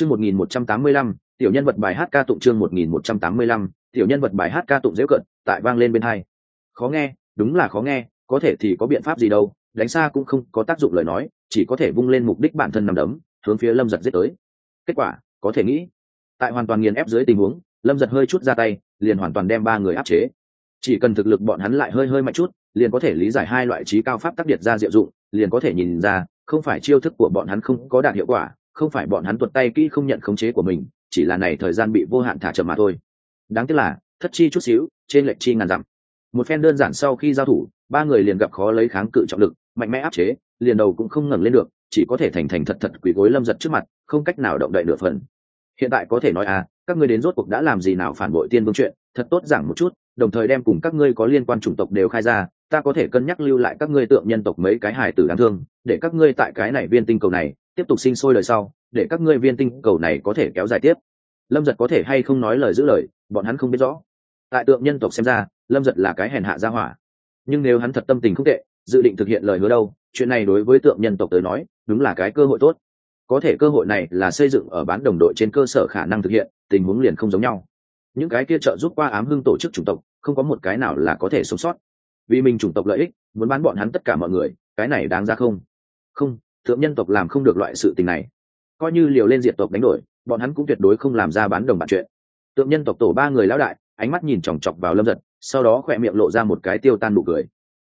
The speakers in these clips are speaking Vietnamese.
chương một nghìn một trăm tám mươi lăm, tiểu nhân vật bài hát ca tụng chương một nghìn một trăm tám mươi lăm, tiểu nhân vật bài hát ca tụng dễ cận, tại vang lên bên hai. Khó nghe, đúng là khó nghe, có thể thì có biện pháp gì đâu, đánh xa cũng không có tác dụng lời nói, chỉ có thể vung lên mục đích bản thân nằm đấm, hướng phía lâm giật giết tới. Kết quả, có thể nghĩ, tại hoàn toàn nghiền ép dưới tình huống, lâm giật hơi chút ra tay, liền hoàn toàn đem ba người áp chế. Chỉ cần thực lực bọn hắn lại hơi hơi mạnh chút, liền có thể lý giải hai loại trí cao pháp tác biệt ra diệu dụng, liền có thể nhìn ra, không phải chiêu thức của bọn hắn không có đạt hiệu quả không phải bọn hắn tuột tay kỹ không nhận khống chế của mình, chỉ là này thời gian bị vô hạn thả chậm mà thôi. Đáng tiếc là, thất chi chút xíu, trên lệnh chi ngàn dặm. Một phen đơn giản sau khi giao thủ, ba người liền gặp khó lấy kháng cự trọng lực, mạnh mẽ áp chế, liền đầu cũng không ngẩng lên được, chỉ có thể thành thành thật thật quỳ gối lâm giật trước mặt, không cách nào động đậy nửa phần. Hiện tại có thể nói à các ngươi đến rốt cuộc đã làm gì nào phản bội tiên vương chuyện, thật tốt giảng một chút, đồng thời đem cùng các ngươi có liên quan chủng tộc đều khai ra, ta có thể cân nhắc lưu lại các ngươi tượng nhân tộc mấy cái hài tử đáng thương, để các ngươi tại cái này viên tinh cầu này tiếp tục sinh sôi đời sau, để các ngươi viên tinh cầu này có thể kéo dài tiếp. Lâm giật có thể hay không nói lời giữ lời, bọn hắn không biết rõ. Tại tượng nhân tộc xem ra, lâm giật là cái hèn hạ gia hỏa. Nhưng nếu hắn thật tâm tình không tệ, dự định thực hiện lời hứa đâu, chuyện này đối với tượng nhân tộc tới nói, đúng là cái cơ hội tốt. Có thể cơ hội này là xây dựng ở bán đồng đội trên cơ sở khả năng thực hiện, tình huống liền không giống nhau. Những cái kia trợ giúp qua ám hưng tổ chức chủng tộc, không có một cái nào là có thể sống sót. Vì mình chủng tộc lợi ích, muốn bán bọn hắn tất cả mọi người, cái này đáng ra không? Không thượng nhân tộc làm không được loại sự tình này. Coi như liều lên diệt tộc đánh đổi, bọn hắn cũng tuyệt đối không làm ra bán đồng bạn chuyện. Tượng nhân tộc tổ ba người lão đại, ánh mắt nhìn chòng chọc vào lâm giật sau đó khỏe miệng lộ ra một cái tiêu tan nụ cười.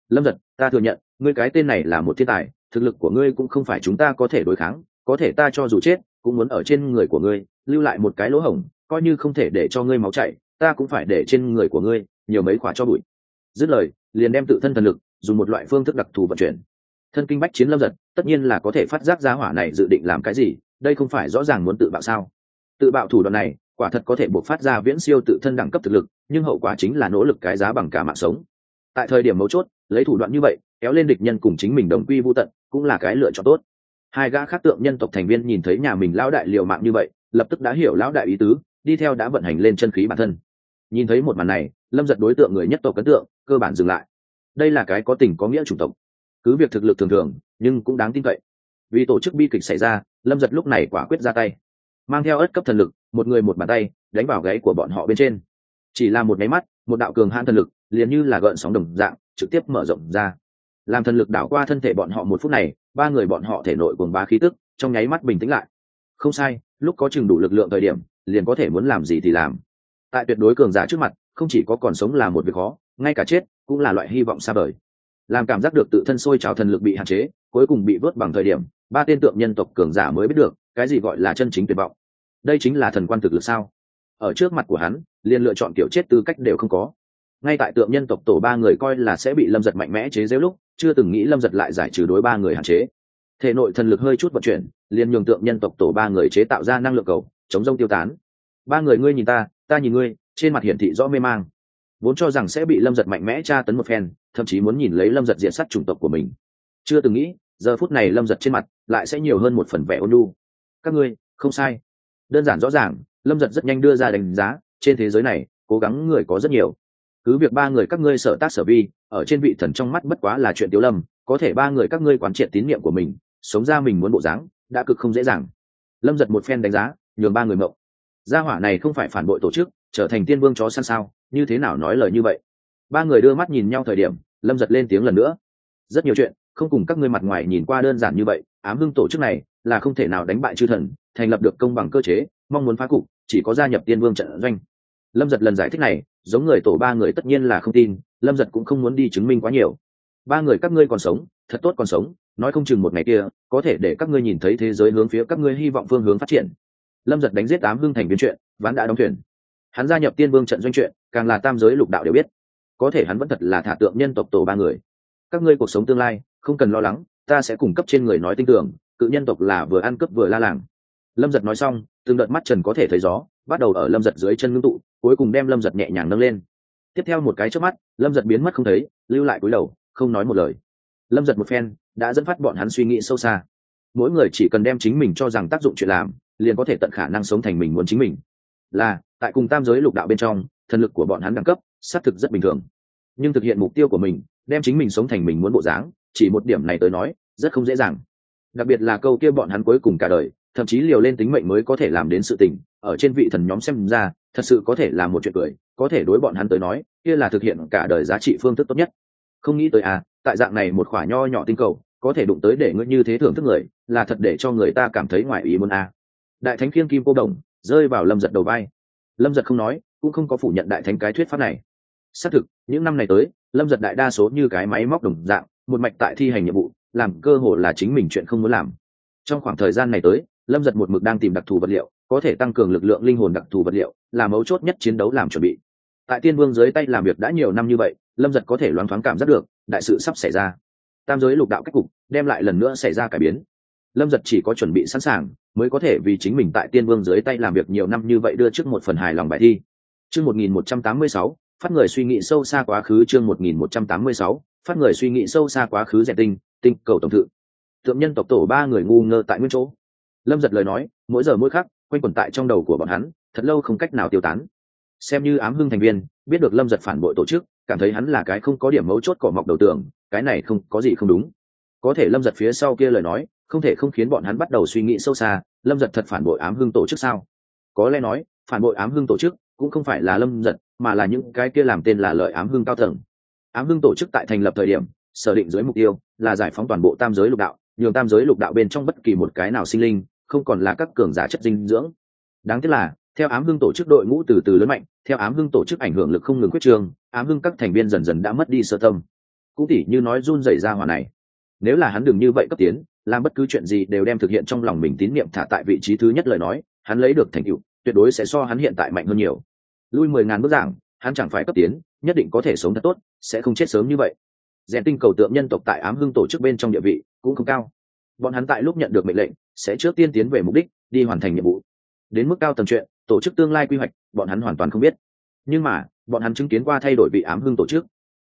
Lâm giật ta thừa nhận, ngươi cái tên này là một thiên tài, thực lực của ngươi cũng không phải chúng ta có thể đối kháng, có thể ta cho dù chết, cũng muốn ở trên người của ngươi, lưu lại một cái lỗ hổng, coi như không thể để cho ngươi máu chảy, ta cũng phải để trên người của ngươi nhiều mấy khóa cho bụi. Dứt lời, liền đem tự thân thần lực, dùng một loại phương thức đặc thù vận chuyển. Thân kinh bách chiến lâm giật tất nhiên là có thể phát giác giá hỏa này dự định làm cái gì, đây không phải rõ ràng muốn tự bạo sao? Tự bạo thủ đoạn này, quả thật có thể buộc phát ra viễn siêu tự thân đẳng cấp thực lực, nhưng hậu quả chính là nỗ lực cái giá bằng cả mạng sống. Tại thời điểm mấu chốt, lấy thủ đoạn như vậy, kéo lên địch nhân cùng chính mình đồng quy vô tận, cũng là cái lựa chọn tốt. Hai gã khác tượng nhân tộc thành viên nhìn thấy nhà mình lão đại liều mạng như vậy, lập tức đã hiểu lão đại ý tứ, đi theo đã vận hành lên chân khí bản thân. Nhìn thấy một màn này, lâm giật đối tượng người nhất tộc ấn tượng, cơ bản dừng lại. Đây là cái có tình có nghĩa chủng tộc. Cứ việc thực lực thường thường nhưng cũng đáng tin cậy. Vì tổ chức bi kịch xảy ra, lâm giật lúc này quả quyết ra tay. Mang theo ớt cấp thần lực, một người một bàn tay, đánh vào gáy của bọn họ bên trên. Chỉ là một máy mắt, một đạo cường hãn thần lực, liền như là gợn sóng đồng dạng, trực tiếp mở rộng ra. Làm thần lực đảo qua thân thể bọn họ một phút này, ba người bọn họ thể nội cuồng bá khí tức, trong nháy mắt bình tĩnh lại. Không sai, lúc có chừng đủ lực lượng thời điểm, liền có thể muốn làm gì thì làm. Tại tuyệt đối cường giả trước mặt, không chỉ có còn sống là một việc khó, ngay cả chết cũng là loại hy vọng xa vời. Làm cảm giác được tự thân sôi trào thần lực bị hạn chế cuối cùng bị vớt bằng thời điểm, ba tên tượng nhân tộc cường giả mới biết được, cái gì gọi là chân chính tuyệt vọng. Đây chính là thần quan thực lực sao? Ở trước mặt của hắn, liền lựa chọn kiểu chết tư cách đều không có. Ngay tại tượng nhân tộc tổ ba người coi là sẽ bị lâm giật mạnh mẽ chế giễu lúc, chưa từng nghĩ lâm giật lại giải trừ đối ba người hạn chế. Thể nội thần lực hơi chút vận chuyển, liền nhường tượng nhân tộc tổ ba người chế tạo ra năng lượng cầu, chống rông tiêu tán. Ba người ngươi nhìn ta ta nhìn ngươi, trên mặt hiển thị rõ mê mang. Vốn cho rằng sẽ bị lâm giật mạnh mẽ tra tấn một phen, thậm chí muốn nhìn lấy lâm giật diện sắt chủng tộc của mình. Chưa từng nghĩ giờ phút này lâm giật trên mặt lại sẽ nhiều hơn một phần vẻ ôn nhu. Các ngươi, không sai. Đơn giản rõ ràng, lâm giật rất nhanh đưa ra đánh giá, trên thế giới này, cố gắng người có rất nhiều. Cứ việc ba người các ngươi sở tác sở vi, ở trên vị thần trong mắt bất quá là chuyện tiếu lâm, có thể ba người các ngươi quán triệt tín nhiệm của mình, sống ra mình muốn bộ dáng, đã cực không dễ dàng. Lâm giật một phen đánh giá, nhường ba người mộng. Gia hỏa này không phải phản bội tổ chức, trở thành tiên vương chó săn sao, như thế nào nói lời như vậy? Ba người đưa mắt nhìn nhau thời điểm, lâm giật lên tiếng lần nữa. Rất nhiều chuyện không cùng các ngươi mặt ngoài nhìn qua đơn giản như vậy, ám hưng tổ chức này là không thể nào đánh bại chư thần, thành lập được công bằng cơ chế, mong muốn phá cục, chỉ có gia nhập tiên vương trận doanh. Lâm giật lần giải thích này, giống người tổ ba người tất nhiên là không tin, lâm giật cũng không muốn đi chứng minh quá nhiều. Ba người các ngươi còn sống, thật tốt còn sống, nói không chừng một ngày kia, có thể để các ngươi nhìn thấy thế giới hướng phía các ngươi hy vọng phương hướng phát triển. Lâm giật đánh giết tám hưng thành biến chuyện, ván đã đóng thuyền. Hắn gia nhập tiên vương trận doanh chuyện, càng là tam giới lục đạo đều biết. Có thể hắn vẫn thật là thả tượng nhân tộc tổ ba người. Các ngươi cuộc sống tương lai không cần lo lắng, ta sẽ cung cấp trên người nói tin tưởng, cự nhân tộc là vừa ăn cướp vừa la làng. Lâm giật nói xong, từng đợt mắt trần có thể thấy gió, bắt đầu ở lâm giật dưới chân ngưng tụ, cuối cùng đem lâm giật nhẹ nhàng nâng lên. Tiếp theo một cái trước mắt, lâm giật biến mất không thấy, lưu lại cúi đầu, không nói một lời. Lâm giật một phen, đã dẫn phát bọn hắn suy nghĩ sâu xa. Mỗi người chỉ cần đem chính mình cho rằng tác dụng chuyện làm, liền có thể tận khả năng sống thành mình muốn chính mình. Là, tại cùng tam giới lục đạo bên trong, thần lực của bọn hắn đẳng cấp, xác thực rất bình thường. Nhưng thực hiện mục tiêu của mình, đem chính mình sống thành mình muốn bộ dáng chỉ một điểm này tới nói, rất không dễ dàng. Đặc biệt là câu kia bọn hắn cuối cùng cả đời, thậm chí liều lên tính mệnh mới có thể làm đến sự tình, ở trên vị thần nhóm xem ra, thật sự có thể là một chuyện cười, có thể đối bọn hắn tới nói, kia là thực hiện cả đời giá trị phương thức tốt nhất. Không nghĩ tới à tại dạng này một quả nho nhỏ tinh cầu, có thể đụng tới để ngươi như thế thưởng thức người, là thật để cho người ta cảm thấy ngoài ý muốn à. đại thánh khiên kim cô đồng, rơi vào lâm giật đầu vai. Lâm giật không nói, cũng không có phủ nhận đại thánh cái thuyết pháp này. Xác thực, những năm này tới, lâm giật đại đa số như cái máy móc đồng dạng một mạch tại thi hành nhiệm vụ, làm cơ hồ là chính mình chuyện không muốn làm. Trong khoảng thời gian này tới, lâm giật một mực đang tìm đặc thù vật liệu, có thể tăng cường lực lượng linh hồn đặc thù vật liệu, là mấu chốt nhất chiến đấu làm chuẩn bị. Tại tiên vương dưới tay làm việc đã nhiều năm như vậy, lâm giật có thể loáng thoáng cảm giác được, đại sự sắp xảy ra. Tam giới lục đạo cách cục, đem lại lần nữa xảy ra cải biến. Lâm giật chỉ có chuẩn bị sẵn sàng, mới có thể vì chính mình tại tiên vương dưới tay làm việc nhiều năm như vậy đưa trước một phần hài lòng bài thi. Chương một nghìn một trăm tám mươi sáu, phát người suy nghĩ sâu xa quá khứ chương một nghìn một trăm tám mươi sáu phát người suy nghĩ sâu xa quá khứ dẹp tinh tinh cầu tổng thự. Tượng nhân tộc tổ ba người ngu ngơ tại nguyên chỗ. Lâm giật lời nói, mỗi giờ mỗi khắc, quanh quẩn tại trong đầu của bọn hắn, thật lâu không cách nào tiêu tán. Xem như ám hưng thành viên, biết được lâm giật phản bội tổ chức, cảm thấy hắn là cái không có điểm mấu chốt cỏ mọc đầu tường, cái này không, có gì không đúng. Có thể lâm giật phía sau kia lời nói, không thể không khiến bọn hắn bắt đầu suy nghĩ sâu xa, lâm giật thật phản bội ám hưng tổ chức sao? Có lẽ nói, phản bội ám hưng tổ chức cũng không phải là lâm giật, mà là những cái kia làm tên là lợi ám hưng cao tầng ám hưng tổ chức tại thành lập thời điểm, sở định dưới mục tiêu là giải phóng toàn bộ tam giới lục đạo, nhường tam giới lục đạo bên trong bất kỳ một cái nào sinh linh, không còn là các cường giả chất dinh dưỡng. Đáng tiếc là, theo ám hưng tổ chức đội ngũ từ từ lớn mạnh, theo ám hưng tổ chức ảnh hưởng lực không ngừng quyết trường, ám hưng các thành viên dần dần đã mất đi sơ tâm. Cũng tỉ như nói run dày ra hòa này, nếu là hắn đừng như vậy cấp tiến, làm bất cứ chuyện gì đều đem thực hiện trong lòng mình tín nhiệm thả tại vị trí thứ nhất lời nói, hắn lấy được thành tựu, tuyệt đối sẽ so hắn hiện tại mạnh hơn nhiều. Lui mười ngàn bước giảng, hắn chẳng phải cấp tiến nhất định có thể sống thật tốt, sẽ không chết sớm như vậy. Rèn tinh cầu tượng nhân tộc tại ám hưng tổ chức bên trong địa vị cũng không cao. Bọn hắn tại lúc nhận được mệnh lệnh, sẽ trước tiên tiến về mục đích, đi hoàn thành nhiệm vụ. Đến mức cao tầng chuyện, tổ chức tương lai quy hoạch, bọn hắn hoàn toàn không biết. Nhưng mà, bọn hắn chứng kiến qua thay đổi vị ám hưng tổ chức.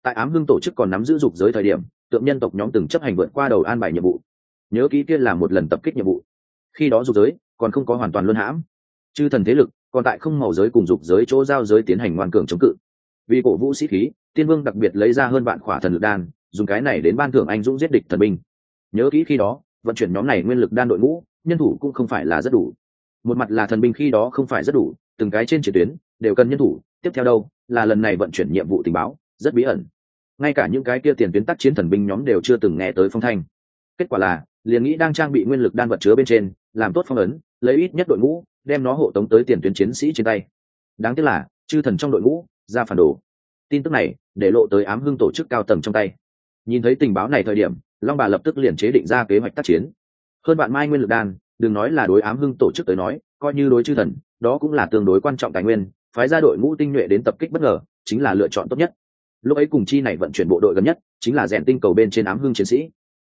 Tại ám hưng tổ chức còn nắm giữ dục giới thời điểm, tượng nhân tộc nhóm từng chấp hành vượt qua đầu an bài nhiệm vụ. Nhớ kỹ kia là một lần tập kích nhiệm vụ. Khi đó dục giới còn không có hoàn toàn luân hãm. Chư thần thế lực còn tại không màu giới cùng dục giới chỗ giao giới tiến hành ngoan cường chống cự vì cổ vũ sĩ khí, tiên vương đặc biệt lấy ra hơn bạn khỏa thần lực đan, dùng cái này đến ban thưởng anh dũng giết địch thần binh. Nhớ kỹ khi đó, vận chuyển nhóm này nguyên lực đan đội ngũ, nhân thủ cũng không phải là rất đủ. Một mặt là thần binh khi đó không phải rất đủ, từng cái trên chiến tuyến đều cần nhân thủ, tiếp theo đâu, là lần này vận chuyển nhiệm vụ tình báo, rất bí ẩn. Ngay cả những cái kia tiền tuyến tác chiến thần binh nhóm đều chưa từng nghe tới phong thanh. Kết quả là, liền nghĩ đang trang bị nguyên lực đan vật chứa bên trên, làm tốt phong ấn, lấy ít nhất đội ngũ, đem nó hộ tống tới tiền tuyến chiến sĩ trên tay. Đáng tiếc là, chư thần trong đội ngũ ra phản đồ. Tin tức này để lộ tới ám hưng tổ chức cao tầng trong tay. Nhìn thấy tình báo này thời điểm, long bà lập tức liền chế định ra kế hoạch tác chiến. Hơn bạn mai nguyên lực đan, đừng nói là đối ám hưng tổ chức tới nói, coi như đối chư thần, đó cũng là tương đối quan trọng tài nguyên, phái ra đội ngũ tinh nhuệ đến tập kích bất ngờ, chính là lựa chọn tốt nhất. Lúc ấy cùng chi này vận chuyển bộ đội gần nhất, chính là rèn tinh cầu bên trên ám hưng chiến sĩ.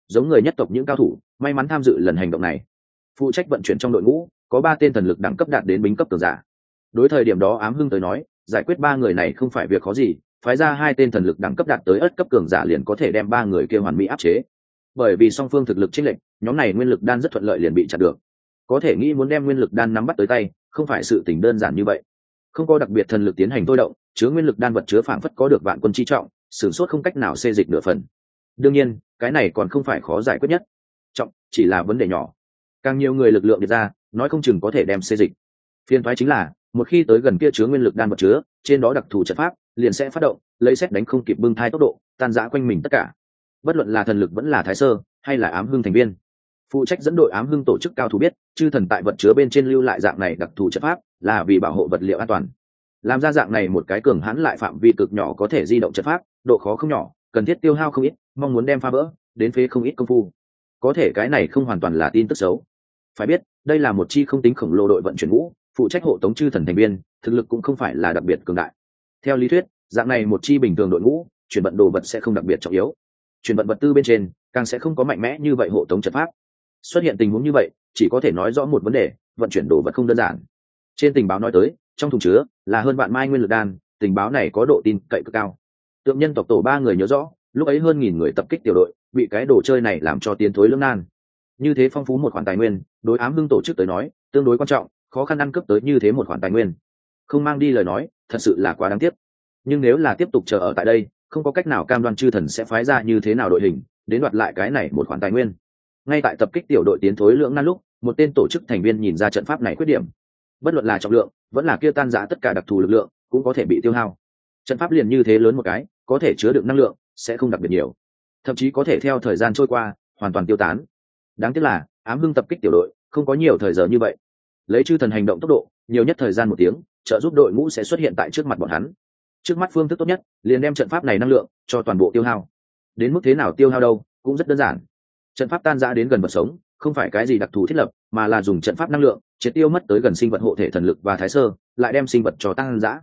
Giống người nhất tộc những cao thủ, may mắn tham dự lần hành động này. Phụ trách vận chuyển trong đội ngũ, có ba tên thần lực đẳng cấp đạt đến bính cấp tường giả. Đối thời điểm đó ám hưng tới nói giải quyết ba người này không phải việc khó gì, phái ra hai tên thần lực đẳng cấp đạt tới ất cấp cường giả liền có thể đem ba người kia hoàn mỹ áp chế. Bởi vì song phương thực lực chênh lệch, nhóm này nguyên lực đan rất thuận lợi liền bị chặt được. Có thể nghĩ muốn đem nguyên lực đan nắm bắt tới tay, không phải sự tình đơn giản như vậy. Không có đặc biệt thần lực tiến hành thôi động, chứa nguyên lực đan vật chứa phảng phất có được vạn quân chi trọng, sửng sốt không cách nào xê dịch nửa phần. Đương nhiên, cái này còn không phải khó giải quyết nhất. Trọng, chỉ là vấn đề nhỏ. Càng nhiều người lực lượng được ra, nói không chừng có thể đem xê dịch. Phiên thoái chính là một khi tới gần kia chứa nguyên lực đan vật chứa, trên đó đặc thù trận pháp liền sẽ phát động, lấy xét đánh không kịp bưng thai tốc độ, tan giã quanh mình tất cả. Bất luận là thần lực vẫn là thái sơ, hay là ám hưng thành viên, phụ trách dẫn đội ám hưng tổ chức cao thủ biết, chư thần tại vật chứa bên trên lưu lại dạng này đặc thù chất pháp là vì bảo hộ vật liệu an toàn. Làm ra dạng này một cái cường hãn lại phạm vi cực nhỏ có thể di động chất pháp, độ khó không nhỏ, cần thiết tiêu hao không ít, mong muốn đem phá vỡ, đến phế không ít công phu. Có thể cái này không hoàn toàn là tin tức xấu. Phải biết, đây là một chi không tính khổng lồ đội vận chuyển ngũ phụ trách hộ tống chư thần thành viên, thực lực cũng không phải là đặc biệt cường đại. Theo lý thuyết, dạng này một chi bình thường đội ngũ, chuyển vận đồ vật sẽ không đặc biệt trọng yếu. Chuyển vận vật tư bên trên, càng sẽ không có mạnh mẽ như vậy hộ tống trật pháp. Xuất hiện tình huống như vậy, chỉ có thể nói rõ một vấn đề, vận chuyển đồ vật không đơn giản. Trên tình báo nói tới, trong thùng chứa là hơn vạn mai nguyên lực đan, tình báo này có độ tin cậy cực cao. Tượng nhân tộc tổ ba người nhớ rõ, lúc ấy hơn nghìn người tập kích tiểu đội, bị cái đồ chơi này làm cho tiến thối lưỡng nan. Như thế phong phú một khoản tài nguyên, đối ám hưng tổ chức tới nói, tương đối quan trọng khó khăn ăn cướp tới như thế một khoản tài nguyên. Không mang đi lời nói, thật sự là quá đáng tiếc. Nhưng nếu là tiếp tục chờ ở tại đây, không có cách nào cam đoan chư thần sẽ phái ra như thế nào đội hình, đến đoạt lại cái này một khoản tài nguyên. Ngay tại tập kích tiểu đội tiến thối lưỡng nan lúc, một tên tổ chức thành viên nhìn ra trận pháp này khuyết điểm. Bất luận là trọng lượng, vẫn là kia tan giã tất cả đặc thù lực lượng, cũng có thể bị tiêu hao. Trận pháp liền như thế lớn một cái, có thể chứa được năng lượng, sẽ không đặc biệt nhiều. Thậm chí có thể theo thời gian trôi qua, hoàn toàn tiêu tán. Đáng tiếc là, ám hưng tập kích tiểu đội, không có nhiều thời giờ như vậy lấy chư thần hành động tốc độ, nhiều nhất thời gian một tiếng, trợ giúp đội ngũ sẽ xuất hiện tại trước mặt bọn hắn. Trước mắt phương thức tốt nhất, liền đem trận pháp này năng lượng cho toàn bộ tiêu hao. Đến mức thế nào tiêu hao đâu, cũng rất đơn giản. Trận pháp tan ra đến gần vật sống, không phải cái gì đặc thù thiết lập, mà là dùng trận pháp năng lượng, triệt tiêu mất tới gần sinh vật hộ thể thần lực và thái sơ, lại đem sinh vật cho tăng giã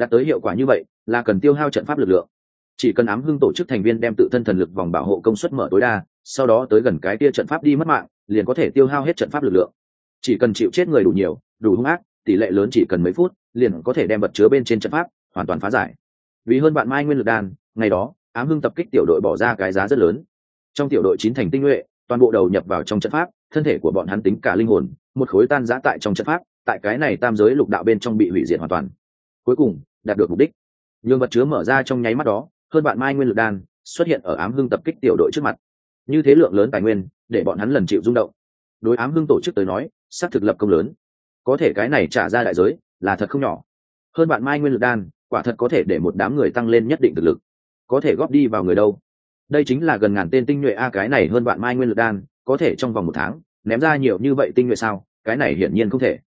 đạt tới hiệu quả như vậy, là cần tiêu hao trận pháp lực lượng. Chỉ cần ám hưng tổ chức thành viên đem tự thân thần lực vòng bảo hộ công suất mở tối đa, sau đó tới gần cái tia trận pháp đi mất mạng, liền có thể tiêu hao hết trận pháp lực lượng chỉ cần chịu chết người đủ nhiều, đủ hung ác, tỷ lệ lớn chỉ cần mấy phút, liền có thể đem vật chứa bên trên trận pháp hoàn toàn phá giải. Vì hơn bạn mai nguyên lực đan, ngày đó, ám hưng tập kích tiểu đội bỏ ra cái giá rất lớn. Trong tiểu đội chín thành tinh nhuệ, toàn bộ đầu nhập vào trong trận pháp, thân thể của bọn hắn tính cả linh hồn, một khối tan giã tại trong trận pháp, tại cái này tam giới lục đạo bên trong bị hủy diệt hoàn toàn. Cuối cùng, đạt được mục đích. Nhường vật chứa mở ra trong nháy mắt đó, hơn bạn mai nguyên lực đan xuất hiện ở ám hưng tập kích tiểu đội trước mặt. Như thế lượng lớn tài nguyên, để bọn hắn lần chịu rung động. Đối ám hưng tổ chức tới nói xác thực lập công lớn. Có thể cái này trả ra đại giới là thật không nhỏ. Hơn bạn mai nguyên lực đan quả thật có thể để một đám người tăng lên nhất định thực lực. Có thể góp đi vào người đâu? Đây chính là gần ngàn tên tinh nhuệ a cái này hơn bạn mai nguyên lực đan có thể trong vòng một tháng ném ra nhiều như vậy tinh nhuệ sao? Cái này hiển nhiên không thể.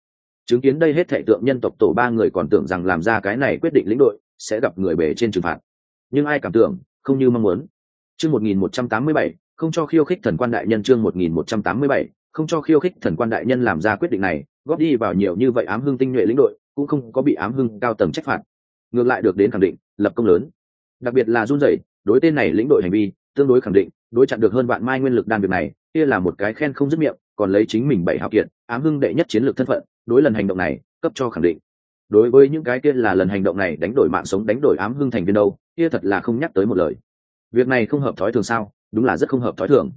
Chứng kiến đây hết thệ tượng nhân tộc tổ ba người còn tưởng rằng làm ra cái này quyết định lĩnh đội sẽ gặp người bể trên trừng phạt. Nhưng ai cảm tưởng không như mong muốn. Chương 1187, không cho khiêu khích thần quan đại nhân chương 1187, không cho khiêu khích thần quan đại nhân làm ra quyết định này, góp đi vào nhiều như vậy ám hưng tinh nhuệ lĩnh đội, cũng không có bị ám hưng cao tầng trách phạt. Ngược lại được đến khẳng định, lập công lớn. Đặc biệt là run rẩy, đối tên này lĩnh đội hành vi, tương đối khẳng định, đối chặn được hơn vạn mai nguyên lực đan việc này, kia là một cái khen không dứt miệng, còn lấy chính mình bảy hào kiệt, ám hưng đệ nhất chiến lược thân phận, đối lần hành động này, cấp cho khẳng định. Đối với những cái kia là lần hành động này đánh đổi mạng sống, đánh đổi ám hưng thành viên đâu, kia thật là không nhắc tới một lời. Việc này không hợp thói thường sao? Đúng là rất không hợp thói thường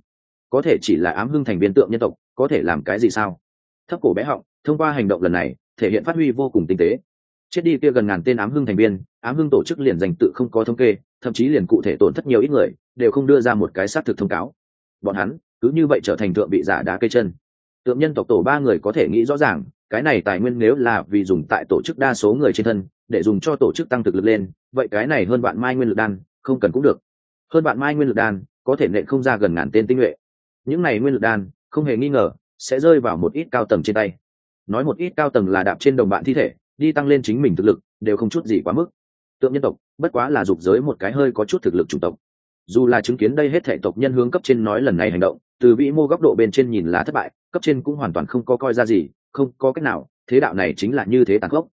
có thể chỉ là ám hưng thành viên tượng nhân tộc, có thể làm cái gì sao? Thấp cổ bé họng, thông qua hành động lần này, thể hiện phát huy vô cùng tinh tế. Chết đi kia gần ngàn tên ám hưng thành viên, ám hưng tổ chức liền dành tự không có thống kê, thậm chí liền cụ thể tổn thất nhiều ít người, đều không đưa ra một cái xác thực thông cáo. Bọn hắn, cứ như vậy trở thành thượng bị giả đá cây chân. Tượng nhân tộc tổ ba người có thể nghĩ rõ ràng, cái này tài nguyên nếu là vì dùng tại tổ chức đa số người trên thân, để dùng cho tổ chức tăng thực lực lên, vậy cái này hơn bạn mai nguyên lực đan, không cần cũng được. Hơn bạn mai nguyên lực đan, có thể nện không ra gần ngàn tên tinh nhuệ những này nguyên lực đan, không hề nghi ngờ, sẽ rơi vào một ít cao tầng trên tay. Nói một ít cao tầng là đạp trên đồng bạn thi thể, đi tăng lên chính mình thực lực, đều không chút gì quá mức. Tượng nhân tộc, bất quá là dục giới một cái hơi có chút thực lực chủng tộc. Dù là chứng kiến đây hết thể tộc nhân hướng cấp trên nói lần này hành động, từ vĩ mô góc độ bên trên nhìn là thất bại, cấp trên cũng hoàn toàn không có coi ra gì, không có cách nào, thế đạo này chính là như thế tàn khốc.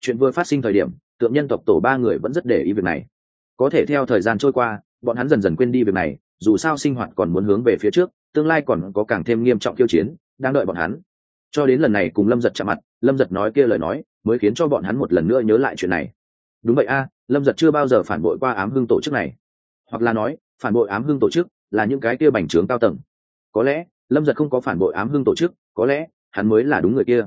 Chuyện vừa phát sinh thời điểm, tượng nhân tộc tổ ba người vẫn rất để ý việc này. Có thể theo thời gian trôi qua, bọn hắn dần dần quên đi việc này, dù sao sinh hoạt còn muốn hướng về phía trước tương lai còn có càng thêm nghiêm trọng khiêu chiến, đang đợi bọn hắn. Cho đến lần này cùng lâm giật chạm mặt, lâm giật nói kia lời nói, mới khiến cho bọn hắn một lần nữa nhớ lại chuyện này. Đúng vậy a, lâm giật chưa bao giờ phản bội qua ám hưng tổ chức này. Hoặc là nói, phản bội ám hưng tổ chức là những cái kia bành trướng cao tầng. Có lẽ, lâm giật không có phản bội ám hưng tổ chức, có lẽ, hắn mới là đúng người kia.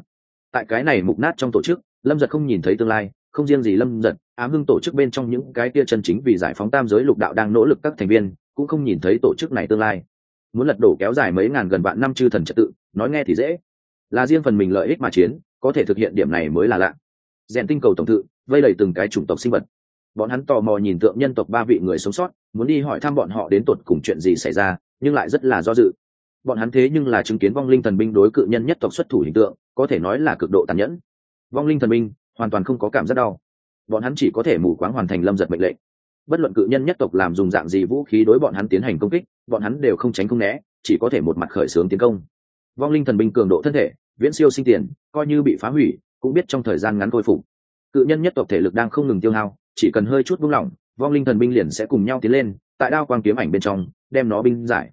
Tại cái này mục nát trong tổ chức, lâm giật không nhìn thấy tương lai, không riêng gì lâm giật, ám hưng tổ chức bên trong những cái kia chân chính vì giải phóng tam giới lục đạo đang nỗ lực các thành viên, cũng không nhìn thấy tổ chức này tương lai muốn lật đổ kéo dài mấy ngàn gần vạn năm chư thần trật tự, nói nghe thì dễ. Là riêng phần mình lợi ích mà chiến, có thể thực hiện điểm này mới là lạ. Rèn tinh cầu tổng thự vây đầy từng cái chủng tộc sinh vật. Bọn hắn tò mò nhìn tượng nhân tộc ba vị người sống sót, muốn đi hỏi thăm bọn họ đến tột cùng chuyện gì xảy ra, nhưng lại rất là do dự. Bọn hắn thế nhưng là chứng kiến vong linh thần binh đối cự nhân nhất tộc xuất thủ hình tượng, có thể nói là cực độ tàn nhẫn. Vong linh thần binh hoàn toàn không có cảm giác đau. Bọn hắn chỉ có thể mù quáng hoàn thành lâm giật mệnh lệnh bất luận cự nhân nhất tộc làm dùng dạng gì vũ khí đối bọn hắn tiến hành công kích, bọn hắn đều không tránh không né, chỉ có thể một mặt khởi xướng tiến công. Vong linh thần binh cường độ thân thể, viễn siêu sinh tiền, coi như bị phá hủy, cũng biết trong thời gian ngắn khôi phục. Cự nhân nhất tộc thể lực đang không ngừng tiêu hao, chỉ cần hơi chút buông lỏng, vong linh thần binh liền sẽ cùng nhau tiến lên, tại đao quang kiếm ảnh bên trong, đem nó binh giải.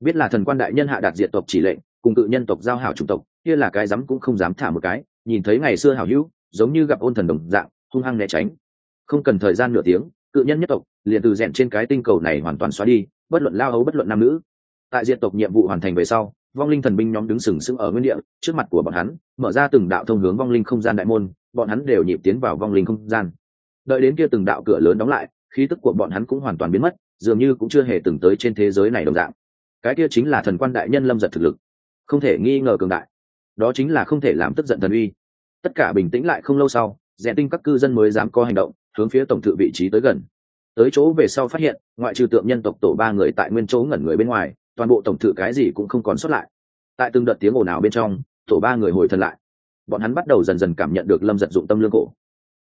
Biết là thần quan đại nhân hạ đạt diệt tộc chỉ lệnh, cùng cự nhân tộc giao hảo chủng tộc, kia là cái dám cũng không dám thả một cái, nhìn thấy ngày xưa hảo hữu, giống như gặp ôn thần đồng dạng, hung hăng né tránh. Không cần thời gian nửa tiếng cự nhân nhất tộc, liền từ rèn trên cái tinh cầu này hoàn toàn xóa đi, bất luận lao ấu bất luận nam nữ. Tại diệt tộc nhiệm vụ hoàn thành về sau, vong linh thần binh nhóm đứng sừng sững ở nguyên địa, trước mặt của bọn hắn, mở ra từng đạo thông hướng vong linh không gian đại môn, bọn hắn đều nhịp tiến vào vong linh không gian. Đợi đến kia từng đạo cửa lớn đóng lại, khí tức của bọn hắn cũng hoàn toàn biến mất, dường như cũng chưa hề từng tới trên thế giới này đồng dạng. Cái kia chính là thần quan đại nhân lâm giật thực lực. Không thể nghi ngờ cường đại. Đó chính là không thể làm tức giận thần uy. Tất cả bình tĩnh lại không lâu sau rẽ tinh các cư dân mới dám có hành động hướng phía tổng thự vị trí tới gần. Tới chỗ về sau phát hiện, ngoại trừ tượng nhân tộc tổ ba người tại nguyên chỗ ngẩn người bên ngoài, toàn bộ tổng thự cái gì cũng không còn xuất lại. Tại từng đợt tiếng ồn ào bên trong, tổ ba người hồi thần lại. Bọn hắn bắt đầu dần dần cảm nhận được lâm giật dụng tâm lương cổ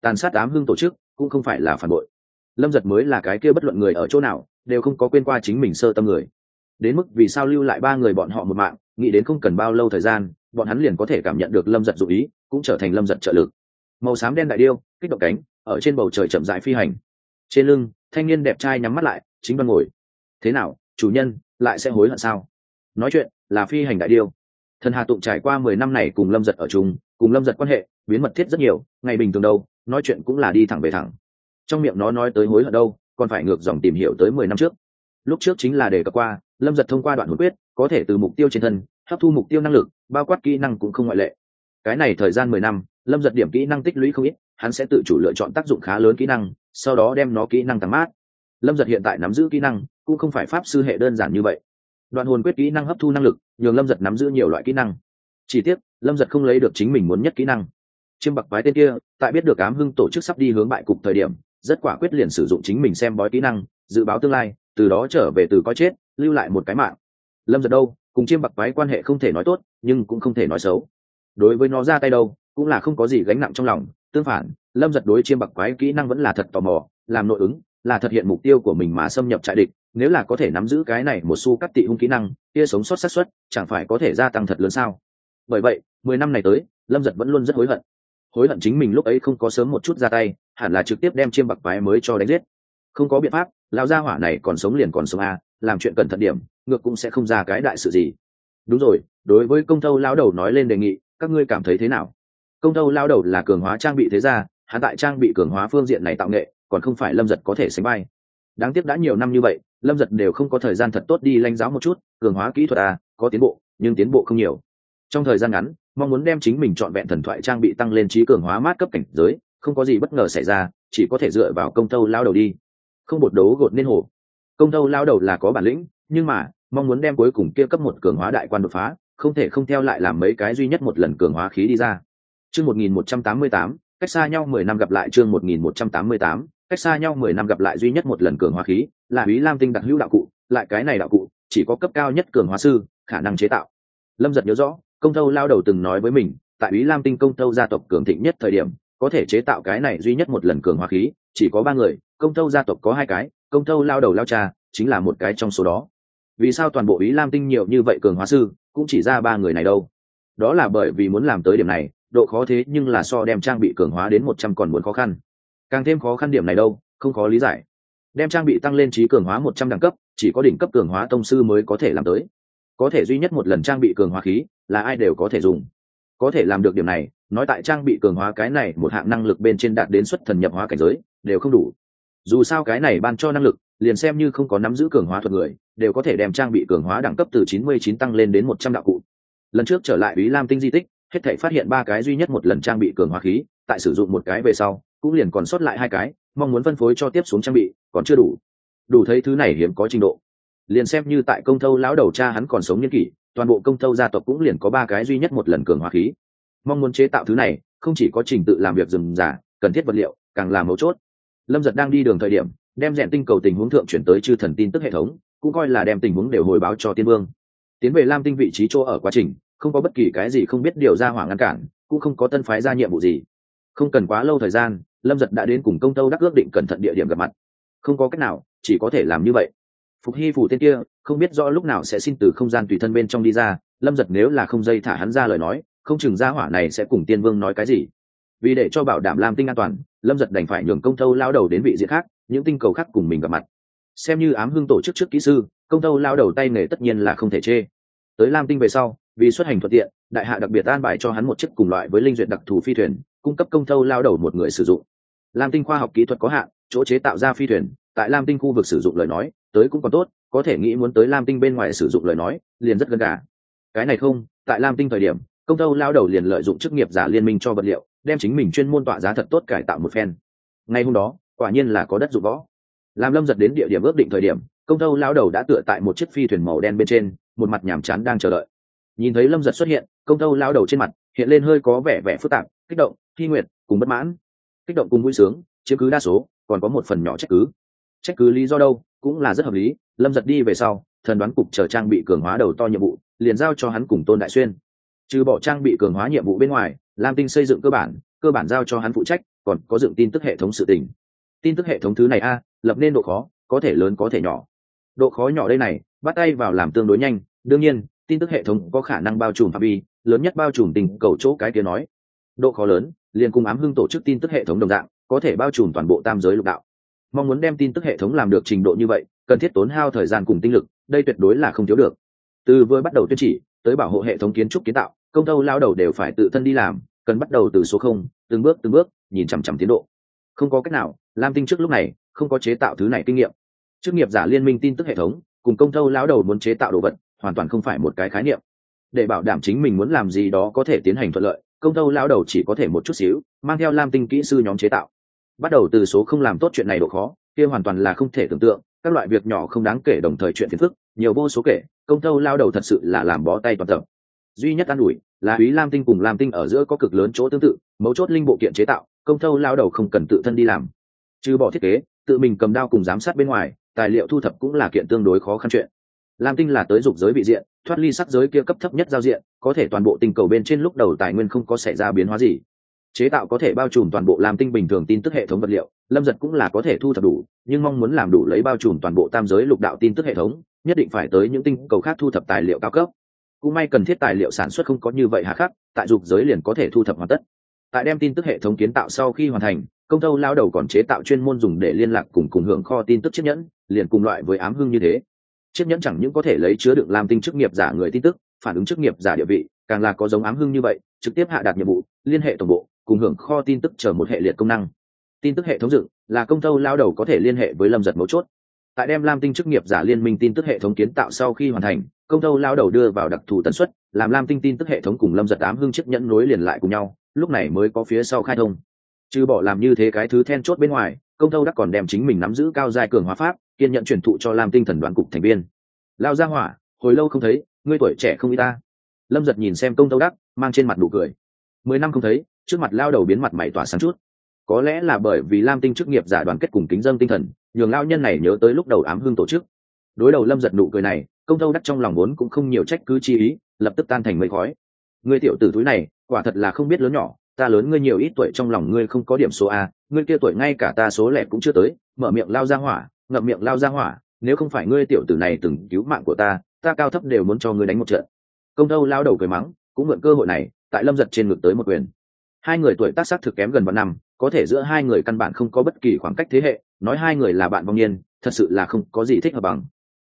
tàn sát ám hưng tổ chức cũng không phải là phản bội. Lâm giật mới là cái kia bất luận người ở chỗ nào, đều không có quên qua chính mình sơ tâm người. Đến mức vì sao lưu lại ba người bọn họ một mạng, nghĩ đến không cần bao lâu thời gian, bọn hắn liền có thể cảm nhận được lâm giật dụ ý, cũng trở thành lâm giật trợ lực. Màu xám đen đại điêu, kích động cánh ở trên bầu trời chậm rãi phi hành. Trên lưng, thanh niên đẹp trai nhắm mắt lại, chính đang ngồi. Thế nào, chủ nhân, lại sẽ hối hận sao? Nói chuyện là phi hành đại điêu. Thần hà tụng trải qua mười năm này cùng lâm giật ở chung, cùng lâm giật quan hệ biến mật thiết rất nhiều, ngày bình thường đâu, nói chuyện cũng là đi thẳng về thẳng. Trong miệng nó nói tới hối hận đâu, còn phải ngược dòng tìm hiểu tới mười năm trước. Lúc trước chính là đề cập qua, lâm giật thông qua đoạn hồn quyết, có thể từ mục tiêu trên thân, hấp thu mục tiêu năng lực, bao quát kỹ năng cũng không ngoại lệ. Cái này thời gian mười năm, lâm giật điểm kỹ năng tích lũy không ít hắn sẽ tự chủ lựa chọn tác dụng khá lớn kỹ năng, sau đó đem nó kỹ năng tăng mát. Lâm giật hiện tại nắm giữ kỹ năng, cũng không phải pháp sư hệ đơn giản như vậy. Đoạn hồn quyết kỹ năng hấp thu năng lực, nhường lâm giật nắm giữ nhiều loại kỹ năng. Chỉ tiếc, lâm giật không lấy được chính mình muốn nhất kỹ năng. Chiêm bạc quái tên kia, tại biết được ám hưng tổ chức sắp đi hướng bại cục thời điểm, rất quả quyết liền sử dụng chính mình xem bói kỹ năng, dự báo tương lai, từ đó trở về từ coi chết, lưu lại một cái mạng. Lâm giật đâu, cùng chiêm bạc quái quan hệ không thể nói tốt, nhưng cũng không thể nói xấu. Đối với nó ra tay đâu, cũng là không có gì gánh nặng trong lòng tương phản, lâm giật đối chiêm bạc quái kỹ năng vẫn là thật tò mò, làm nội ứng, là thực hiện mục tiêu của mình mà xâm nhập trại địch, nếu là có thể nắm giữ cái này một xu cắt tị hung kỹ năng, kia sống sót xác suất chẳng phải có thể gia tăng thật lớn sao? Bởi vậy, mười năm này tới, lâm giật vẫn luôn rất hối hận. Hối hận chính mình lúc ấy không có sớm một chút ra tay, hẳn là trực tiếp đem chiêm bạc quái mới cho đánh giết. Không có biện pháp, lão gia hỏa này còn sống liền còn sống à? làm chuyện cẩn thận điểm, ngược cũng sẽ không ra cái đại sự gì. Đúng rồi, đối với công thâu lão đầu nói lên đề nghị, các ngươi cảm thấy thế nào? Công thâu lao đầu là cường hóa trang bị thế gia, hắn tại trang bị cường hóa phương diện này tạo nghệ, còn không phải lâm giật có thể sánh bay đáng tiếc đã nhiều năm như vậy, lâm giật đều không có thời gian thật tốt đi lanh giáo một chút, cường hóa kỹ thuật à có tiến bộ, nhưng tiến bộ không nhiều. Trong thời gian ngắn, mong muốn đem chính mình trọn vẹn thần thoại trang bị tăng lên trí cường hóa mát cấp cảnh giới, không có gì bất ngờ xảy ra, chỉ có thể dựa vào công tâu lao đầu đi. Không bột đấu gột nên hổ công tâu lao đầu là có bản lĩnh, nhưng mà, mong muốn đem cuối cùng kia cấp một cường hóa đại quan đột phá, không thể không theo lại làm mấy cái duy nhất một lần cường hóa khí đi ra chương một nghìn một trăm tám mươi tám, cách xa nhau mười năm gặp lại chương một nghìn một trăm tám mươi tám, cách xa nhau mười năm gặp lại duy nhất một lần cường hóa khí, là Úy lam tinh đặc hữu đạo cụ. Lại cái này đạo cụ, chỉ có cấp cao nhất cường hóa sư, khả năng chế tạo. Lâm giật nhớ rõ, công thâu lao đầu từng nói với mình, tại Úy lam tinh công thâu gia tộc cường thịnh nhất thời điểm, có thể chế tạo cái này duy nhất một lần cường hóa khí, chỉ có ba người, công thâu gia tộc có hai cái, công thâu lao đầu lao cha, chính là một cái trong số đó. Vì sao toàn bộ Úy lam tinh nhiều như vậy cường hóa sư, cũng chỉ ra ba người này đâu? Đó là bởi vì muốn làm tới điểm này độ khó thế nhưng là so đem trang bị cường hóa đến một trăm còn muốn khó khăn. Càng thêm khó khăn điểm này đâu, không khó lý giải. Đem trang bị tăng lên trí cường hóa một trăm đẳng cấp, chỉ có đỉnh cấp cường hóa tông sư mới có thể làm tới. Có thể duy nhất một lần trang bị cường hóa khí, là ai đều có thể dùng. Có thể làm được điểm này, nói tại trang bị cường hóa cái này một hạng năng lực bên trên đạt đến xuất thần nhập hóa cảnh giới, đều không đủ. Dù sao cái này ban cho năng lực, liền xem như không có nắm giữ cường hóa thuật người, đều có thể đem trang bị cường hóa đẳng cấp từ 99 tăng lên đến 100 đạo cụ. Lần trước trở lại ý lam tinh di tích hết thể phát hiện ba cái duy nhất một lần trang bị cường hóa khí, tại sử dụng một cái về sau, cũng liền còn sót lại hai cái, mong muốn phân phối cho tiếp xuống trang bị, còn chưa đủ. Đủ thấy thứ này hiếm có trình độ. Liền xem như tại công thâu lão đầu cha hắn còn sống nhân kỷ, toàn bộ công thâu gia tộc cũng liền có ba cái duy nhất một lần cường hóa khí. Mong muốn chế tạo thứ này, không chỉ có trình tự làm việc rườm giả cần thiết vật liệu, càng là mấu chốt. Lâm giật đang đi đường thời điểm, đem rèn tinh cầu tình huống thượng chuyển tới chư thần tin tức hệ thống, cũng coi là đem tình huống đều hồi báo cho tiên vương. Tiến về lam tinh vị trí chỗ ở quá trình không có bất kỳ cái gì không biết điều ra hỏa ngăn cản, cũng không có tân phái ra nhiệm vụ gì. Không cần quá lâu thời gian, lâm giật đã đến cùng công tâu đắc ước định cẩn thận địa điểm gặp mặt. Không có cách nào, chỉ có thể làm như vậy. Phục hy phủ tên kia, không biết rõ lúc nào sẽ xin từ không gian tùy thân bên trong đi ra, lâm giật nếu là không dây thả hắn ra lời nói, không chừng ra hỏa này sẽ cùng tiên vương nói cái gì. Vì để cho bảo đảm lam tinh an toàn, lâm giật đành phải nhường công tâu lao đầu đến vị diện khác, những tinh cầu khác cùng mình gặp mặt. Xem như ám hưng tổ chức trước kỹ sư, công tâu lao đầu tay nghề tất nhiên là không thể chê. Tới lam tinh về sau vì xuất hành thuận tiện, đại hạ đặc biệt an bài cho hắn một chiếc cùng loại với linh duyệt đặc thù phi thuyền, cung cấp công thâu lao đầu một người sử dụng. Lam tinh khoa học kỹ thuật có hạn, chỗ chế tạo ra phi thuyền, tại lam tinh khu vực sử dụng lời nói, tới cũng còn tốt, có thể nghĩ muốn tới lam tinh bên ngoài sử dụng lời nói, liền rất gần cả cái này không, tại lam tinh thời điểm, công thâu lao đầu liền lợi dụng chức nghiệp giả liên minh cho vật liệu, đem chính mình chuyên môn tọa giá thật tốt cải tạo một phen. Ngay hôm đó, quả nhiên là có đất dụng võ. Làm lâm giật đến địa điểm ước định thời điểm, công thâu lao đầu đã tựa tại một chiếc phi thuyền màu đen bên trên, một mặt nhàm chán đang chờ đợi nhìn thấy lâm giật xuất hiện, công tâu lão đầu trên mặt hiện lên hơi có vẻ vẻ phức tạp, kích động, thi nguyện cùng bất mãn. Kích động cùng vui sướng, chiếm cứ đa số, còn có một phần nhỏ trách cứ. Trách cứ lý do đâu, cũng là rất hợp lý. Lâm giật đi về sau, thần đoán cục chờ trang bị cường hóa đầu to nhiệm vụ, liền giao cho hắn cùng tôn đại xuyên. Trừ bỏ trang bị cường hóa nhiệm vụ bên ngoài, lam tinh xây dựng cơ bản cơ bản giao cho hắn phụ trách, còn có dựng tin tức hệ thống sự tình. Tin tức hệ thống thứ này a, lập nên độ khó, có thể lớn có thể nhỏ. Độ khó nhỏ đây này, bắt tay vào làm tương đối nhanh, đương nhiên tin tức hệ thống có khả năng bao trùm phạm vi, lớn nhất bao trùm tình cầu chỗ cái kia nói. Độ khó lớn, liền cùng ám hưng tổ chức tin tức hệ thống đồng dạng, có thể bao trùm toàn bộ tam giới lục đạo. Mong muốn đem tin tức hệ thống làm được trình độ như vậy, cần thiết tốn hao thời gian cùng tinh lực, đây tuyệt đối là không thiếu được. Từ vừa bắt đầu tuyên chỉ, tới bảo hộ hệ thống kiến trúc kiến tạo, công tâu lao đầu đều phải tự thân đi làm, cần bắt đầu từ số không, từng bước từng bước, nhìn chằm chằm tiến độ. Không có cách nào, lam tinh trước lúc này, không có chế tạo thứ này kinh nghiệm. Chức nghiệp giả liên minh tin tức hệ thống, cùng công tâu lao đầu muốn chế tạo đồ vật hoàn toàn không phải một cái khái niệm. Để bảo đảm chính mình muốn làm gì đó có thể tiến hành thuận lợi, công tâu lao đầu chỉ có thể một chút xíu, mang theo lam tinh kỹ sư nhóm chế tạo. Bắt đầu từ số không làm tốt chuyện này độ khó, kia hoàn toàn là không thể tưởng tượng, các loại việc nhỏ không đáng kể đồng thời chuyện phiền phức, nhiều vô số kể, công tâu lao đầu thật sự là làm bó tay toàn tập. Duy nhất an ủi là ý lam tinh cùng lam tinh ở giữa có cực lớn chỗ tương tự, mấu chốt linh bộ kiện chế tạo, công tâu lao đầu không cần tự thân đi làm. Trừ bỏ thiết kế, tự mình cầm đao cùng giám sát bên ngoài, tài liệu thu thập cũng là kiện tương đối khó khăn chuyện lam tinh là tới dục giới vị diện, thoát ly sắc giới kia cấp thấp nhất giao diện, có thể toàn bộ tinh cầu bên trên lúc đầu tài nguyên không có xảy ra biến hóa gì. Chế tạo có thể bao trùm toàn bộ lam tinh bình thường tin tức hệ thống vật liệu, lâm giật cũng là có thể thu thập đủ, nhưng mong muốn làm đủ lấy bao trùm toàn bộ tam giới lục đạo tin tức hệ thống, nhất định phải tới những tinh cầu khác thu thập tài liệu cao cấp. Cũng may cần thiết tài liệu sản xuất không có như vậy hà khắc, tại dục giới liền có thể thu thập hoàn tất. Tại đem tin tức hệ thống kiến tạo sau khi hoàn thành, công tâu lao đầu còn chế tạo chuyên môn dùng để liên lạc cùng cùng hưởng kho tin tức chiếc nhẫn, liền cùng loại với ám hưng như thế chiếc nhẫn chẳng những có thể lấy chứa đựng làm tinh chức nghiệp giả người tin tức, phản ứng chức nghiệp giả địa vị, càng là có giống ám hưng như vậy, trực tiếp hạ đạt nhiệm vụ, liên hệ tổng bộ, cùng hưởng kho tin tức chờ một hệ liệt công năng. Tin tức hệ thống dựng là công tâu lao đầu có thể liên hệ với lâm giật mấu chốt. Tại đem lam tinh chức nghiệp giả liên minh tin tức hệ thống kiến tạo sau khi hoàn thành, công tâu lao đầu đưa vào đặc thù tần suất, làm lam tinh tin tức hệ thống cùng lâm giật ám hưng chiếc nhẫn nối liền lại cùng nhau, lúc này mới có phía sau khai thông. Trừ bỏ làm như thế cái thứ then chốt bên ngoài, công tâu đã còn đem chính mình nắm giữ cao giai cường hóa pháp kiên nhận truyền thụ cho lam tinh thần đoàn cục thành viên. Lao gia hỏa, hồi lâu không thấy, ngươi tuổi trẻ không y ta. Lâm giật nhìn xem công tâu đắc, mang trên mặt đủ cười. Mười năm không thấy, trước mặt lao đầu biến mặt mày tỏa sáng chút. Có lẽ là bởi vì lam tinh chức nghiệp giả đoàn kết cùng kính dân tinh thần, nhường lao nhân này nhớ tới lúc đầu ám hưng tổ chức. Đối đầu lâm giật nụ cười này, công tâu đắc trong lòng vốn cũng không nhiều trách cứ chi ý, lập tức tan thành mây khói. Ngươi tiểu tử túi này, quả thật là không biết lớn nhỏ, ta lớn ngươi nhiều ít tuổi trong lòng ngươi không có điểm số a, ngươi kia tuổi ngay cả ta số lẻ cũng chưa tới, mở miệng lao ra hỏa ngậm miệng lao ra hỏa, nếu không phải ngươi tiểu tử này từng cứu mạng của ta ta cao thấp đều muốn cho ngươi đánh một trận. Công tâu lao đầu cười mắng, cũng mượn cơ hội này, tại lâm giật trên ngực tới một quyền. Hai người tuổi tác xác thực kém gần vạn năm, có thể giữa hai người căn bản không có bất kỳ khoảng cách thế hệ, nói hai người là bạn vong niên, thật sự là không có gì thích hợp bằng.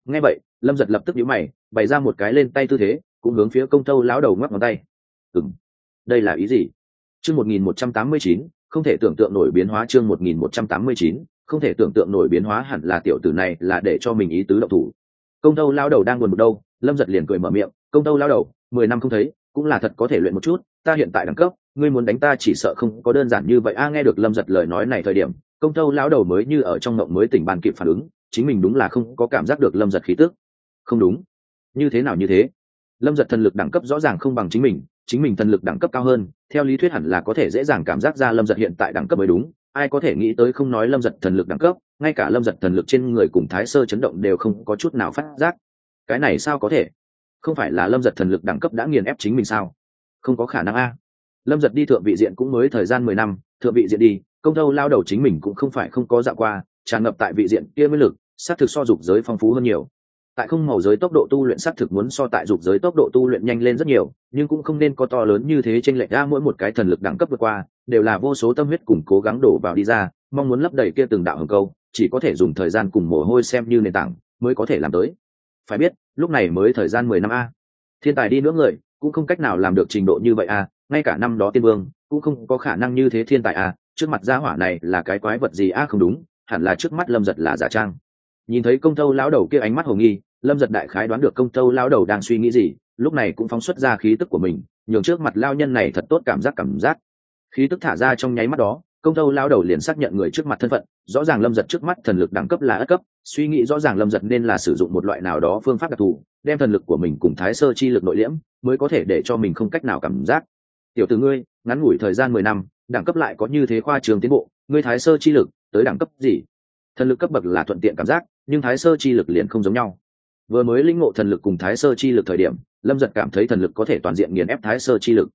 Ngay vậy, lâm giật lập tức nhíu mày, bày ra một cái lên tay tư thế, cũng hướng phía công tâu lão đầu ngoắc ngón tay. Ừng đây là ý gì? Chương một nghìn một trăm tám mươi chín, không thể tưởng tượng nổi biến hóa chương một nghìn một trăm tám mươi chín không thể tưởng tượng nổi biến hóa hẳn là tiểu tử này là để cho mình ý tứ độc thủ. Công tâu lao đầu đang buồn một đâu, lâm giật liền cười mở miệng, công tâu lao đầu, mười năm không thấy, cũng là thật có thể luyện một chút, ta hiện tại đẳng cấp, ngươi muốn đánh ta chỉ sợ không có đơn giản như vậy. A, nghe được lâm giật lời nói này thời điểm, công tâu lão đầu mới như ở trong mộng mới tỉnh bàn kịp phản ứng, chính mình đúng là không có cảm giác được lâm giật khí tức. Không đúng. Như thế nào như thế? Lâm giật thần lực đẳng cấp rõ ràng không bằng chính mình chính mình thần lực đẳng cấp cao hơn, theo lý thuyết hẳn là có thể dễ dàng cảm giác ra lâm giật hiện tại đẳng cấp mới đúng ai có thể nghĩ tới không nói lâm giật thần lực đẳng cấp, ngay cả lâm giật thần lực trên người cùng thái sơ chấn động đều không có chút nào phát giác. Cái này sao có thể? Không phải là lâm giật thần lực đẳng cấp đã nghiền ép chính mình sao? Không có khả năng a. Lâm giật đi thượng vị diện cũng mới thời gian mười năm, thượng vị diện đi, công thâu lao đầu chính mình cũng không phải không có dạo qua, tràn ngập tại vị diện kia mới lực s á t thực so dục giới phong phú hơn nhiều. Tại không màu giới tốc độ tu luyện s á t thực muốn so tại dục giới tốc độ tu luyện nhanh lên rất nhiều, nhưng cũng không nên có to lớn như thế t r ê n lệch ra mỗi một cái thần lực đẳng cấp vượt qua đều là vô số tâm huyết cùng cố gắng đổ vào đi ra, mong muốn lấp đầy kia từng đạo hầm câu, chỉ có thể dùng thời gian cùng mồ hôi xem như nền tảng mới có thể làm tới. Phải biết, lúc này mới thời gian mười năm a. Thiên tài đi nữa người, cũng không cách nào làm được trình độ như vậy a, ngay cả năm đó tiên vương, cũng không có khả năng như thế thiên tài a. trước mặt gia hỏa này là cái quái vật gì a không đúng, hẳn là trước mắt lâm giật là giả trang. Nhìn thấy công tâu lão đầu kia ánh mắt hồ nghi, lâm giật đại khái đoán được công tâu lão đầu đang suy nghĩ gì, lúc này cũng phóng xuất ra khí tức của mình, nhường trước mặt lao nhân này thật tốt cảm giác cảm giác khí tức thả ra trong nháy mắt đó, công tâu lao đầu liền xác nhận người trước mặt thân phận, rõ ràng lâm giật trước mắt thần lực đẳng cấp là ất cấp, suy nghĩ rõ ràng lâm giật nên là sử dụng một loại nào đó phương pháp đặc thù, đem thần lực của mình cùng thái sơ chi lực nội liễm, mới có thể để cho mình không cách nào cảm giác. Tiểu từ ngươi, ngắn ngủi thời gian mười năm, đẳng cấp lại có như thế khoa trường tiến bộ, ngươi thái sơ chi lực tới đẳng cấp gì? Thần lực cấp bậc là thuận tiện cảm giác, nhưng thái sơ chi lực liền không giống nhau. Vừa mới linh ngộ thần lực cùng thái sơ chi lực thời điểm, lâm giật cảm thấy thần lực có thể toàn diện nghiền ép thái sơ chi lực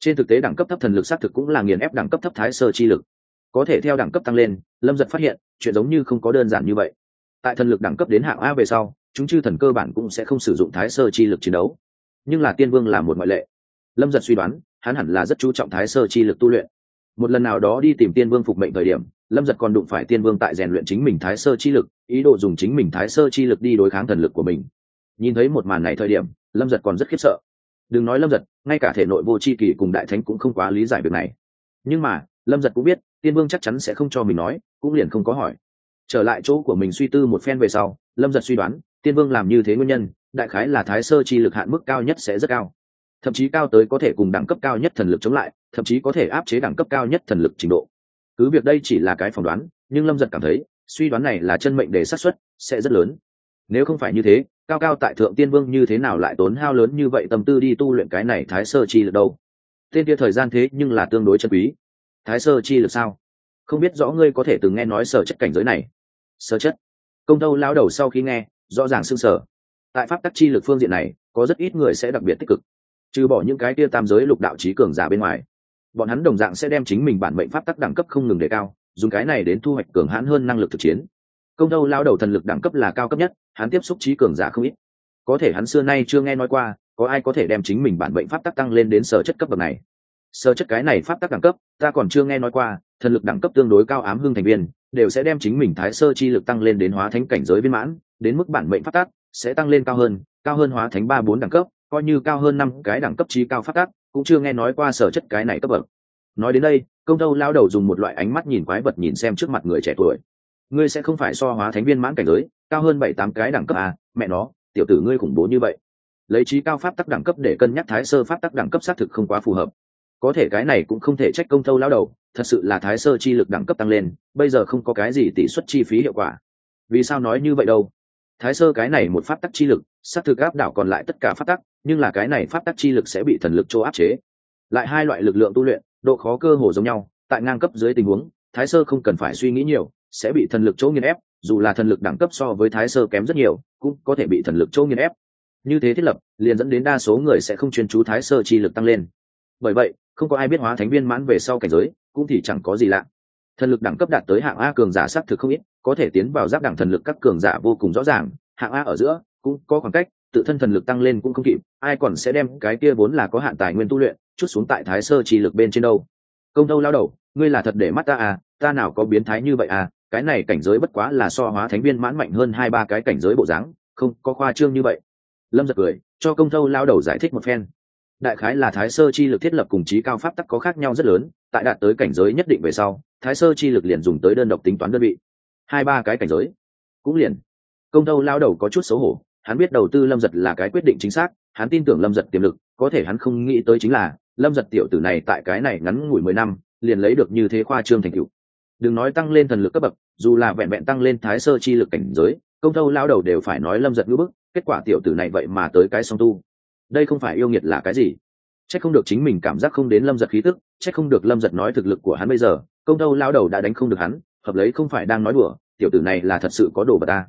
trên thực tế đẳng cấp thấp thần lực xác thực cũng là nghiền ép đẳng cấp thấp thái sơ chi lực. Có thể theo đẳng cấp tăng lên, lâm giật phát hiện, chuyện giống như không có đơn giản như vậy. Tại thần lực đẳng cấp đến hạng a về sau, chúng chư thần cơ bản cũng sẽ không sử dụng thái sơ chi lực chiến đấu. Nhưng là tiên vương là một ngoại lệ. Lâm giật suy đoán, hắn hẳn là rất chú trọng thái sơ chi lực tu luyện. Một lần nào đó đi tìm tiên vương phục mệnh thời điểm, lâm giật còn đụng phải tiên vương tại rèn luyện chính mình thái sơ chi lực, ý đồ dùng chính mình thái sơ chi lực đi đối kháng thần lực của mình. Nhìn thấy một màn này thời điểm, lâm giật còn rất khiếp sợ đừng nói lâm giật, ngay cả thể nội vô c h i kỳ cùng đại thánh cũng không quá lý giải việc này. Nhưng mà, lâm giật cũng biết, tiên vương chắc chắn sẽ không cho mình nói, cũng liền không có hỏi. Trở lại chỗ của mình suy tư một phen về sau, lâm giật suy đoán, tiên vương làm như thế nguyên nhân, đại khái là thái sơ chi lực hạn mức cao nhất sẽ rất cao. Thậm chí cao tới có thể cùng đẳng cấp cao nhất thần lực chống lại, thậm chí có thể áp chế đẳng cấp cao nhất thần lực trình độ. Cứ việc đây chỉ là cái phỏng đoán, nhưng lâm giật cảm thấy, suy đoán này là chân mệnh để xác suất sẽ rất lớn. Nếu không phải như thế cao cao tại thượng tiên vương như thế nào lại tốn hao lớn như vậy tâm tư đi tu luyện cái này thái sơ chi lực đâu? Tên kia thời gian thế nhưng là tương đối chân quý. Thái sơ chi lực sao? Không biết rõ ngươi có thể từng nghe nói sở chất cảnh giới này. Sở chất? Công tâu lao đầu sau khi nghe, rõ ràng xương sở tại pháp tắc chi lực phương diện này, có rất ít người sẽ đặc biệt tích cực. Trừ bỏ những cái kia tam giới lục đạo trí cường giả bên ngoài. Bọn hắn đồng dạng sẽ đem chính mình bản mệnh pháp tắc đẳng cấp không ngừng đề cao, dùng cái này đến thu hoạch cường hãn hơn năng lực thực chiến công tâu lao đầu thần lực đẳng cấp là cao cấp nhất, hắn tiếp xúc trí cường giả không ít. Có thể hắn xưa nay chưa nghe nói qua, có ai có thể đem chính mình bản mệnh pháp tắc tăng lên đến sở chất cấp bậc này. Sở chất cái này pháp tắc đẳng cấp, ta còn chưa nghe nói qua, thần lực đẳng cấp tương đối cao ám hưng thành viên, đều sẽ đem chính mình thái sơ chi lực tăng lên đến hóa thánh cảnh giới viên mãn, đến mức bản mệnh pháp tắc sẽ tăng lên cao hơn cao hơn hóa thánh ba bốn đẳng cấp, coi như cao hơn năm cái đẳng cấp trí cao pháp tắc, cũng chưa nghe nói qua sở chất cái này cấp bậc. Nói đến đây, công tâu lao đầu dùng một loại ánh mắt nhìn quái vật nhìn xem trước mặt người trẻ tuổi ngươi sẽ không phải so hóa thánh viên mãn cảnh giới, cao hơn bảy tám cái đẳng cấp à mẹ nó, tiểu tử ngươi khủng bố như vậy. Lấy trí cao pháp tắc đẳng cấp để cân nhắc thái sơ pháp tắc đẳng cấp xác thực không quá phù hợp. Có thể cái này cũng không thể trách công thâu lao đầu, thật sự là thái sơ chi lực đẳng cấp tăng lên, bây giờ không có cái gì tỷ suất chi phí hiệu quả. Vì sao nói như vậy đâu? Thái sơ cái này một pháp tắc chi lực, xác thực áp đảo còn lại tất cả pháp tắc, nhưng là cái này pháp tắc chi lực sẽ bị thần lực chỗ áp chế. Lại hai loại lực lượng tu luyện, độ khó cơ hồ giống nhau, tại ngang cấp dưới tình huống, thái sơ không cần phải suy nghĩ nhiều sẽ bị thần lực chỗ nghiền ép, dù là thần lực đẳng cấp so với thái sơ kém rất nhiều, cũng có thể bị thần lực chỗ nghiền ép. Như thế thiết lập, liền dẫn đến đa số người sẽ không chuyên chú thái sơ chi lực tăng lên. Bởi vậy, không có ai biết hóa thánh viên mãn về sau cảnh giới, cũng thì chẳng có gì lạ. Thần lực đẳng cấp đạt tới hạng a cường giả xác thực không ít, có thể tiến vào giáp đẳng thần lực các cường giả vô cùng rõ ràng, hạng a ở giữa cũng có khoảng cách, tự thân thần lực tăng lên cũng không kịp, ai còn sẽ đem cái kia vốn là có hạn tài nguyên tu luyện, chút xuống tại thái sơ chi lực bên trên đâu. Công đâu lao đầu, ngươi là thật để mắt ta à ta nào có biến thái như vậy à cái này cảnh giới bất quá là so hóa thánh viên mãn mạnh hơn hai ba cái cảnh giới bộ dáng, không, có khoa trương như vậy. Lâm giật cười, cho công thâu lao đầu giải thích một phen. Đại khái là thái sơ chi lực thiết lập cùng trí cao pháp tắc có khác nhau rất lớn, tại đạt tới cảnh giới nhất định về sau, thái sơ chi lực liền dùng tới đơn độc tính toán đơn vị. Hai ba cái cảnh giới, cũng liền. Công thâu lao đầu có chút xấu hổ, hắn biết đầu tư lâm giật là cái quyết định chính xác, hắn tin tưởng lâm giật tiềm lực, có thể hắn không nghĩ tới chính là, lâm giật tiểu tử này tại cái này ngắn ngủi mười năm, liền lấy được như thế khoa trương thành cựu đừng nói tăng lên thần lực cấp bậc, dù là vẹn vẹn tăng lên thái sơ chi lực cảnh giới, công thâu lao đầu đều phải nói lâm giật ngữ bức, kết quả tiểu tử này vậy mà tới cái song tu. Đây không phải yêu nghiệt là cái gì? C h ắ c không được chính mình cảm giác không đến lâm giật khí tức c h ắ c không được lâm giật nói thực lực của hắn bây giờ, công thâu lao đầu đã đánh không được hắn, hợp lấy không phải đang nói đùa, tiểu tử này là thật sự có đồ vật ta.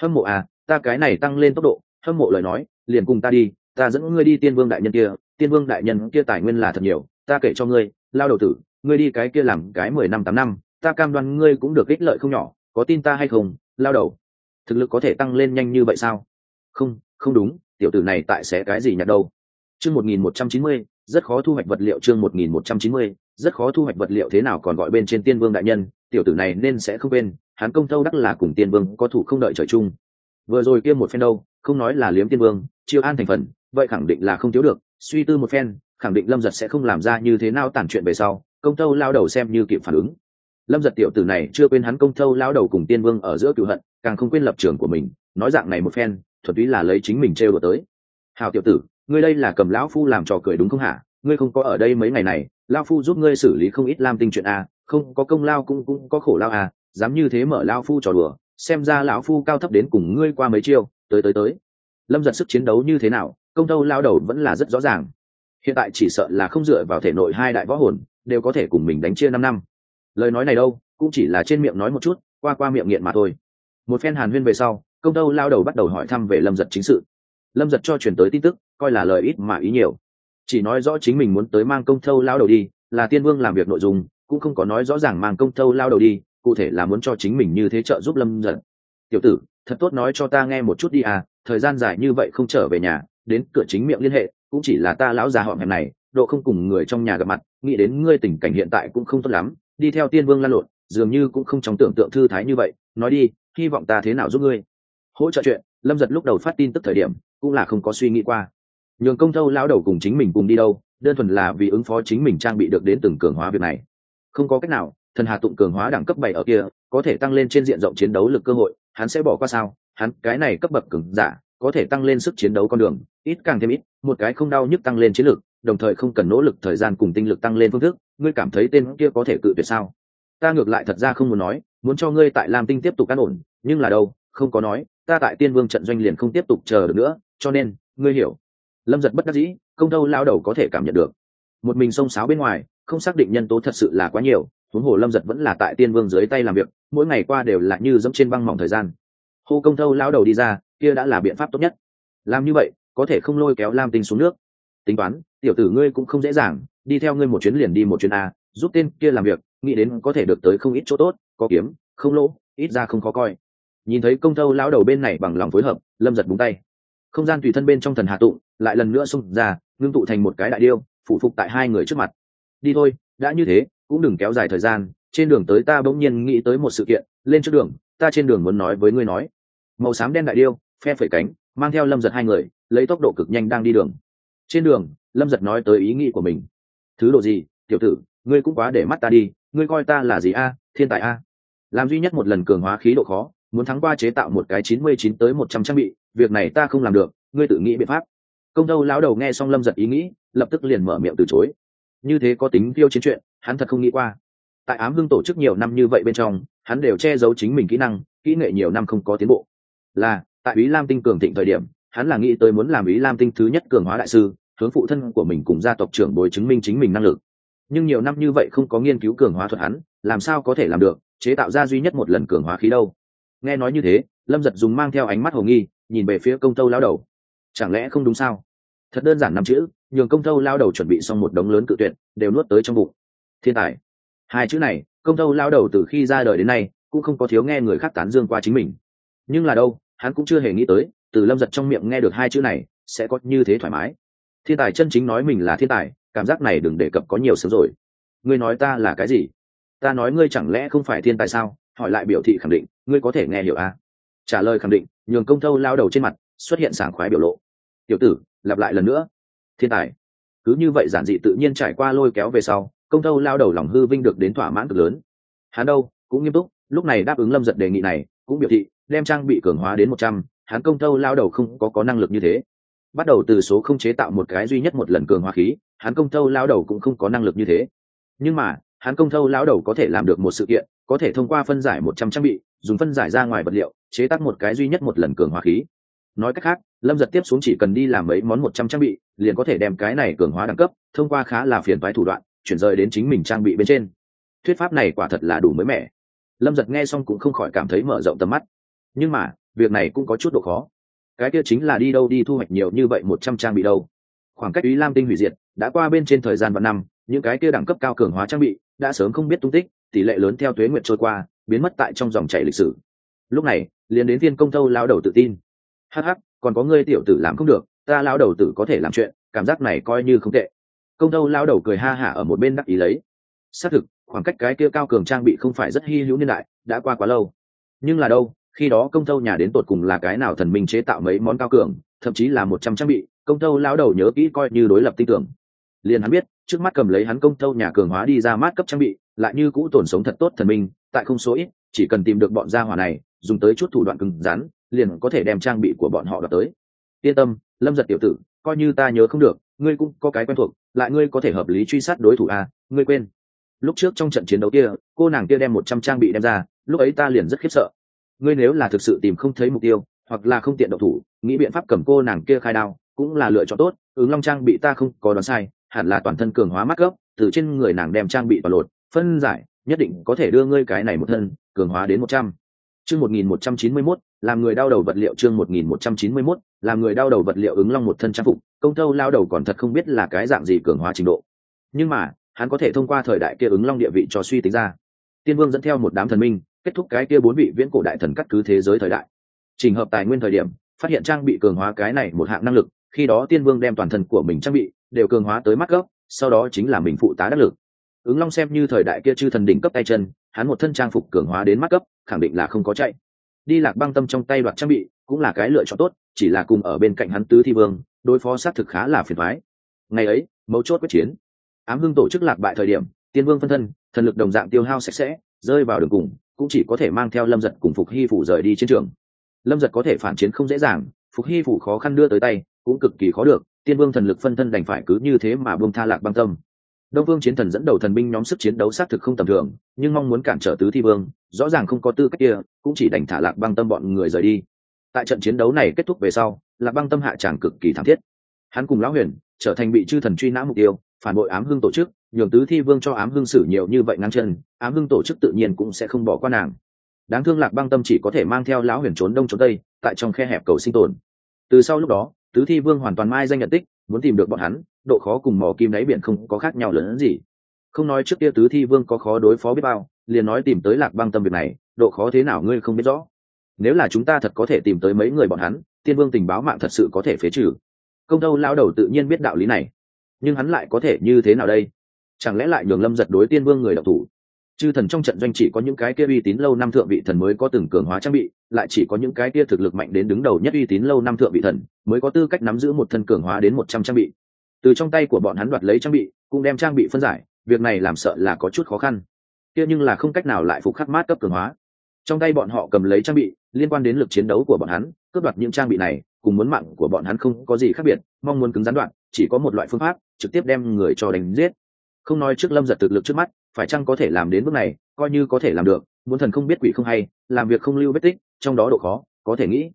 Hâm mộ à ta cái này tăng lên tốc độ, hâm mộ lời nói, liền cùng ta đi, ta dẫn ngươi đi tiên vương đại nhân kia, tiên vương đại nhân kia tài nguyên là thật nhiều, ta kể cho ngươi lao đầu tử, ngươi đi cái kia làm cái mười năm tám năm ta cam đoan ngươi cũng được ích lợi không nhỏ, có tin ta hay không, lao đầu. Thực lực có thể tăng lên nhanh như vậy sao? Không không đúng, tiểu tử này tại sẽ cái gì nhặt đâu? Chương một nghìn một trăm chín mươi, rất khó thu hoạch vật liệu chương một nghìn một trăm chín mươi, rất khó thu hoạch vật liệu thế nào còn gọi bên trên tiên vương đại nhân, tiểu tử này nên sẽ không bên hắn công thâu đắc là cùng tiên vương có thủ không đợi trời chung. Vừa rồi kia một phen đâu, không nói là liếm tiên vương, chiêu an thành phần, vậy khẳng định là không thiếu được, suy tư một phen, khẳng định lâm giật sẽ không làm ra như thế nào tản chuyện về sau, công tâu lao đầu xem như kịp phản ứng lâm giật tiểu tử này chưa quên hắn công thâu lao đầu cùng tiên vương ở giữa cựu hận, càng không quên lập trường của mình, nói dạng này một phen thuật túy là lấy chính mình trêu đổ tới. Hào tiểu tử, ngươi đây là cầm lão phu làm trò cười đúng không hả? Ngươi không có ở đây mấy ngày này lao phu giúp ngươi xử lý không ít lam tinh chuyện a không, có công lao cũng cũng có khổ lao à dám như thế mở lao phu trò đùa, xem ra lão phu cao thấp đến cùng ngươi qua mấy chiêu, tới tới tới. Lâm giật sức chiến đấu như thế nào, công thâu lao đầu vẫn là rất rõ ràng. Hiện tại chỉ sợ là không dựa vào thể nội hai đại võ hồn, đều có thể cùng mình đánh chia năm năm lời nói này đâu, cũng chỉ là trên miệng nói một chút, qua qua miệng nghiện mà thôi. Một phen hàn huyên về sau, công tâu lao đầu bắt đầu hỏi thăm về lâm giật chính sự. Lâm giật cho chuyển tới tin tức, coi là lời ít mà ý nhiều. Chỉ nói rõ chính mình muốn tới mang công thâu lao đầu đi, là tiên vương làm việc nội dung, cũng không có nói rõ ràng mang công thâu lao đầu đi, cụ thể là muốn cho chính mình như thế trợ giúp lâm giật. Tiểu tử, thật tốt nói cho ta nghe một chút đi à thời gian dài như vậy không trở về nhà, đến cửa chính miệng liên hệ, cũng chỉ là ta lão già họ hẹp này, độ không cùng người trong nhà gặp mặt, nghĩ đến ngươi tình cảnh hiện tại cũng không tốt lắm đi theo tiên vương lan lộn, dường như cũng không trong tưởng tượng thư thái như vậy, nói đi, hy vọng ta thế nào giúp ngươi? Hỗ trợ chuyện, lâm giật lúc đầu phát tin tức thời điểm, cũng là không có suy nghĩ qua. Nhường công thâu lao đầu cùng chính mình cùng đi đâu, đơn thuần là vì ứng phó chính mình trang bị được đến từng cường hóa việc này. Không có cách nào, thần hà tụng cường hóa đẳng cấp bảy ở kia, có thể tăng lên trên diện rộng chiến đấu lực cơ hội, hắn sẽ bỏ qua sao? Hắn, cái này cấp bậc cường giả, có thể tăng lên sức chiến đấu con đường, ít càng thêm ít, một cái không đau nhức tăng lên chiến lực, đồng thời không cần nỗ lực thời gian cùng tinh lực tăng lên phương thức ngươi cảm thấy tên kia có thể cự tuyệt sao? Ta ngược lại thật ra không muốn nói, muốn cho ngươi tại lam tinh tiếp tục căn ổn, nhưng là đâu, không có nói, ta tại tiên vương trận doanh liền không tiếp tục chờ được nữa, cho nên, ngươi hiểu. Lâm giật bất đắc dĩ công thâu lao đầu có thể cảm nhận được. Một mình xông sáo bên ngoài, không xác định nhân tố thật sự là quá nhiều, huống hồ lâm giật vẫn là tại tiên vương dưới tay làm việc, mỗi ngày qua đều là như dẫm trên băng mỏng thời gian. Hô công thâu lao đầu đi ra, kia đã là biện pháp tốt nhất. Làm như vậy, có thể không lôi kéo lam tinh xuống nước. Tính toán, tiểu tử ngươi cũng không dễ dàng đi theo ngươi một chuyến liền đi một chuyến a, giúp tên kia làm việc, nghĩ đến có thể được tới không ít chỗ tốt, có kiếm, không lỗ, ít ra không khó coi. Nhìn thấy công thâu lão đầu bên này bằng lòng phối hợp, lâm giật búng tay. Không gian tùy thân bên trong thần hạ tụng lại lần nữa xông ra, ngưng tụ thành một cái đại điêu, phủ phục tại hai người trước mặt. Đi thôi, đã như thế, cũng đừng kéo dài thời gian, trên đường tới ta bỗng nhiên nghĩ tới một sự kiện, lên trước đường, ta trên đường muốn nói với ngươi nói. Màu xám đen đại điêu, phe phẩy cánh, mang theo lâm giật hai người, lấy tốc độ cực nhanh đang đi đường. Trên đường, lâm giật nói tới ý nghĩ của mình thứ độ gì? Tiểu tử, ngươi cũng quá để mắt ta đi, ngươi coi ta là gì a? Thiên tài a. Làm duy nhất một lần cường hóa khí độ khó, muốn thắng qua chế tạo một cái chín mươi chín tới một trăm trang bị, việc này ta không làm được, ngươi tự nghĩ biện pháp. Công tâu lão đầu nghe xong lâm giật ý nghĩ, lập tức liền mở miệng từ chối. Như thế có tính tiêu chiến chuyện, hắn thật không nghĩ qua. Tại ám hưng tổ chức nhiều năm như vậy bên trong, hắn đều che giấu chính mình kỹ năng, kỹ nghệ nhiều năm không có tiến bộ. Là, tại ý lam tinh cường thịnh thời điểm, hắn là nghĩ tới muốn làm ý lam tinh thứ nhất cường hóa đại sư hướng phụ thân của mình cùng gia tộc trưởng bồi chứng minh chính mình năng lực. Nhưng nhiều năm như vậy không có nghiên cứu cường hóa thuật hắn, làm sao có thể làm được, chế tạo ra duy nhất một lần cường hóa khí đâu. Nghe nói như thế, lâm giật dùng mang theo ánh mắt hồ nghi, nhìn về phía công tâu lao đầu. Chẳng lẽ không đúng sao? Thật đơn giản năm chữ, nhường công tâu lao đầu chuẩn bị xong một đống lớn cự tuyệt, đều nuốt tới trong bụng. Thiên tài. Hai chữ này, công tâu lao đầu từ khi ra đời đến nay, cũng không có thiếu nghe người khác tán dương qua chính mình. Nhưng là đâu, hắn cũng chưa hề nghĩ tới, từ lâm giật trong miệng nghe được hai chữ này, sẽ có như thế thoải mái thiên tài chân chính nói mình là thiên tài, cảm giác này đừng đề cập có nhiều sớm rồi. Ngươi nói ta là cái gì? Ta nói ngươi chẳng lẽ không phải thiên tài sao? Hỏi lại biểu thị khẳng định, ngươi có thể nghe hiểu à? trả lời khẳng định, nhường công thâu lao đầu trên mặt, xuất hiện sảng khoái biểu lộ. Tiểu tử, lặp lại lần nữa. Thiên tài. Cứ như vậy giản dị tự nhiên trải qua lôi kéo về sau, công thâu lao đầu lòng hư vinh được đến thỏa mãn cực lớn. Hắn đâu, cũng nghiêm túc, lúc này đáp ứng lâm giật đề nghị này, cũng biểu thị, đem trang bị cường hóa đến một trăm, hắn công thâu lao đầu không có có năng lực như thế bắt đầu từ số không chế tạo một cái duy nhất một lần cường hóa khí, hắn công thâu lao đầu cũng không có năng lực như thế. Nhưng mà, hắn công thâu lao đầu có thể làm được một sự kiện, có thể thông qua phân giải một trăm trang bị, dùng phân giải ra ngoài vật liệu, chế tác một cái duy nhất một lần cường hóa khí. Nói cách khác, lâm giật tiếp xuống chỉ cần đi làm mấy món một trăm trang bị, liền có thể đem cái này cường hóa đẳng cấp, thông qua khá là phiền phái thủ đoạn, chuyển rời đến chính mình trang bị bên trên. Thuyết pháp này quả thật là đủ mới mẻ. Lâm giật nghe xong cũng không khỏi cảm thấy mở rộng tầm mắt. Nhưng mà, việc này cũng có chút độ khó cái kia chính là đi đâu đi thu hoạch nhiều như vậy một trăm trang bị đâu. Khoảng cách ý lam tinh hủy diệt, đã qua bên trên thời gian vạn năm, những cái kia đẳng cấp cao cường hóa trang bị đã sớm không biết tung tích, tỷ lệ lớn theo tuế nguyệt trôi qua, biến mất tại trong dòng chảy lịch sử. Lúc này, liền đến viên công thâu lao đầu tự tin. Hh còn có ngươi tiểu tử làm không được, ta lao đầu tử có thể làm chuyện, cảm giác này coi như không tệ. Công thâu lao đầu cười ha hả ở một bên đắc ý lấy. Xác thực, khoảng cách cái kia cao cường trang bị không phải rất hy hữu niên đại, đã qua quá lâu. Nhưng là đâu khi đó công thâu nhà đến tột cùng là cái nào thần minh chế tạo mấy món cao cường thậm chí là một trăm trang bị công thâu lão đầu nhớ kỹ coi như đối lập tin tưởng. Liền hắn biết trước mắt cầm lấy hắn công thâu nhà cường hóa đi ra mát cấp trang bị lại như cũ tổn sống thật tốt thần minh tại không số ít chỉ cần tìm được bọn gia hỏa này dùng tới chút thủ đoạn cứng rắn liền có thể đem trang bị của bọn họ đọc tới. Yên tâm lâm giật tiểu tử coi như ta nhớ không được ngươi cũng có cái quen thuộc lại ngươi có thể hợp lý truy sát đối thủ a à, ngươi quên. Lúc trước trong trận chiến đấu kia cô nàng kia đem một trăm trang bị đem ra lúc ấy ta liền rất khiếp sợ ngươi nếu là thực sự tìm không thấy mục tiêu, hoặc là không tiện độc thủ, nghĩ biện pháp cầm cô nàng kia khai đao, cũng là lựa chọn tốt. Ứng long trang bị ta không có đoán sai, hẳn là toàn thân cường hóa mắt gốc, từ trên người nàng đem trang bị vào lột, phân giải, nhất định có thể đưa ngươi cái này một thân, cường hóa đến một trăm. Chương một nghìn một trăm chín mươi mốt, làm người đau đầu vật liệu chương một nghìn một trăm chín mươi mốt, làm người đau đầu vật liệu ứng long một thân trang phục, công tâu lao đầu còn thật không biết là cái dạng gì cường hóa trình độ. Nhưng mà, hắn có thể thông qua thời đại kia ứng long địa vị cho suy tính ra. Tiên vương dẫn theo một đám thần minh kết thúc cái kia bốn vị viễn cổ đại thần cắt cứ thế giới thời đại. Trình hợp tài nguyên thời điểm, phát hiện trang bị cường hóa cái này một hạng năng lực, khi đó tiên vương đem toàn thân của mình trang bị đều cường hóa tới mắt gốc, sau đó chính là mình phụ tá đắc lực. Ứng long xem như thời đại kia chư thần đỉnh cấp tay chân, hắn một thân trang phục cường hóa đến mắt cấp khẳng định là không có chạy. Đi lạc băng tâm trong tay đoạt trang bị, cũng là cái lựa chọn tốt, chỉ là cùng ở bên cạnh hắn tứ thi vương, đối phó xác thực khá là phiền thoái ngày ấy, mấu chốt quyết chiến. Ám hưng tổ chức lạc bại thời điểm, tiên vương phân thân, thần lực đồng dạng tiêu hao sạch sẽ, rơi vào đường cùng cũng chỉ có thể mang theo lâm giật cùng phục hy phủ rời đi chiến trường. Lâm giật có thể phản chiến không dễ dàng, phục hy phủ khó khăn đưa tới tay, cũng cực kỳ khó được, tiên vương thần lực phân thân đành phải cứ như thế mà buông tha lạc băng tâm. Đông vương chiến thần dẫn đầu thần binh nhóm sức chiến đấu xác thực không tầm thường, nhưng mong muốn cản trở tứ thi vương, rõ ràng không có tư cách kia, cũng chỉ đành thả lạc băng tâm bọn người rời đi. Tại trận chiến đấu này kết thúc về sau, lạc băng tâm hạ tràng cực kỳ thảm thiết. Hắn cùng lão huyền trở thành bị chư thần truy nã mục tiêu phản bội ám hưng tổ chức, nhường tứ thi vương cho ám hưng xử nhiều như vậy ngang chân, ám hưng tổ chức tự nhiên cũng sẽ không bỏ qua nàng. Đáng thương lạc băng tâm chỉ có thể mang theo lão huyền trốn đông trốn tây, tại trong khe hẹp cầu sinh tồn. Từ sau lúc đó, tứ thi vương hoàn toàn mai danh nhận tích, muốn tìm được bọn hắn, độ khó cùng mỏ kim đáy biển không có khác nhau lớn hơn gì. Không nói trước kia tứ thi vương có khó đối phó biết bao, liền nói tìm tới lạc băng tâm việc này, độ khó thế nào ngươi không biết rõ. Nếu là chúng ta thật có thể tìm tới mấy người bọn hắn, tiên vương tình báo mạng thật sự có thể phế trừ. Công tâu lao đầu tự nhiên biết đạo lý này nhưng hắn lại có thể như thế nào đây? Chẳng lẽ lại nhường lâm giật đối tiên vương người đ thủ? Chư thần trong trận doanh chỉ có những cái kia uy tín lâu năm thượng vị thần mới có từng cường hóa trang bị, lại chỉ có những cái kia thực lực mạnh đến đứng đầu nhất uy tín lâu năm thượng vị thần mới có tư cách nắm giữ một thân cường hóa đến một trăm trang bị. Từ trong tay của bọn hắn đoạt lấy trang bị, cũng đem trang bị phân giải, việc này làm sợ là có chút khó khăn. Kia nhưng là không cách nào lại phục khắc mát cấp cường hóa. Trong tay bọn họ cầm lấy trang bị, liên quan đến lực chiến đấu của bọn hắn, cướp đoạt những trang bị này, cùng muốn mạng của bọn hắn không có gì khác biệt, mong muốn cứng gián đoạn chỉ có một loại phương pháp, trực tiếp đem người cho đánh giết. Không nói trước lâm giật thực lực trước mắt, phải chăng có thể làm đến bước này, coi như có thể làm được, muốn thần không biết quỷ không hay, làm việc không lưu vết tích, trong đó độ khó, có thể nghĩ.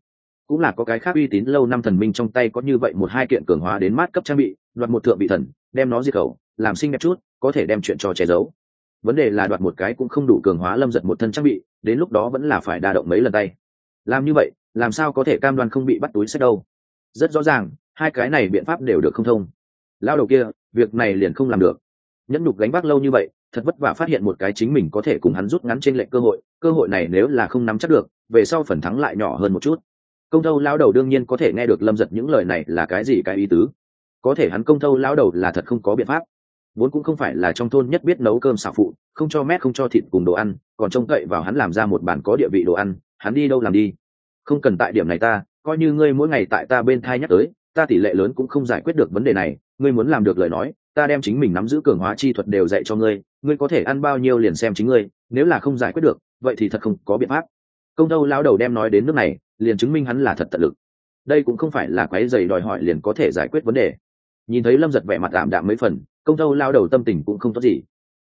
Cũng là có cái khác uy tín lâu năm thần minh trong tay có như vậy một hai kiện cường hóa đến mát cấp trang bị, đoạt một thượng vị thần, đem nó diệt khẩu, làm xinh đẹp chút, có thể đem chuyện cho che giấu. Vấn đề là đoạt một cái cũng không đủ cường hóa lâm giật một thân trang bị, đến lúc đó vẫn là phải đa động mấy lần tay. Làm như vậy, làm sao có thể cam đoan không bị bắt túi sách đâu? Rất rõ ràng hai cái này biện pháp đều được không thông. Lao đầu kia, việc này liền không làm được. Nhẫn nhục gánh vác lâu như vậy, thật vất vả phát hiện một cái chính mình có thể cùng hắn rút ngắn trên lệnh cơ hội cơ hội này nếu là không nắm chắc được, về sau phần thắng lại nhỏ hơn một chút. Công thâu lao đầu đương nhiên có thể nghe được lâm giật những lời này là cái gì cái ý tứ. Có thể hắn công thâu lao đầu là thật không có biện pháp. Vốn cũng không phải là trong thôn nhất biết nấu cơm xào phụ, không cho mét không cho thịt cùng đồ ăn, còn trông cậy vào hắn làm ra một bản có địa vị đồ ăn, hắn đi đâu làm đi. Không cần tại điểm này ta, coi như ngươi mỗi ngày tại ta bên thai nhắc tới ta tỷ lệ lớn cũng không giải quyết được vấn đề này, ngươi muốn làm được lời nói, ta đem chính mình nắm giữ cường hóa chi thuật đều dạy cho ngươi ngươi có thể ăn bao nhiêu liền xem chính ngươi, nếu là không giải quyết được, vậy thì thật không có biện pháp. Công tâu lão đầu đem nói đến nước này, liền chứng minh hắn là thật tận lực. Đây cũng không phải là quái dày đòi hỏi liền có thể giải quyết vấn đề. Nhìn thấy lâm giật vẻ mặt ảm đạm mấy phần, công tâu lao đầu tâm tình cũng không tốt gì.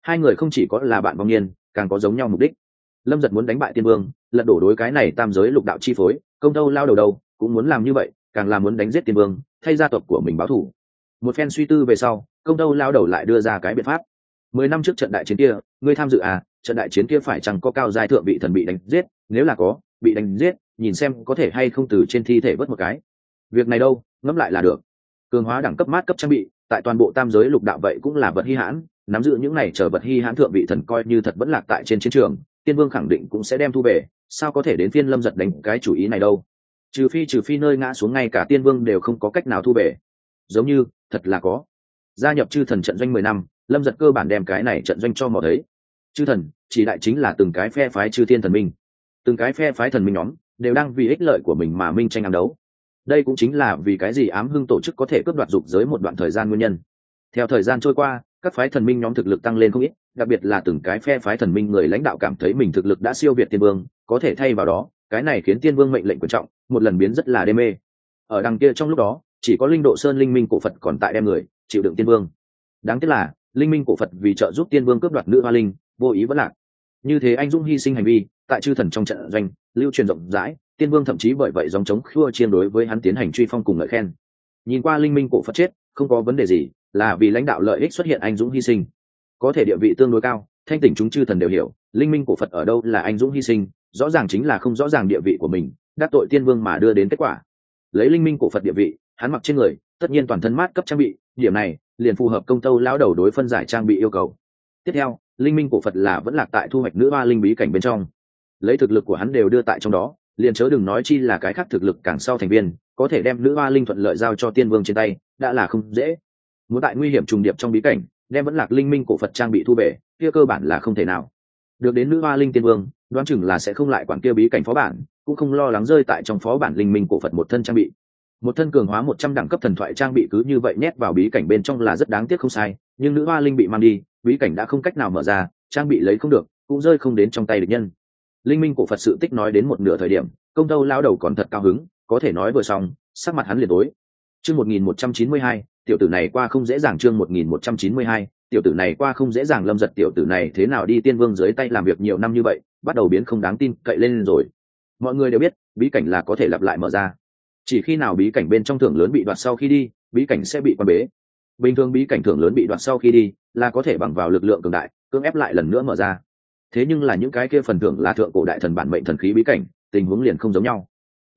Hai người không chỉ có là bạn vong niên càng có giống nhau mục đích. Lâm giật muốn đánh bại tiên vương, lật đổ đối cái này tam giới lục đạo chi phối, công tâu lao đầu đầu cũng muốn làm như vậy càng là muốn đánh giết tiên vương, thay gia tộc của mình báo thủ. Một phen suy tư về sau, công tâu lao đầu lại đưa ra cái biện pháp. Mười năm trước trận đại chiến kia, ngươi tham dự à trận đại chiến kia phải chăng có cao giai thượng vị thần bị đánh giết? Nếu là có, bị đánh giết, nhìn xem có thể hay không từ trên thi thể vớt một cái. Việc này đâu, ngẫm lại là được. Cường hóa đẳng cấp mát cấp trang bị, tại toàn bộ tam giới lục đạo vậy cũng là vật hy hãn, nắm giữ những này chờ vật hy hãn thượng vị thần coi như thật vẫn lạc tại trên chiến trường, tiên vương khẳng định cũng sẽ đem thu về, sao có thể đến phiên lâm giật đánh cái chủ ý này đâu? Trừ phi trừ phi nơi ngã xuống ngay cả tiên vương đều không có cách nào thu về. Giống như, thật là có. Gia nhập chư thần trận doanh mười năm, lâm giật cơ bản đem cái này trận doanh cho mò thấy. Chư thần, chỉ đại chính là từng cái phe phái chư thiên thần minh. Từng cái phe phái thần minh nhóm, đều đang vì ích lợi của mình mà minh tranh ám đấu. Đây cũng chính là vì cái gì ám hưng tổ chức có thể cướp đoạt dục giới một đoạn thời gian nguyên nhân. Theo thời gian trôi qua, các phái thần minh nhóm thực lực tăng lên không ít, đặc biệt là từng cái phe phái thần minh người lãnh đạo cảm thấy mình thực lực đã siêu việt tiên vương, có thể thay vào đó, cái này khiến tiên vương mệnh lệnh quan trọng một lần biến rất là đê mê. Ở đằng kia trong lúc đó, chỉ có linh độ sơn linh minh cổ phật còn tại đem người, chịu đựng tiên vương. Đáng tiếc là, linh minh cổ phật vì trợ giúp tiên vương cướp đoạt nữ hoa linh, vô ý vẫn lạc. Như thế anh dũng hy sinh hành vi, tại chư thần trong trận doanh, lưu truyền rộng rãi, tiên vương thậm chí bởi vậy dòng chống khua chiên đối với hắn tiến hành truy phong cùng ngợi khen. Nhìn qua linh minh cổ phật chết, không có vấn đề gì, là vì lãnh đạo lợi ích xuất hiện anh dũng hy sinh. Có thể địa vị tương đối cao, thanh tỉnh chúng chư thần đều hiểu, linh minh cổ phật ở đâu là anh dũng hy sinh, rõ ràng chính là không rõ ràng địa vị của mình đắc tội tiên vương mà đưa đến kết quả. Lấy linh minh cổ phật địa vị, hắn mặc trên người, tất nhiên toàn thân mát cấp trang bị, điểm này, liền phù hợp công tâu lão đầu đối phân giải trang bị yêu cầu. Tiếp theo, linh minh cổ phật là vẫn lạc tại thu hoạch nữ ba linh bí cảnh bên trong. Lấy thực lực của hắn đều đưa tại trong đó, liền chớ đừng nói chi là cái khác thực lực càng sau thành viên, có thể đem nữ hoa linh thuận lợi giao cho tiên vương trên tay, đã là không dễ. Muốn tại nguy hiểm trùng điệp trong bí cảnh, đem vẫn lạc linh minh cổ phật trang bị thu về, kia cơ bản là không thể nào. Được đến nữ hoa linh tiên vương đoán chừng là sẽ không lại quản kia bí cảnh phó bản, cũng không lo lắng rơi tại trong phó bản linh minh cổ phật một thân trang bị. Một thân cường hóa một trăm đẳng cấp thần thoại trang bị cứ như vậy nhét vào bí cảnh bên trong là rất đáng tiếc không sai, nhưng nữ hoa linh bị mang đi, bí cảnh đã không cách nào mở ra, trang bị lấy không được, cũng rơi không đến trong tay địch nhân. Linh minh cổ phật sự tích nói đến một nửa thời điểm, công tâu lao đầu còn thật cao hứng, có thể nói vừa xong, sắc mặt hắn liền tối. Chương một nghìn một trăm chín mươi hai, tiểu tử này qua không dễ dàng chương một nghìn một trăm chín mươi hai, tiểu tử này qua không dễ dàng lâm giật tiểu tử này thế nào đi tiên vương dưới tay làm việc nhiều năm như vậy bắt đầu biến không đáng tin cậy lên rồi. Mọi người đều biết, bí cảnh là có thể lặp lại mở ra. Chỉ khi nào bí cảnh bên trong thưởng lớn bị đoạt sau khi đi, bí cảnh sẽ bị quan bế. Bình thường bí cảnh thưởng lớn bị đoạt sau khi đi, là có thể bằng vào lực lượng cường đại, cưỡng ép lại lần nữa mở ra. Thế nhưng là những cái kia phần thưởng là thượng cổ đại thần bản mệnh thần khí bí cảnh, tình huống liền không giống nhau.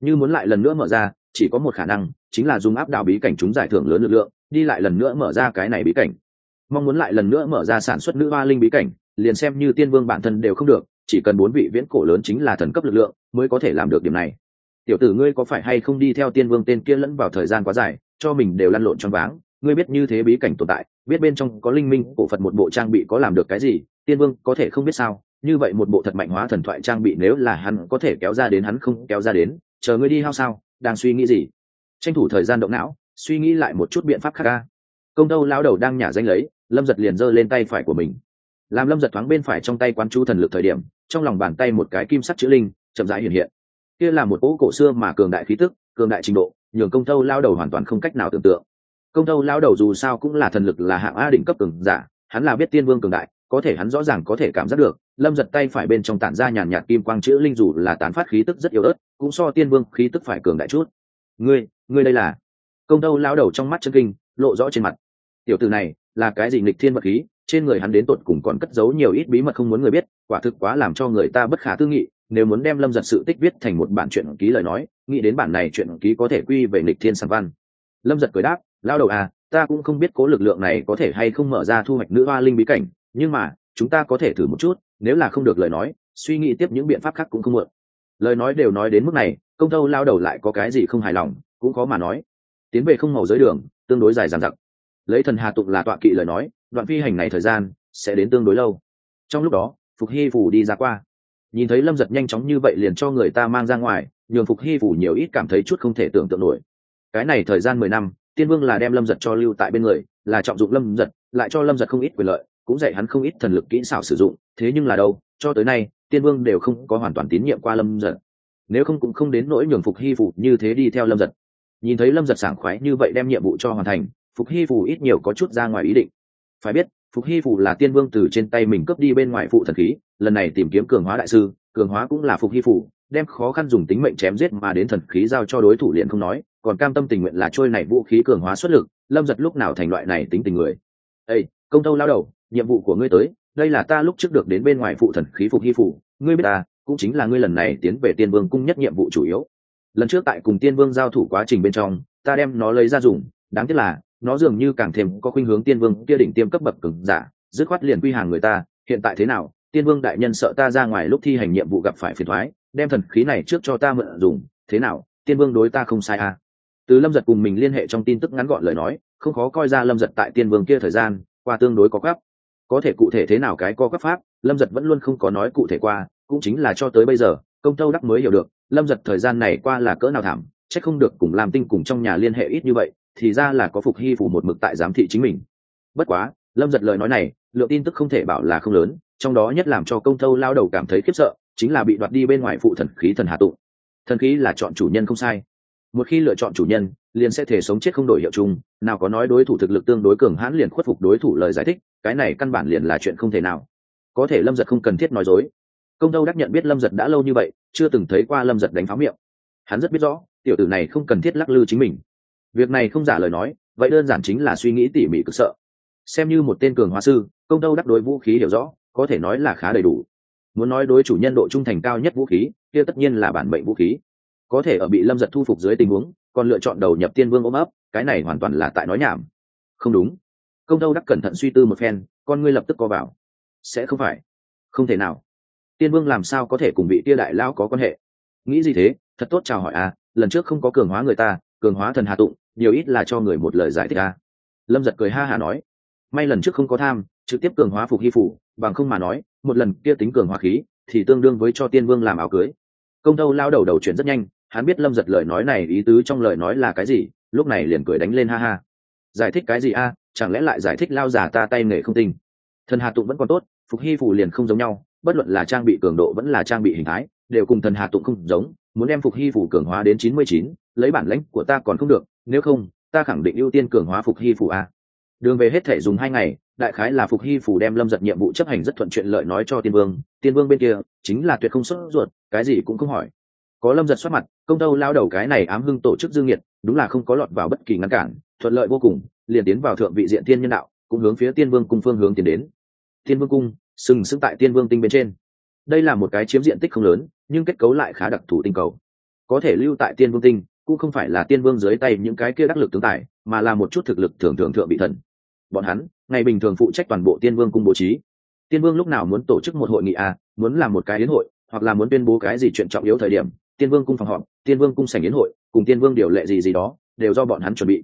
Như muốn lại lần nữa mở ra, chỉ có một khả năng, chính là dùng áp đảo bí cảnh chúng giải thưởng lớn lực lượng, đi lại lần nữa mở ra cái này bí cảnh. Mong muốn lại lần nữa mở ra sản xuất nữ hoa linh bí cảnh, liền xem như tiên vương bản thân đều không được chỉ cần bốn vị viễn cổ lớn chính là thần cấp lực lượng, mới có thể làm được điểm này. Tiểu tử ngươi có phải hay không đi theo tiên vương tên kia lẫn vào thời gian quá dài, cho mình đều lăn lộn choáng váng? Ngươi biết như thế bí cảnh tồn tại, biết bên trong có linh minh, cổ phật một bộ trang bị có làm được cái gì, tiên vương có thể không biết sao? Như vậy một bộ thật mạnh hóa thần thoại trang bị nếu là hắn có thể kéo ra đến, hắn không kéo ra đến, chờ ngươi đi hao sao? Đang suy nghĩ gì? Tranh thủ thời gian động não, suy nghĩ lại một chút biện pháp khác ca công tâu lao đầu đang nhả danh lấy, lâm giật liền giơ lên tay phải của mình làm lâm giật thoáng bên phải trong tay quán chú thần lực thời điểm, trong lòng bàn tay một cái kim sắc chữ linh chậm rãi hiện hiện. Kia là một cỗ cổ xưa mà cường đại khí tức, cường đại trình độ, nhường công tâu lao đầu hoàn toàn không cách nào tưởng tượng. Công tâu lao đầu dù sao cũng là thần lực là hạng a đỉnh cấp cường giả, hắn là biết tiên vương cường đại, có thể hắn rõ ràng có thể cảm giác được, lâm giật tay phải bên trong tản ra nhàn nhạt kim quang chữ linh dù là tán phát khí tức rất yếu ớt, cũng so tiên vương khí tức phải cường đại chút. Ngươi ngươi đây là? Công tâu lao đầu trong mắt chân kinh, lộ rõ trên mặt. Tiểu từ này, là cái gì nghịch thiên vật khí? Trên người hắn đến tột cùng còn cất giấu nhiều ít bí mật không muốn người biết, quả thực quá làm cho người ta bất khả tư nghị, nếu muốn đem lâm giật sự tích viết thành một bản chuyện ký lời nói, nghĩ đến bản này chuyện ký có thể quy về lịch thiên sản văn. Lâm giật cười đáp lao đầu à ta cũng không biết cố lực lượng này có thể hay không mở ra thu hoạch nữ hoa linh bí cảnh, nhưng mà, chúng ta có thể thử một chút, nếu là không được lời nói, suy nghĩ tiếp những biện pháp khác cũng không muộn. Lời nói đều nói đến mức này, công tâu lao đầu lại có cái gì không hài lòng, cũng có mà nói. Tiến về không màu dưới đường, tương đối dài dàn dặc. Lấy thần hà tụng là tọa kỵ lời nói đoạn phi hành này thời gian sẽ đến tương đối lâu. Trong lúc đó, phục hy phủ đi ra qua. Nhìn thấy lâm giật nhanh chóng như vậy liền cho người ta mang ra ngoài, nhường phục hy phủ nhiều ít cảm thấy chút không thể tưởng tượng nổi. Cái này thời gian mười năm, tiên vương là đem lâm giật cho lưu tại bên người, là trọng dụng lâm giật, lại cho lâm giật không ít quyền lợi, cũng dạy hắn không ít thần lực kỹ xảo sử dụng, thế nhưng là đâu, cho tới nay, tiên vương đều không có hoàn toàn tín nhiệm qua lâm giật. Nếu không cũng không đến nỗi nhường phục hy phủ như thế đi theo lâm giật. Nhìn thấy lâm giật sảng khoái như vậy đem nhiệm vụ cho hoàn thành, phục hy phủ ít nhiều có chút ra ngoài ý định phải biết, phục hy phủ là tiên vương từ trên tay mình cướp đi bên ngoài phụ thần khí, lần này tìm kiếm cường hóa đại sư, cường hóa cũng là phục hy phủ đem khó khăn dùng tính mệnh chém giết mà đến thần khí giao cho đối thủ liền không nói, còn cam tâm tình nguyện là trôi này vũ khí cường hóa xuất lực, lâm giật lúc nào thành loại này tính tình người. Ây công tâu lao đầu, nhiệm vụ của ngươi tới, đây là ta lúc trước được đến bên ngoài phụ thần khí phục hy phủ ngươi biết ta, cũng chính là ngươi lần này tiến về tiên vương cung nhất nhiệm vụ chủ yếu. Lần trước tại cùng tiên vương giao thủ quá trình bên trong, ta đem nó lấy ra dùng, đáng tiếc là nó dường như càng thêm có khuynh hướng tiên vương kia đỉnh tiêm cấp bậc cứng giả, dứt khoát liền quy hàng người ta, hiện tại thế nào, tiên vương đại nhân sợ ta ra ngoài lúc thi hành nhiệm vụ gặp phải phiền thoái, đem thần khí này trước cho ta mượn dùng, thế nào, tiên vương đối ta không sai à? Từ lâm giật cùng mình liên hệ trong tin tức ngắn gọn lời nói, không khó coi ra lâm giật tại tiên vương kia thời gian, qua tương đối có gấp có thể cụ thể thế nào cái co gấp pháp, lâm giật vẫn luôn không có nói cụ thể qua, cũng chính là cho tới bây giờ, công tâu đắc mới hiểu được, lâm giật thời gian này qua là cỡ nào thảm c h ắ c không được cùng làm tinh cùng trong nhà liên hệ ít như vậy thì ra là có phục hy phủ một mực tại giám thị chính mình. Bất quá, lâm giật lời nói này, lượng tin tức không thể bảo là không lớn, trong đó nhất làm cho công thâu lao đầu cảm thấy khiếp sợ, chính là bị đoạt đi bên ngoài phụ thần khí thần hạ tụng thần khí là chọn chủ nhân không sai. Một khi lựa chọn chủ nhân, liền sẽ thể sống chết không đổi hiệu chung, nào có nói đối thủ thực lực tương đối cường hãn liền khuất phục đối thủ lời giải thích, cái này căn bản liền là chuyện không thể nào. Có thể lâm giật không cần thiết nói dối. Công thâu đắc nhận biết lâm giật đã lâu như vậy, chưa từng thấy qua lâm giật đánh pháo miệng. Hắn rất biết rõ, tiểu tử này không cần thiết lắc lư chính mình việc này không giả lời nói, vậy đơn giản chính là suy nghĩ tỉ mỉ cực sợ. Xem như một tên cường hóa sư, công tâu đắc đối vũ khí hiểu rõ, có thể nói là khá đầy đủ. Muốn nói đối chủ nhân độ trung thành cao nhất vũ khí, kia tất nhiên là bản mệnh vũ khí. Có thể ở bị lâm giật thu phục dưới tình huống, còn lựa chọn đầu nhập tiên vương ôm ấp, cái này hoàn toàn là tại nói nhảm. Không đúng. Công tâu đắc cẩn thận suy tư một phen, con ngươi lập tức co vào. Sẽ không phải. Không thể nào. Tiên vương làm sao có thể cùng vị tia đại lao có quan hệ? Nghĩ gì thế? Thật tốt chào hỏi à lần trước không có cường hóa người ta, cường hóa thần hà tụng nhiều ít là cho người một lời giải thích à lâm giật cười ha hả nói, may lần trước không có tham, trực tiếp cường hóa phục hy phủ, bằng không mà nói, một lần kia tính cường hóa khí, thì tương đương với cho tiên vương làm áo cưới. Công tâu lao đầu đầu chuyển rất nhanh, hắn biết lâm giật lời nói này ý tứ trong lời nói là cái gì, lúc này liền cười đánh lên ha ha. Giải thích cái gì a? Chẳng lẽ lại giải thích lao giả ta tay nghề không tinh? Thần hà tụng vẫn còn tốt, phục hy phủ liền không giống nhau, bất luận là trang bị cường độ vẫn là trang bị hình thái, đều cùng thần hà tụng không giống, muốn đem phục hy phủ cường hóa đến chín mươi chín, lấy bản lãnh của ta còn không được nếu không, ta khẳng định ưu tiên cường hóa phục hy phủ a. Đường về hết thể dùng hai ngày, đại khái là phục hy phủ đem lâm giật nhiệm vụ chấp hành rất thuận chuyện lợi nói cho tiên vương. Tiên vương bên kia, chính là tuyệt không xuất ruột, cái gì cũng không hỏi. Có lâm giật xoát mặt, công tâu lao đầu cái này ám hưng tổ chức dương nhiệt, đúng là không có lọt vào bất kỳ ngăn cản, thuận lợi vô cùng, liền tiến vào thượng vị diện tiên nhân đạo, cũng hướng phía tiên vương cùng phương hướng tiến đến. Tiên vương cung, sừng sững tại tiên vương tinh bên trên. Đây là một cái chiếm diện tích không lớn, nhưng kết cấu lại khá đặc thù tinh cầu. Có thể lưu tại tiên vương tinh cũng không phải là tiên vương dưới tay những cái kia đắc lực tướng tài, mà là một chút thực lực thường thường thượng bị thần. Bọn hắn, ngày bình thường phụ trách toàn bộ tiên vương cung bố trí. Tiên vương lúc nào muốn tổ chức một hội nghị à muốn làm một cái yến hội, hoặc là muốn tuyên bố cái gì chuyện trọng yếu thời điểm, tiên vương cung phòng họp, tiên vương cung sảnh yến hội, cùng tiên vương điều lệ gì gì đó, đều do bọn hắn chuẩn bị.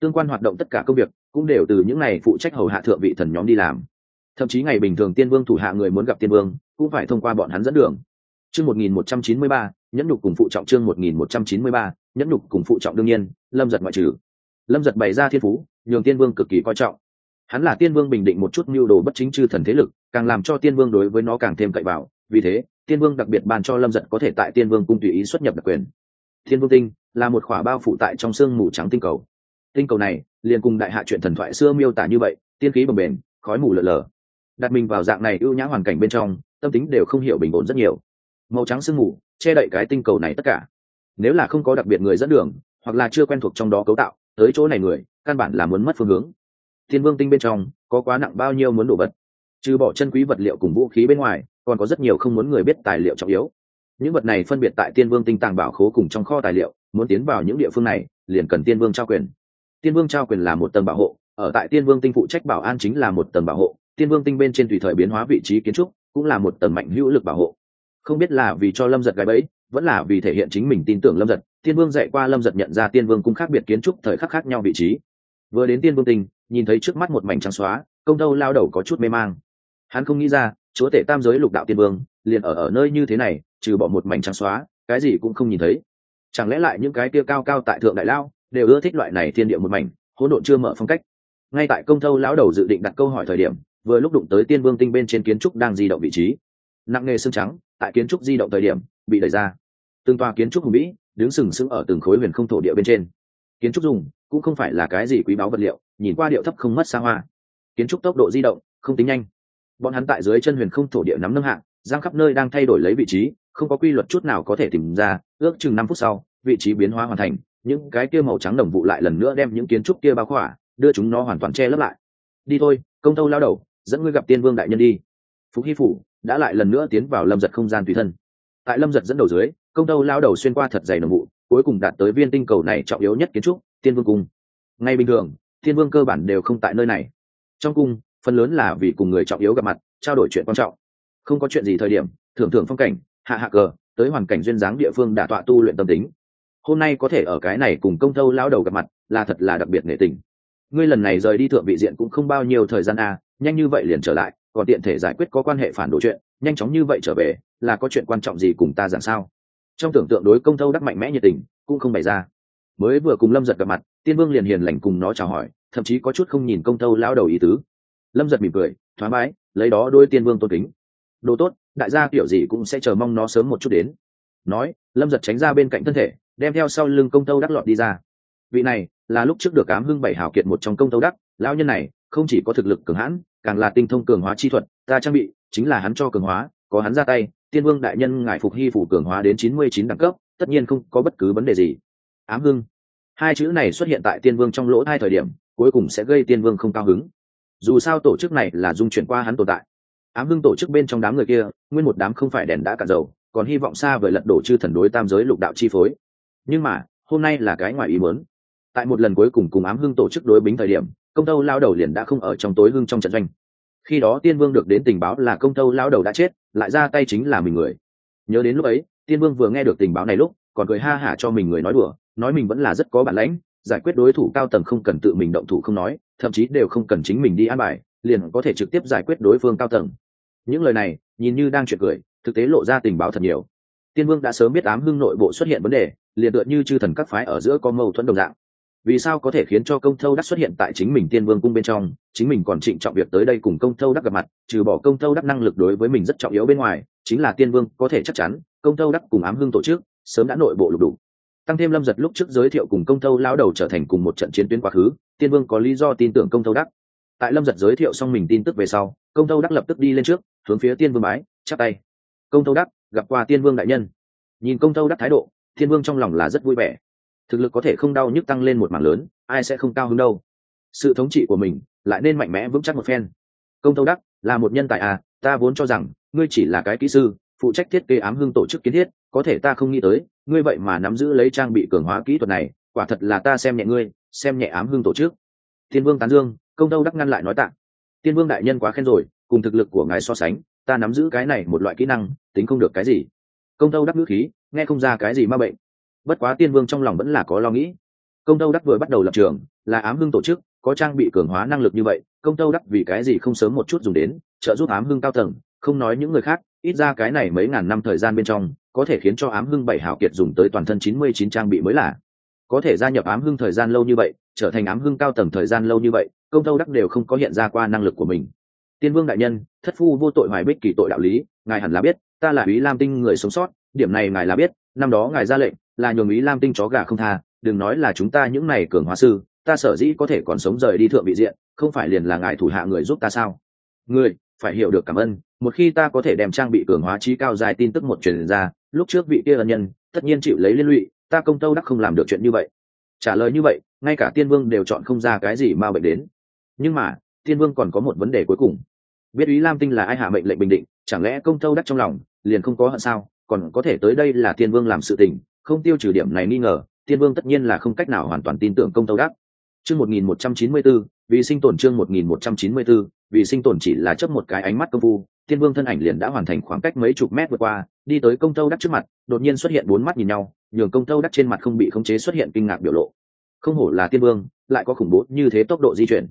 Tương quan hoạt động tất cả công việc, cũng đều từ những này phụ trách hầu hạ thượng vị thần nhóm đi làm. Thậm chí ngày bình thường tiên vương thủ hạ người muốn gặp tiên vương, cũng phải thông qua bọn hắn dẫn đường. Chương một nghìn một trăm chín mươi ba nhẫn nhục cùng phụ trọng chương một nghìn một trăm chín mươi ba, nhẫn nhục cùng phụ trọng đương nhiên, lâm giật ngoại trừ. Lâm giật bày ra thiên phú, nhường tiên vương cực kỳ coi trọng. Hắn là tiên vương bình định một chút mưu đồ bất chính chư thần thế lực, càng làm cho tiên vương đối với nó càng thêm cậy vào. Vì thế, tiên vương đặc biệt bàn cho lâm giật có thể tại tiên vương cung tùy ý xuất nhập đặc quyền. Thiên vương tinh là một khỏa bao phủ tại trong sương mù trắng tinh cầu. Tinh cầu này, liền cùng đại hạ chuyện thần thoại xưa miêu tả như vậy, tiên khí bồng bềnh, khói mù lở lở. Đặt mình vào dạng này ưu nhã hoàn cảnh bên trong, tâm tính đều không hiểu bình ổn rất nhiều. Màu trắng sương mù che đậy cái tinh cầu này tất cả. Nếu là không có đặc biệt người dẫn đường, hoặc là chưa quen thuộc trong đó cấu tạo, tới chỗ này người, căn bản là muốn mất phương hướng. Thiên vương tinh bên trong, có quá nặng bao nhiêu muốn đổ vật. Trừ bỏ chân quý vật liệu cùng vũ khí bên ngoài, còn có rất nhiều không muốn người biết tài liệu trọng yếu. Những vật này phân biệt tại tiên vương tinh tàng bảo khố cùng trong kho tài liệu, muốn tiến vào những địa phương này, liền cần tiên vương trao quyền. Tiên vương trao quyền là một tầng bảo hộ, ở tại tiên vương tinh phụ trách bảo an chính là một tầng bảo hộ. Tiên vương tinh bên trên tùy thời biến hóa vị trí kiến trúc, cũng là một tầng mạnh hữu lực bảo hộ không biết là vì cho lâm giật gái bẫy, vẫn là vì thể hiện chính mình tin tưởng lâm giật, tiên vương dạy qua lâm giật nhận ra tiên vương cung khác biệt kiến trúc thời khắc khác nhau vị trí. Vừa đến tiên vương tinh, nhìn thấy trước mắt một mảnh trắng xóa, công tâu lao đầu có chút mê mang. Hắn không nghĩ ra, chúa tể tam giới lục đạo tiên vương, liền ở ở nơi như thế này, trừ bỏ một mảnh trắng xóa, cái gì cũng không nhìn thấy. Chẳng lẽ lại những cái kia cao cao tại thượng đại lao, đều ưa thích loại này thiên địa một mảnh, hỗn độn chưa mở phong cách? Ngay tại công thâu lão đầu dự định đặt câu hỏi thời điểm, vừa lúc đụng tới tiên vương tinh bên trên kiến trúc đang di động vị trí. Nặng nghề xương trắng tại kiến trúc di động thời điểm bị đẩy ra. Từng tòa kiến trúc hùng vĩ đứng sừng sững ở từng khối huyền không thổ địa bên trên. Kiến trúc dùng cũng không phải là cái gì quý báu vật liệu, nhìn qua điệu thấp không mất xa hoa. Kiến trúc tốc độ di động không tính nhanh. Bọn hắn tại dưới chân huyền không thổ địa nắm nâng hạng, giang khắp nơi đang thay đổi lấy vị trí, không có quy luật chút nào có thể tìm ra, ước chừng năm phút sau, vị trí biến hóa hoàn thành, những cái kia màu trắng đồng vụ lại lần nữa đem những kiến trúc kia bao khỏa, đưa chúng nó hoàn toàn che lấp lại. Đi thôi, công tâu lao đầu, dẫn ngươi gặp tiên vương đại nhân đi. Phú hy phủ đã lại lần nữa tiến vào lâm giật không gian tùy thân. Tại lâm giật dẫn đầu dưới công tâu lao đầu xuyên qua thật dày nồng vụ cuối cùng đạt tới viên tinh cầu này trọng yếu nhất kiến trúc tiên vương cung. Ngay bình thường tiên vương cơ bản đều không tại nơi này. Trong cung phần lớn là vì cùng người trọng yếu gặp mặt trao đổi chuyện quan trọng. Không có chuyện gì thời điểm thưởng thưởng phong cảnh hạ hạ cờ tới hoàn cảnh duyên dáng địa phương đả tọa tu luyện tâm tính. Hôm nay có thể ở cái này cùng công tâu lao đầu gặp mặt là thật là đặc biệt nghệ tình. Ngươi lần này rời đi thượng vị diện cũng không bao nhiêu thời gian a à, nhanh như vậy liền trở lại còn tiện thể giải quyết có quan hệ phản đồ chuyện, nhanh chóng như vậy trở về, là có chuyện quan trọng gì cùng ta giảng sao? Trong tưởng tượng đối công thâu đắc mạnh mẽ nhiệt tình, cũng không bày ra. Mới vừa cùng lâm giật gặp mặt, tiên vương liền hiền lành cùng nó chào hỏi, thậm chí có chút không nhìn công thâu lao đầu ý tứ. Lâm giật mỉm cười thoải mái lấy đó đôi tiên vương tôn kính. Đồ tốt, đại gia kiểu gì cũng sẽ chờ mong nó sớm một chút đến. Nói, lâm giật tránh ra bên cạnh thân thể, đem theo sau lưng công tâu đắc lọt đi ra. Vị này, là lúc trước được cám hưng bảy hào kiệt một trong công tâu đắc, lão nhân này, không chỉ có thực lực cường hãn càng là tinh thông cường hóa chi thuật, ta trang bị chính là hắn cho cường hóa, có hắn ra tay, tiên vương đại nhân ngài phục hy phủ cường hóa đến chín mươi chín đẳng cấp, tất nhiên không có bất cứ vấn đề gì. Ám hưng. Hai chữ này xuất hiện tại tiên vương trong lỗ hai thời điểm, cuối cùng sẽ gây tiên vương không cao hứng. Dù sao tổ chức này là dung chuyển qua hắn tồn tại. Ám hưng tổ chức bên trong đám người kia, nguyên một đám không phải đèn đã cạn dầu, còn hy vọng xa vời lật đổ chư thần đối tam giới lục đạo chi phối. Nhưng mà, hôm nay là cái ngoài ý muốn. Tại một lần cuối cùng cùng ám hưng tổ chức đối bính thời điểm công tâu lao đầu liền đã không ở trong tối hưng trong trận doanh. Khi đó tiên vương được đến tình báo là công tâu lao đầu đã chết, lại ra tay chính là mình người. Nhớ đến lúc ấy, tiên vương vừa nghe được tình báo này lúc, còn cười ha hả cho mình người nói đùa, nói mình vẫn là rất có bản lãnh giải quyết đối thủ cao tầng không cần tự mình động thủ không nói, thậm chí đều không cần chính mình đi an bài, liền có thể trực tiếp giải quyết đối phương cao tầng. Những lời này, nhìn như đang chuyện cười, thực tế lộ ra tình báo thật nhiều. Tiên vương đã sớm biết ám hưng nội bộ xuất hiện vấn đề, liền tựa như chư thần các phái ở giữa có mâu thuẫn đồng dạng vì sao có thể khiến cho công thâu đắc xuất hiện tại chính mình tiên vương cung bên trong, chính mình còn trịnh trọng việc tới đây cùng công thâu đắc gặp mặt, trừ bỏ công thâu đắc năng lực đối với mình rất trọng yếu bên ngoài, chính là tiên vương có thể chắc chắn, công thâu đắc cùng ám hưng tổ chức sớm đã nội bộ lục đủ tăng thêm lâm giật lúc trước giới thiệu cùng công thâu lao đầu trở thành cùng một trận chiến tuyến quá khứ, tiên vương có lý do tin tưởng công thâu đắc. Tại lâm giật giới thiệu xong mình tin tức về sau, công thâu đắc lập tức đi lên trước, hướng phía tiên vương bái, chắp tay. Công thâu đắc, gặp qua tiên vương đại nhân. Nhìn công thâu đắc thái độ, tiên vương trong lòng là rất vui vẻ thực lực có thể không đau nhức tăng lên một mảng lớn, ai sẽ không cao hứng đâu. Sự thống trị của mình lại nên mạnh mẽ vững chắc một phen. Công tâu đắc, là một nhân tài à ta vốn cho rằng, ngươi chỉ là cái kỹ sư, phụ trách thiết kế ám hưng tổ chức kiến thiết, có thể ta không nghĩ tới, ngươi vậy mà nắm giữ lấy trang bị cường hóa kỹ thuật này, quả thật là ta xem nhẹ ngươi, xem nhẹ ám hưng tổ chức. Thiên vương tán dương, công tâu đắc ngăn lại nói tạng tiên vương đại nhân quá khen rồi, cùng thực lực của ngài so sánh, ta nắm giữ cái này một loại kỹ năng, tính không được cái gì. Công tâu đắc ngữ khí, nghe không ra cái gì ma bệnh bất quá tiên vương trong lòng vẫn là có lo nghĩ. Công tâu đắc vừa bắt đầu lập trường, là ám hưng tổ chức, có trang bị cường hóa năng lực như vậy, công tâu đắc vì cái gì không sớm một chút dùng đến, trợ giúp ám hưng cao tầng, không nói những người khác, ít ra cái này mấy ngàn năm thời gian bên trong, có thể khiến cho ám hưng bảy hào kiệt dùng tới toàn thân chín mươi chín trang bị mới là. Có thể gia nhập ám hưng thời gian lâu như vậy, trở thành ám hưng cao tầng thời gian lâu như vậy, công tâu đắc đều không có hiện ra qua năng lực của mình. Tiên vương đại nhân, thất phu vô tội hoài bích kỳ tội đạo lý, ngài hẳn là biết, ta là ý lam tinh người sống sót, điểm này ngài là biết, năm đó ngài ra lệnh là nhường ý lam tinh chó gà không tha, đừng nói là chúng ta những này cường hóa sư, ta sở dĩ có thể còn sống rời đi thượng vị diện, không phải liền là ngài thủ hạ người giúp ta sao? Người phải hiểu được cảm ơn, một khi ta có thể đem trang bị cường hóa trí cao dài tin tức một truyền ra, lúc trước vị kia ân nhân, tất nhiên chịu lấy liên lụy, ta công tâu đắc không làm được chuyện như vậy. Trả lời như vậy, ngay cả tiên vương đều chọn không ra cái gì mà bệnh đến. Nhưng mà, tiên vương còn có một vấn đề cuối cùng. Biết ý lam tinh là ai hạ mệnh lệnh bình định, chẳng lẽ công tâu đắc trong lòng liền không có hận sao? Còn có thể tới đây là tiên vương làm sự tình không tiêu trừ điểm này nghi ngờ, tiên vương tất nhiên là không cách nào hoàn toàn tin tưởng công tâu đắc. Chương một nghìn một trăm chín mươi b vì sinh tồn chương một nghìn một trăm chín mươi b vì sinh tồn chỉ là chấp một cái ánh mắt công phu, tiên vương thân ảnh liền đã hoàn thành khoảng cách mấy chục mét vượt qua, đi tới công tâu đắc trước mặt, đột nhiên xuất hiện bốn mắt nhìn nhau, nhường công tâu đắc trên mặt không bị khống chế xuất hiện kinh ngạc biểu lộ. Không hổ là tiên vương, lại có khủng bố như thế tốc độ di chuyển.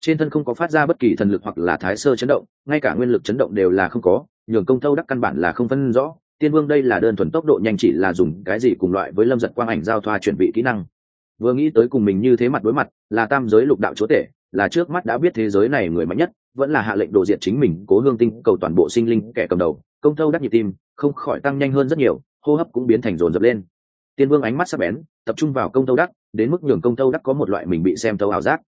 Trên thân không có phát ra bất kỳ thần lực hoặc là thái sơ chấn động, ngay cả nguyên lực chấn động đều là không có, nhường công tâu đắc căn bản là không phân rõ tiên vương đây là đơn thuần tốc độ nhanh chỉ là dùng cái gì cùng loại với lâm giật quang ảnh giao thoa chuyển vị kỹ năng. Vừa nghĩ tới cùng mình như thế mặt đối mặt, là tam giới lục đạo chúa tể, là trước mắt đã biết thế giới này người mạnh nhất, vẫn là hạ lệnh đồ diệt chính mình, cố hương tinh, cầu toàn bộ sinh linh, kẻ cầm đầu, công thâu đắc nhịp tim, không khỏi tăng nhanh hơn rất nhiều, hô hấp cũng biến thành rồn rập lên. Tiên vương ánh mắt sắc bén, tập trung vào công thâu đắc, đến mức nhường công thâu đắc có một loại mình bị xem thâu ảo giác.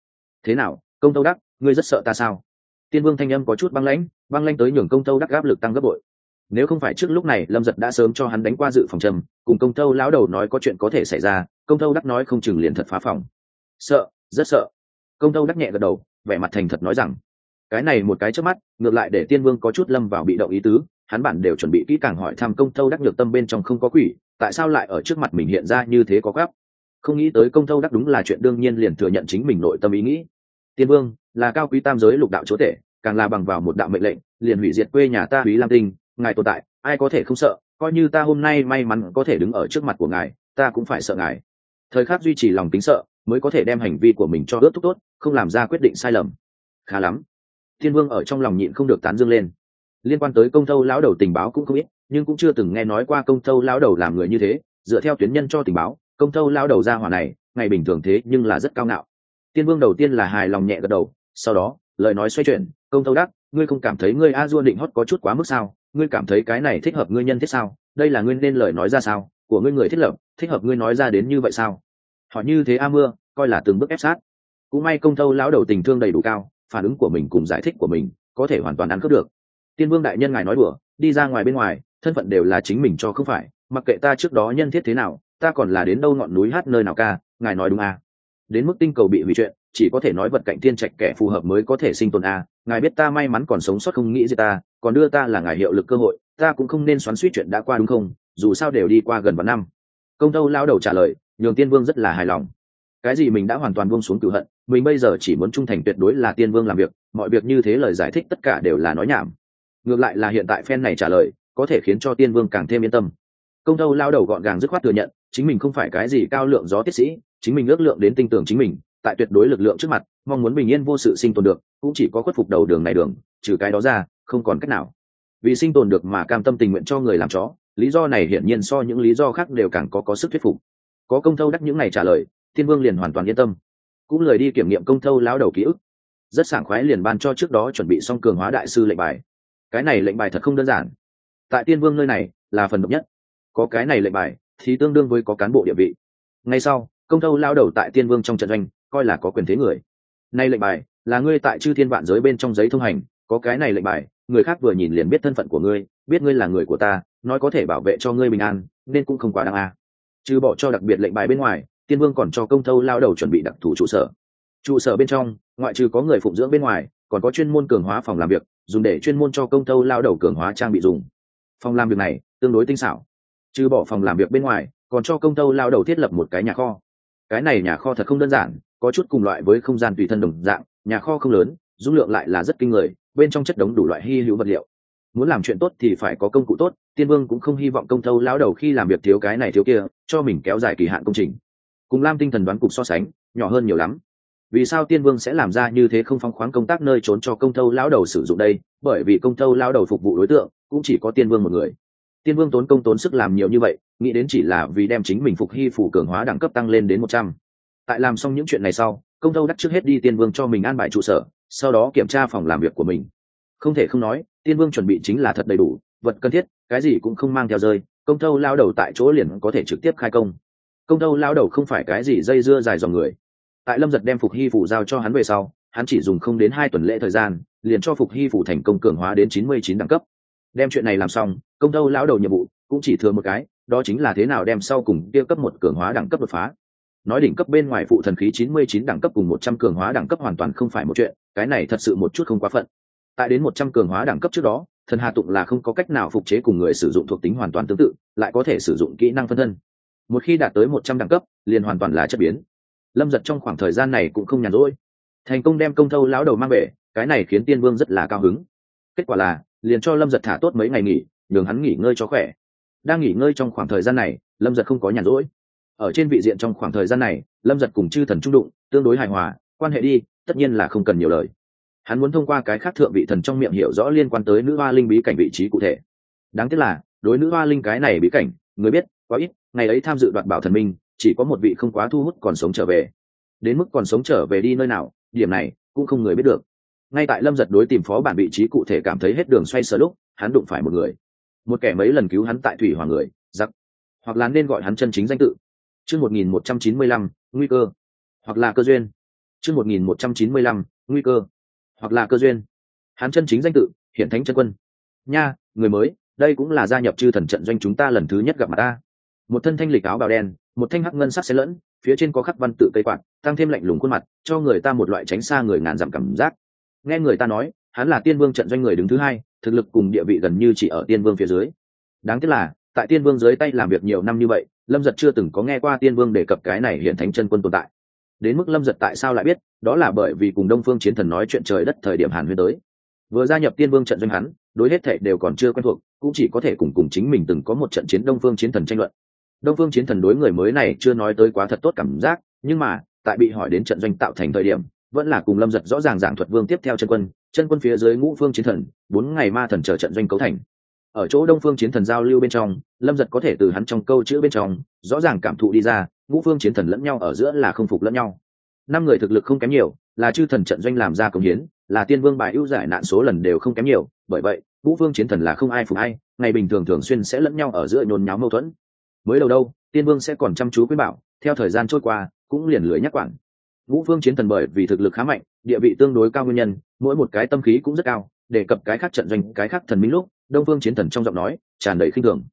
Thế nào, công thâu đắc, ngươi rất sợ ta sao? Tiên vương thanh âm có chút băng lãnh băng lãnh tới nhường công thâu đắc áp lực tăng gấp bội nếu không phải trước lúc này, lâm giật đã sớm cho hắn đánh qua dự phòng trầm, cùng công thâu lão đầu nói có chuyện có thể xảy ra, công thâu đắc nói không chừng liền thật phá phòng. Sợ, rất sợ. Công thâu đắc nhẹ gật đầu, vẻ mặt thành thật nói rằng, cái này một cái trước mắt, ngược lại để tiên vương có chút lâm vào bị động ý tứ, hắn bản đều chuẩn bị kỹ càng hỏi thăm công thâu đắc nhược tâm bên trong không có quỷ, tại sao lại ở trước mặt mình hiện ra như thế có gấp không nghĩ tới công thâu đắc đúng là chuyện đương nhiên liền thừa nhận chính mình nội tâm ý nghĩ. Tiên vương, là cao quý tam giới lục đạo chúa tể, càng là bằng vào một đạo mệnh lệnh, liền hủy diệt quê nhà ta quý lam tinh ngài tồn tại, ai có thể không sợ, coi như ta hôm nay may mắn có thể đứng ở trước mặt của ngài, ta cũng phải sợ ngài. Thời khắc duy trì lòng tính sợ, mới có thể đem hành vi của mình cho ướt thúc tốt, không làm ra quyết định sai lầm. Khá lắm. Thiên vương ở trong lòng nhịn không được tán dương lên. Liên quan tới công thâu lão đầu tình báo cũng không ít, nhưng cũng chưa từng nghe nói qua công thâu lão đầu làm người như thế, dựa theo tuyến nhân cho tình báo, công thâu lão đầu ra hỏa này, ngày bình thường thế nhưng là rất cao ngạo. Tiên vương đầu tiên là hài lòng nhẹ gật đầu, sau đó, lời nói xoay chuyển, công thâu đắc, ngươi không cảm thấy ngươi a dua định hót có chút quá mức sao? Ngươi cảm thấy cái này thích hợp ngươi nhân thiết sao? Đây là ngươi nên lời nói ra sao? Của ngươi người thiết lập, thích hợp ngươi nói ra đến như vậy sao? Họ như thế a mưa, coi là từng bước ép sát. Cũng may công thâu lão đầu tình thương đầy đủ cao, phản ứng của mình cùng giải thích của mình, có thể hoàn toàn ăn cướp được. Tiên vương đại nhân ngài nói đùa, đi ra ngoài bên ngoài, thân phận đều là chính mình cho không phải, mặc kệ ta trước đó nhân thiết thế nào, ta còn là đến đâu ngọn núi hát nơi nào ca, ngài nói đúng à. đến mức tinh cầu bị hủy chuyện, chỉ có thể nói vật cạnh tiên trạch kẻ phù hợp mới có thể sinh tồn à. ngài biết ta may mắn còn sống sót không nghĩ gì ta còn đưa ta là ngài hiệu lực cơ hội, ta cũng không nên xoắn suýt chuyện đã qua đúng không? Dù sao đều đi qua gần vạn năm. Công tâu lao đầu trả lời, nhường tiên vương rất là hài lòng. Cái gì mình đã hoàn toàn buông xuống cửu hận, mình bây giờ chỉ muốn trung thành tuyệt đối là tiên vương làm việc, mọi việc như thế lời giải thích tất cả đều là nói nhảm. Ngược lại là hiện tại phen này trả lời, có thể khiến cho tiên vương càng thêm yên tâm. Công tâu lao đầu gọn gàng dứt khoát thừa nhận, chính mình không phải cái gì cao lượng gió tiết sĩ, chính mình ước lượng đến tinh tưởng chính mình, tại tuyệt đối lực lượng trước mặt, mong muốn bình yên vô sự sinh tồn được, cũng chỉ có khuất phục đầu đường này đường, trừ cái đó ra không còn cách nào. Vì sinh tồn được mà cam tâm tình nguyện cho người làm chó, lý do này hiển nhiên so những lý do khác đều càng có có sức thuyết phục. Có công thâu đắc những này trả lời, thiên vương liền hoàn toàn yên tâm. Cũng lời đi kiểm nghiệm công thâu lão đầu ký ức. Rất sảng khoái liền ban cho trước đó chuẩn bị xong cường hóa đại sư lệnh bài. Cái này lệnh bài thật không đơn giản. Tại tiên vương nơi này là phần độc nhất. Có cái này lệnh bài thì tương đương với có cán bộ địa vị. Ngay sau, công thâu lao đầu tại tiên vương trong trận doanh, coi là có quyền thế người. Nay lệnh bài là ngươi tại chư thiên vạn giới bên trong giấy thông hành, có cái này lệnh bài người khác vừa nhìn liền biết thân phận của ngươi, biết ngươi là người của ta, nói có thể bảo vệ cho ngươi bình an, nên cũng không quá đáng a. À. trừ bỏ cho đặc biệt lệnh bài bên ngoài, tiên vương còn cho công thâu lao đầu chuẩn bị đặc thù trụ sở. Trụ sở bên trong, ngoại trừ có người phụng dưỡng bên ngoài, còn có chuyên môn cường hóa phòng làm việc, dùng để chuyên môn cho công thâu lao đầu cường hóa trang bị dùng. Phòng làm việc này, tương đối tinh xảo. Trừ bỏ phòng làm việc bên ngoài, còn cho công thâu lao đầu thiết lập một cái nhà kho. Cái này nhà kho thật không đơn giản, có chút cùng loại với không gian tùy thân đồng dạng, nhà kho không lớn, dung lượng lại là rất kinh người bên trong chất đống đủ loại hy hữu vật liệu. Muốn làm chuyện tốt thì phải có công cụ tốt, tiên vương cũng không hy vọng công thâu lao đầu khi làm việc thiếu cái này thiếu kia, cho mình kéo dài kỳ hạn công trình. Cùng lam tinh thần đoán cục so sánh, nhỏ hơn nhiều lắm. Vì sao tiên vương sẽ làm ra như thế không phóng khoáng công tác nơi trốn cho công thâu lão đầu sử dụng đây? Bởi vì công thâu lão đầu phục vụ đối tượng, cũng chỉ có tiên vương một người. Tiên vương tốn công tốn sức làm nhiều như vậy, nghĩ đến chỉ là vì đem chính mình phục hy phủ cường hóa đẳng cấp tăng lên đến một trăm. Tại làm xong những chuyện này sau, công thâu đắc trước hết đi tiên vương cho mình an bài trụ sở sau đó kiểm tra phòng làm việc của mình. Không thể không nói, tiên vương chuẩn bị chính là thật đầy đủ, vật cần thiết, cái gì cũng không mang theo rơi, công thâu lao đầu tại chỗ liền có thể trực tiếp khai công. Công thâu lao đầu không phải cái gì dây dưa dài dòng người. Tại lâm giật đem phục hy phủ giao cho hắn về sau, hắn chỉ dùng không đến hai tuần lễ thời gian, liền cho phục hy phủ thành công cường hóa đến chín mươi chín đẳng cấp. Đem chuyện này làm xong, công thâu lao đầu nhiệm vụ cũng chỉ thừa một cái, đó chính là thế nào đem sau cùng tiêu cấp một cường hóa đẳng cấp đột phá nói đỉnh cấp bên ngoài phụ thần khí chín mươi chín đẳng cấp cùng một trăm cường hóa đẳng cấp hoàn toàn không phải một chuyện, cái này thật sự một chút không quá phận. Tại đến một trăm cường hóa đẳng cấp trước đó, thần hà tụng là không có cách nào phục chế cùng người sử dụng thuộc tính hoàn toàn tương tự, lại có thể sử dụng kỹ năng phân thân. Một khi đạt tới một trăm đẳng cấp, liền hoàn toàn là chất biến. Lâm giật trong khoảng thời gian này cũng không nhàn rỗi. Thành công đem công thâu lão đầu mang về, cái này khiến tiên vương rất là cao hứng. Kết quả là, liền cho lâm giật thả tốt mấy ngày nghỉ, nhường hắn nghỉ ngơi cho khỏe. Đang nghỉ ngơi trong khoảng thời gian này, lâm giật không có nhàn rỗi ở trên vị diện trong khoảng thời gian này, lâm giật cùng chư thần trung đụng, tương đối hài hòa, quan hệ đi, tất nhiên là không cần nhiều lời. Hắn muốn thông qua cái khác thượng vị thần trong miệng hiểu rõ liên quan tới nữ hoa linh bí cảnh vị trí cụ thể. Đáng tiếc là, đối nữ hoa linh cái này bí cảnh, người biết, quá ít, ngày ấy tham dự đoạt bảo thần minh, chỉ có một vị không quá thu hút còn sống trở về. Đến mức còn sống trở về đi nơi nào, điểm này cũng không người biết được. Ngay tại lâm giật đối tìm phó bản vị trí cụ thể cảm thấy hết đường xoay sở lúc, hắn đụng phải một người. Một kẻ mấy lần cứu hắn tại thủy hoàng người, giặc. Hoặc là nên gọi hắn chân chính danh tự chương một nghìn một trăm chín mươi lăm, nguy cơ. Hoặc là cơ duyên. Chương một nghìn một trăm chín mươi lăm, nguy cơ. Hoặc là cơ duyên. Hắn chân chính danh tự, hiện thánh chân quân. Nha, người mới, đây cũng là gia nhập chư thần trận doanh chúng ta lần thứ nhất gặp mặt ta. Một thân thanh lịch áo bào đen, một thanh hắc ngân sắc xen lẫn, phía trên có khắc văn tự cây quạt, tăng thêm lạnh lùng khuôn mặt, cho người ta một loại tránh xa người ngàn dặm cảm giác. Nghe người ta nói, hắn là tiên vương trận doanh người đứng thứ hai, thực lực cùng địa vị gần như chỉ ở tiên vương phía dưới. Đáng tiếc là, tại tiên vương dưới tay làm việc nhiều năm như vậy lâm giật chưa từng có nghe qua tiên vương đề cập cái này hiện thánh chân quân tồn tại. Đến mức lâm giật tại sao lại biết, đó là bởi vì cùng đông phương chiến thần nói chuyện trời đất thời điểm hàn huyên tới. Vừa gia nhập tiên vương trận doanh hắn, đối hết thệ đều còn chưa quen thuộc, cũng chỉ có thể cùng cùng chính mình từng có một trận chiến đông phương chiến thần tranh luận. Đông phương chiến thần đối người mới này chưa nói tới quá thật tốt cảm giác, nhưng mà, tại bị hỏi đến trận doanh tạo thành thời điểm, vẫn là cùng lâm giật rõ ràng giảng thuật vương tiếp theo chân quân chân quân phía dưới ngũ phương chiến thần, bốn ngày ma thần chờ trận doanh cấu thành ở chỗ đông phương chiến thần giao lưu bên trong, lâm giật có thể từ hắn trong câu chữ bên trong, rõ ràng cảm thụ đi ra, ngũ phương chiến thần lẫn nhau ở giữa là không phục lẫn nhau. Năm người thực lực không kém nhiều, là chư thần trận doanh làm ra công hiến, là tiên vương bài ưu giải nạn số lần đều không kém nhiều, bởi vậy, ngũ phương chiến thần là không ai phục ai, ngày bình thường thường xuyên sẽ lẫn nhau ở giữa nhốn nháo mâu thuẫn. Mới đầu đâu, tiên vương sẽ còn chăm chú quý bảo, theo thời gian trôi qua, cũng liền lưới nhắc quản. Ngũ phương chiến thần bởi vì thực lực khá mạnh, địa vị tương đối cao nguyên nhân, mỗi một cái tâm khí cũng rất cao để cập cái khác trận doanh, cái khác thần minh lúc đông phương chiến thần trong giọng nói tràn đầy khinh thường.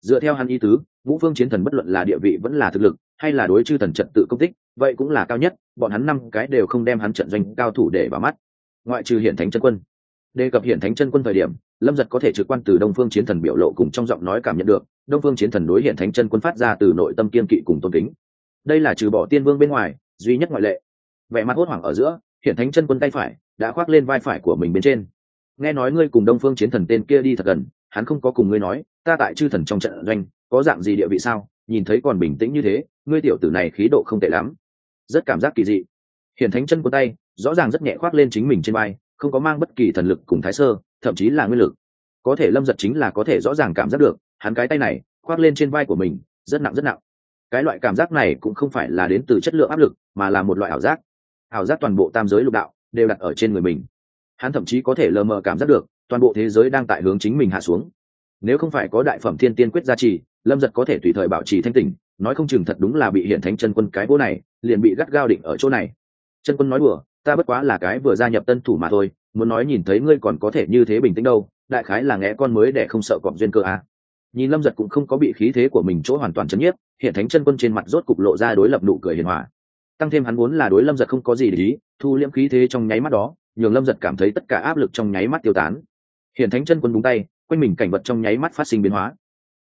Dựa theo hắn ý tứ vũ phương chiến thần bất luận là địa vị vẫn là thực lực, hay là đối chư thần trận tự công tích vậy cũng là cao nhất, bọn hắn năm cái đều không đem hắn trận doanh cao thủ để vào mắt. Ngoại trừ hiển thánh chân quân. Đề cập hiển thánh chân quân thời điểm, lâm giật có thể trực quan từ đông phương chiến thần biểu lộ cùng trong giọng nói cảm nhận được, đông phương chiến thần đối hiển thánh chân quân phát ra từ nội tâm kiên kỵ cùng tôn kính. Đây là trừ bỏ tiên vương bên ngoài, duy nhất ngoại lệ. Vẻ mặt hốt hoảng ở giữa, hiển thánh chân quân tay phải đã khoác lên vai phải của mình bên trên nghe nói ngươi cùng đông phương chiến thần tên kia đi thật gần, hắn không có cùng ngươi nói, ta tại chư thần trong trận doanh, có dạng gì địa vị sao? Nhìn thấy còn bình tĩnh như thế, ngươi tiểu tử này khí độ không tệ lắm. Rất cảm giác kỳ dị. Hiển thánh chân của tay, rõ ràng rất nhẹ khoác lên chính mình trên vai, không có mang bất kỳ thần lực cùng thái sơ, thậm chí là nguyên lực. Có thể lâm giật chính là có thể rõ ràng cảm giác được, hắn cái tay này, khoác lên trên vai của mình, rất nặng rất nặng. Cái loại cảm giác này cũng không phải là đến từ chất lượng áp lực, mà là một loại ảo giác. Ảo giác toàn bộ tam giới lục đạo đều đặt ở trên người mình hắn thậm chí có thể lờ mờ cảm giác được, toàn bộ thế giới đang tại hướng chính mình hạ xuống. Nếu không phải có đại phẩm thiên tiên quyết gia trì, lâm giật có thể tùy thời bảo trì thanh tỉnh, nói không chừng thật đúng là bị hiện thánh chân quân cái bố này, liền bị gắt gao định ở chỗ này. Chân quân nói đùa, ta bất quá là cái vừa gia nhập tân thủ mà thôi, muốn nói nhìn thấy ngươi còn có thể như thế bình tĩnh đâu, đại khái là nghe con mới để không sợ cọp duyên cơ à. nhìn lâm giật cũng không có bị khí thế của mình chỗ hoàn toàn chấn nhiếp, hiện thánh chân quân trên mặt rốt cục lộ ra đối lập nụ cười hiền hòa. Tăng thêm hắn vốn là đối lâm giật không có gì để ý, thu liễm khí thế trong nháy mắt đó nhường lâm giật cảm thấy tất cả áp lực trong nháy mắt tiêu tán. Hiện thánh chân quân búng tay, quanh mình cảnh vật trong nháy mắt phát sinh biến hóa.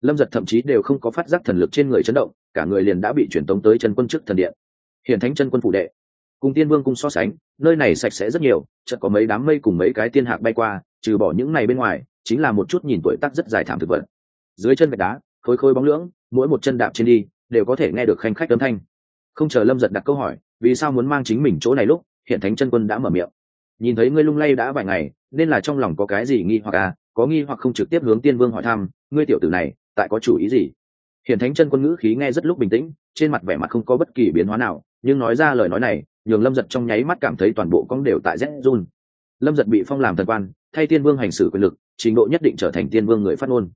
Lâm giật thậm chí đều không có phát giác thần lực trên người chấn động, cả người liền đã bị truyền tống tới chân quân trước thần điện. Hiện thánh chân quân phủ đệ, cùng tiên vương cung so sánh, nơi này sạch sẽ rất nhiều, chợt có mấy đám mây cùng mấy cái tiên hạc bay qua, trừ bỏ những này bên ngoài, chính là một chút nhìn tuổi tác rất dài thảm thực vật. Dưới chân gạch đá khối khối bóng lưỡng, mỗi một chân đạp trên đi, đều có thể nghe được khanh khách âm thanh. Không chờ lâm giật đặt câu hỏi, vì sao muốn mang chính mình chỗ này lúc hiện thánh chân quân đã mở miệng nhìn thấy ngươi lung lay đã vài ngày, nên là trong lòng có cái gì nghi hoặc à? Có nghi hoặc không trực tiếp hướng tiên vương hỏi thăm, ngươi tiểu tử này, tại có chủ ý gì? Hiển thánh chân quân ngữ khí nghe rất lúc bình tĩnh, trên mặt vẻ mặt không có bất kỳ biến hóa nào, nhưng nói ra lời nói này, nhường lâm giật trong nháy mắt cảm thấy toàn bộ cong đều tại rét run. Lâm giật bị phong làm thần quan, thay tiên vương hành xử quyền lực, trình độ nhất định trở thành tiên vương người phát ngôn.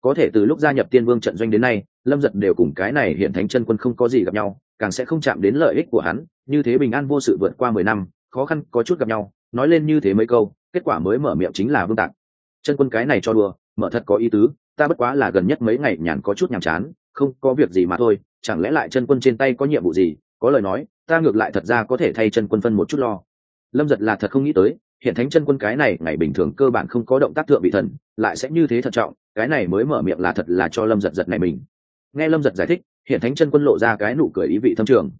Có thể từ lúc gia nhập tiên vương trận doanh đến nay, lâm giật đều cùng cái này hiện thánh chân quân không có gì gặp nhau, càng sẽ không chạm đến lợi ích của hắn, như thế bình an vô sự vượt qua mười năm, khó khăn có chút gặp nhau nói lên như thế mấy câu, kết quả mới mở miệng chính là vương tạc. Chân quân cái này cho đùa, mở thật có ý tứ, ta bất quá là gần nhất mấy ngày nhàn có chút nhàm chán, không có việc gì mà thôi, chẳng lẽ lại chân quân trên tay có nhiệm vụ gì? Có lời nói, ta ngược lại thật ra có thể thay chân quân phân một chút lo. Lâm giật là thật không nghĩ tới, hiện thánh chân quân cái này, ngày bình thường cơ bản không có động tác thượng vị thần, lại sẽ như thế thận trọng, cái này mới mở miệng là thật là cho lâm giật giật này mình. Nghe lâm giật giải thích, hiện thánh chân quân lộ ra cái nụ cười ý vị thâm trường.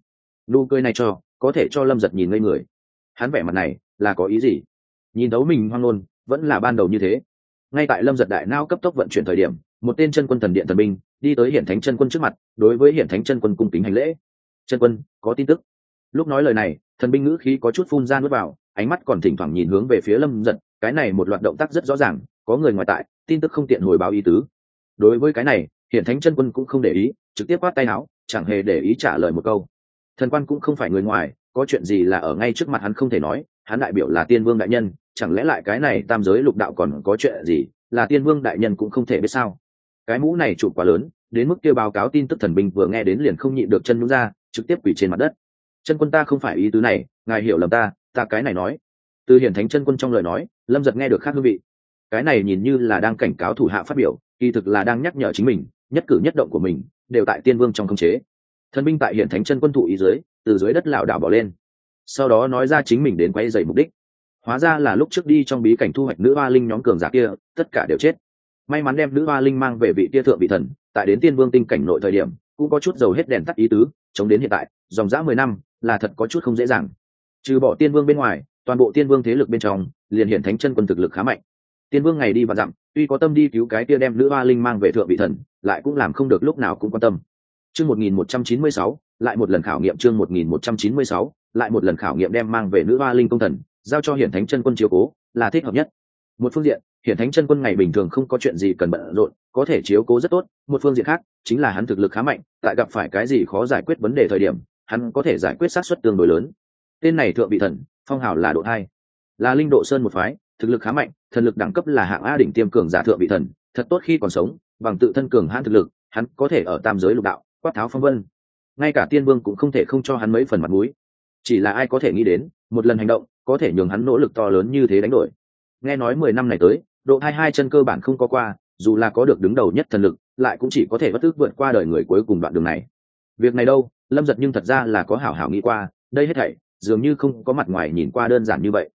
Nụ cười này cho, có thể cho lâm giật nhìn ngây người. Hắn vẻ mặt này là có ý gì? Nhìn đấu mình hoang nôn vẫn là ban đầu như thế. Ngay tại lâm giật đại nao cấp tốc vận chuyển thời điểm, một tên chân quân thần điện thần binh đi tới hiển thánh chân quân trước mặt, đối với hiển thánh chân quân cung kính hành lễ. Chân quân, có tin tức. Lúc nói lời này, thần binh ngữ khí có chút phun ra nuốt vào, ánh mắt còn thỉnh thoảng nhìn hướng về phía lâm giật, cái này một loạt động tác rất rõ ràng, có người ngoài tại, tin tức không tiện hồi báo ý tứ. Đối với cái này, hiển thánh chân quân cũng không để ý, trực tiếp quát tay áo, chẳng hề để ý trả lời một câu. Thần quan cũng không phải người ngoài, có chuyện gì là ở ngay trước mặt hắn không thể nói hắn đại biểu là tiên vương đại nhân, chẳng lẽ lại cái này tam giới lục đạo còn có chuyện gì, là tiên vương đại nhân cũng không thể biết sao? Cái mũ này chụp quá lớn, đến mức kêu báo cáo tin tức thần binh vừa nghe đến liền không nhịn được chân nhũ ra, trực tiếp quỳ trên mặt đất. Chân quân ta không phải ý tứ này, ngài hiểu lầm ta ta cái này nói. Từ hiển thánh chân quân trong lời nói, lâm giật nghe được khác hương vị. Cái này nhìn như là đang cảnh cáo thủ hạ phát biểu, kỳ thực là đang nhắc nhở chính mình, nhất cử nhất động của mình, đều tại tiên vương trong khống chế. Thần binh tại hiển thánh chân quân thụ ý dưới, từ dưới đất lảo đảo bỏ lên sau đó nói ra chính mình đến quay dày mục đích. Hóa ra là lúc trước đi trong bí cảnh thu hoạch nữ hoa linh nhóm cường giả kia, tất cả đều chết. May mắn đem nữ hoa linh mang về vị tia thượng vị thần, tại đến tiên vương tinh cảnh nội thời điểm, cũng có chút dầu hết đèn tắt ý tứ, chống đến hiện tại, dòng dã mười năm, là thật có chút không dễ dàng. Trừ bỏ tiên vương bên ngoài, toàn bộ tiên vương thế lực bên trong, liền hiện thánh chân quân thực lực khá mạnh. Tiên vương ngày đi và dặm, tuy có tâm đi cứu cái kia đem nữ hoa linh mang về thượng vị thần, lại cũng làm không được lúc nào cũng quan tâm. Chương một nghìn một trăm chín mươi sáu, lại một lần khảo nghiệm chương một nghìn một trăm chín mươi sáu lại một lần khảo nghiệm đem mang về nữ hoa linh công thần, giao cho hiển thánh chân quân chiếu cố, là thích hợp nhất. Một phương diện, hiển thánh chân quân ngày bình thường không có chuyện gì cần bận rộn, có thể chiếu cố rất tốt. Một phương diện khác, chính là hắn thực lực khá mạnh, tại gặp phải cái gì khó giải quyết vấn đề thời điểm, hắn có thể giải quyết sát xuất tương đối lớn. Tên này thượng vị thần, phong hào là độ hai. Là linh độ sơn một phái, thực lực khá mạnh, thần lực đẳng cấp là hạng a đỉnh tiêm cường giả thượng vị thần, thật tốt khi còn sống, bằng tự thân cường hãn thực lực, hắn có thể ở tam giới lục đạo, quát tháo phong vân. Ngay cả tiên vương cũng không thể không cho hắn mấy phần mặt mũi chỉ là ai có thể nghĩ đến, một lần hành động, có thể nhường hắn nỗ lực to lớn như thế đánh đổi. Nghe nói mười năm này tới, độ hai hai chân cơ bản không có qua, dù là có được đứng đầu nhất thần lực, lại cũng chỉ có thể bất tức vượt qua đời người cuối cùng đoạn đường này. Việc này đâu, lâm giật nhưng thật ra là có hảo hảo nghĩ qua, đây hết thảy, dường như không có mặt ngoài nhìn qua đơn giản như vậy.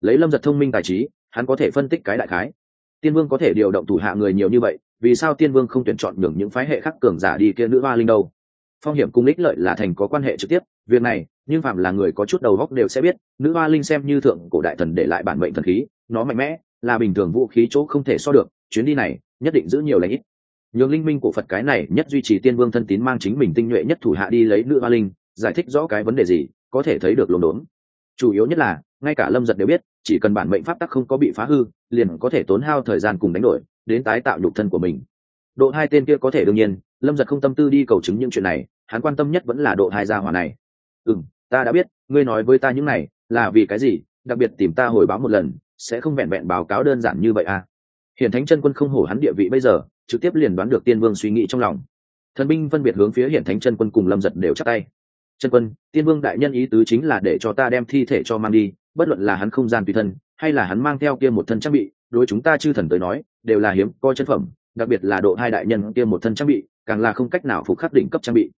Lấy lâm giật thông minh tài trí, hắn có thể phân tích cái đại khái. Tiên vương có thể điều động thủ hạ người nhiều như vậy, vì sao tiên vương không tuyển chọn nhường những phái hệ khác cường giả đi kia nữ hoa linh đâu? Phong hiểm cung ích lợi là thành có quan hệ trực tiếp, việc này, nhưng phạm là người có chút đầu góc đều sẽ biết, nữ hoa linh xem như thượng cổ đại thần để lại bản mệnh thần khí, nó mạnh mẽ, là bình thường vũ khí chỗ không thể so được, chuyến đi này, nhất định giữ nhiều lãnh ít. Nhường linh minh của phật cái này nhất duy trì tiên vương thân tín mang chính mình tinh nhuệ nhất thủ hạ đi lấy nữ hoa linh, giải thích rõ cái vấn đề gì, có thể thấy được lồn đốn. Chủ yếu nhất là, ngay cả lâm giật đều biết, chỉ cần bản mệnh pháp tắc không có bị phá hư, liền có thể tốn hao thời gian cùng đánh đổi, đến tái tạo nhục thân của mình độ hai tên kia có thể đương nhiên, lâm giật không tâm tư đi cầu chứng những chuyện này, hắn quan tâm nhất vẫn là độ hai gia hỏa này. Ừ m ta đã biết, ngươi nói với ta những này là vì cái gì, đặc biệt tìm ta hồi báo một lần, sẽ không vẹn vẹn báo cáo đơn giản như vậy à? Hiện thánh chân quân không hổ hắn địa vị bây giờ, trực tiếp liền đoán được tiên vương suy nghĩ trong lòng. Thần binh phân biệt hướng phía hiện thánh chân quân cùng lâm giật đều chắc tay. Chân quân, tiên vương đại nhân ý tứ chính là để cho ta đem thi thể cho mang đi, bất luận là hắn không gian tùy thân, hay là hắn mang theo kia một thân trang bị, đối chúng ta chư thần tới nói, đều là hiếm coi chân phẩm đặc biệt là độ hai đại nhân kia một thân trang bị, càng là không cách nào phục khắc đỉnh cấp trang bị.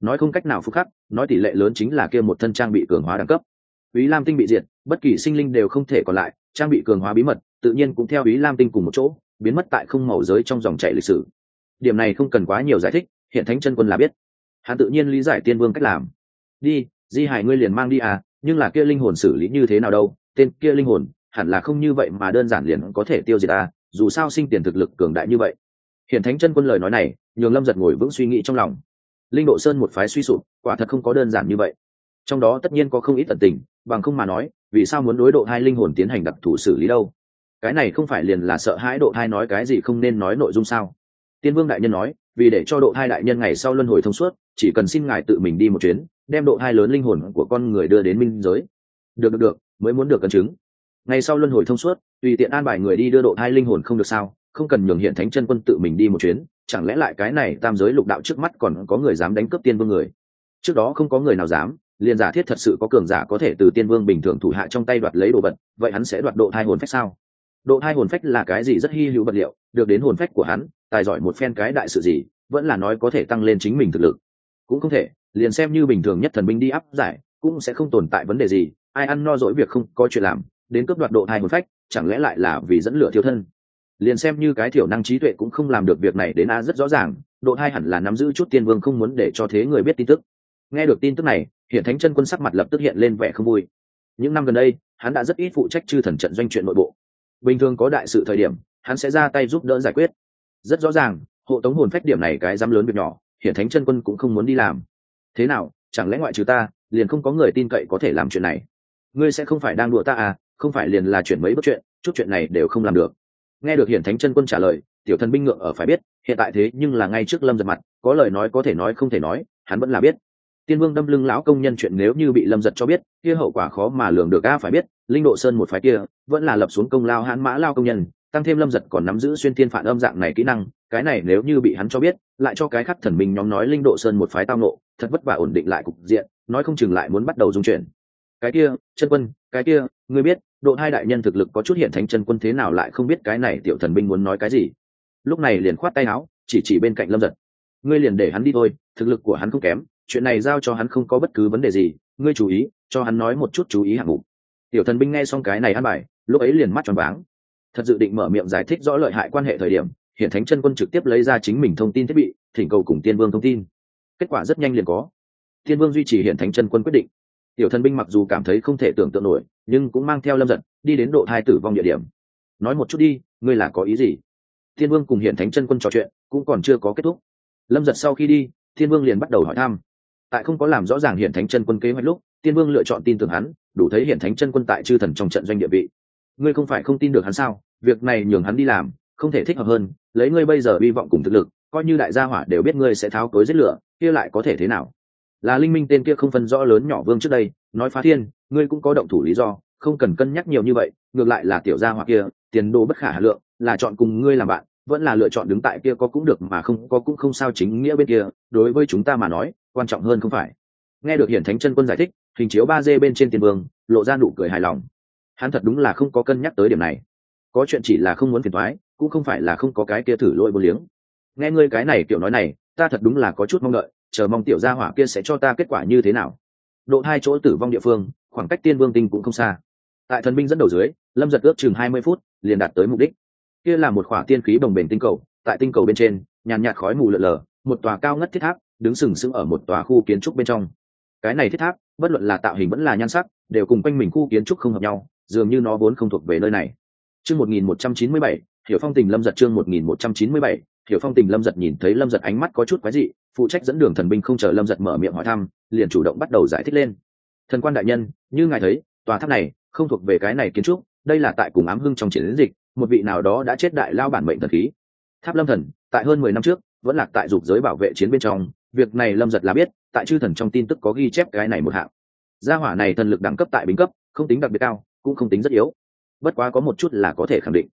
Nói không cách nào phục khắc, nói tỷ lệ lớn chính là kia một thân trang bị cường hóa đẳng cấp. Ý lam tinh bị diệt, bất kỳ sinh linh đều không thể còn lại, trang bị cường hóa bí mật, tự nhiên cũng theo ý lam tinh cùng một chỗ, biến mất tại không màu giới trong dòng chảy lịch sử. Điểm này không cần quá nhiều giải thích, hiện thánh chân quân là biết. Hắn tự nhiên lý giải tiên vương cách làm. Đi, di hải ngươi liền mang đi à nhưng là kia linh hồn xử lý như thế nào đâu, tên kia linh hồn, hẳn là không như vậy mà đơn giản liền có thể tiêu diệt à dù sao sinh tiền thực lực cường đại như vậy hiện thánh chân quân lời nói này, nhường lâm giật ngồi vững suy nghĩ trong lòng. Linh độ sơn một phái suy sụp, quả thật không có đơn giản như vậy. Trong đó tất nhiên có không ít tận tình, bằng không mà nói, vì sao muốn đối độ hai linh hồn tiến hành đặc thù xử lý đâu? Cái này không phải liền là sợ hãi độ hai nói cái gì không nên nói nội dung sao? Tiên vương đại nhân nói, vì để cho độ hai đại nhân ngày sau luân hồi thông suốt, chỉ cần xin ngài tự mình đi một chuyến, đem độ hai lớn linh hồn của con người đưa đến minh giới. Được được được, mới muốn được cân chứng. Ngày sau luân hồi thông suốt, tùy tiện an bài người đi đưa độ hai linh hồn không được sao? Không cần nhường hiện thánh chân quân tự mình đi một chuyến, chẳng lẽ lại cái này tam giới lục đạo trước mắt còn có người dám đánh cướp tiên vương người? Trước đó không có người nào dám, liền giả thiết thật sự có cường giả có thể từ tiên vương bình thường thủ hạ trong tay đoạt lấy đồ vật, vậy hắn sẽ đoạt độ thai hồn phách sao? Độ thai hồn phách là cái gì rất hy hữu vật liệu, được đến hồn phách của hắn, tài giỏi một phen cái đại sự gì, vẫn là nói có thể tăng lên chính mình thực lực. Cũng không thể, liền xem như bình thường nhất thần binh đi áp giải, cũng sẽ không tồn tại vấn đề gì, ai ăn no dỗi việc không có chuyện làm, đến cướp đoạt độ thai hồn phách, chẳng lẽ lại là vì dẫn lửa thiêu thân? Liền xem như cái thiểu năng trí tuệ cũng không làm được việc này đến a rất rõ ràng, độ hai hẳn là nắm giữ chút tiên vương không muốn để cho thế người biết tin tức. Nghe được tin tức này, hiện thánh chân quân sắc mặt lập tức hiện lên vẻ không vui. Những năm gần đây, hắn đã rất ít phụ trách chư thần trận doanh chuyện nội bộ. Bình thường có đại sự thời điểm, hắn sẽ ra tay giúp đỡ giải quyết. Rất rõ ràng, hộ tống hồn phách điểm này cái dám lớn việc nhỏ, hiện thánh chân quân cũng không muốn đi làm. Thế nào, chẳng lẽ ngoại trừ ta, liền không có người tin cậy có thể làm chuyện này? Ngươi sẽ không phải đang đùa ta à không phải liền là chuyện mấy bước chuyện, chút chuyện này đều không làm được nghe được hiển thánh chân quân trả lời, tiểu thần binh ngượng ở phải biết, hiện tại thế nhưng là ngay trước lâm giật mặt, có lời nói có thể nói không thể nói, hắn vẫn là biết. Tiên vương đâm lưng lão công nhân chuyện nếu như bị lâm giật cho biết, kia hậu quả khó mà lường được, a, phải biết, linh độ sơn một phái kia, vẫn là lập xuống công lao hãn mã lao công nhân, tăng thêm lâm giật còn nắm giữ xuyên thiên phản âm dạng này kỹ năng, cái này nếu như bị hắn cho biết, lại cho cái khắc thần minh nhóm nói linh độ sơn một phái tao nộ thật vất vả ổn định lại cục diện, nói không chừng lại muốn bắt đầu dung chuyển cái kia, chân quân, cái kia, ngươi biết, độ hai đại nhân thực lực có chút hiện thánh chân quân thế nào lại không biết cái này tiểu thần binh muốn nói cái gì. Lúc này liền khoát tay áo, chỉ chỉ bên cạnh lâm giật. Ngươi liền để hắn đi thôi, thực lực của hắn không kém, chuyện này giao cho hắn không có bất cứ vấn đề gì, ngươi chú ý, cho hắn nói một chút chú ý hạng mục. Tiểu thần binh nghe xong cái này ăn bài, lúc ấy liền mắt tròn váng. Thật dự định mở miệng giải thích rõ lợi hại quan hệ thời điểm, hiện thánh chân quân trực tiếp lấy ra chính mình thông tin thiết bị, thỉnh cầu cùng tiên vương thông tin. Kết quả rất nhanh liền có. Tiên vương duy trì hiện thánh chân quân quyết định tiểu thần binh mặc dù cảm thấy không thể tưởng tượng nổi, nhưng cũng mang theo lâm giật đi đến độ hai tử vong địa điểm. Nói một chút đi, ngươi là có ý gì? Thiên vương cùng hiện thánh chân quân trò chuyện, cũng còn chưa có kết thúc. Lâm giật sau khi đi, thiên vương liền bắt đầu hỏi thăm. Tại không có làm rõ ràng hiện thánh chân quân kế hoạch lúc tiên vương lựa chọn tin tưởng hắn, đủ thấy hiện thánh chân quân tại chư thần trong trận doanh địa vị. Ngươi không phải không tin được hắn sao? Việc này nhường hắn đi làm, không thể thích hợp hơn, lấy ngươi bây giờ hy vọng cùng thực lực, coi như đại gia hỏa đều biết ngươi sẽ tháo cối giết lửa, kia lại có thể thế nào? Là linh minh tên kia không phân rõ lớn nhỏ vương trước đây, nói phá thiên, ngươi cũng có động thủ lý do, không cần cân nhắc nhiều như vậy, ngược lại là tiểu gia hoặc kia, tiền đồ bất khả hà lượng, là chọn cùng ngươi làm bạn, vẫn là lựa chọn đứng tại kia có cũng được mà không có cũng không sao chính nghĩa bên kia, đối với chúng ta mà nói, quan trọng hơn không phải. Nghe được hiển thánh chân quân giải thích, hình chiếu ba d bên trên tiền vương, lộ ra nụ cười hài lòng. Hắn thật đúng là không có cân nhắc tới điểm này. Có chuyện chỉ là không muốn phiền thoái cũng không phải là không có cái kia thử lôi vô liếng. Nghe ngươi cái này kiểu nói này, ta thật đúng là có chút mong đợi chờ mong tiểu gia hỏa kia sẽ cho ta kết quả như thế nào. Độ hai chỗ tử vong địa phương, khoảng cách tiên vương tinh cũng không xa. Tại thần binh dẫn đầu dưới, lâm giật ước chừng hai mươi phút, liền đạt tới mục đích. Kia là một khỏa tiên khí bồng bềnh tinh cầu, tại tinh cầu bên trên, nhàn nhạt khói mù lợn lờ một tòa cao ngất thiết tháp, đứng sừng sững ở một tòa khu kiến trúc bên trong. Cái này thiết tháp, bất luận là tạo hình vẫn là nhan sắc, đều cùng quanh mình khu kiến trúc không hợp nhau, dường như nó vốn không thuộc về nơi này. Chương một nghìn một trăm chín mươi bảy, hiểu phong tình lâm giật chương một nghìn một trăm chín mươi bảy hiểu phong tình lâm giật nhìn thấy lâm giật ánh mắt có chút quái dị, phụ trách dẫn đường thần binh không chờ lâm giật mở miệng hỏi thăm, liền chủ động bắt đầu giải thích lên. Thần quan đại nhân, như ngài thấy, tòa tháp này không thuộc về cái này kiến trúc, đây là tại cùng ám hưng trong chiến dịch, một vị nào đó đã chết đại lao bản mệnh thần khí. Tháp lâm thần, tại hơn mười năm trước, vẫn lạc tại dục giới bảo vệ chiến bên trong, việc này lâm giật là biết, tại chư thần trong tin tức có ghi chép cái này một hạng. Gia hỏa này thần lực đẳng cấp tại bính cấp, không tính đặc biệt cao, cũng không tính rất yếu. Bất quá có một chút là có thể khẳng định.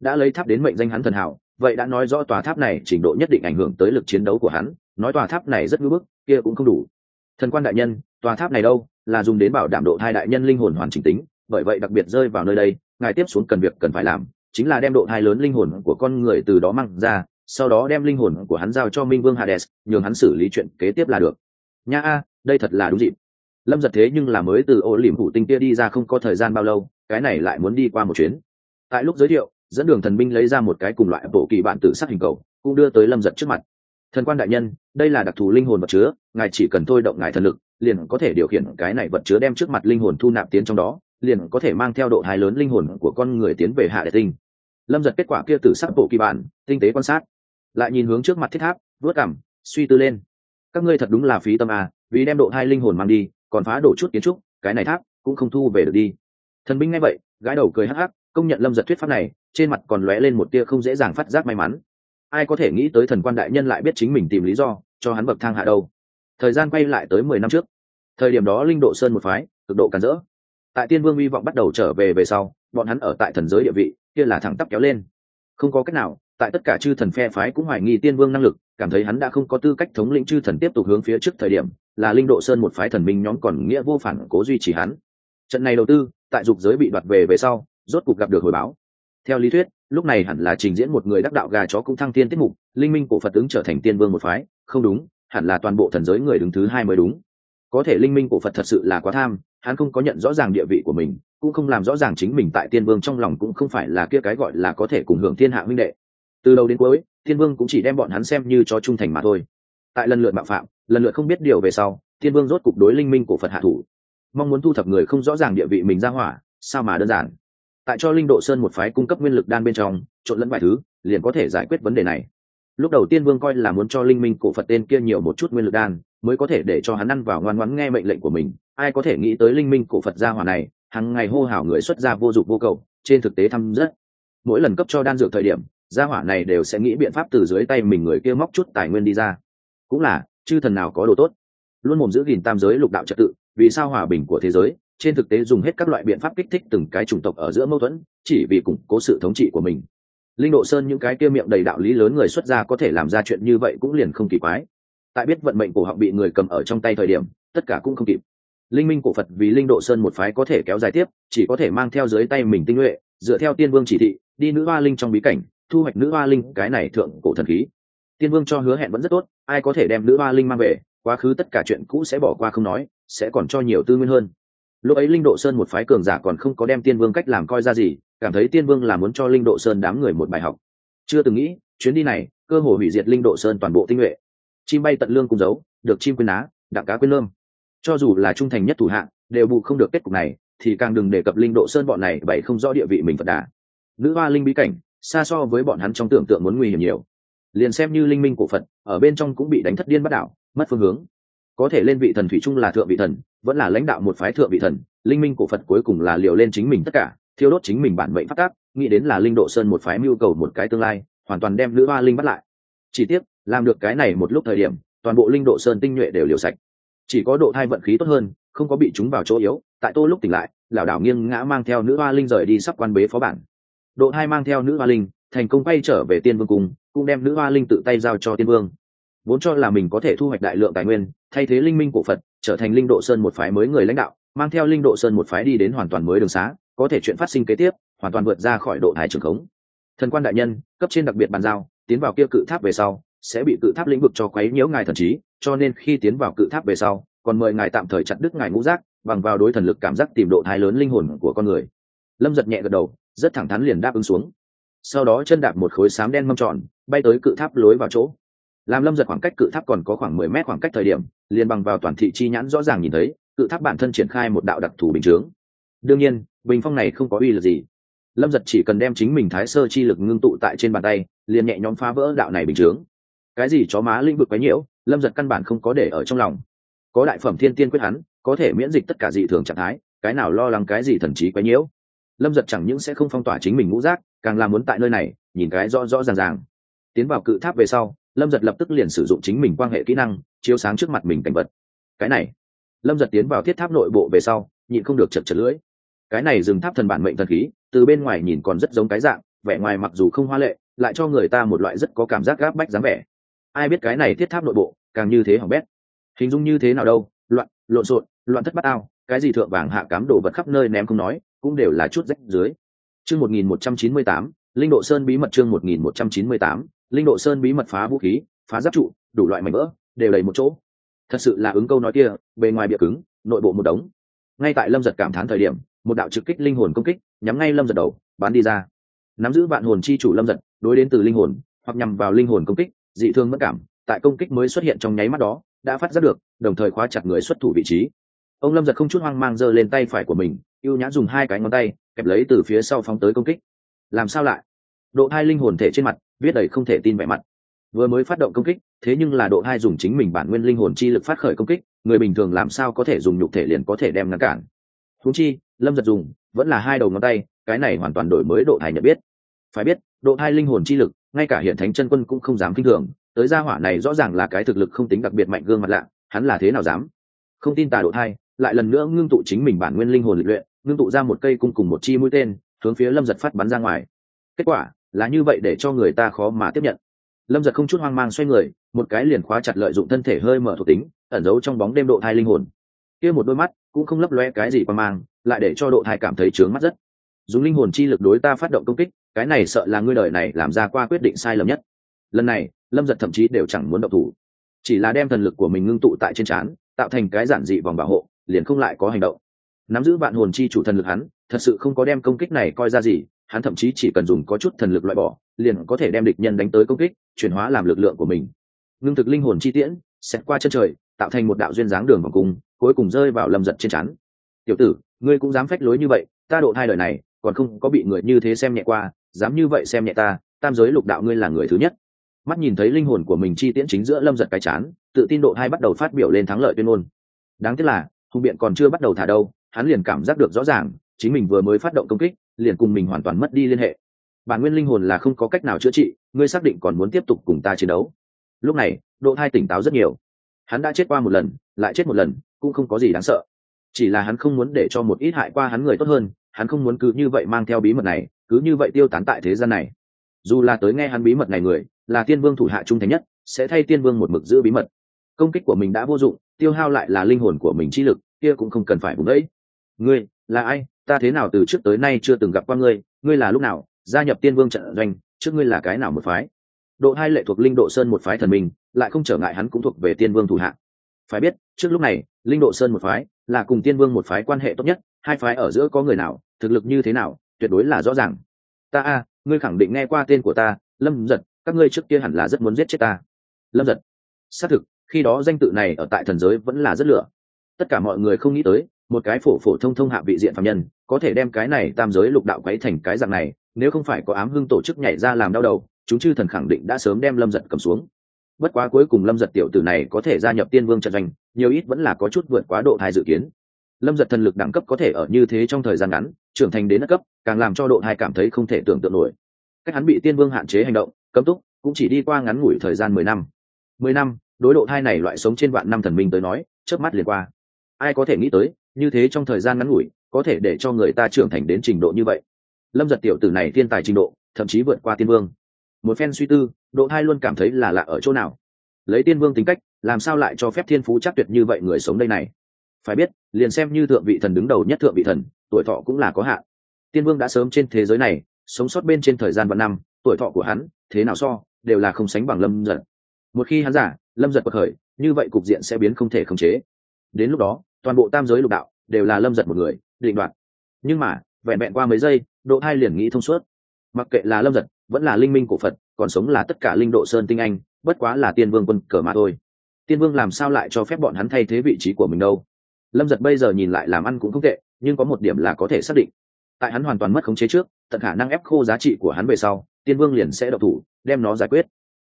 Đã lấy tháp đến mệnh danh hắn thần hảo vậy đã nói rõ tòa tháp này trình độ nhất định ảnh hưởng tới lực chiến đấu của hắn, nói tòa tháp này rất ngưỡng bức, kia cũng không đủ. Thần quan đại nhân, tòa tháp này đâu? Là dùng đến bảo đảm độ hai đại nhân linh hồn hoàn chỉnh tính, bởi vậy đặc biệt rơi vào nơi đây, ngài tiếp xuống cần việc cần phải làm, chính là đem độ hai lớn linh hồn của con người từ đó mang ra, sau đó đem linh hồn của hắn giao cho minh vương hades, nhường hắn xử lý chuyện kế tiếp là được. Nha a, đây thật là đúng dịp. Lâm giật thế nhưng là mới từ ô liềm hủ tinh kia đi ra không có thời gian bao lâu, cái này lại muốn đi qua một chuyến. Tại lúc giới thiệu dẫn đường thần binh lấy ra một cái cùng loại bộ kỳ bản tự sát hình cầu, cũng đưa tới lâm giật trước mặt. Thần quan đại nhân, đây là đặc thù linh hồn vật chứa, ngài chỉ cần thôi động ngài thần lực, liền có thể điều khiển cái này vật chứa đem trước mặt linh hồn thu nạp tiến trong đó, liền có thể mang theo độ hài lớn linh hồn của con người tiến về hạ đệ tinh. Lâm giật kết quả kia từ sắc bộ kỳ bản, tinh tế quan sát. Lại nhìn hướng trước mặt thiết tháp, vớt cảm, suy tư lên. Các ngươi thật đúng là phí tâm à vì đem độ hai linh hồn mang đi, còn phá đổ chút kiến trúc, cái này tháp cũng không thu về được đi. Thần binh nghe vậy gái đầu cười hắc hắc công nhận lâm giật thuyết pháp này, trên mặt còn lóe lên một tia không dễ dàng phát giác may mắn. Ai có thể nghĩ tới thần quan đại nhân lại biết chính mình tìm lý do, cho hắn bậc thang hạ đâu. Thời gian quay lại tới mười năm trước. Thời điểm đó linh độ sơn một phái, cực độ càn rỡ. Tại tiên vương hy vọng bắt đầu trở về về sau, bọn hắn ở tại thần giới địa vị, kia là thẳng tắp kéo lên. Không có cách nào, tại tất cả chư thần phe phái cũng hoài nghi tiên vương năng lực, cảm thấy hắn đã không có tư cách thống lĩnh chư thần tiếp tục hướng phía trước thời điểm, là linh độ sơn một phái thần minh nhóm còn nghĩa vô phản cố duy trì hắn. Trận này đầu tư, tại dục giới bị đoạt về về sau rốt cục gặp được hồi báo. Theo lý thuyết, lúc này hẳn là trình diễn một người đắc đạo gà chó cũng thăng tiên tiết mục, linh minh cổ phật ứng trở thành tiên vương một phái, không đúng, hẳn là toàn bộ thần giới người đứng thứ hai mới đúng. Có thể linh minh cổ phật thật sự là quá tham, hắn không có nhận rõ ràng địa vị của mình, cũng không làm rõ ràng chính mình tại tiên vương trong lòng cũng không phải là kia cái gọi là có thể cùng hưởng thiên hạ huynh đệ. Từ đầu đến cuối, tiên vương cũng chỉ đem bọn hắn xem như cho trung thành mà thôi. Tại lần lượt bạo phạm, lần lượt không biết điều về sau, tiên vương rốt cục đối linh minh cổ phật hạ thủ. Mong muốn thu thập người không rõ ràng địa vị mình ra hỏa, sao mà đơn giản? Tại cho linh độ sơn một phái cung cấp nguyên lực đan bên trong, trộn lẫn vài thứ, liền có thể giải quyết vấn đề này. Lúc đầu tiên vương coi là muốn cho linh minh cổ phật tên kia nhiều một chút nguyên lực đan, mới có thể để cho hắn ăn vào ngoan ngoãn nghe mệnh lệnh của mình. Ai có thể nghĩ tới linh minh cổ phật gia hỏa này hàng ngày hô hào người xuất gia vô dụng vô cầu, trên thực tế thăm rất. Mỗi lần cấp cho đan dược thời điểm, gia hỏa này đều sẽ nghĩ biện pháp từ dưới tay mình người kia móc chút tài nguyên đi ra. Cũng là, chư thần nào có đồ tốt. Luôn mồm giữ gìn tam giới lục đạo trật tự, vì sao hòa bình của thế giới trên thực tế dùng hết các loại biện pháp kích thích từng cái chủng tộc ở giữa mâu thuẫn, chỉ vì củng cố sự thống trị của mình. Linh độ sơn những cái kia miệng đầy đạo lý lớn người xuất gia có thể làm ra chuyện như vậy cũng liền không kỳ quái. Tại biết vận mệnh của họ bị người cầm ở trong tay thời điểm, tất cả cũng không kịp. Linh minh cổ phật vì linh độ sơn một phái có thể kéo dài tiếp, chỉ có thể mang theo dưới tay mình tinh nhuệ, dựa theo tiên vương chỉ thị, đi nữ hoa linh trong bí cảnh, thu hoạch nữ hoa linh cái này thượng cổ thần khí. Tiên vương cho hứa hẹn vẫn rất tốt, ai có thể đem nữ hoa linh mang về, quá khứ tất cả chuyện cũ sẽ bỏ qua không nói, sẽ còn cho nhiều tư nguyên hơn lúc ấy linh độ sơn một phái cường giả còn không có đem tiên vương cách làm coi ra gì, cảm thấy tiên vương là muốn cho linh độ sơn đám người một bài học. Chưa từng nghĩ, chuyến đi này, cơ hồ hủy diệt linh độ sơn toàn bộ tinh nhuệ. Chim bay tận lương cùng giấu, được chim quên á đặng cá quên lơm. Cho dù là trung thành nhất thủ hạng đều bù không được kết cục này, thì càng đừng đề cập linh độ sơn bọn này bày không rõ địa vị mình phật đà. Nữ hoa linh bí cảnh, xa so với bọn hắn trong tưởng tượng muốn nguy hiểm nhiều. Liền xem như linh minh của phật, ở bên trong cũng bị đánh thất điên bắt đảo, mất phương hướng có thể lên vị thần thủy chung là thượng vị thần, vẫn là lãnh đạo một phái thượng vị thần, linh minh của phật cuối cùng là liều lên chính mình tất cả, thiêu đốt chính mình bản mệnh phát tác nghĩ đến là linh độ sơn một phái mưu cầu một cái tương lai, hoàn toàn đem nữ hoa linh bắt lại. Chỉ tiếc, làm được cái này một lúc thời điểm, toàn bộ linh độ sơn tinh nhuệ đều liều sạch. Chỉ có độ thai vận khí tốt hơn, không có bị chúng vào chỗ yếu, tại tô lúc tỉnh lại, lảo đảo nghiêng ngã mang theo nữ hoa linh rời đi sắp quan bế phó bản. Độ hai mang theo nữ hoa linh, thành công quay trở về tiên vương cùng cũng đem nữ hoa linh tự tay giao cho tiên vương vốn cho là mình có thể thu hoạch đại lượng tài nguyên, thay thế linh minh cổ phật, trở thành linh độ sơn một phái mới người lãnh đạo, mang theo linh độ sơn một phái đi đến hoàn toàn mới đường xá, có thể chuyện phát sinh kế tiếp, hoàn toàn vượt ra khỏi độ hải trường khống. Thần quan đại nhân, cấp trên đặc biệt bàn giao, tiến vào kia cự tháp về sau, sẽ bị cự tháp lĩnh vực cho quấy nhiễu ngài thần trí, cho nên khi tiến vào cự tháp về sau, còn mời ngài tạm thời chặt đứt ngài ngũ giác, bằng vào đối thần lực cảm giác tìm độ thái lớn linh hồn của con người. Lâm giật nhẹ gật đầu, rất thẳng thắn liền đáp ứng xuống. Sau đó chân đạp một khối sám đen mâm tròn, bay tới cự tháp lối vào chỗ làm lâm giật khoảng cách cự tháp còn có khoảng mười mét khoảng cách thời điểm, liền bằng vào toàn thị chi nhãn rõ ràng nhìn thấy, cự tháp bản thân triển khai một đạo đặc thù bình chướng. Đương nhiên, bình phong này không có uy lực gì. Lâm giật chỉ cần đem chính mình thái sơ chi lực ngưng tụ tại trên bàn tay, liền nhẹ nhõm phá vỡ đạo này bình chướng. Cái gì chó má lĩnh vực quấy nhiễu, lâm giật căn bản không có để ở trong lòng. Có đại phẩm thiên tiên quyết hắn, có thể miễn dịch tất cả dị thường trạng thái, cái nào lo lắng cái gì thần trí quấy nhiễu. Lâm giật chẳng những sẽ không phong tỏa chính mình ngũ giác, càng là muốn tại nơi này, nhìn cái rõ rõ ràng ràng. Tiến vào cự tháp về sau lâm giật lập tức liền sử dụng chính mình quan hệ kỹ năng, chiếu sáng trước mặt mình cảnh vật. Cái này, lâm giật tiến vào thiết tháp nội bộ về sau, nhịn không được chật chật lưỡi. Cái này dừng tháp thần bản mệnh thần khí, từ bên ngoài nhìn còn rất giống cái dạng, vẻ ngoài mặc dù không hoa lệ, lại cho người ta một loại rất có cảm giác gáp bách dáng vẻ. Ai biết cái này thiết tháp nội bộ, càng như thế hỏng bét. Hình dung như thế nào đâu, loạn, lộn xộn, loạn thất bát ao, cái gì thượng vàng hạ cám đổ vật khắp nơi ném không nói, cũng đều là chút rách dưới. Chương một nghìn một trăm chín mươi tám linh độ sơn bí mật chương một nghìn một trăm chín mươi tám, linh độ sơn bí mật phá vũ khí, phá giáp trụ, đủ loại mảnh vỡ, đều đầy một chỗ. Thật sự là ứng câu nói kia, bề ngoài bịa cứng, nội bộ một đống. Ngay tại lâm giật cảm thán thời điểm, một đạo trực kích linh hồn công kích, nhắm ngay lâm giật đầu bán đi ra. Nắm giữ vạn hồn chi chủ lâm giật, đối đến từ linh hồn, hoặc nhằm vào linh hồn công kích, dị thương mất cảm, tại công kích mới xuất hiện trong nháy mắt đó, đã phát giác được, đồng thời khóa chặt người xuất thủ vị trí. Ông lâm giật không chút hoang mang giơ lên tay phải của mình, ưu nhã dùng hai cái ngón tay, kẹp lấy từ phía sau phóng tới công kích làm sao lại? Độ hai linh hồn thể trên mặt, viết đầy không thể tin vẻ mặt. Vừa mới phát động công kích, thế nhưng là độ hai dùng chính mình bản nguyên linh hồn chi lực phát khởi công kích, người bình thường làm sao có thể dùng nhục thể liền có thể đem ngăn cản? Thú chi, lâm giật dùng vẫn là hai đầu ngón tay, cái này hoàn toàn đổi mới độ hai nhận biết. Phải biết, độ hai linh hồn chi lực, ngay cả hiện thánh chân quân cũng không dám kinh thường, tới gia hỏa này rõ ràng là cái thực lực không tính đặc biệt mạnh gương mặt lạ, hắn là thế nào dám? Không tin tà độ hai lại lần nữa ngưng tụ chính mình bản nguyên linh hồn lịch luyện, ngưng tụ ra một cây cung cùng một chi mũi tên hướng phía lâm giật phát bắn ra ngoài. Kết quả là như vậy để cho người ta khó mà tiếp nhận. Lâm giật không chút hoang mang xoay người, một cái liền khóa chặt lợi dụng thân thể hơi mở thuộc tính, ẩn giấu trong bóng đêm độ thai linh hồn. Kia một đôi mắt cũng không lấp loe cái gì qua mang, lại để cho độ thai cảm thấy trướng mắt rất. Dùng linh hồn chi lực đối ta phát động công kích, cái này sợ là ngươi đời này làm ra qua quyết định sai lầm nhất. Lần này, lâm giật thậm chí đều chẳng muốn động thủ. Chỉ là đem thần lực của mình ngưng tụ tại trên trán, tạo thành cái giản dị vòng bảo hộ, liền không lại có hành động. Nắm giữ vạn hồn chi chủ thần lực hắn thật sự không có đem công kích này coi ra gì, hắn thậm chí chỉ cần dùng có chút thần lực loại bỏ, liền có thể đem địch nhân đánh tới công kích, chuyển hóa làm lực lượng của mình. Ngưng thực linh hồn chi tiễn xét qua chân trời, tạo thành một đạo duyên dáng đường vòng cung, cuối cùng rơi vào lâm giật trên chắn tiểu tử, ngươi cũng dám phách lối như vậy, ta độ hai đời này, còn không có bị người như thế xem nhẹ qua, dám như vậy xem nhẹ ta, tam giới lục đạo ngươi là người thứ nhất. Mắt nhìn thấy linh hồn của mình chi tiễn chính giữa lâm giật cái chán, tự tin độ hai bắt đầu phát biểu lên thắng lợi tuyên ngôn. Đáng tiếc là hùng biện còn chưa bắt đầu thả đâu, hắn liền cảm giác được rõ ràng chính mình vừa mới phát động công kích, liền cùng mình hoàn toàn mất đi liên hệ. Bản nguyên linh hồn là không có cách nào chữa trị, ngươi xác định còn muốn tiếp tục cùng ta chiến đấu. Lúc này, độ thai tỉnh táo rất nhiều. Hắn đã chết qua một lần, lại chết một lần, cũng không có gì đáng sợ. Chỉ là hắn không muốn để cho một ít hại qua hắn người tốt hơn, hắn không muốn cứ như vậy mang theo bí mật này, cứ như vậy tiêu tán tại thế gian này. Dù là tới nghe hắn bí mật này người, là tiên vương thủ hạ trung thành nhất, sẽ thay tiên vương một mực giữ bí mật. Công kích của mình đã vô dụng, tiêu hao lại là linh hồn của mình chi lực, kia cũng không cần phải vùng đấy ngươi là ai? Ta thế nào từ trước tới nay chưa từng gặp qua ngươi? Ngươi là lúc nào? Gia nhập tiên vương trận doanh trước ngươi là cái nào một phái? Độ hai lệ thuộc linh độ sơn một phái thần mình, lại không trở ngại hắn cũng thuộc về tiên vương thủ hạ. Phải biết trước lúc này linh độ sơn một phái là cùng tiên vương một phái quan hệ tốt nhất hai phái ở giữa có người nào thực lực như thế nào tuyệt đối là rõ ràng. Ta a ngươi khẳng định nghe qua tên của ta lâm giật các ngươi trước kia hẳn là rất muốn giết chết ta. Lâm giật. Xác thực khi đó danh tự này ở tại thần giới vẫn là rất lửa. Tất cả mọi người không nghĩ tới một cái phổ phổ thông thông hạ vị diện phạm nhân, có thể đem cái này tam giới lục đạo quấy thành cái dạng này, nếu không phải có ám hưng tổ chức nhảy ra làm đau đầu, chúng chư thần khẳng định đã sớm đem lâm giật cầm xuống. Bất quá cuối cùng lâm giật tiểu tử này có thể gia nhập tiên vương trận doanh, nhiều ít vẫn là có chút vượt quá độ thai dự kiến. Lâm giật thần lực đẳng cấp có thể ở như thế trong thời gian ngắn, trưởng thành đến cấp, càng làm cho độ thai cảm thấy không thể tưởng tượng nổi. Cách hắn bị tiên vương hạn chế hành động, cấm túc, cũng chỉ đi qua ngắn ngủi thời gian mười năm. Mười năm, đối độ thai này loại sống trên vạn năm thần minh tới nói trước mắt liền qua. Ai có thể nghĩ tới như thế trong thời gian ngắn ngủi, có thể để cho người ta trưởng thành đến trình độ như vậy. Lâm giật tiểu tử này thiên tài trình độ, thậm chí vượt qua tiên vương. Một phen suy tư, độ hai luôn cảm thấy là lạ ở chỗ nào. Lấy tiên vương tính cách, làm sao lại cho phép thiên phú chắc tuyệt như vậy người sống đây này? Phải biết, liền xem như thượng vị thần đứng đầu nhất thượng vị thần, tuổi thọ cũng là có hạn. Tiên vương đã sớm trên thế giới này, sống sót bên trên thời gian vạn năm, tuổi thọ của hắn, thế nào so, đều là không sánh bằng lâm giật. Một khi hắn giả, lâm giật bậc khởi, như vậy cục diện sẽ biến không thể khống chế. Đến lúc đó toàn bộ tam giới lục đạo đều là lâm giật một người, định đoạt. Nhưng mà, vẹn vẹn qua mấy giây, độ hai liền nghĩ thông suốt. Mặc kệ là lâm giật, vẫn là linh minh cổ phật, còn sống là tất cả linh độ sơn tinh anh, bất quá là tiên vương quân cờ mà thôi. Tiên vương làm sao lại cho phép bọn hắn thay thế vị trí của mình đâu? Lâm giật bây giờ nhìn lại làm ăn cũng không tệ, nhưng có một điểm là có thể xác định. Tại hắn hoàn toàn mất khống chế trước, tận khả năng ép khô giá trị của hắn về sau, tiên vương liền sẽ độc thủ, đem nó giải quyết.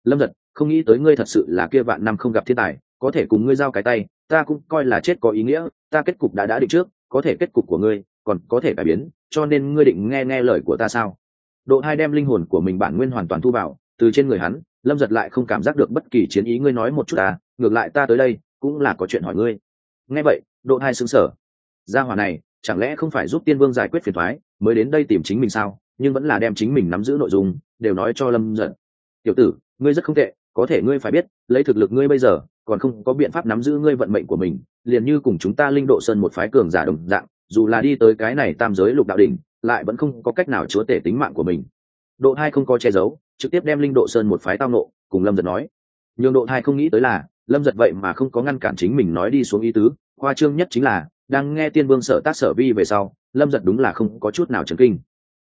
Lâm giật không nghĩ tới ngươi thật sự là kia vạn năm không gặp thiên tài, có thể cùng ngươi giao cái tay, ta cũng coi là chết có ý nghĩa, ta kết cục đã đã định trước, có thể kết cục của ngươi còn có thể cải biến, cho nên ngươi định nghe nghe lời của ta sao? Độ hai đem linh hồn của mình bản nguyên hoàn toàn thu vào, từ trên người hắn, lâm giật lại không cảm giác được bất kỳ chiến ý, ngươi nói một chút ta, ngược lại ta tới đây cũng là có chuyện hỏi ngươi. Nghe vậy, độ hai xứng sở gia hỏa này, chẳng lẽ không phải giúp tiên vương giải quyết phiền thoái mới đến đây tìm chính mình sao? Nhưng vẫn là đem chính mình nắm giữ nội dung, đều nói cho lâm giật. Tiểu tử, ngươi rất không tệ có thể ngươi phải biết, lấy thực lực ngươi bây giờ, còn không có biện pháp nắm giữ ngươi vận mệnh của mình, liền như cùng chúng ta linh độ sơn một phái cường giả đồng dạng, dù là đi tới cái này tam giới lục đạo đỉnh, lại vẫn không có cách nào chúa tể tính mạng của mình. Độ hai không có che giấu, trực tiếp đem linh độ sơn một phái tao nộ cùng lâm giật nói. Nhưng độ hai không nghĩ tới là, lâm giật vậy mà không có ngăn cản chính mình nói đi xuống ý tứ, khoa trương nhất chính là, đang nghe tiên vương sở tác sở vi về sau, lâm giật đúng là không có chút nào chấn kinh.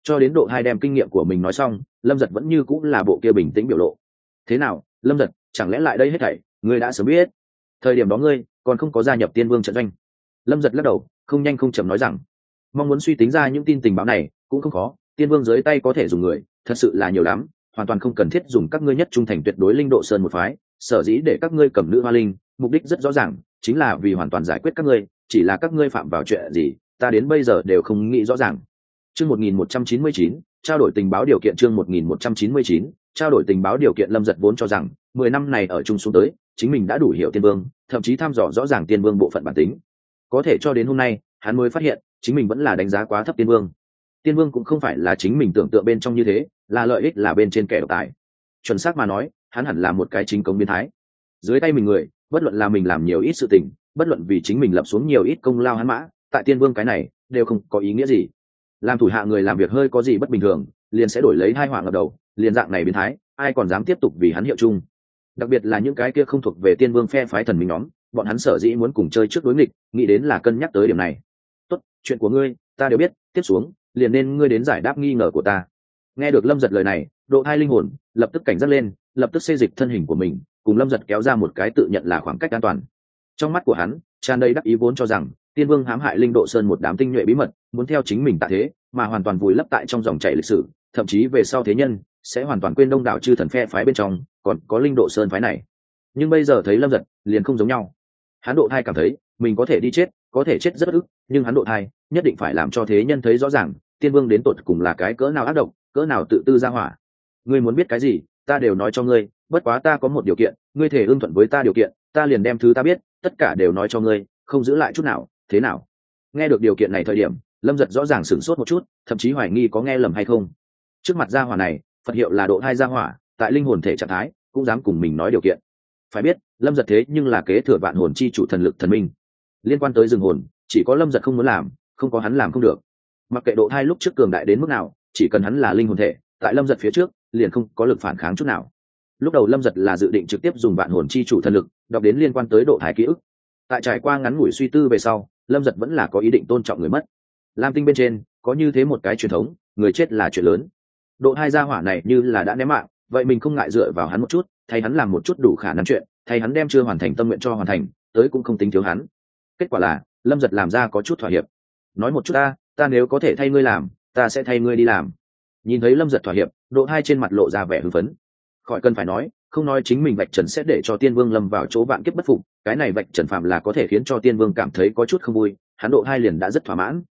Cho đến độ hai đem kinh nghiệm của mình nói xong, lâm giật vẫn như cũng là bộ kia bình tĩnh biểu lộ thế nào lâm giật chẳng lẽ lại đây hết thảy ngươi đã sớm biết. Thời điểm đó ngươi còn không có gia nhập tiên vương trận doanh. Lâm giật lắc đầu không nhanh không chậm nói rằng mong muốn suy tính ra những tin tình báo này cũng không khó tiên vương dưới tay có thể dùng người thật sự là nhiều lắm hoàn toàn không cần thiết dùng các ngươi nhất trung thành tuyệt đối linh độ sơn một phái sở dĩ để các ngươi cầm nữ hoa linh mục đích rất rõ ràng chính là vì hoàn toàn giải quyết các ngươi chỉ là các ngươi phạm vào chuyện gì ta đến bây giờ đều không nghĩ rõ ràng. Chương 1199, trao đổi tình báo điều kiện chương 1199, trao đổi tình báo điều kiện lâm giật vốn cho rằng, mười năm này ở chung xuống tới, chính mình đã đủ hiểu tiên vương, thậm chí thăm dò rõ ràng tiên vương bộ phận bản tính. Có thể cho đến hôm nay, hắn mới phát hiện, chính mình vẫn là đánh giá quá thấp tiên vương. Tiên vương cũng không phải là chính mình tưởng tượng bên trong như thế, là lợi ích là bên trên kẻ độc tài. Chuẩn xác mà nói, hắn hẳn là một cái chính công biến thái. Dưới tay mình người, bất luận là mình làm nhiều ít sự tình, bất luận vì chính mình lập xuống nhiều ít công lao hắn mã, tại tiên vương cái này, đều không có ý nghĩa gì. Làm thủ hạ người làm việc hơi có gì bất bình thường, liền sẽ đổi lấy hai họa ngập đầu liền dạng này biến thái, ai còn dám tiếp tục vì hắn hiệu chung? Đặc biệt là những cái kia không thuộc về tiên vương phe phái thần minh nhóm, bọn hắn sở dĩ muốn cùng chơi trước đối nghịch, nghĩ đến là cân nhắc tới điểm này. Tốt, chuyện của ngươi, ta đều biết, tiếp xuống, liền nên ngươi đến giải đáp nghi ngờ của ta. Nghe được lâm giật lời này, độ hai linh hồn lập tức cảnh giác lên, lập tức xây dịch thân hình của mình, cùng lâm giật kéo ra một cái tự nhận là khoảng cách an toàn. Trong mắt của hắn, tràn đầy đắc ý vốn cho rằng, tiên vương hãm hại linh độ sơn một đám tinh nhuệ bí mật, muốn theo chính mình tạ thế, mà hoàn toàn vùi lấp tại trong dòng chảy lịch sử, thậm chí về sau thế nhân sẽ hoàn toàn quên đông đảo chư thần phe phái bên trong, còn có linh độ sơn phái này. Nhưng bây giờ thấy lâm giật, liền không giống nhau. Hắn độ thai cảm thấy, mình có thể đi chết, có thể chết rất ức, nhưng hắn độ thai, nhất định phải làm cho thế nhân thấy rõ ràng, tiên vương đến tột cùng là cái cỡ nào ác độc, cỡ nào tự tư ra hỏa. Ngươi muốn biết cái gì, ta đều nói cho ngươi, bất quá ta có một điều kiện, ngươi thể ưng thuận với ta điều kiện, ta liền đem thứ ta biết, tất cả đều nói cho ngươi, không giữ lại chút nào, thế nào? Nghe được điều kiện này thời điểm, lâm giật rõ ràng sửng sốt một chút, thậm chí hoài nghi có nghe lầm hay không. Trước mặt gia hỏa này phật hiệu là độ hai gia hỏa, tại linh hồn thể trạng thái, cũng dám cùng mình nói điều kiện. Phải biết, lâm giật thế nhưng là kế thừa vạn hồn chi chủ thần lực thần minh. Liên quan tới rừng hồn, chỉ có lâm giật không muốn làm, không có hắn làm không được. Mặc kệ độ hai lúc trước cường đại đến mức nào, chỉ cần hắn là linh hồn thể, tại lâm giật phía trước, liền không có lực phản kháng chút nào. Lúc đầu lâm giật là dự định trực tiếp dùng vạn hồn chi chủ thần lực, đọc đến liên quan tới độ thái ký ức. Tại trải qua ngắn ngủi suy tư về sau, lâm giật vẫn là có ý định tôn trọng người mất. Lam tinh bên trên, có như thế một cái truyền thống, người chết là chuyện lớn độ hai gia hỏa này như là đã ném mạng, vậy mình không ngại dựa vào hắn một chút, thay hắn làm một chút đủ khả năng chuyện, thay hắn đem chưa hoàn thành tâm nguyện cho hoàn thành, tới cũng không tính thiếu hắn. Kết quả là, lâm giật làm ra có chút thỏa hiệp. Nói một chút ta ta nếu có thể thay ngươi làm, ta sẽ thay ngươi đi làm. Nhìn thấy lâm giật thỏa hiệp, độ hai trên mặt lộ ra vẻ hưng phấn. Khỏi cần phải nói, không nói chính mình vạch trần sẽ để cho tiên vương lâm vào chỗ vạn kiếp bất phục, cái này vạch trần phạm là có thể khiến cho tiên vương cảm thấy có chút không vui, hắn độ hai liền đã rất thỏa mãn.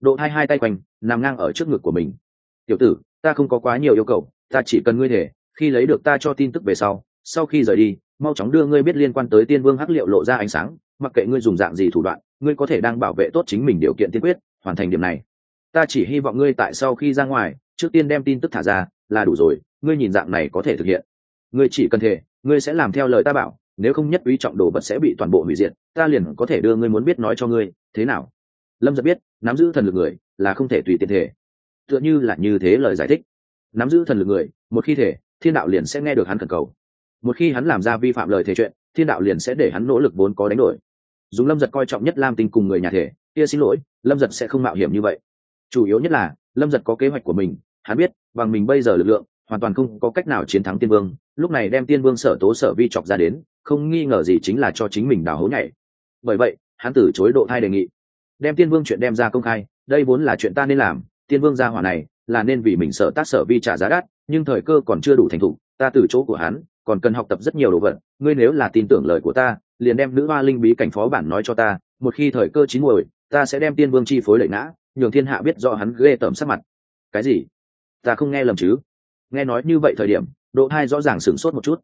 Độ hai hai tay quanh, nằm ngang ở trước ngực của mình. Tiểu tử ta không có quá nhiều yêu cầu, ta chỉ cần ngươi thể khi lấy được ta cho tin tức về sau sau khi rời đi, mau chóng đưa ngươi biết liên quan tới tiên vương hắc liệu lộ ra ánh sáng, mặc kệ ngươi dùng dạng gì thủ đoạn, ngươi có thể đang bảo vệ tốt chính mình điều kiện tiên quyết, hoàn thành điểm này. Ta chỉ hy vọng ngươi tại sau khi ra ngoài, trước tiên đem tin tức thả ra, là đủ rồi, ngươi nhìn dạng này có thể thực hiện. Ngươi chỉ cần thể, ngươi sẽ làm theo lời ta bảo, nếu không nhất quý trọng đồ vật sẽ bị toàn bộ hủy diệt, ta liền có thể đưa ngươi muốn biết nói cho ngươi, thế nào? Lâm giật biết, nắm giữ thần lực người, là không thể tùy tiện thể tựa như là như thế lời giải thích. Nắm giữ thần lực người, một khi thể, thiên đạo liền sẽ nghe được hắn thần cầu. Một khi hắn làm ra vi phạm lời thể chuyện, thiên đạo liền sẽ để hắn nỗ lực vốn có đánh đổi. Dùng lâm giật coi trọng nhất lam tinh cùng người nhà thể, kia xin lỗi, lâm giật sẽ không mạo hiểm như vậy. Chủ yếu nhất là, lâm giật có kế hoạch của mình, hắn biết, bằng mình bây giờ lực lượng, hoàn toàn không có cách nào chiến thắng tiên vương, lúc này đem tiên vương sở tố sở vi chọc ra đến, không nghi ngờ gì chính là cho chính mình đào hố nhảy. Bởi vậy, hắn từ chối độ thai đề nghị. Đem tiên vương chuyện đem ra công khai, đây vốn là chuyện ta nên làm tiên vương gia hỏa này là nên vì mình sợ tác sở vi trả giá đắt, nhưng thời cơ còn chưa đủ thành thục, ta từ chỗ của hắn còn cần học tập rất nhiều đồ vật, ngươi nếu là tin tưởng lời của ta, liền đem nữ hoa linh bí cảnh phó bản nói cho ta, một khi thời cơ chín muồi, ta sẽ đem tiên vương chi phối lệ ngã, nhường thiên hạ biết rõ hắn ghê tởm sắc mặt. Cái gì? Ta không nghe lầm chứ? Nghe nói như vậy thời điểm độ hai rõ ràng sửng sốt một chút.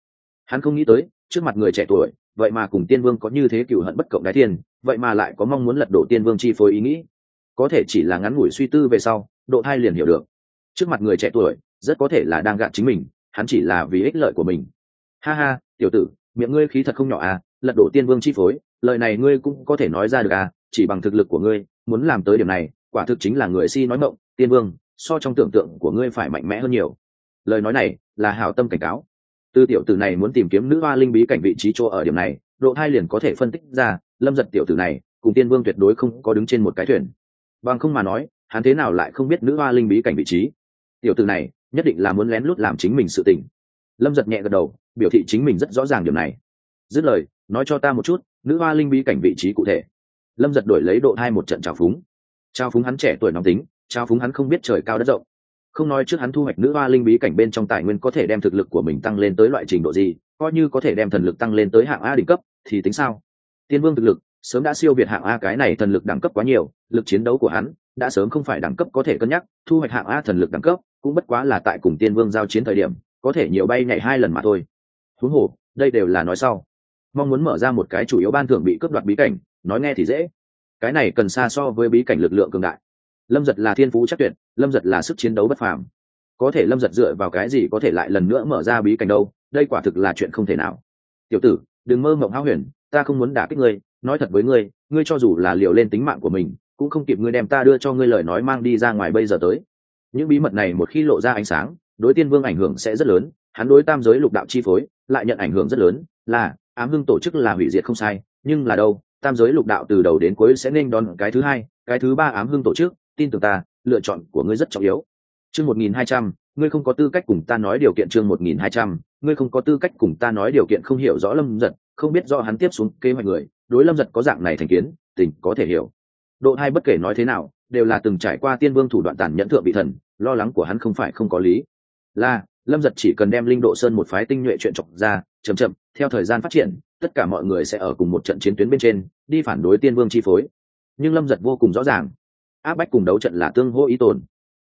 Hắn không nghĩ tới, trước mặt người trẻ tuổi, vậy mà cùng tiên vương có như thế cựu hận bất cộng đái thiên vậy mà lại có mong muốn lật đổ tiên vương chi phối ý nghĩ có thể chỉ là ngắn ngủi suy tư về sau, độ thai liền hiểu được. Trước mặt người trẻ tuổi, rất có thể là đang gạt chính mình, hắn chỉ là vì ích lợi của mình. Ha ha, tiểu tử, miệng ngươi khí thật không nhỏ à lật đổ tiên vương chi phối, lời này ngươi cũng có thể nói ra được à chỉ bằng thực lực của ngươi, muốn làm tới điểm này, quả thực chính là người si nói mộng, tiên vương, so trong tưởng tượng của ngươi phải mạnh mẽ hơn nhiều. Lời nói này là hảo tâm cảnh cáo. Từ tiểu tử này muốn tìm kiếm nữ hoa linh bí cảnh vị trí chỗ ở điểm này, độ hai liền có thể phân tích ra, lâm giật tiểu tử này, cùng tiên vương tuyệt đối không có đứng trên một cái thuyền bằng không mà nói, hắn thế nào lại không biết nữ hoa linh bí cảnh vị trí? Tiểu tử này, nhất định là muốn lén lút làm chính mình sự tình. Lâm giật nhẹ gật đầu, biểu thị chính mình rất rõ ràng điểm này. Dứt lời, nói cho ta một chút, nữ hoa linh bí cảnh vị trí cụ thể. Lâm giật đổi lấy độ hai một trận trào phúng. Trao phúng hắn trẻ tuổi nóng tính trao phúng hắn không biết trời cao đất rộng. Không nói trước hắn thu hoạch nữ hoa linh bí cảnh bên trong tài nguyên có thể đem thực lực của mình tăng lên tới loại trình độ gì, coi như có thể đem thần lực tăng lên tới hạng a đỉnh cấp, thì tính sao? Tiên vương thực lực sớm đã siêu việt hạng a cái này thần lực đẳng cấp quá nhiều, lực chiến đấu của hắn đã sớm không phải đẳng cấp có thể cân nhắc, thu hoạch hạng a thần lực đẳng cấp cũng bất quá là tại cùng tiên vương giao chiến thời điểm, có thể nhiều bay nhảy hai lần mà thôi. Huống hồ, đây đều là nói sau. Mong muốn mở ra một cái chủ yếu ban thưởng bị cướp đoạt bí cảnh, nói nghe thì dễ. Cái này cần xa so với bí cảnh lực lượng cường đại. Lâm giật là thiên phú chắc tuyệt, lâm giật là sức chiến đấu bất phàm. Có thể lâm giật dựa vào cái gì có thể lại lần nữa mở ra bí cảnh đâu, đây quả thực là chuyện không thể nào. Tiểu tử, đừng mơ mộng háo huyền, ta không muốn đả kích ngươi nói thật với ngươi ngươi cho dù là liều lên tính mạng của mình, cũng không kịp ngươi đem ta đưa cho ngươi lời nói mang đi ra ngoài bây giờ tới. Những bí mật này một khi lộ ra ánh sáng, đối tiên vương ảnh hưởng sẽ rất lớn, hắn đối tam giới lục đạo chi phối lại nhận ảnh hưởng rất lớn, là, ám hưng tổ chức là hủy diệt không sai, nhưng là đâu, tam giới lục đạo từ đầu đến cuối sẽ nên đón cái thứ hai, cái thứ ba ám hưng tổ chức, tin tưởng ta, lựa chọn của ngươi rất trọng yếu. Chương một nghìn hai trăm, ngươi không có tư cách cùng ta nói điều kiện chương một nghìn hai trăm, ngươi không có tư cách cùng ta nói điều kiện không hiểu rõ lâm giật không biết do hắn tiếp xuống kế hoạch người, đối lâm giật có dạng này thành kiến, tình có thể hiểu. Độ hai bất kể nói thế nào, đều là từng trải qua tiên vương thủ đoạn tàn nhẫn thượng vị thần, lo lắng của hắn không phải không có lý. Là, lâm giật chỉ cần đem linh độ sơn một phái tinh nhuệ chuyện chọc ra, chậm chậm, theo thời gian phát triển, tất cả mọi người sẽ ở cùng một trận chiến tuyến bên trên, đi phản đối tiên vương chi phối. Nhưng lâm giật vô cùng rõ ràng, áp bách cùng đấu trận là tương hô ý tồn.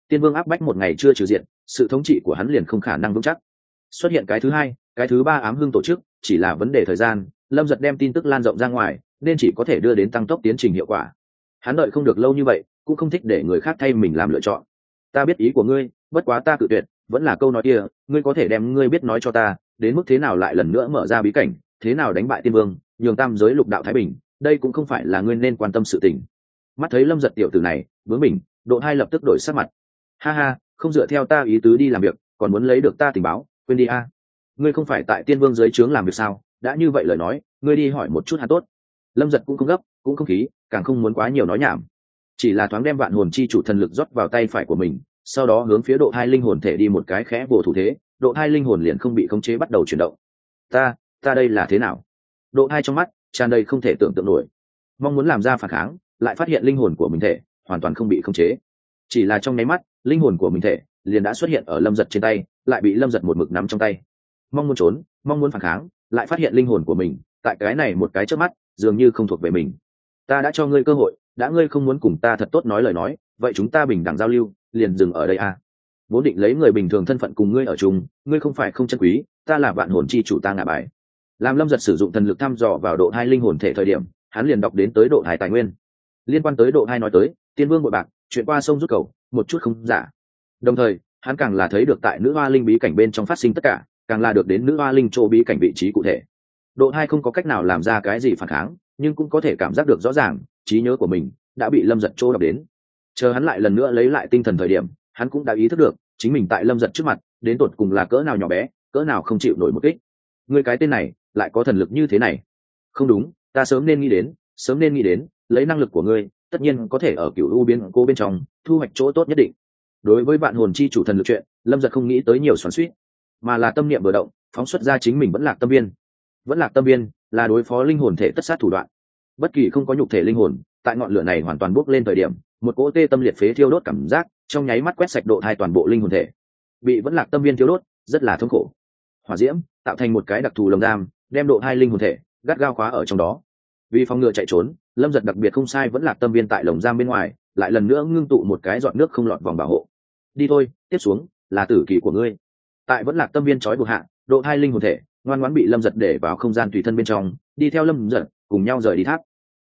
Tiên vương áp bách một ngày chưa trừ diện, sự thống trị của hắn liền không khả năng vững chắc. Xuất hiện cái thứ hai cái thứ ba ám hưng tổ chức chỉ là vấn đề thời gian, lâm giật đem tin tức lan rộng ra ngoài, nên chỉ có thể đưa đến tăng tốc tiến trình hiệu quả. Hắn đợi không được lâu như vậy, cũng không thích để người khác thay mình làm lựa chọn. Ta biết ý của ngươi, bất quá ta cự tuyệt, vẫn là câu nói kia, ngươi có thể đem ngươi biết nói cho ta, đến mức thế nào lại lần nữa mở ra bí cảnh, thế nào đánh bại tiên vương, nhường tam giới lục đạo thái bình, đây cũng không phải là ngươi nên quan tâm sự tình. Mắt thấy lâm giật tiểu tử này, bướng mình độ hai lập tức đổi sắc mặt. Ha ha, không dựa theo ta ý tứ đi làm việc, còn muốn lấy được ta tình báo, quên đi a ngươi không phải tại tiên vương dưới trướng làm việc sao? Đã như vậy lời nói, ngươi đi hỏi một chút hắn tốt. Lâm giật cũng không gấp, cũng không khí, càng không muốn quá nhiều nói nhảm. Chỉ là thoáng đem vạn hồn chi chủ thần lực rót vào tay phải của mình, sau đó hướng phía độ hai linh hồn thể đi một cái khẽ bổ thủ thế, độ hai linh hồn liền không bị khống chế bắt đầu chuyển động. Ta ta đây là thế nào? Độ hai trong mắt, tràn đầy không thể tưởng tượng nổi. Mong muốn làm ra phản kháng, lại phát hiện linh hồn của mình thể hoàn toàn không bị khống chế. Chỉ là trong nháy mắt, linh hồn của mình thể liền đã xuất hiện ở lâm giật trên tay, lại bị lâm giật một mực nắm trong tay mong muốn trốn, mong muốn phản kháng, lại phát hiện linh hồn của mình, tại cái này một cái trước mắt, dường như không thuộc về mình. Ta đã cho ngươi cơ hội, đã ngươi không muốn cùng ta thật tốt nói lời nói, vậy chúng ta bình đẳng giao lưu, liền dừng ở đây à vốn định lấy người bình thường thân phận cùng ngươi ở chung, ngươi không phải không chân quý, ta là vạn hồn chi chủ ta ngạ bài. Làm lâm giật sử dụng thần lực thăm dò vào độ hai linh hồn thể thời điểm, hắn liền đọc đến tới độ hai tài nguyên. Liên quan tới độ hai nói tới, tiên vương bội bạc, chuyện qua sông rút cầu, một chút không giả. Đồng thời, hắn càng là thấy được tại nữ hoa linh bí cảnh bên trong phát sinh tất cả càng là được đến nữ hoa linh chỗ bí cảnh vị trí cụ thể. Độ hai không có cách nào làm ra cái gì phản kháng, nhưng cũng có thể cảm giác được rõ ràng, trí nhớ của mình đã bị lâm giật chỗ đọc đến. Chờ hắn lại lần nữa lấy lại tinh thần thời điểm, hắn cũng đã ý thức được, chính mình tại lâm giật trước mặt, đến tột cùng là cỡ nào nhỏ bé, cỡ nào không chịu nổi một kích. Người cái tên này, lại có thần lực như thế này. Không đúng, ta sớm nên nghĩ đến, sớm nên nghĩ đến, lấy năng lực của ngươi, tất nhiên có thể ở cựu u biến cô bên trong, thu hoạch chỗ tốt nhất định. Đối với bạn hồn chi chủ thần lực chuyện, lâm giật không nghĩ tới nhiều xoắn suýt mà là tâm niệm vừa động, phóng xuất ra chính mình vẫn lạc tâm viên. Vẫn lạc tâm viên là đối phó linh hồn thể tất sát thủ đoạn. Bất kỳ không có nhục thể linh hồn, tại ngọn lửa này hoàn toàn bốc lên thời điểm, một cỗ tê tâm liệt phế thiêu đốt cảm giác trong nháy mắt quét sạch độ thai toàn bộ linh hồn thể. Bị vẫn lạc tâm viên thiêu đốt, rất là thống khổ. Hỏa diễm tạo thành một cái đặc thù lồng giam, đem độ hai linh hồn thể gắt gao khóa ở trong đó. Vì phòng ngừa chạy trốn, lâm giật đặc biệt không sai vẫn lạc tâm viên tại lồng giam bên ngoài, lại lần nữa ngưng tụ một cái giọt nước không lọt vòng bảo hộ. Đi thôi, tiếp xuống là tử kỳ của ngươi tại vẫn lạc tâm viên trói buộc hạ, độ hai linh hồn thể, ngoan ngoãn bị lâm giật để vào không gian tùy thân bên trong, đi theo lâm giật, cùng nhau rời đi tháp.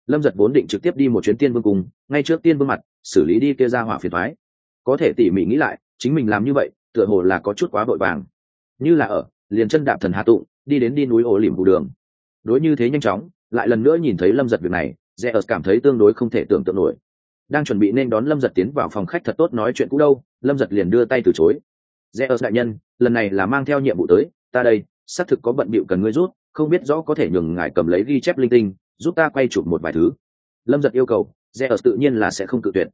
Lâm giật vốn định trực tiếp đi một chuyến tiên vương cùng ngay trước tiên vương mặt, xử lý đi kia ra hỏa phiền thoái có thể tỉ mỉ nghĩ lại, chính mình làm như vậy, tựa hồ là có chút quá vội vàng. Như là ở, liền chân đạp thần hạ tụng, đi đến đi núi ổ lỉm hù đường. Đối như thế nhanh chóng, lại lần nữa nhìn thấy lâm giật việc này dễ ớt cảm thấy tương đối không thể tưởng tượng nổi. Đang chuẩn bị nên đón lâm giật tiến vào phòng khách thật tốt nói chuyện cũ đâu, lâm giật liền đưa tay từ chối rẽ ớt đại nhân, lần này là mang theo nhiệm vụ tới, ta đây, xác thực có bận bịu cần ngươi rút, không biết rõ có thể nhường ngài cầm lấy ghi chép linh tinh, giúp ta quay chụp một vài thứ. Lâm giật yêu cầu, rẽ ớt tự nhiên là sẽ không cự tuyệt.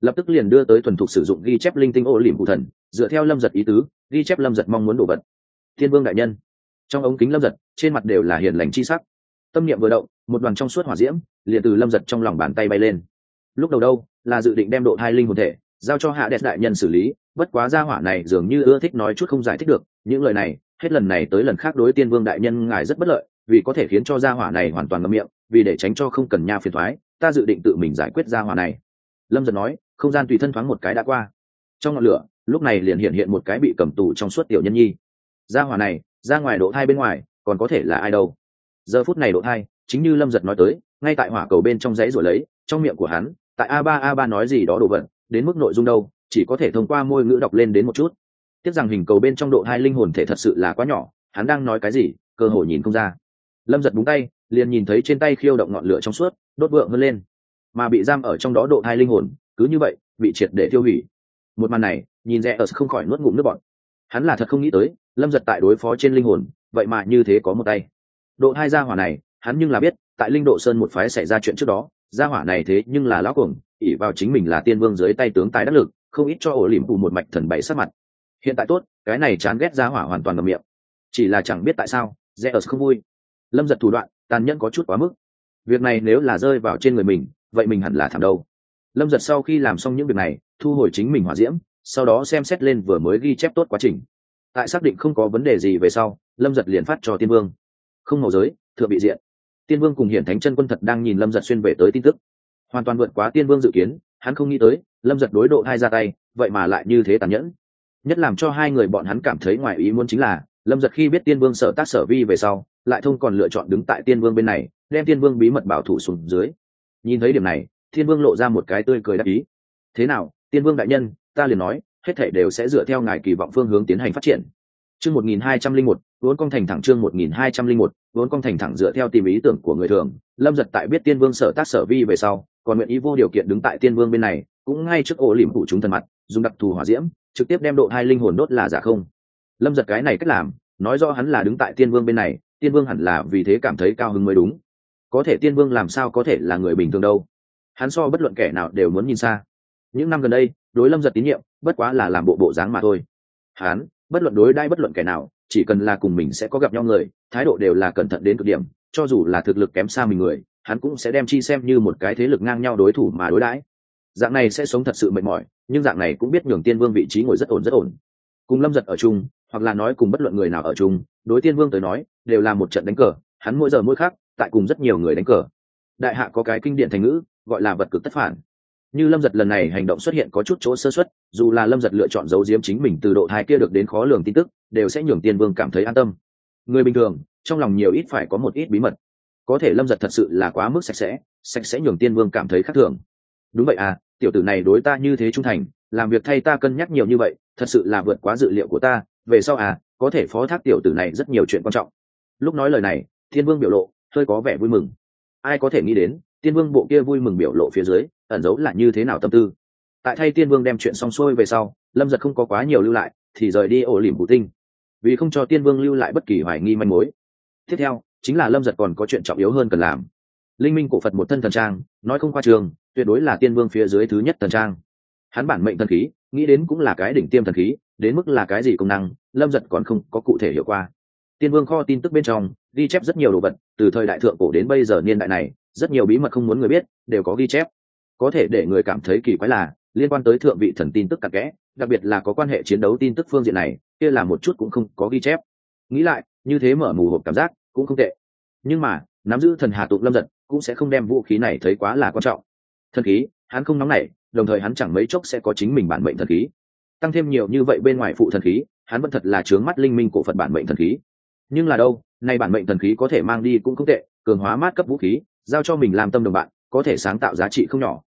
Lập tức liền đưa tới thuần thục sử dụng ghi chép linh tinh ô liềm cụ thần, dựa theo lâm giật ý tứ, ghi chép lâm giật mong muốn đổ vật. Thiên vương đại nhân, trong ống kính lâm giật, trên mặt đều là hiền lành chi sắc. Tâm niệm vừa động, một đoàn trong suốt hỏa diễm, liền từ lâm giật trong lòng bàn tay bay lên. Lúc đầu đâu, là dự định đem độ hai linh hồn thể giao cho hạ đẹp đại nhân xử lý bất quá gia hỏa này dường như ưa thích nói chút không giải thích được những lời này hết lần này tới lần khác đối tiên vương đại nhân ngài rất bất lợi vì có thể khiến cho gia hỏa này hoàn toàn ngậm miệng vì để tránh cho không cần nha phiền thoái ta dự định tự mình giải quyết gia hỏa này. Lâm dần nói không gian tùy thân thoáng một cái đã qua. Trong ngọn lửa lúc này liền hiện hiện một cái bị cầm tù trong suốt tiểu nhân nhi. Gia hỏa này ra ngoài độ thai bên ngoài còn có thể là ai đâu? Giờ phút này độ thai, chính như lâm giật nói tới ngay tại hỏa cầu bên trong dãy rồi lấy trong miệng của hắn tại a ba a ba nói gì đó đồ vật đến mức nội dung đâu, chỉ có thể thông qua môi ngữ đọc lên đến một chút. Tiếc rằng hình cầu bên trong độ hai linh hồn thể thật sự là quá nhỏ, hắn đang nói cái gì, cơ hội nhìn không ra. Lâm giật búng tay, liền nhìn thấy trên tay khiêu động ngọn lửa trong suốt, đốt vượng hơn lên. Mà bị giam ở trong đó độ hai linh hồn, cứ như vậy, bị triệt để tiêu hủy. Một màn này, nhìn rẽ ở không khỏi nuốt ngụm nước bọn hắn là thật không nghĩ tới, lâm giật tại đối phó trên linh hồn, vậy mà như thế có một tay. Độ hai gia hỏa này, hắn nhưng là biết, tại linh độ sơn một phái xảy ra chuyện trước đó gia hỏa này thế nhưng là lão cuồng ỉ vào chính mình là tiên vương dưới tay tướng tài đắc lực, không ít cho ổ lỉm phù một mạch thần bảy sát mặt. Hiện tại tốt, cái này chán ghét gia hỏa hoàn toàn ngầm miệng. Chỉ là chẳng biết tại sao rẽ ở không vui. Lâm giật thủ đoạn, tàn nhẫn có chút quá mức. Việc này nếu là rơi vào trên người mình, vậy mình hẳn là thảm đâu. Lâm giật sau khi làm xong những việc này, thu hồi chính mình hỏa diễm, sau đó xem xét lên vừa mới ghi chép tốt quá trình. Tại xác định không có vấn đề gì về sau, lâm giật liền phát cho tiên vương. Không màu giới, thượng bị diện tiên vương cùng hiển thánh chân quân thật đang nhìn lâm giật xuyên về tới tin tức. Hoàn toàn vượt quá tiên vương dự kiến, hắn không nghĩ tới, lâm giật đối độ hai ra tay, vậy mà lại như thế tàn nhẫn. Nhất làm cho hai người bọn hắn cảm thấy ngoài ý muốn chính là, lâm giật khi biết tiên vương sở tác sở vi về sau, lại thông còn lựa chọn đứng tại tiên vương bên này, đem tiên vương bí mật bảo thủ xuống dưới. Nhìn thấy điểm này thiên vương lộ ra một cái tươi cười đắc ý. Thế nào, tiên vương đại nhân, ta liền nói, hết thể đều sẽ dựa theo ngài kỳ vọng phương hướng tiến hành phát triển. Chương một nghìn hai trăm linh một vốn công thành thẳng chương một nghìn hai trăm linh một vốn công thành thẳng dựa theo tìm ý tưởng của người thường, lâm giật tại biết tiên vương sở tác sở vi về sau, còn nguyện ý vô điều kiện đứng tại tiên vương bên này, cũng ngay trước ổ liềm phủ chúng thần mặt, dùng đặc thù hỏa diễm, trực tiếp đem độ hai linh hồn đốt là giả không. Lâm giật cái này cách làm, nói rõ hắn là đứng tại tiên vương bên này, tiên vương hẳn là vì thế cảm thấy cao hứng mới đúng. Có thể tiên vương làm sao có thể là người bình thường đâu? Hắn so bất luận kẻ nào đều muốn nhìn xa. Những năm gần đây, đối lâm giật tín nhiệm, bất quá là làm bộ bộ dáng mà thôi. Hắn, bất luận đối đai bất luận kẻ nào chỉ cần là cùng mình sẽ có gặp nhau người, thái độ đều là cẩn thận đến cực điểm, cho dù là thực lực kém xa mình người, hắn cũng sẽ đem chi xem như một cái thế lực ngang nhau đối thủ mà đối đãi. Dạng này sẽ sống thật sự mệt mỏi, nhưng dạng này cũng biết nhường tiên vương vị trí ngồi rất ổn rất ổn. Cùng lâm giật ở chung, hoặc là nói cùng bất luận người nào ở chung, đối tiên vương tới nói, đều là một trận đánh cờ, hắn mỗi giờ mỗi khác tại cùng rất nhiều người đánh cờ. Đại hạ có cái kinh điển thành ngữ, gọi là vật cực tất phản. Như lâm giật lần này hành động xuất hiện có chút chỗ sơ xuất dù là lâm giật lựa chọn giấu giếm chính mình từ độ thái kia được đến khó lường tin tức đều sẽ nhường tiên vương cảm thấy an tâm. Người bình thường, trong lòng nhiều ít phải có một ít bí mật. Có thể lâm giật thật sự là quá mức sạch sẽ sạch sẽ nhường tiên vương cảm thấy khác thường. Đúng vậy à tiểu tử này đối ta như thế trung thành, làm việc thay ta cân nhắc nhiều như vậy, thật sự là vượt quá dự liệu của ta. Về sau à có thể phó thác tiểu tử này rất nhiều chuyện quan trọng. Lúc nói lời này thiên vương biểu lộ hơi có vẻ vui mừng. Ai có thể nghĩ đến, tiên vương bộ kia vui mừng biểu lộ phía dưới, ẩn giấu là như thế nào tâm tư. Tại thay tiên vương đem chuyện xong xuôi về sau, lâm giật không có quá nhiều lưu lại, thì rời đi ổ lỉm bù tinh vì không cho tiên vương lưu lại bất kỳ hoài nghi manh mối. Tiếp theo, chính là lâm giật còn có chuyện trọng yếu hơn cần làm. Linh minh cổ phật một thân thần trang, nói không qua trường, tuyệt đối là tiên vương phía dưới thứ nhất thần trang. Hắn bản mệnh thần khí, nghĩ đến cũng là cái đỉnh tiêm thần khí, đến mức là cái gì công năng, lâm giật còn không có cụ thể hiệu quả. tiên vương kho tin tức bên trong, ghi chép rất nhiều đồ vật, từ thời đại thượng cổ đến bây giờ niên đại này, rất nhiều bí mật không muốn người biết, đều có ghi chép. Có thể để người cảm thấy kỳ quái là, liên quan tới thượng vị thần tin tức cặp kẽ, đặc biệt là có quan hệ chiến đấu tin tức phương diện này kia là một chút cũng không có ghi chép. Nghĩ lại, như thế mở mù hộp cảm giác cũng không tệ. Nhưng mà, nắm giữ thần hà tụng lâm giật cũng sẽ không đem vũ khí này thấy quá là quan trọng. Thần khí, hắn không nóng nảy, đồng thời hắn chẳng mấy chốc sẽ có chính mình bản mệnh thần khí. Tăng thêm nhiều như vậy bên ngoài phụ thần khí, hắn vẫn thật là trướng mắt linh minh cổ phật bản mệnh thần khí. Nhưng là đâu, nay bản mệnh thần khí có thể mang đi cũng không tệ, cường hóa mát cấp vũ khí, giao cho mình làm tâm đồng bạn, có thể sáng tạo giá trị không nhỏ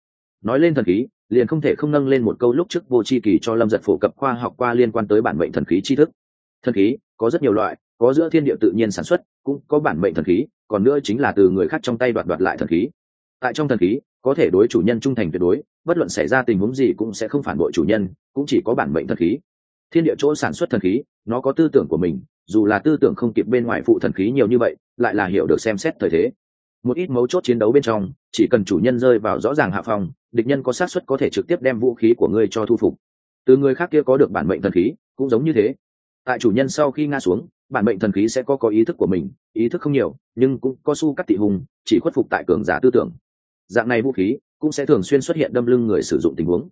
nói lên thần khí, liền không thể không nâng lên một câu lúc trước vô c h i kỳ cho lâm giật phổ cập khoa học qua liên quan tới bản mệnh thần khí tri thức. Thần khí, có rất nhiều loại, có giữa thiên địa tự nhiên sản xuất, cũng có bản mệnh thần khí, còn nữa chính là từ người khác trong tay đoạt đoạt lại thần khí. Tại trong thần khí, có thể đối chủ nhân trung thành tuyệt đối, bất luận xảy ra tình huống gì cũng sẽ không phản bội chủ nhân, cũng chỉ có bản mệnh thần khí. Thiên địa chỗ sản xuất thần khí, nó có tư tưởng của mình, dù là tư tưởng không kịp bên ngoài phụ thần khí nhiều như vậy, lại là hiểu được xem xét thời thế một ít mấu chốt chiến đấu bên trong, chỉ cần chủ nhân rơi vào rõ ràng hạ phòng địch nhân có xác suất có thể trực tiếp đem vũ khí của ngươi cho thu phục. Từ người khác kia có được bản mệnh thần khí, cũng giống như thế. Tại chủ nhân sau khi ngã xuống, bản mệnh thần khí sẽ có có ý thức của mình, ý thức không nhiều, nhưng cũng có su cắt tị hùng, chỉ khuất phục tại cường giả tư tưởng. Dạng này vũ khí cũng sẽ thường xuyên xuất hiện đâm lưng người sử dụng tình huống.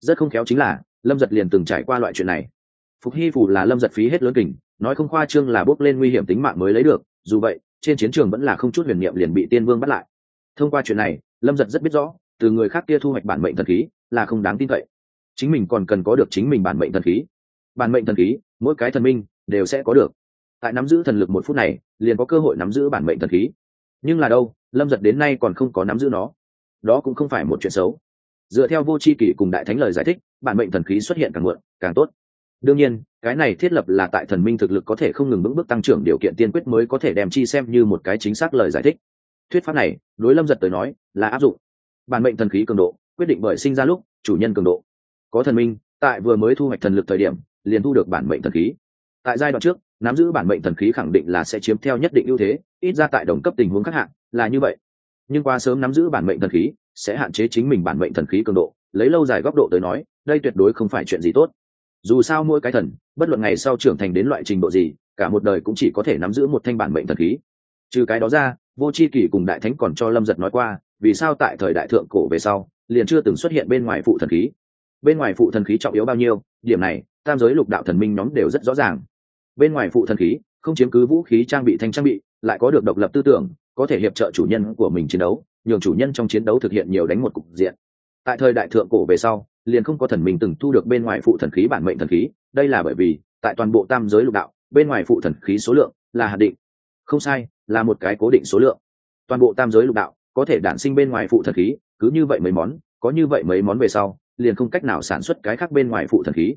Rất không khéo chính là, lâm giật liền từng trải qua loại chuyện này. Phục hy phủ là lâm giật phí hết lớn kình, nói không khoa trương là bốc lên nguy hiểm tính mạng mới lấy được, dù vậy trên chiến trường vẫn là không chút huyền niệm liền bị tiên vương bắt lại. Thông qua chuyện này, lâm giật rất biết rõ, từ người khác kia thu hoạch bản mệnh thần khí là không đáng tin cậy. Chính mình còn cần có được chính mình bản mệnh thần khí. Bản mệnh thần khí, mỗi cái thần minh đều sẽ có được. Tại nắm giữ thần lực một phút này, liền có cơ hội nắm giữ bản mệnh thần khí. Nhưng là đâu, lâm giật đến nay còn không có nắm giữ nó. Đó cũng không phải một chuyện xấu. Dựa theo vô c h i kỷ cùng đại thánh lời giải thích, bản mệnh thần khí xuất hiện càng muộn, càng tốt đương nhiên, cái này thiết lập là tại thần minh thực lực có thể không ngừng vững bước tăng trưởng điều kiện tiên quyết mới có thể đem chi xem như một cái chính xác lời giải thích. Thuyết pháp này, đối lâm giật tới nói, là áp dụng. Bản mệnh thần khí cường độ, quyết định bởi sinh ra lúc, chủ nhân cường độ. Có thần minh, tại vừa mới thu hoạch thần lực thời điểm, liền thu được bản mệnh thần khí. Tại giai đoạn trước, nắm giữ bản mệnh thần khí khẳng định là sẽ chiếm theo nhất định ưu thế, ít ra tại đồng cấp tình huống khác hạn là như vậy. Nhưng qua sớm nắm giữ bản mệnh thần khí, sẽ hạn chế chính mình bản mệnh thần khí cường độ, lấy lâu dài góc độ tới nói, đây tuyệt đối không phải chuyện gì tốt dù sao mỗi cái thần, bất luận ngày sau trưởng thành đến loại trình độ gì, cả một đời cũng chỉ có thể nắm giữ một thanh bản mệnh thần khí. Trừ cái đó ra, vô c h i kỷ cùng đại thánh còn cho lâm giật nói qua, vì sao tại thời đại thượng cổ về sau, liền chưa từng xuất hiện bên ngoài phụ thần khí? Bên ngoài phụ thần khí trọng yếu bao nhiêu? Điểm này, tam giới lục đạo thần minh nhóm đều rất rõ ràng. Bên ngoài phụ thần khí, không chiếm cứ vũ khí trang bị thanh trang bị, lại có được độc lập tư tưởng, có thể hiệp trợ chủ nhân của mình chiến đấu, nhường chủ nhân trong chiến đấu thực hiện nhiều đánh một cục diện. Tại thời đại thượng cổ về sau liền không có thần minh từng thu được bên ngoài phụ thần khí bản mệnh thần khí, đây là bởi vì, tại toàn bộ tam giới lục đạo, bên ngoài phụ thần khí số lượng là hạt định. Không sai, là một cái cố định số lượng. Toàn bộ tam giới lục đạo, có thể đản sinh bên ngoài phụ thần khí, cứ như vậy mấy món, có như vậy mấy món về sau, liền không cách nào sản xuất cái khác bên ngoài phụ thần khí.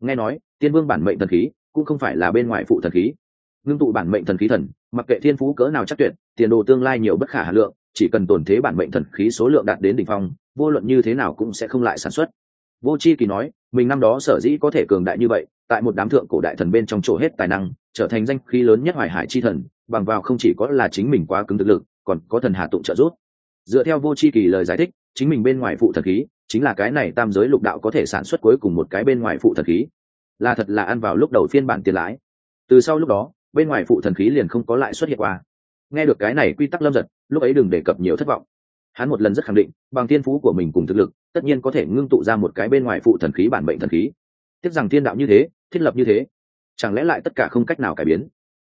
Nghe nói, tiên vương bản mệnh thần khí, cũng không phải là bên ngoài phụ thần khí. Ngưng tụ bản mệnh thần khí thần, mặc kệ thiên phú cỡ nào chắc tuyệt, tiền đồ tương lai nhiều bất khả hà lượng, chỉ cần tổn thế bản mệnh thần khí số lượng đạt đến đỉnh phong, vô luận như thế nào cũng sẽ không lại sản xuất vô c h i kỳ nói, mình năm đó sở dĩ có thể cường đại như vậy, tại một đám thượng cổ đại thần bên trong chỗ hết tài năng, trở thành danh khí lớn nhất hoài hải chi thần, bằng vào không chỉ có là chính mình quá cứng thực lực, còn có thần hà tụng trợ giúp. Dựa theo vô c h i kỳ lời giải thích, chính mình bên ngoài phụ thần khí, chính là cái này tam giới lục đạo có thể sản xuất cuối cùng một cái bên ngoài phụ thần khí. Là thật là ăn vào lúc đầu phiên bản tiền lãi. Từ sau lúc đó, bên ngoài phụ thần khí liền không có lại xuất hiện qua. Nghe được cái này quy tắc lâm giật, lúc ấy đừng đề cập nhiều thất vọng hắn một lần rất khẳng định, bằng thiên phú của mình cùng thực lực, tất nhiên có thể ngưng tụ ra một cái bên ngoài phụ thần khí bản bệnh thần khí. Tiếc rằng thiên đạo như thế, thiết lập như thế, chẳng lẽ lại tất cả không cách nào cải biến?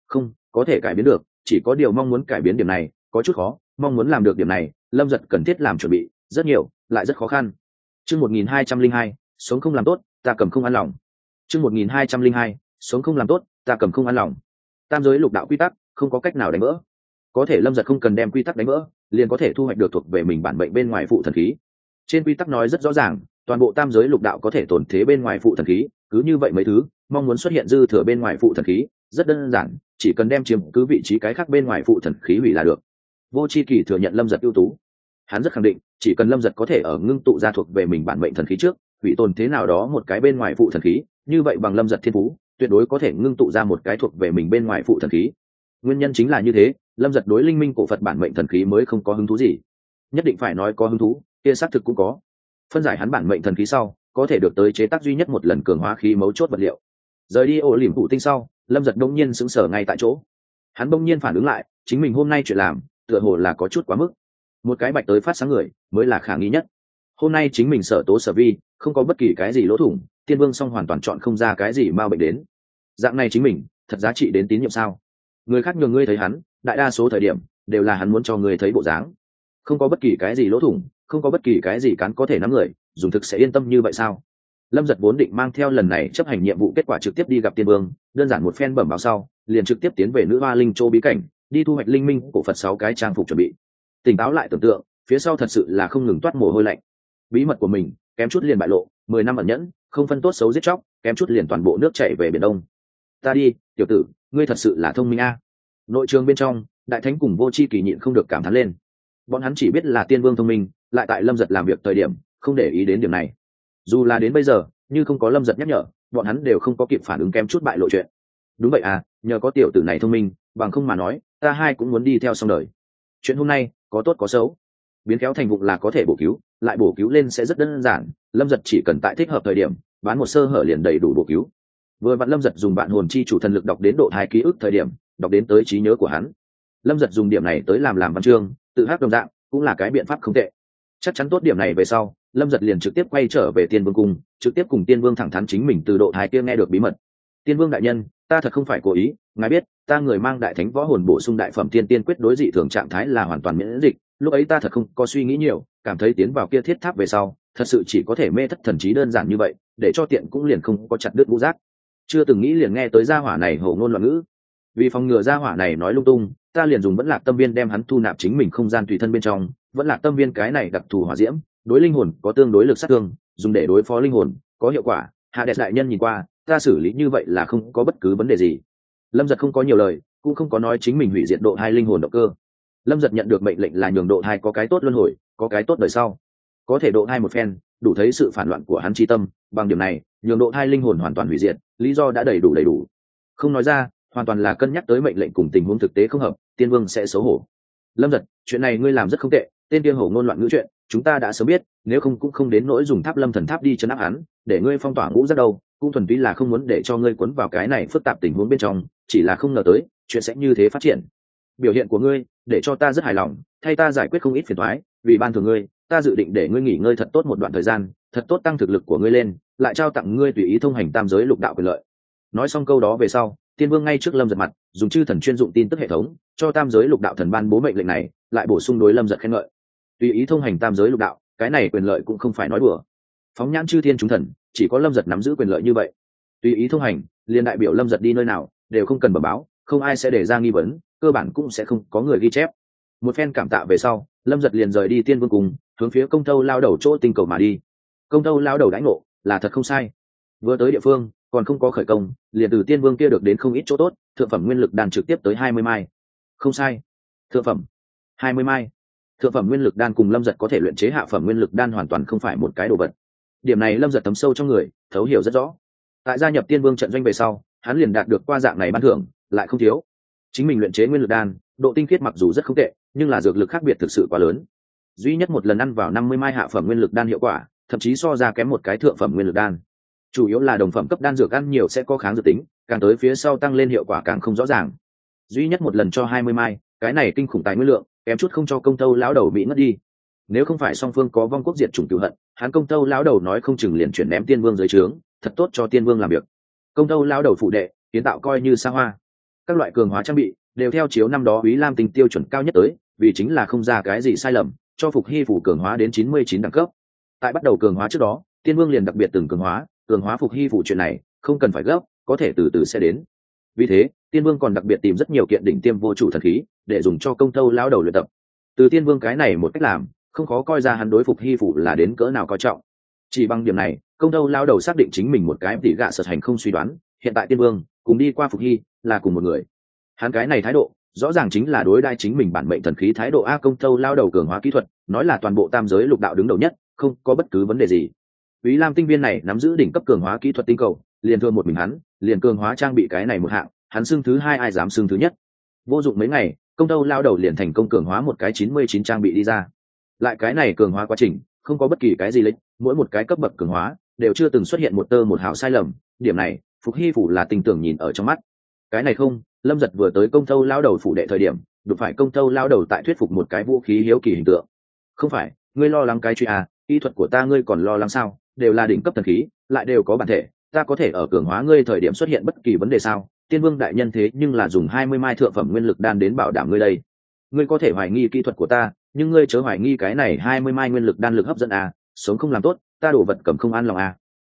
Không, có thể cải biến được, chỉ có điều mong muốn cải biến điểm này, có chút khó, mong muốn làm được điểm này, lâm giật cần thiết làm chuẩn bị, rất nhiều, lại rất khó khăn. Chương một nghìn hai trăm linh hai, sống không làm tốt, ta cầm không an lòng. Chương một nghìn hai trăm linh hai, sống không làm tốt, ta cầm không an lòng. Tam giới lục đạo quy tắc, không có cách nào đánh vỡ. Có thể lâm giật không cần đem quy tắc đánh vỡ liền có thể thu hoạch được thuộc về mình bản mệnh bên ngoài phụ thần khí. Trên quy tắc nói rất rõ ràng, toàn bộ tam giới lục đạo có thể tổn thế bên ngoài phụ thần khí, cứ như vậy mấy thứ, mong muốn xuất hiện dư thừa bên ngoài phụ thần khí, rất đơn giản, chỉ cần đem chiếm cứ vị trí cái khác bên ngoài phụ thần khí hủy là được. Vô c h i kỳ thừa nhận lâm giật ưu tú. Hắn rất khẳng định, chỉ cần lâm giật có thể ở ngưng tụ ra thuộc về mình bản mệnh thần khí trước, hủy tồn thế nào đó một cái bên ngoài phụ thần khí, như vậy bằng lâm giật thiên phú, tuyệt đối có thể ngưng tụ ra một cái thuộc về mình bên ngoài phụ thần khí. Nguyên nhân chính là như thế lâm giật đối linh minh cổ phật bản mệnh thần khí mới không có hứng thú gì. Nhất định phải nói có hứng thú, kia xác thực cũng có. Phân giải hắn bản mệnh thần khí sau, có thể được tới chế tác duy nhất một lần cường hóa khí mấu chốt vật liệu. Rời đi ổ liềm phụ tinh sau, lâm giật đông nhiên sững sờ ngay tại chỗ. Hắn đông nhiên phản ứng lại, chính mình hôm nay chuyện làm, tựa hồ là có chút quá mức. Một cái bạch tới phát sáng người, mới là khả nghi nhất. Hôm nay chính mình sở tố sở vi, không có bất kỳ cái gì lỗ thủng, tiên vương song hoàn toàn chọn không ra cái gì m a bệnh đến. Dạng này chính mình, thật giá trị đến tín nhiệm sao? Người khác nhường ngươi thấy hắn đại đa số thời điểm, đều là hắn muốn cho người thấy bộ dáng. Không có bất kỳ cái gì lỗ thủng, không có bất kỳ cái gì cắn có thể nắm người, dùng thực sẽ yên tâm như vậy sao? Lâm giật vốn định mang theo lần này chấp hành nhiệm vụ kết quả trực tiếp đi gặp tiên vương, đơn giản một phen bẩm báo sau, liền trực tiếp tiến về nữ hoa linh châu bí cảnh, đi thu hoạch linh minh của phật sáu cái trang phục chuẩn bị. Tỉnh táo lại tưởng tượng, phía sau thật sự là không ngừng toát mồ hôi lạnh. Bí mật của mình, kém chút liền bại lộ, mười năm ẩn nhẫn, không phân tốt xấu giết chóc, kém chút liền toàn bộ nước chạy về biển đông. Ta đi, tiểu tử, ngươi thật sự là thông minh a nội trường bên trong, đại thánh cùng vô c h i kỳ nhịn không được cảm thán lên. Bọn hắn chỉ biết là tiên vương thông minh, lại tại lâm giật làm việc thời điểm, không để ý đến điểm này. Dù là đến bây giờ, như không có lâm giật nhắc nhở, bọn hắn đều không có kịp phản ứng kém chút bại lộ chuyện. Đúng vậy à nhờ có tiểu tử này thông minh, bằng không mà nói, ta hai cũng muốn đi theo xong đời. Chuyện hôm nay, có tốt có xấu. Biến kéo thành vụ là có thể bổ cứu, lại bổ cứu lên sẽ rất đơn giản, lâm giật chỉ cần tại thích hợp thời điểm, bán một sơ hở liền đầy đủ bổ cứu. Vừa vặn lâm giật dùng bạn hồn chi chủ thần lực đọc đến độ hai ký ức thời điểm đọc đến tới trí nhớ của hắn. Lâm giật dùng điểm này tới làm làm văn chương, tự hát đồng dạng, cũng là cái biện pháp không tệ. Chắc chắn tốt điểm này về sau, lâm giật liền trực tiếp quay trở về tiên vương cung, trực tiếp cùng tiên vương thẳng thắn chính mình từ độ hai kia nghe được bí mật. Tiên vương đại nhân, ta thật không phải cố ý, ngài biết, ta người mang đại thánh võ hồn bổ sung đại phẩm tiên tiên quyết đối dị thường trạng thái là hoàn toàn miễn dịch, lúc ấy ta thật không có suy nghĩ nhiều, cảm thấy tiến vào kia thiết tháp về sau, thật sự chỉ có thể mê thất thần trí đơn giản như vậy, để cho tiện cũng liền không có chặt đứt vũ giác. Chưa từng nghĩ liền nghe tới gia hỏa này hổ ngôn loạn ngữ vì phòng ngừa ra hỏa này nói lung tung, ta liền dùng vẫn lạc tâm viên đem hắn thu nạp chính mình không gian tùy thân bên trong. Vẫn lạc tâm viên cái này đặc thù hỏa diễm, đối linh hồn có tương đối lực sát thương, dùng để đối phó linh hồn, có hiệu quả. Hạ đẹp đại nhân nhìn qua, ta xử lý như vậy là không có bất cứ vấn đề gì. Lâm giật không có nhiều lời, cũng không có nói chính mình hủy diệt độ hai linh hồn động cơ. Lâm giật nhận được mệnh lệnh là nhường độ hai có cái tốt luân hồi, có cái tốt đời sau. Có thể độ hai một phen, đủ thấy sự phản loạn của hắn tri tâm. Bằng điểm này, nhường độ hai linh hồn hoàn toàn hủy diệt, lý do đã đầy đủ đầy đủ. Không nói ra hoàn toàn là cân nhắc tới mệnh lệnh cùng tình huống thực tế không hợp, tiên vương sẽ xấu hổ. Lâm giật, chuyện này ngươi làm rất không tệ, tên tiên hổ ngôn loạn ngữ chuyện, chúng ta đã sớm biết, nếu không cũng không đến nỗi dùng tháp lâm thần tháp đi chấn áp hắn, để ngươi phong tỏa ngũ rất đâu, cũng thuần túy là không muốn để cho ngươi quấn vào cái này phức tạp tình huống bên trong, chỉ là không ngờ tới, chuyện sẽ như thế phát triển. Biểu hiện của ngươi, để cho ta rất hài lòng, thay ta giải quyết không ít phiền thoái vì ban thường ngươi, ta dự định để ngươi nghỉ ngơi thật tốt một đoạn thời gian, thật tốt tăng thực lực của ngươi lên, lại trao tặng ngươi tùy ý thông hành tam giới lục đạo quyền lợi. Nói xong câu đó về sau tiên vương ngay trước lâm giật mặt, dùng chư thần chuyên dụng tin tức hệ thống, cho tam giới lục đạo thần ban bố mệnh lệnh này, lại bổ sung đối lâm giật khen ngợi. Tùy ý thông hành tam giới lục đạo, cái này quyền lợi cũng không phải nói đùa. Phóng nhãn chư thiên chúng thần, chỉ có lâm giật nắm giữ quyền lợi như vậy. Tùy ý thông hành, liền đại biểu lâm giật đi nơi nào, đều không cần bẩm báo, không ai sẽ để ra nghi vấn, cơ bản cũng sẽ không có người ghi chép. Một phen cảm tạ về sau, lâm giật liền rời đi tiên vương cùng, hướng phía công tâu lao đầu chỗ tinh cầu mà đi. Công tâu lao đầu đãi ngộ, là thật không sai. Vừa tới địa phương còn không có khởi công, liền từ tiên vương kia được đến không ít chỗ tốt, thượng phẩm nguyên lực đan trực tiếp tới hai mươi mai. Không sai. Thượng phẩm. hai mươi mai. Thượng phẩm nguyên lực đan cùng lâm giật có thể luyện chế hạ phẩm nguyên lực đan hoàn toàn không phải một cái đồ vật. Điểm này lâm giật thấm sâu trong người, thấu hiểu rất rõ. Tại gia nhập tiên vương trận doanh về sau, hắn liền đạt được qua dạng này ban thưởng, lại không thiếu. Chính mình luyện chế nguyên lực đan, độ tinh khiết mặc dù rất không tệ, nhưng là dược lực khác biệt thực sự quá lớn. Duy nhất một lần ăn vào năm mươi mai hạ phẩm nguyên lực đan hiệu quả, thậm chí so ra kém một cái thượng phẩm nguyên lực đan chủ yếu là đồng phẩm cấp đan dược ăn nhiều sẽ có kháng dược tính, càng tới phía sau tăng lên hiệu quả càng không rõ ràng. Duy nhất một lần cho hai mươi mai, cái này kinh khủng tài nguyên lượng, kém chút không cho công tâu lão đầu bị ngất đi. Nếu không phải song phương có vong quốc diệt chủng cựu hận, hắn công tâu lão đầu nói không chừng liền chuyển ném tiên vương dưới trướng, thật tốt cho tiên vương làm việc. Công tâu lão đầu phụ đệ, kiến tạo coi như xa hoa. Các loại cường hóa trang bị, đều theo chiếu năm đó ý lam tình tiêu chuẩn cao nhất tới, vì chính là không ra cái gì sai lầm, cho phục hy phủ cường hóa đến chín mươi chín đẳng cấp. Tại bắt đầu cường hóa trước đó, tiên vương liền đặc biệt từng cường hóa cường hóa phục hy phủ chuyện này, không cần phải gấp, có thể từ từ sẽ đến. Vì thế, tiên vương còn đặc biệt tìm rất nhiều kiện đỉnh tiêm vô chủ thần khí để dùng cho công tâu lao đầu luyện tập. Từ tiên vương cái này một cách làm, không khó coi ra hắn đối phục hy phủ là đến cỡ nào coi trọng. Chỉ bằng điểm này, công tâu lao đầu xác định chính mình một cái tỉ gạ sật hành không suy đoán, hiện tại tiên vương, cùng đi qua phục hy, là cùng một người. Hắn cái này thái độ, rõ ràng chính là đối đai chính mình bản mệnh thần khí thái độ a công tâu lao đầu cường hóa kỹ thuật, nói là toàn bộ tam giới lục đạo đứng đầu nhất, không có bất cứ vấn đề gì. Ý Lam tinh viên này nắm giữ đỉnh cấp cường hóa kỹ thuật tinh cầu, liền thương một mình hắn, liền cường hóa trang bị cái này một hạng, hắn xưng thứ hai ai dám xưng thứ nhất. Vô dụng mấy ngày, công tâu lao đầu liền thành công cường hóa một cái chín mươi chín trang bị đi ra. Lại cái này cường hóa quá trình, không có bất kỳ cái gì lệch, mỗi một cái cấp bậc cường hóa đều chưa từng xuất hiện một tơ một hào sai lầm, điểm này, Phục Hy phủ là tình tưởng nhìn ở trong mắt. Cái này không, Lâm giật vừa tới công tâu lao đầu phủ đệ thời điểm, đụng phải công tâu lao đầu tại thuyết phục một cái vũ khí hiếu kỳ hình tượng. Không phải, ngươi lo lắng cái chuyện à, kỹ thuật của ta ngươi còn lo lắng sao? Đều là đỉnh cấp thần khí lại đều có bản thể ta có thể ở cường hóa ngươi thời điểm xuất hiện bất kỳ vấn đề sao? Tiên vương đại nhân thế nhưng là dùng hai mươi mai thượng phẩm nguyên lực đan đến bảo đảm ngươi đây. Ngươi có thể hoài nghi kỹ thuật của ta nhưng ngươi chớ hoài nghi cái này hai mươi mai nguyên lực đan lực hấp dẫn à, sống không làm tốt ta đổ vật cầm không an lòng à.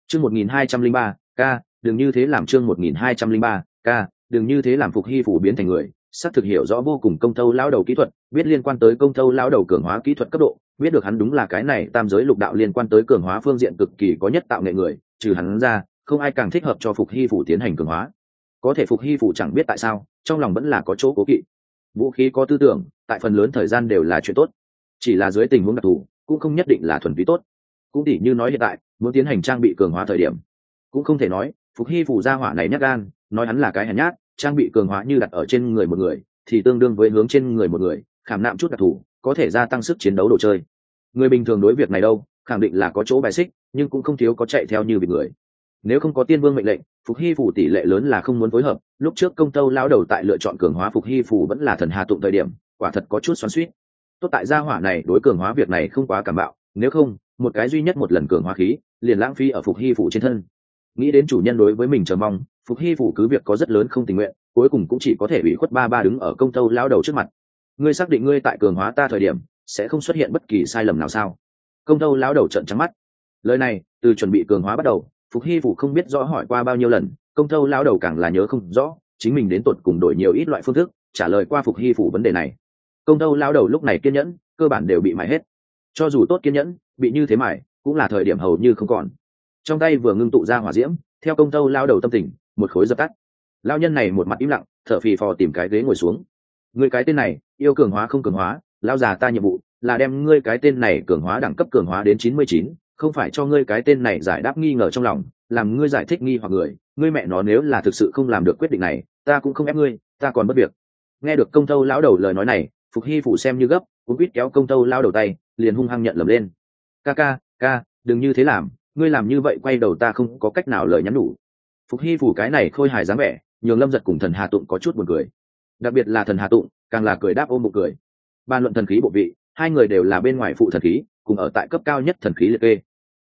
chương một nghìn hai trăm linh ba k đừng như thế làm chương một nghìn hai trăm linh ba k đừng như thế làm phục hy phủ biến thành người. Xác thực hiểu rõ vô cùng công tâu lao đầu kỹ thuật biết liên quan tới công tâu lao đầu cường hóa kỹ thuật cấp độ biết được hắn đúng là cái này tam giới lục đạo liên quan tới cường hóa phương diện cực kỳ có nhất tạo nghệ người, trừ hắn ra, không ai càng thích hợp cho phục hy phủ tiến hành cường hóa. Có thể phục hy phủ chẳng biết tại sao, trong lòng vẫn là có chỗ cố kỵ. Vũ khí có tư tưởng, tại phần lớn thời gian đều là chuyện tốt. Chỉ là dưới tình huống đặc thù, cũng không nhất định là thuần túy tốt. Cũng tỉ như nói hiện tại, muốn tiến hành trang bị cường hóa thời điểm. Cũng không thể nói, phục hy phủ gia hỏa này nhắc gan, nói hắn là cái hèn nhát, trang bị cường hóa như đặt ở trên người một người, thì tương đương với hướng trên người một người, khảm nạm chút đặc thù, có thể gia tăng sức chiến đấu đồ chơi người bình thường đối việc này đâu, khẳng định là có chỗ bài xích, nhưng cũng không thiếu có chạy theo như bị người. Nếu không có tiên vương mệnh lệnh, phục hy phủ tỷ lệ lớn là không muốn phối hợp. Lúc trước công tâu lao đầu tại lựa chọn cường hóa phục hy phủ vẫn là thần hà tụng thời điểm, quả thật có chút xoắn suýt tốt tại gia hỏa này đối cường hóa việc này không quá cảm bạo, nếu không, một cái duy nhất một lần cường hóa khí, liền lãng phí ở phục hy phủ trên thân. Nghĩ đến chủ nhân đối với mình chờ mong, phục hy phủ cứ việc có rất lớn không tình nguyện, cuối cùng cũng chỉ có thể bị khuất ba ba đứng ở công tâu lao đầu trước mặt. Ngươi xác định ngươi tại cường hóa ta thời điểm sẽ không xuất hiện bất kỳ sai lầm nào sao? Công tâu lao đầu trận trắng mắt. Lời này, từ chuẩn bị cường hóa bắt đầu, phục hy phủ không biết rõ hỏi qua bao nhiêu lần, công tâu lao đầu càng là nhớ không rõ, chính mình đến tột cùng đổi nhiều ít loại phương thức, trả lời qua phục hy phủ vấn đề này. Công tâu lao đầu lúc này kiên nhẫn, cơ bản đều bị mải hết. Cho dù tốt kiên nhẫn, bị như thế mải cũng là thời điểm hầu như không còn. Trong tay vừa ngưng tụ ra hỏa diễm, theo công tâu lao đầu tâm tình, một khối dập tắt. Lao nhân này một mặt im lặng, thở phì phò tìm cái ghế ngồi xuống. Người cái tên này, yêu cường hóa không cường hóa lao già ta nhiệm vụ là đem ngươi cái tên này cường hóa đẳng cấp cường hóa đến chín mươi chín, không phải cho ngươi cái tên này giải đáp nghi ngờ trong lòng, làm ngươi giải thích nghi hoặc người. Ngươi mẹ nó nếu là thực sự không làm được quyết định này, ta cũng không ép ngươi, ta còn bất việc. Nghe được công tâu lão đầu lời nói này, phục hy phủ xem như gấp cũng quýt kéo công tâu lao đầu tay, liền hung hăng nhận lầm lên. Ca ca ca, đừng như thế làm, ngươi làm như vậy quay đầu ta không có cách nào lời nhắn đủ phục hy phủ cái này khôi hài dáng vẻ, nhường lâm giật cùng thần hà tụng có chút buồn cười. Đặc biệt là thần hà tụng, càng là cười đáp ôm một cười bàn luận thần khí bộ vị, hai người đều là bên ngoài phụ thần khí, cùng ở tại cấp cao nhất thần khí liệt kê.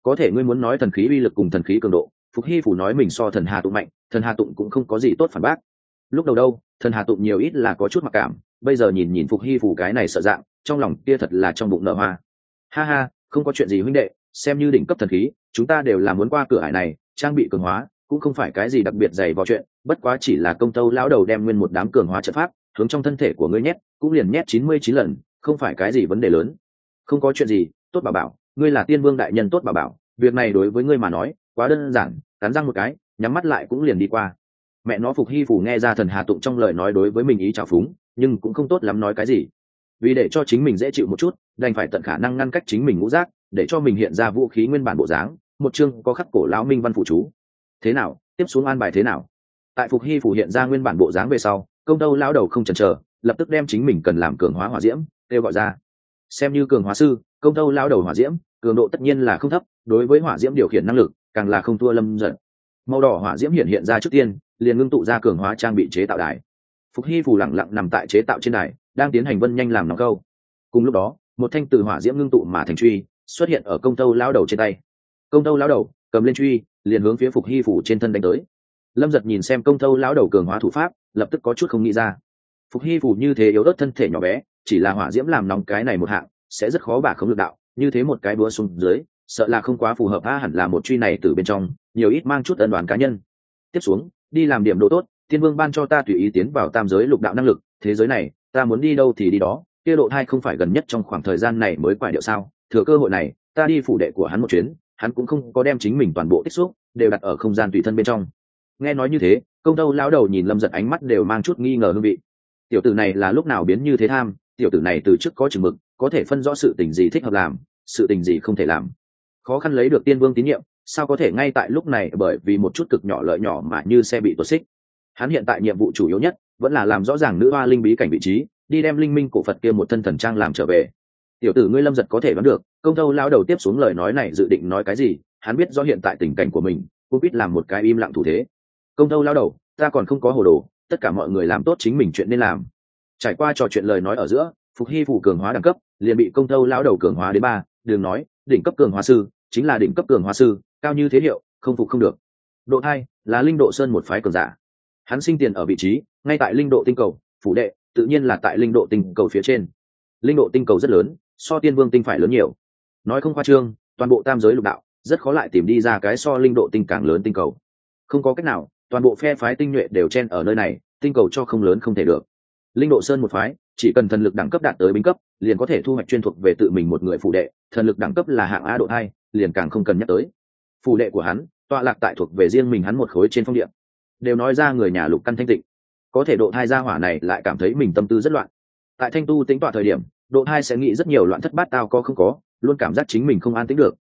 Có thể ngươi muốn nói thần khí uy lực cùng thần khí cường độ, phục hy phủ nói mình so thần hà tụng mạnh, thần hà tụng cũng không có gì tốt phản bác. Lúc đầu đâu, thần hà tụng nhiều ít là có chút mặc cảm, bây giờ nhìn nhìn phục hy phủ cái này sợ dạng, trong lòng kia thật là trong bụng nở hoa. Ha ha, không có chuyện gì huynh đệ, xem như đỉnh cấp thần khí, chúng ta đều là muốn qua cửa hải này, trang bị cường hóa, cũng không phải cái gì đặc biệt dày vào chuyện, bất quá chỉ là công tâu lão đầu đem nguyên một đám cường hóa trận pháp hướng trong thân thể của ngươi nhét, cũng liền nhét chín mươi chín lần, không phải cái gì vấn đề lớn. Không có chuyện gì, tốt bà bảo, ngươi là tiên vương đại nhân tốt bà bảo, việc này đối với ngươi mà nói, quá đơn giản, cắn răng một cái, nhắm mắt lại cũng liền đi qua. Mẹ nó phục hy phủ nghe ra thần hà tụng trong lời nói đối với mình ý trào phúng, nhưng cũng không tốt lắm nói cái gì. Vì để cho chính mình dễ chịu một chút, đành phải tận khả năng ngăn cách chính mình ngũ giác, để cho mình hiện ra vũ khí nguyên bản bộ dáng, một chương có khắc cổ lão minh văn phụ chú. Thế nào? Tiếp xuống an bài thế nào? Tại phục hy phủ hiện ra nguyên bản bộ dáng về sau công tâu lão đầu không chần chờ, lập tức đem chính mình cần làm cường hóa hỏa diễm, kêu gọi ra. Xem như cường hóa sư, công tâu lão đầu hỏa diễm, cường độ tất nhiên là không thấp, đối với hỏa diễm điều khiển năng lực, càng là không thua lâm giận. màu đỏ hỏa diễm hiện hiện ra trước tiên, liền ngưng tụ ra cường hóa trang bị chế tạo đài. Phục hy phủ lẳng lặng nằm tại chế tạo trên đài, đang tiến hành vân nhanh làm nòng câu. Cùng lúc đó, một thanh từ hỏa diễm ngưng tụ mà thành truy, xuất hiện ở công tâu lao đầu trên tay. Công tâu lao đầu cầm lên truy, liền hướng phía phục hy phủ trên thân đánh tới lâm giật nhìn xem công thâu lão đầu cường hóa thủ pháp, lập tức có chút không nghĩ ra. Phục hy phủ như thế yếu ớt thân thể nhỏ bé, chỉ là hỏa diễm làm nóng cái này một hạng, sẽ rất khó bà không được đạo, như thế một cái búa xuống dưới, sợ là không quá phù hợp, a, hẳn là một truy này từ bên trong, nhiều ít mang chút ân đoàn cá nhân. Tiếp xuống, đi làm điểm độ tốt, tiên vương ban cho ta tùy ý tiến vào tam giới lục đạo năng lực, thế giới này, ta muốn đi đâu thì đi đó, kia độ thai không phải gần nhất trong khoảng thời gian này mới quải điệu sao? Thừa cơ hội này, ta đi phủ đệ của hắn một chuyến, hắn cũng không có đem chính mình toàn bộ tích xúc, đều đặt ở không gian tùy thân bên trong nghe nói như thế, công tâu lao đầu nhìn lâm giật ánh mắt đều mang chút nghi ngờ hương vị. Tiểu tử này là lúc nào biến như thế tham, tiểu tử này từ trước có chừng mực, có thể phân rõ sự tình gì thích hợp làm, sự tình gì không thể làm. Khó khăn lấy được tiên vương tín nhiệm, sao có thể ngay tại lúc này bởi vì một chút cực nhỏ lợi nhỏ mà như xe bị tuột xích. Hắn hiện tại nhiệm vụ chủ yếu nhất, vẫn là làm rõ ràng nữ hoa linh bí cảnh vị trí, đi đem linh minh cổ phật kia một thân thần trang làm trở về. Tiểu tử ngươi lâm giật có thể đoán được, công tâu lao đầu tiếp xuống lời nói này dự định nói cái gì, hắn biết do hiện tại tình cảnh của mình cô biết làm một cái im lặng thủ thế công tâu lao đầu, ta còn không có hồ đồ, tất cả mọi người làm tốt chính mình chuyện nên làm. Trải qua trò chuyện lời nói ở giữa, phục hy phủ cường hóa đẳng cấp, liền bị công tâu lao đầu cường hóa đến ba đường nói, đỉnh cấp cường hóa sư, chính là đỉnh cấp cường hóa sư, cao như thế hiệu, không phục không được. Độ hai là linh độ sơn một phái cường giả. Hắn sinh tiền ở vị trí, ngay tại linh độ tinh cầu, phủ đệ, tự nhiên là tại linh độ tinh cầu phía trên. Linh độ tinh cầu rất lớn, so tiên vương tinh phải lớn nhiều. Nói không khoa trương, toàn bộ tam giới lục đạo, rất khó lại tìm đi ra cái so linh độ tinh càng lớn tinh cầu. Không có cách nào toàn bộ phe phái tinh nhuệ đều chen ở nơi này, tinh cầu cho không lớn không thể được. Linh độ sơn một phái, chỉ cần thần lực đẳng cấp đạt tới bính cấp, liền có thể thu hoạch chuyên thuộc về tự mình một người phụ đệ, thần lực đẳng cấp là hạng a độ hai, liền càng không cần nhắc tới. Phụ đệ của hắn, tọa lạc tại thuộc về riêng mình hắn một khối trên phong điện đều nói ra người nhà lục căn thanh tịnh. Có thể độ thai gia hỏa này lại cảm thấy mình tâm tư rất loạn. Tại thanh tu tính tọa thời điểm, độ thai sẽ nghĩ rất nhiều loạn thất bát tao có không có, luôn cảm giác chính mình không an tính được.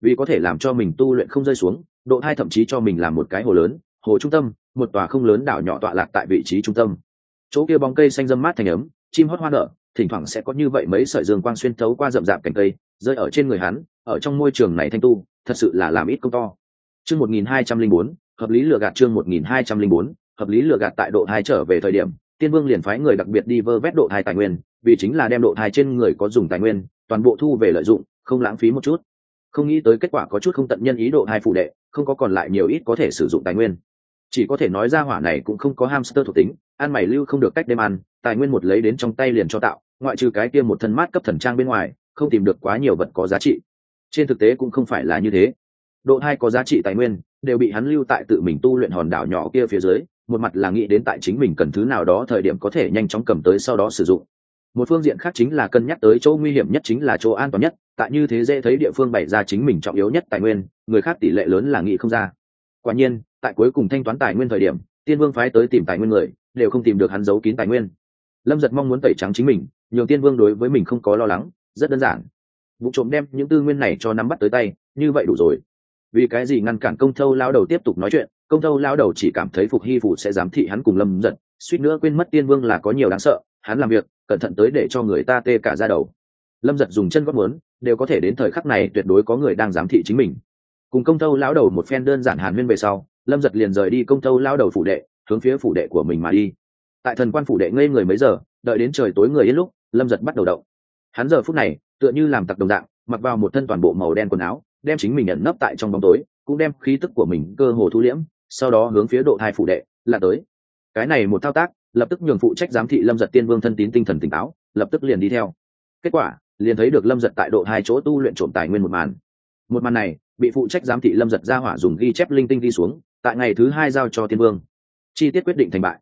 Vì có thể làm cho mình tu luyện không rơi xuống, độ thai thậm chí cho mình làm một cái hồ lớn hồ trung tâm, một tòa không lớn đảo nhỏ tọa lạc tại vị trí trung tâm. Chỗ kia bóng cây xanh dâm mát thành ấm, chim hót hoa nở, thỉnh thoảng sẽ có như vậy mấy sợi dương quang xuyên thấu qua rậm rạp cành cây, rơi ở trên người hắn, ở trong môi trường này thanh tu, thật sự là làm ít công to. Chương một nghìn hai trăm linh bốn, hợp lý lừa gạt chương một nghìn hai trăm linh bốn, hợp lý lừa gạt tại độ hai trở về thời điểm, tiên vương liền phái người đặc biệt đi vơ vét độ hai tài nguyên, vì chính là đem độ hai trên người có dùng tài nguyên, toàn bộ thu về lợi dụng, không lãng phí một chút. Không nghĩ tới kết quả có chút không tận nhân ý độ hai phụ đệ, không có còn lại nhiều ít có thể sử dụng tài nguyên chỉ có thể nói ra hỏa này cũng không có hamster thuộc tính, ăn mày lưu không được cách đêm ăn, tài nguyên một lấy đến trong tay liền cho tạo, ngoại trừ cái kia một thân mát cấp thần trang bên ngoài, không tìm được quá nhiều vật có giá trị. Trên thực tế cũng không phải là như thế. Độ hai có giá trị tài nguyên, đều bị hắn lưu tại tự mình tu luyện hòn đảo nhỏ kia phía dưới, một mặt là nghĩ đến tại chính mình cần thứ nào đó thời điểm có thể nhanh chóng cầm tới sau đó sử dụng. Một phương diện khác chính là cân nhắc tới chỗ nguy hiểm nhất chính là chỗ an toàn nhất, tại như thế dễ thấy địa phương bày ra chính mình trọng yếu nhất tài nguyên, người khác tỷ lệ lớn là nghĩ không ra quả nhiên, tại cuối cùng thanh toán tài nguyên thời điểm, tiên vương phái tới tìm tài nguyên người, đều không tìm được hắn giấu kín tài nguyên. Lâm giật mong muốn tẩy trắng chính mình, nhường tiên vương đối với mình không có lo lắng, rất đơn giản. Vụ trộm đem những tư nguyên này cho nắm bắt tới tay, như vậy đủ rồi. Vì cái gì ngăn cản công thâu lao đầu tiếp tục nói chuyện, công thâu lao đầu chỉ cảm thấy phục hy phủ sẽ giám thị hắn cùng lâm giật, suýt nữa quên mất tiên vương là có nhiều đáng sợ, hắn làm việc, cẩn thận tới để cho người ta tê cả ra đầu. Lâm giật dùng chân gót muốn, đều có thể đến thời khắc này tuyệt đối có người đang giám thị chính mình cùng công tâu lão đầu một phen đơn giản hàn huyên về sau, lâm giật liền rời đi công tâu lao đầu phủ đệ, hướng phía phủ đệ của mình mà đi. Tại thần quan phủ đệ ngây người mấy giờ, đợi đến trời tối người yên lúc, lâm giật bắt đầu động. Hắn giờ phút này, tựa như làm tặc đồng dạng, mặc vào một thân toàn bộ màu đen quần áo, đem chính mình ẩn nấp tại trong bóng tối, cũng đem khí tức của mình cơ hồ thu liễm, sau đó hướng phía độ hai phủ đệ là tới. Cái này một thao tác, lập tức nhường phụ trách giám thị lâm giật tiên vương thân tín tinh thần tỉnh táo, lập tức liền đi theo. Kết quả, liền thấy được lâm giật tại độ hai chỗ tu luyện trộm tài nguyên một màn. Một màn này bị phụ trách giám thị lâm giật ra hỏa dùng ghi chép linh tinh đi xuống, tại ngày thứ hai giao cho thiên vương. Chi tiết quyết định thành bại.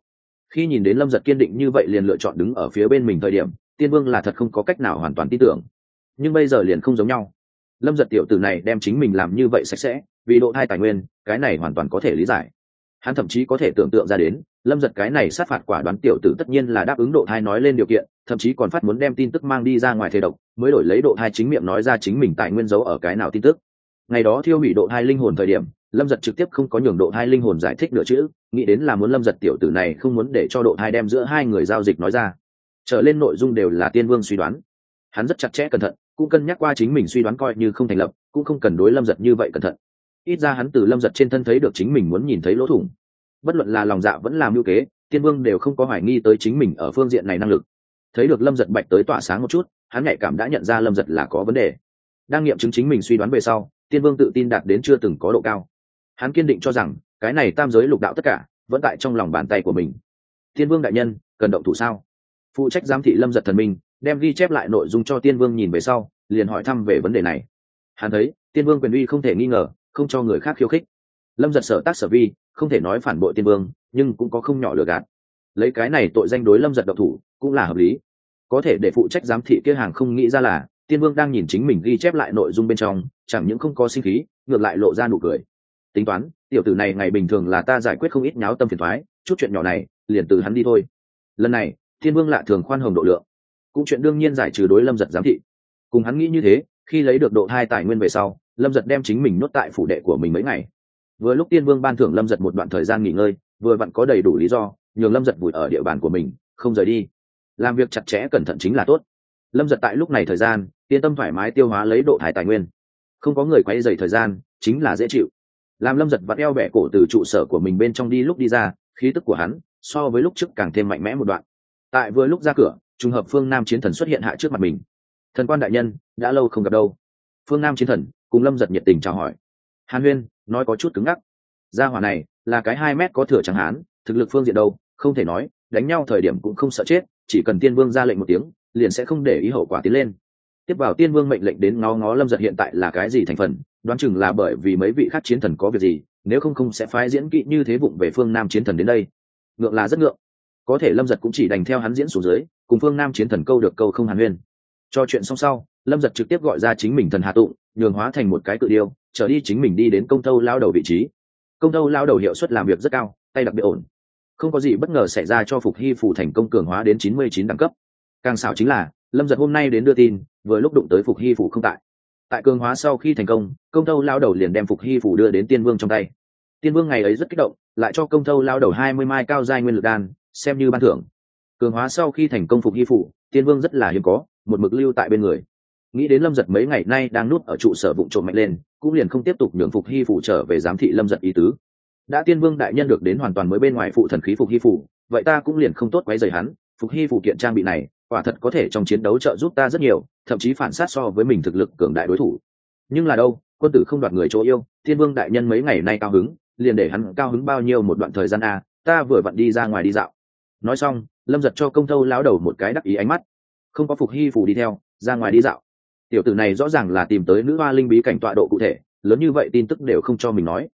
Khi nhìn đến lâm giật kiên định như vậy liền lựa chọn đứng ở phía bên mình thời điểm tiên vương là thật không có cách nào hoàn toàn tin tưởng. Nhưng bây giờ liền không giống nhau. Lâm giật tiểu tử này đem chính mình làm như vậy sạch sẽ, vì độ thai tài nguyên, cái này hoàn toàn có thể lý giải. Hắn thậm chí có thể tưởng tượng ra đến, lâm giật cái này sát phạt quả đoán tiểu tử tất nhiên là đáp ứng độ thai nói lên điều kiện, thậm chí còn phát muốn đem tin tức mang đi ra ngoài thề độc, mới đổi lấy độ thai chính miệng nói ra chính mình tài nguyên giấu ở cái nào tin tức ngày đó thiêu hủy độ hai linh hồn thời điểm, lâm giật trực tiếp không có nhường độ hai linh hồn giải thích nữa chữ nghĩ đến là muốn lâm giật tiểu tử này không muốn để cho độ hai đem giữa hai người giao dịch nói ra. Trở lên nội dung đều là tiên vương suy đoán. Hắn rất chặt chẽ cẩn thận, cũng cân nhắc qua chính mình suy đoán coi như không thành lập, cũng không cần đối lâm giật như vậy cẩn thận. Ít ra hắn từ lâm giật trên thân thấy được chính mình muốn nhìn thấy lỗ thủng. Bất luận là lòng dạ vẫn làm mưu kế, tiên vương đều không có hoài nghi tới chính mình ở phương diện này năng lực. Thấy được lâm giật bạch tới tỏa sáng một chút, hắn nhạy cảm đã nhận ra lâm giật là có vấn đề. Đang nghiệm chứng chính mình suy đoán về sau tiên vương tự tin đạt đến chưa từng có độ cao. Hắn kiên định cho rằng, cái này tam giới lục đạo tất cả, vẫn tại trong lòng bàn tay của mình. Tiên vương đại nhân, cần động thủ sao? Phụ trách giám thị lâm giật thần minh, đem ghi chép lại nội dung cho tiên vương nhìn về sau, liền hỏi thăm về vấn đề này. Hắn thấy, tiên vương quyền uy không thể nghi ngờ, không cho người khác khiêu khích. Lâm giật sở tác sở vi, không thể nói phản bội tiên vương, nhưng cũng có không nhỏ lừa gạt. Lấy cái này tội danh đối lâm giật độc thủ, cũng là hợp lý. Có thể để phụ trách giám thị kia hàng không nghĩ ra là, tiên vương đang nhìn chính mình ghi chép lại nội dung bên trong chẳng những không có sinh khí, ngược lại lộ ra nụ cười. Tính toán, tiểu tử này ngày bình thường là ta giải quyết không ít nháo tâm phiền thoái chút chuyện nhỏ này, liền từ hắn đi thôi. Lần này, thiên vương lạ thường khoan hồng độ lượng. Cũng chuyện đương nhiên giải trừ đối lâm giật giám thị. Cùng hắn nghĩ như thế, khi lấy được độ hai tài nguyên về sau, lâm giật đem chính mình nốt tại phủ đệ của mình mấy ngày. Vừa lúc tiên vương ban thưởng lâm giật một đoạn thời gian nghỉ ngơi, vừa vặn có đầy đủ lý do, nhường lâm giật vùi ở địa bàn của mình, không rời đi. Làm việc chặt chẽ cẩn thận chính là tốt. Lâm giật tại lúc này thời gian, yên tâm thoải mái tiêu hóa lấy độ thải tài nguyên không có người quay dày thời gian, chính là dễ chịu. Làm lâm giật vặn eo bẻ cổ từ trụ sở của mình bên trong đi lúc đi ra, khí tức của hắn so với lúc trước càng thêm mạnh mẽ một đoạn. Tại vừa lúc ra cửa, trùng hợp phương nam chiến thần xuất hiện hạ trước mặt mình. Thần quan đại nhân, đã lâu không gặp đâu. Phương nam chiến thần cùng lâm giật nhiệt tình chào hỏi. Hàn huyên, nói có chút cứng ngắc. Gia hỏa này là cái hai mét có thừa chẳng hán thực lực phương diện đâu, không thể nói, đánh nhau thời điểm cũng không sợ chết, chỉ cần tiên vương ra lệnh một tiếng, liền sẽ không để ý hậu quả tiến lên tiếp vào tiên vương mệnh lệnh đến ngó ngó lâm giật hiện tại là cái gì thành phần, đoán chừng là bởi vì mấy vị khác chiến thần có việc gì, nếu không không sẽ phái diễn kỵ như thế vụng về phương nam chiến thần đến đây. Ngượng là rất ngượng. Có thể lâm giật cũng chỉ đành theo hắn diễn xuống dưới, cùng phương nam chiến thần câu được câu không hàn huyên. Cho chuyện xong sau, lâm giật trực tiếp gọi ra chính mình thần hạ tụng, nhường hóa thành một cái cự điêu, trở đi chính mình đi đến công tâu lao đầu vị trí. Công tâu lao đầu hiệu suất làm việc rất cao, tay đặc biệt ổn. Không có gì bất ngờ xảy ra cho phục hy phủ thành công cường hóa đến chín mươi chín đẳng cấp. Càng xảo chính là lâm giật hôm nay đến đưa tin, vừa lúc đụng tới phục hy phủ không tại. Tại cường hóa sau khi thành công công tâu lao đầu liền đem phục hy phủ đưa đến tiên vương trong tay. Tiên vương ngày ấy rất kích động, lại cho công tâu lao đầu hai mươi mai cao giai nguyên lực đan, xem như ban thưởng. Cường hóa sau khi thành công phục hy phủ, tiên vương rất là hiếm có, một mực lưu tại bên người. Nghĩ đến lâm giật mấy ngày nay đang nuốt ở trụ sở vụ trộm mạnh lên, cũng liền không tiếp tục nhường phục hy phủ trở về giám thị lâm giật ý tứ. Đã tiên vương đại nhân được đến hoàn toàn mới bên ngoài phụ thần khí phục hy phủ, vậy ta cũng liền không tốt quấy rầy hắn, phục hy phủ kiện trang bị này quả thật có thể trong chiến đấu trợ giúp ta rất nhiều, thậm chí phản sát so với mình thực lực cường đại đối thủ. Nhưng là đâu, quân tử không đoạt người chỗ yêu, thiên vương đại nhân mấy ngày nay cao hứng, liền để hắn cao hứng bao nhiêu một đoạn thời gian a ta vừa vặn đi ra ngoài đi dạo. Nói xong, lâm giật cho công thâu lão đầu một cái đắc ý ánh mắt. Không có phục hy phủ đi theo, ra ngoài đi dạo. Tiểu tử này rõ ràng là tìm tới nữ hoa linh bí cảnh tọa độ cụ thể, lớn như vậy tin tức đều không cho mình nói.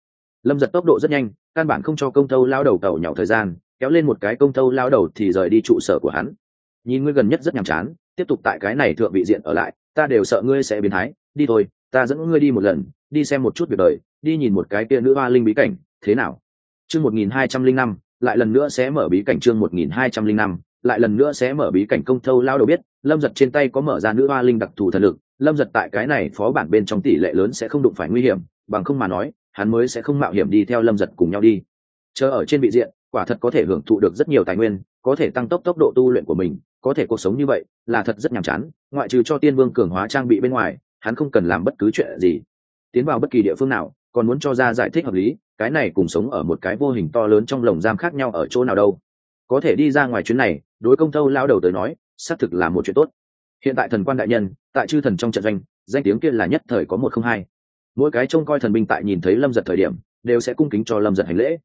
Lâm giật tốc độ rất nhanh, căn bản không cho công thâu lao đầu tẩu nhỏ thời gian, kéo lên một cái công thâu lao đầu thì rời đi trụ sở của hắn nhìn ngươi gần nhất rất nhàm chán, tiếp tục tại cái này thượng vị diện ở lại, ta đều sợ ngươi sẽ biến thái. Đi thôi, ta dẫn ngươi đi một lần, đi xem một chút việc đời, đi nhìn một cái kia nữ hoa linh bí cảnh, thế nào? Chương một nghìn hai trăm linh năm, lại lần nữa sẽ mở bí cảnh chương một nghìn hai trăm linh năm, lại lần nữa sẽ mở bí cảnh công thâu lao đầu biết, lâm giật trên tay có mở ra nữ hoa linh đặc thù thần lực, lâm giật tại cái này phó bản bên trong tỷ lệ lớn sẽ không đụng phải nguy hiểm, bằng không mà nói, hắn mới sẽ không mạo hiểm đi theo lâm giật cùng nhau đi. Chờ ở trên vị diện, quả thật có thể hưởng thụ được rất nhiều tài nguyên, có thể tăng tốc tốc độ tu luyện của mình có thể cuộc sống như vậy là thật rất nhàm chán, ngoại trừ cho tiên vương cường hóa trang bị bên ngoài, hắn không cần làm bất cứ chuyện gì. Tiến vào bất kỳ địa phương nào, còn muốn cho ra giải thích hợp lý, cái này cùng sống ở một cái vô hình to lớn trong lồng giam khác nhau ở chỗ nào đâu. Có thể đi ra ngoài chuyến này, đối công thâu lao đầu tới nói, xác thực là một chuyện tốt. Hiện tại thần quan đại nhân, tại chư thần trong trận doanh, danh tiếng kia là nhất thời có một không hai. Mỗi cái trông coi thần binh tại nhìn thấy lâm giật thời điểm, đều sẽ cung kính cho lâm giật hành lễ.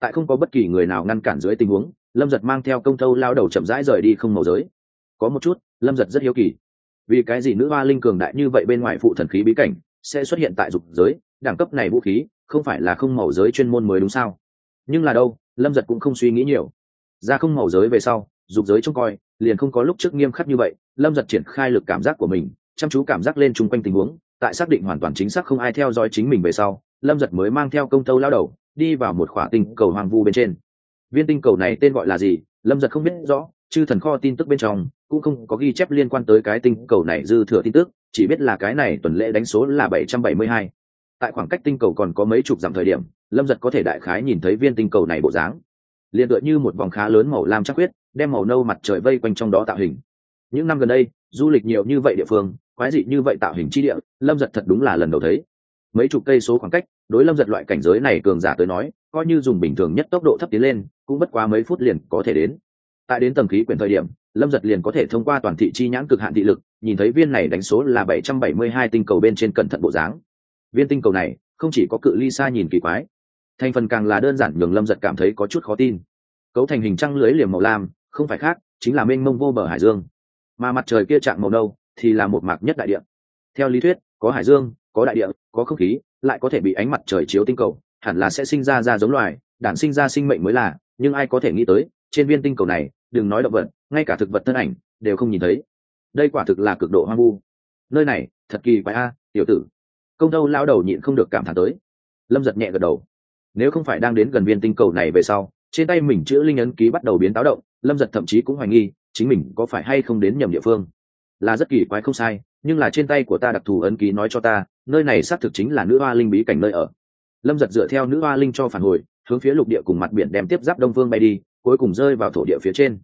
Tại không có bất kỳ người nào ngăn cản dưới tình huống lâm giật mang theo công thâu lao đầu chậm rãi rời đi không màu giới. Có một chút, lâm giật rất hiếu kỳ. Vì cái gì nữ hoa linh cường đại như vậy bên ngoài phụ thần khí bí cảnh sẽ xuất hiện tại dục giới? Đẳng cấp này vũ khí, không phải là không màu giới chuyên môn mới đúng sao? Nhưng là đâu, lâm giật cũng không suy nghĩ nhiều. Ra không màu giới về sau, dục giới trông coi, liền không có lúc trước nghiêm khắc như vậy. Lâm giật triển khai lực cảm giác của mình, chăm chú cảm giác lên chung quanh tình huống, tại xác định hoàn toàn chính xác không ai theo dõi chính mình về sau, lâm giật mới mang theo công tâu lao đầu, đi vào một khỏa tinh cầu hoàng vu bên trên viên tinh cầu này tên gọi là gì, lâm giật không biết rõ, chư thần kho tin tức bên trong cũng không có ghi chép liên quan tới cái tinh cầu này dư thừa tin tức, chỉ biết là cái này tuần lễ đánh số là bảy trăm bảy mươi hai. Tại khoảng cách tinh cầu còn có mấy chục dặm thời điểm, lâm giật có thể đại khái nhìn thấy viên tinh cầu này bộ dáng. Liền tựa như một vòng khá lớn màu lam chắc huyết đem màu nâu mặt trời vây quanh trong đó tạo hình. Những năm gần đây, du lịch nhiều như vậy địa phương, quái dị như vậy tạo hình chi địa, lâm giật thật đúng là lần đầu thấy. Mấy chục cây số khoảng cách, đối lâm giật loại cảnh giới này cường giả tới nói coi như dùng bình thường nhất tốc độ thấp tiến lên, cũng bất quá mấy phút liền có thể đến. Tại đến tầng khí quyển thời điểm, lâm giật liền có thể thông qua toàn thị chi nhãn cực hạn thị lực, nhìn thấy viên này đánh số là bảy trăm bảy mươi hai tinh cầu bên trên cẩn thận bộ dáng. Viên tinh cầu này, không chỉ có cự ly xa nhìn kỳ quái, thành phần càng là đơn giản nhường lâm giật cảm thấy có chút khó tin. Cấu thành hình trăng lưới liềm màu lam, không phải khác, chính là mênh mông vô bờ hải dương. Mà mặt trời kia chạm màu nâu thì là một mạc nhất đại địa. Theo lý thuyết, có hải dương, có đại địa, có không khí, lại có thể bị ánh mặt trời chiếu tinh cầu hẳn là sẽ sinh ra ra giống loài, đản sinh ra sinh mệnh mới là, nhưng ai có thể nghĩ tới, trên viên tinh cầu này, đừng nói động vật, ngay cả thực vật thân ảnh, đều không nhìn thấy. Đây quả thực là cực độ hoang vu. Nơi này, thật kỳ quái a, tiểu tử. Công tâu lao đầu nhịn không được cảm thán tới. Lâm giật nhẹ gật đầu. Nếu không phải đang đến gần viên tinh cầu này về sau, trên tay mình chữ linh ấn ký bắt đầu biến táo động, lâm giật thậm chí cũng hoài nghi, chính mình có phải hay không đến nhầm địa phương. Là rất kỳ quái không sai, nhưng là trên tay của ta đặc thù ấn ký nói cho ta, nơi này xác thực chính là nữ hoa linh bí cảnh nơi ở lâm giật dựa theo nữ hoa linh cho phản hồi, hướng phía lục địa cùng mặt biển đem tiếp giáp đông phương bay đi, cuối cùng rơi vào thổ địa phía trên.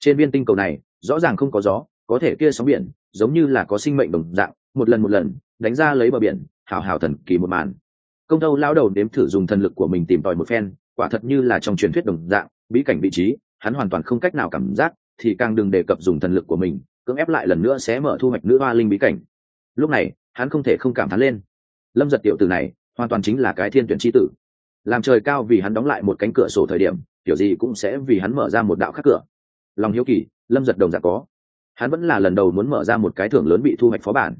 Trên viên tinh cầu này, rõ ràng không có gió, có thể kia sóng biển, giống như là có sinh mệnh đồng dạng, một lần một lần, đánh ra lấy bờ biển, hào hào thần kỳ một màn. Công tâu lao đầu đếm thử dùng thần lực của mình tìm tòi một phen, quả thật như là trong truyền thuyết đồng dạng, bí cảnh vị trí, hắn hoàn toàn không cách nào cảm giác, thì càng đừng đề cập dùng thần lực của mình, cưỡng ép lại lần nữa sẽ mở thu hoạch nữ hoa linh bí cảnh. Lúc này, hắn không thể không cảm thán lên. Lâm giật tiểu từ này hoàn toàn chính là cái thiên tuyển tri tử. Làm trời cao vì hắn đóng lại một cánh cửa sổ thời điểm, kiểu gì cũng sẽ vì hắn mở ra một đạo khác cửa. Lòng hiếu kỳ, lâm giật đồng giả có. Hắn vẫn là lần đầu muốn mở ra một cái thưởng lớn bị thu hoạch phó bản.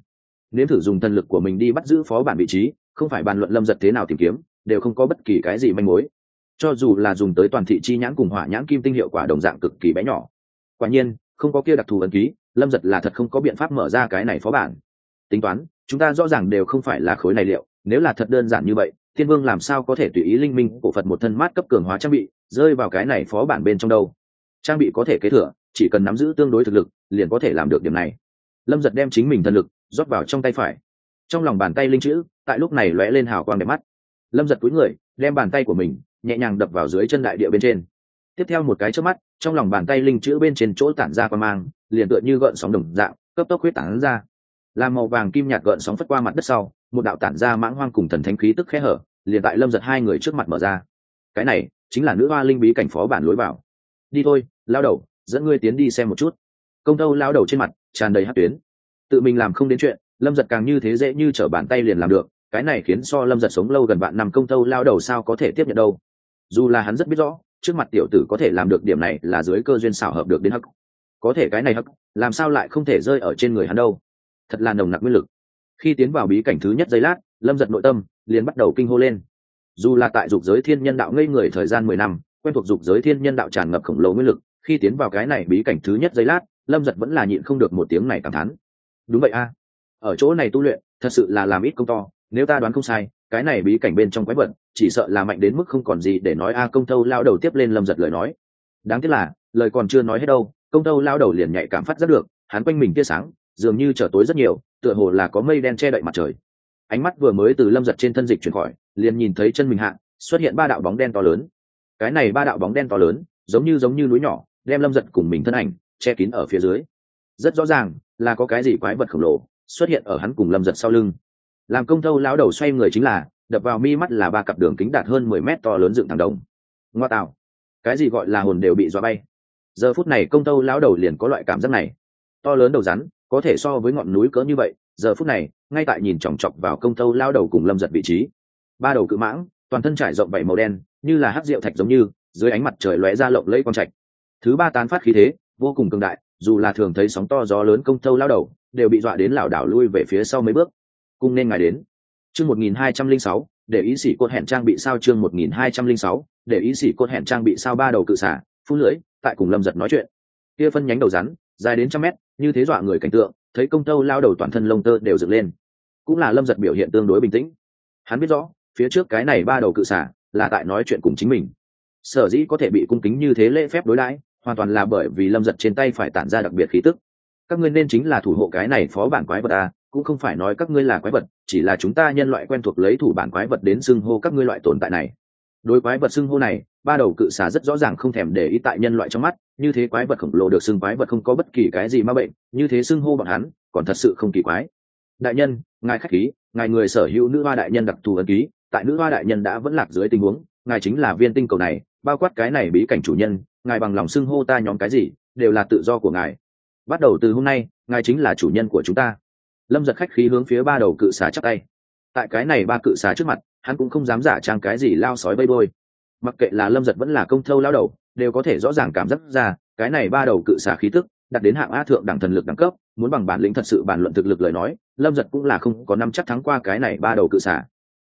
Nếu thử dùng thần lực của mình đi bắt giữ phó bản vị trí, không phải bàn luận lâm giật thế nào tìm kiếm, đều không có bất kỳ cái gì manh mối. Cho dù là dùng tới toàn thị chi nhãn cùng hỏa nhãn kim tinh hiệu quả đồng dạng cực kỳ bé nhỏ. Quả nhiên, không có kia đặc thù ấn ký, lâm giật là thật không có biện pháp mở ra cái này phó bản. Tính toán, chúng ta rõ ràng đều không phải là khối này liệu nếu là thật đơn giản như vậy, thiên vương làm sao có thể tùy ý linh minh, cổ phật một thân mát cấp cường hóa trang bị, rơi vào cái này phó bản bên trong đâu? Trang bị có thể kế thừa, chỉ cần nắm giữ tương đối thực lực, liền có thể làm được điểm này. Lâm giật đem chính mình thần lực, rót vào trong tay phải. Trong lòng bàn tay linh chữ, tại lúc này lóe lên hào quang đẹp mắt. Lâm giật cúi người, đem bàn tay của mình, nhẹ nhàng đập vào dưới chân đại địa bên trên. Tiếp theo một cái trước mắt, trong lòng bàn tay linh chữ bên trên chỗ tản ra qua mang, liền tựa như gợn sóng đồng dạng, cấp tốc huyết tản ra làm màu vàng kim nhạt gợn sóng phất qua mặt đất sau, một đạo tản ra mãng hoang cùng thần thánh khí tức khẽ hở, liền tại lâm giật hai người trước mặt mở ra. Cái này chính là nữ hoa linh bí cảnh phó bản lối vào. Đi thôi lao đầu, dẫn ngươi tiến đi xem một chút. Công tâu lao đầu trên mặt tràn đầy hát tuyến. Tự mình làm không đến chuyện, lâm giật càng như thế dễ như t r ở bàn tay liền làm được, cái này khiến so lâm giật sống lâu gần bạn năm công tâu lao đầu sao có thể tiếp nhận đâu. Dù là hắn rất biết rõ, trước mặt tiểu tử có thể làm được điểm này là dưới cơ duyên xảo hợp được đến hắc. Có thể cái này hắc, làm sao lại không thể rơi ở trên người hắn đâu thật là nồng nặc nguyên lực. Khi tiến vào bí cảnh thứ nhất giây lát, lâm giật nội tâm liền bắt đầu kinh hô lên. Dù là tại dục giới thiên nhân đạo ngây người thời gian mười năm, quen thuộc dục giới thiên nhân đạo tràn ngập khổng lồ nguyên lực, khi tiến vào cái này bí cảnh thứ nhất giây lát, lâm giật vẫn là nhịn không được một tiếng này cảm thán. Đúng vậy a. Ở chỗ này tu luyện, thật sự là làm ít công to, nếu ta đoán không sai, cái này bí cảnh bên trong quái vật, chỉ sợ là mạnh đến mức không còn gì để nói a. Công tâu lao đầu tiếp lên lâm giật lời nói. Đáng tiếc là, lời còn chưa nói hết đâu, công tâu lao đầu liền nhạy cảm phát rất được, hắn quanh mình tia sáng dường như trở tối rất nhiều, tựa hồ là có mây đen che đậy mặt trời. Ánh mắt vừa mới từ lâm giật trên thân dịch chuyển khỏi, liền nhìn thấy chân mình hạ, xuất hiện ba đạo bóng đen to lớn. Cái này ba đạo bóng đen to lớn, giống như giống như núi nhỏ, đem lâm giật cùng mình thân ảnh che kín ở phía dưới. Rất rõ ràng là có cái gì quái vật khổng lồ xuất hiện ở hắn cùng lâm giật sau lưng. Làm công thâu lão đầu xoay người chính là, đập vào mi mắt là ba cặp đường kính đạt hơn mười mét to lớn dựng thẳng đồng. Ngoa tạo. Cái gì gọi là hồn đều bị dọa bay. Giờ phút này công tâu lão đầu liền có loại cảm giác này. To lớn đầu rắn có thể so với ngọn núi cỡ như vậy, giờ phút này, ngay tại nhìn chòng chọc vào công tâu lao đầu cùng lâm giật vị trí. Ba đầu cự mãng, toàn thân trải rộng vảy màu đen, như là hát rượu thạch giống như, dưới ánh mặt trời lóe ra lộng lẫy quang trạch. Thứ ba tán phát khí thế, vô cùng cường đại, dù là thường thấy sóng to gió lớn công tâu lao đầu, đều bị dọa đến lảo đảo lui về phía sau mấy bước. Cung nên ngài đến. Chương một nghìn hai trăm linh sáu, để ý sĩ cốt hẹn trang bị sao chương một nghìn hai trăm linh sáu, để ý sĩ cốt hẹn trang bị sao ba đầu cự xả phun lưỡi, tại cùng lâm giật nói chuyện. Kia phân nhánh đầu rắn dài đến trăm mét như thế dọa người cảnh tượng thấy công tâu lao đầu toàn thân lông tơ đều dựng lên. Cũng là lâm giật biểu hiện tương đối bình tĩnh. Hắn biết rõ phía trước cái này ba đầu cự xả là tại nói chuyện cùng chính mình. Sở dĩ có thể bị cung kính như thế lễ phép đối đãi hoàn toàn là bởi vì lâm giật trên tay phải tản ra đặc biệt khí tức. Các ngươi nên chính là thủ hộ cái này phó bản quái vật à, cũng không phải nói các ngươi là quái vật chỉ là chúng ta nhân loại quen thuộc lấy thủ bản quái vật đến xưng hô các ngươi loại tồn tại này. Đối quái vật xưng hô này ba đầu cự xà rất rõ ràng không thèm để ý tại nhân loại trong mắt, như thế quái vật khổng lồ được xưng quái vật không có bất kỳ cái gì ma bệnh, như thế xưng hô bọn hắn, còn thật sự không kỳ quái. Đại nhân, ngài khách khí, ngài người sở hữu nữ hoa đại nhân đặc thù ấn ký, tại nữ hoa đại nhân đã vẫn lạc dưới tình huống, ngài chính là viên tinh cầu này, bao quát cái này bí cảnh chủ nhân, ngài bằng lòng xưng hô ta nhóm cái gì, đều là tự do của ngài. Bắt đầu từ hôm nay, ngài chính là chủ nhân của chúng ta. Lâm giật khách khí hướng phía ba đầu cự xà chắc tay. Tại cái này ba cự xà trước mặt, hắn cũng không dám giả trang cái gì lao sói bơi bôi mặc kệ là lâm giật vẫn là công thâu lao đầu, đều có thể rõ ràng cảm giác ra, cái này ba đầu cự xà khí tức, đặt đến hạng a thượng đẳng thần lực đẳng cấp, muốn bằng bản lĩnh thật sự bàn luận thực lực lời nói, lâm giật cũng là không có năm chắc thắng qua cái này ba đầu cự xà.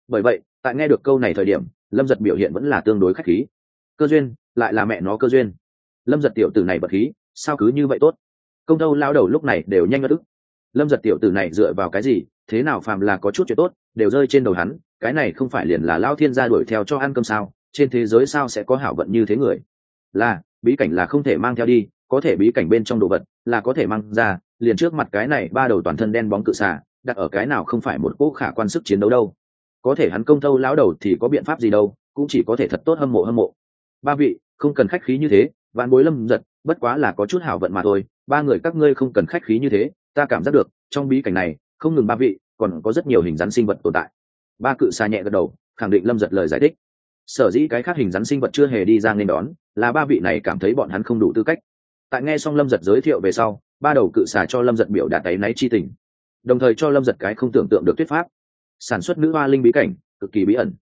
Bởi vậy, tại nghe được câu này thời điểm, lâm giật biểu hiện vẫn là tương đối k h á c h khí. Cơ duyên, lại là mẹ nó cơ duyên. Lâm giật tiểu tử này bật khí, sao cứ như vậy tốt? Công thâu lao đầu lúc này đều nhanh ngất ức. Lâm giật tiểu tử này dựa vào cái gì, thế nào phàm là có chút chuyện tốt, đều rơi trên đầu hắn, cái này không phải liền là lao thiên gia đuổi theo cho ăn cơm sao? Trên thế giới sao sẽ có hảo vận như thế người? Là, bí cảnh là không thể mang theo đi, có thể bí cảnh bên trong đồ vật là có thể mang ra, liền trước mặt cái này ba đầu toàn thân đen bóng cự xà, đặt ở cái nào không phải một cỗ khả quan sức chiến đấu đâu. Có thể hắn công thâu lão đầu thì có biện pháp gì đâu, cũng chỉ có thể thật tốt hâm mộ hâm mộ. Ba vị, không cần khách khí như thế, vạn bối lâm giật, bất quá là có chút hảo vận mà thôi, ba người các ngươi không cần khách khí như thế, ta cảm giác được, trong bí cảnh này, không ngừng ba vị, còn có rất nhiều hình dáng sinh vật tồn tại. Ba cự xa nhẹ gật đầu, khẳng định lâm giật lời giải thích sở dĩ cái khác hình rắn sinh vật chưa hề đi ra nên đón, là ba vị này cảm thấy bọn hắn không đủ tư cách. Tại nghe xong lâm giật giới thiệu về sau, ba đầu cự xà cho lâm giật biểu đạt tay náy chi tình, đồng thời cho lâm giật cái không tưởng tượng được thuyết pháp. Sản xuất nữ hoa linh bí cảnh, cực kỳ bí ẩn,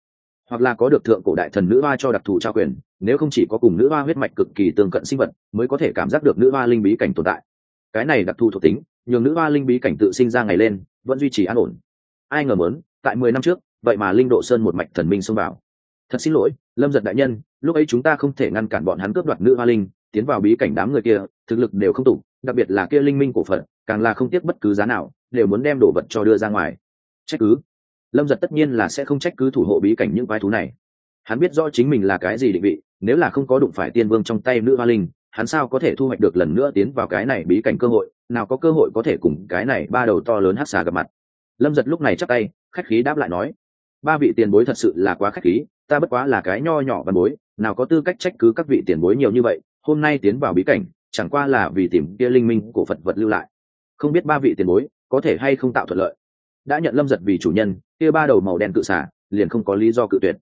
hoặc là có được thượng cổ đại thần nữ hoa cho đặc thù trao quyền, nếu không chỉ có cùng nữ hoa huyết mạch cực kỳ tương cận sinh vật, mới có thể cảm giác được nữ hoa linh bí cảnh tồn tại. Cái này đặc thù thuộc tính, nhường nữ hoa linh bí cảnh tự sinh ra ngày lên, vẫn duy trì an ổn. Ai ngờ mớn tại mười năm trước, vậy mà linh độ sơn một mạch thần minh xông vào thật xin lỗi, lâm giật đại nhân, lúc ấy chúng ta không thể ngăn cản bọn hắn cướp đoạt nữ hoa linh, tiến vào bí cảnh đám người kia, thực lực đều không tủ đặc biệt là kia linh minh cổ phận càng là không tiếc bất cứ giá nào, đều muốn đem đồ vật cho đưa ra ngoài. Trách cứ. Lâm giật tất nhiên là sẽ không trách cứ thủ hộ bí cảnh những quái thú này. Hắn biết rõ chính mình là cái gì định vị, nếu là không có đụng phải tiên vương trong tay nữ hoa linh, hắn sao có thể thu hoạch được lần nữa tiến vào cái này bí cảnh cơ hội, nào có cơ hội có thể cùng cái này ba đầu to lớn hát xà gặp mặt. Lâm giật lúc này chắc tay, khách khí đáp lại nói ba vị tiền bối thật sự là quá khách khí, ta bất quá là cái nho nhỏ văn bối, nào có tư cách trách cứ các vị tiền bối nhiều như vậy, hôm nay tiến vào bí cảnh, chẳng qua là vì tìm kia linh minh của phật vật lưu lại. Không biết ba vị tiền bối có thể hay không tạo thuận lợi. Đã nhận lâm giật vì chủ nhân, kia ba đầu màu đen cự xả liền không có lý do cự tuyệt.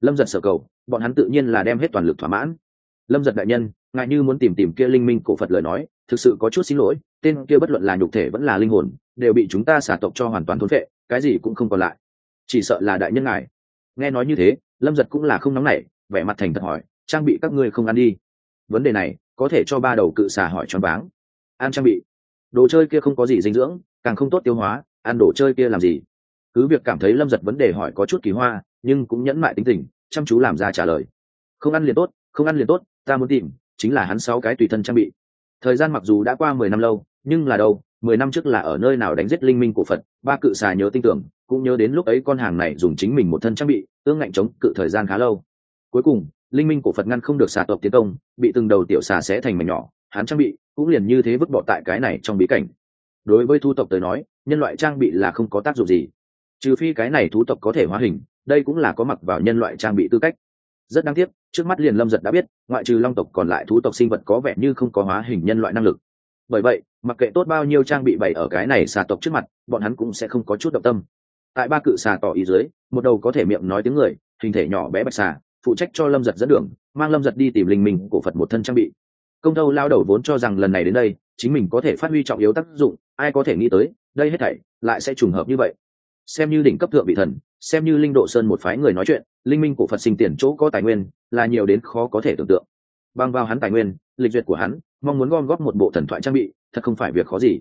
Lâm giật sở cầu, bọn hắn tự nhiên là đem hết toàn lực thỏa mãn. Lâm giật đại nhân ngại như muốn tìm tìm kia linh minh cổ phật lời nói, thực sự có chút xin lỗi, tên kia bất luận là nhục thể vẫn là linh hồn, đều bị chúng ta xả tộc cho hoàn toàn thốn vệ cái gì cũng không còn lại chỉ sợ là đại nhân ngài. Nghe nói như thế, lâm giật cũng là không nóng nảy, vẻ mặt thành thật hỏi, trang bị các ngươi không ăn đi? Vấn đề này, có thể cho ba đầu cự xà hỏi choáng váng. Ăn trang bị. Đồ chơi kia không có gì dinh dưỡng, càng không tốt tiêu hóa, ăn đồ chơi kia làm gì? Cứ việc cảm thấy lâm giật vấn đề hỏi có chút kỳ hoa, nhưng cũng nhẫn mại tính tình, chăm chú làm ra trả lời. Không ăn liền tốt, không ăn liền tốt, ta muốn tìm, chính là hắn sáu cái tùy thân trang bị. Thời gian mặc dù đã qua mười năm lâu, nhưng là đâu, mười năm trước là ở nơi nào đánh giết linh minh của phật, ba cự xà nhớ tin tưởng cũng nhớ đến lúc ấy con hàng này dùng chính mình một thân trang bị, tương ngạnh chống cự thời gian khá lâu. Cuối cùng, linh minh của phật ngăn không được xà tộc tiến công, bị từng đầu tiểu xà sẽ thành mảnh nhỏ, hắn trang bị cũng liền như thế vứt bỏ tại cái này trong bí cảnh. Đối với thu tộc tới nói, nhân loại trang bị là không có tác dụng gì. Trừ phi cái này thú tộc có thể hóa hình, đây cũng là có mặc vào nhân loại trang bị tư cách. Rất đáng tiếc, trước mắt liền lâm giật đã biết, ngoại trừ long tộc còn lại thú tộc sinh vật có vẻ như không có hóa hình nhân loại năng lực. Bởi vậy, mặc kệ tốt bao nhiêu trang bị bày ở cái này xà tộc trước mặt, bọn hắn cũng sẽ không có chút động tâm tại ba cự xà tỏ ý dưới, một đầu có thể miệng nói tiếng người, hình thể nhỏ bé bạch xà, phụ trách cho lâm giật dẫn đường, mang lâm giật đi tìm linh minh của phật một thân trang bị. Công tâu lao đầu vốn cho rằng lần này đến đây, chính mình có thể phát huy trọng yếu tác dụng, ai có thể nghĩ tới, đây hết thảy lại sẽ trùng hợp như vậy. Xem như đỉnh cấp thượng vị thần, xem như linh độ sơn một phái người nói chuyện, linh minh của phật sinh tiền chỗ có tài nguyên, là nhiều đến khó có thể tưởng tượng. Băng vào hắn tài nguyên, lịch duyệt của hắn, mong muốn gom góp một bộ thần thoại trang bị, thật không phải việc khó gì.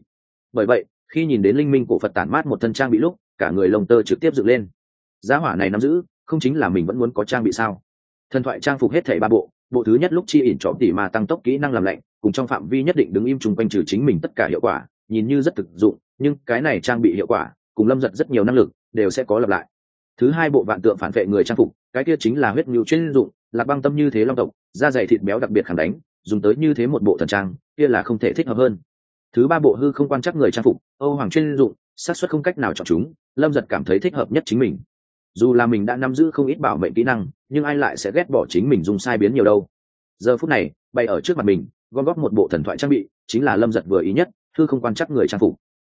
Bởi vậy, khi nhìn đến linh minh của phật tản mát một thân trang bị lúc cả người lồng tơ trực tiếp dựng lên. Giá hỏa này nắm giữ, không chính là mình vẫn muốn có trang bị sao? Thần thoại trang phục hết thảy ba bộ bộ thứ nhất lúc chi ỉn trọm tỉ mà tăng tốc kỹ năng làm lạnh, cùng trong phạm vi nhất định đứng im chung quanh trừ chính mình tất cả hiệu quả, nhìn như rất thực dụng, nhưng cái này trang bị hiệu quả, cùng lâm giật rất nhiều năng lực, đều sẽ có lặp lại. Thứ hai bộ vạn tượng phản vệ người trang phục, cái kia chính là huyết nhu chuyên dụng, lạc băng tâm như thế long tộc, da dày thịt béo đặc biệt khẳng đánh, dùng tới như thế một bộ thần trang, kia là không thể thích hợp hơn. Thứ ba bộ hư không quan chắc người trang phục, âu hoàng chuyên dụng xác suất không cách nào chọn chúng, lâm giật cảm thấy thích hợp nhất chính mình. Dù là mình đã nắm giữ không ít bảo mệnh kỹ năng, nhưng ai lại sẽ ghét bỏ chính mình dùng sai biến nhiều đâu. Giờ phút này bay ở trước mặt mình, gom góp một bộ thần thoại trang bị, chính là lâm giật vừa ý nhất, thư không quan chắc người trang phục.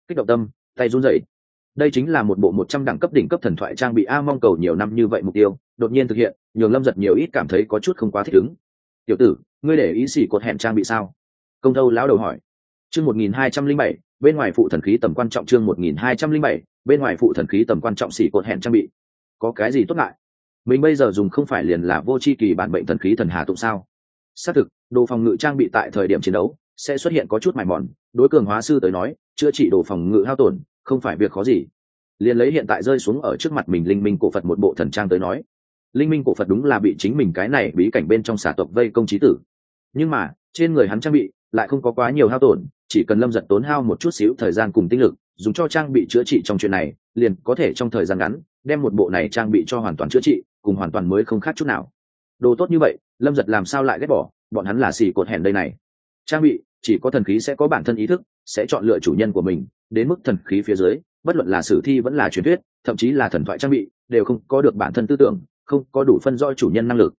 Kích động tâm, tay run rẩy. Đây chính là một bộ một trăm đẳng cấp đỉnh cấp thần thoại trang bị a mong cầu nhiều năm như vậy mục tiêu, đột nhiên thực hiện, nhường lâm giật nhiều ít cảm thấy có chút không quá thích ứng. Tiểu tử, ngươi để ý xỉ cột hẹn trang bị sao? Công thâu lão đầu hỏi. Chương một nghìn hai trăm linh bảy bên ngoài phụ thần khí tầm quan trọng chương một nghìn hai trăm linh bảy, bên ngoài phụ thần khí tầm quan trọng xỉ cột hẹn trang bị. Có cái gì tốt lại mình bây giờ dùng không phải liền là vô c h i kỳ bản bệnh thần khí thần hà tụng sao? Xác thực, đồ phòng ngự trang bị tại thời điểm chiến đấu sẽ xuất hiện có chút mài mòn, đối cường hóa sư tới nói, chữa trị đồ phòng ngự hao tổn, không phải việc khó gì. Liền lấy hiện tại rơi xuống ở trước mặt mình linh minh cổ phật một bộ thần trang tới nói, linh minh cổ phật đúng là bị chính mình cái này bí cảnh bên trong xả tộc vây công trí tử. Nhưng mà trên người hắn trang bị lại không có quá nhiều hao tổn, chỉ cần lâm giật tốn hao một chút xíu thời gian cùng tinh lực, dùng cho trang bị chữa trị trong chuyện này, liền có thể trong thời gian ngắn đem một bộ này trang bị cho hoàn toàn chữa trị, cùng hoàn toàn mới không khác chút nào. Đồ tốt như vậy, lâm giật làm sao lại ghét bỏ, bọn hắn là xì cột hèn đây này. Trang bị, chỉ có thần khí sẽ có bản thân ý thức, sẽ chọn lựa chủ nhân của mình, đến mức thần khí phía dưới, bất luận là sử thi vẫn là truyền thuyết, thậm chí là thần thoại trang bị, đều không có được bản thân tư tưởng, không có đủ phân rõ chủ nhân năng lực.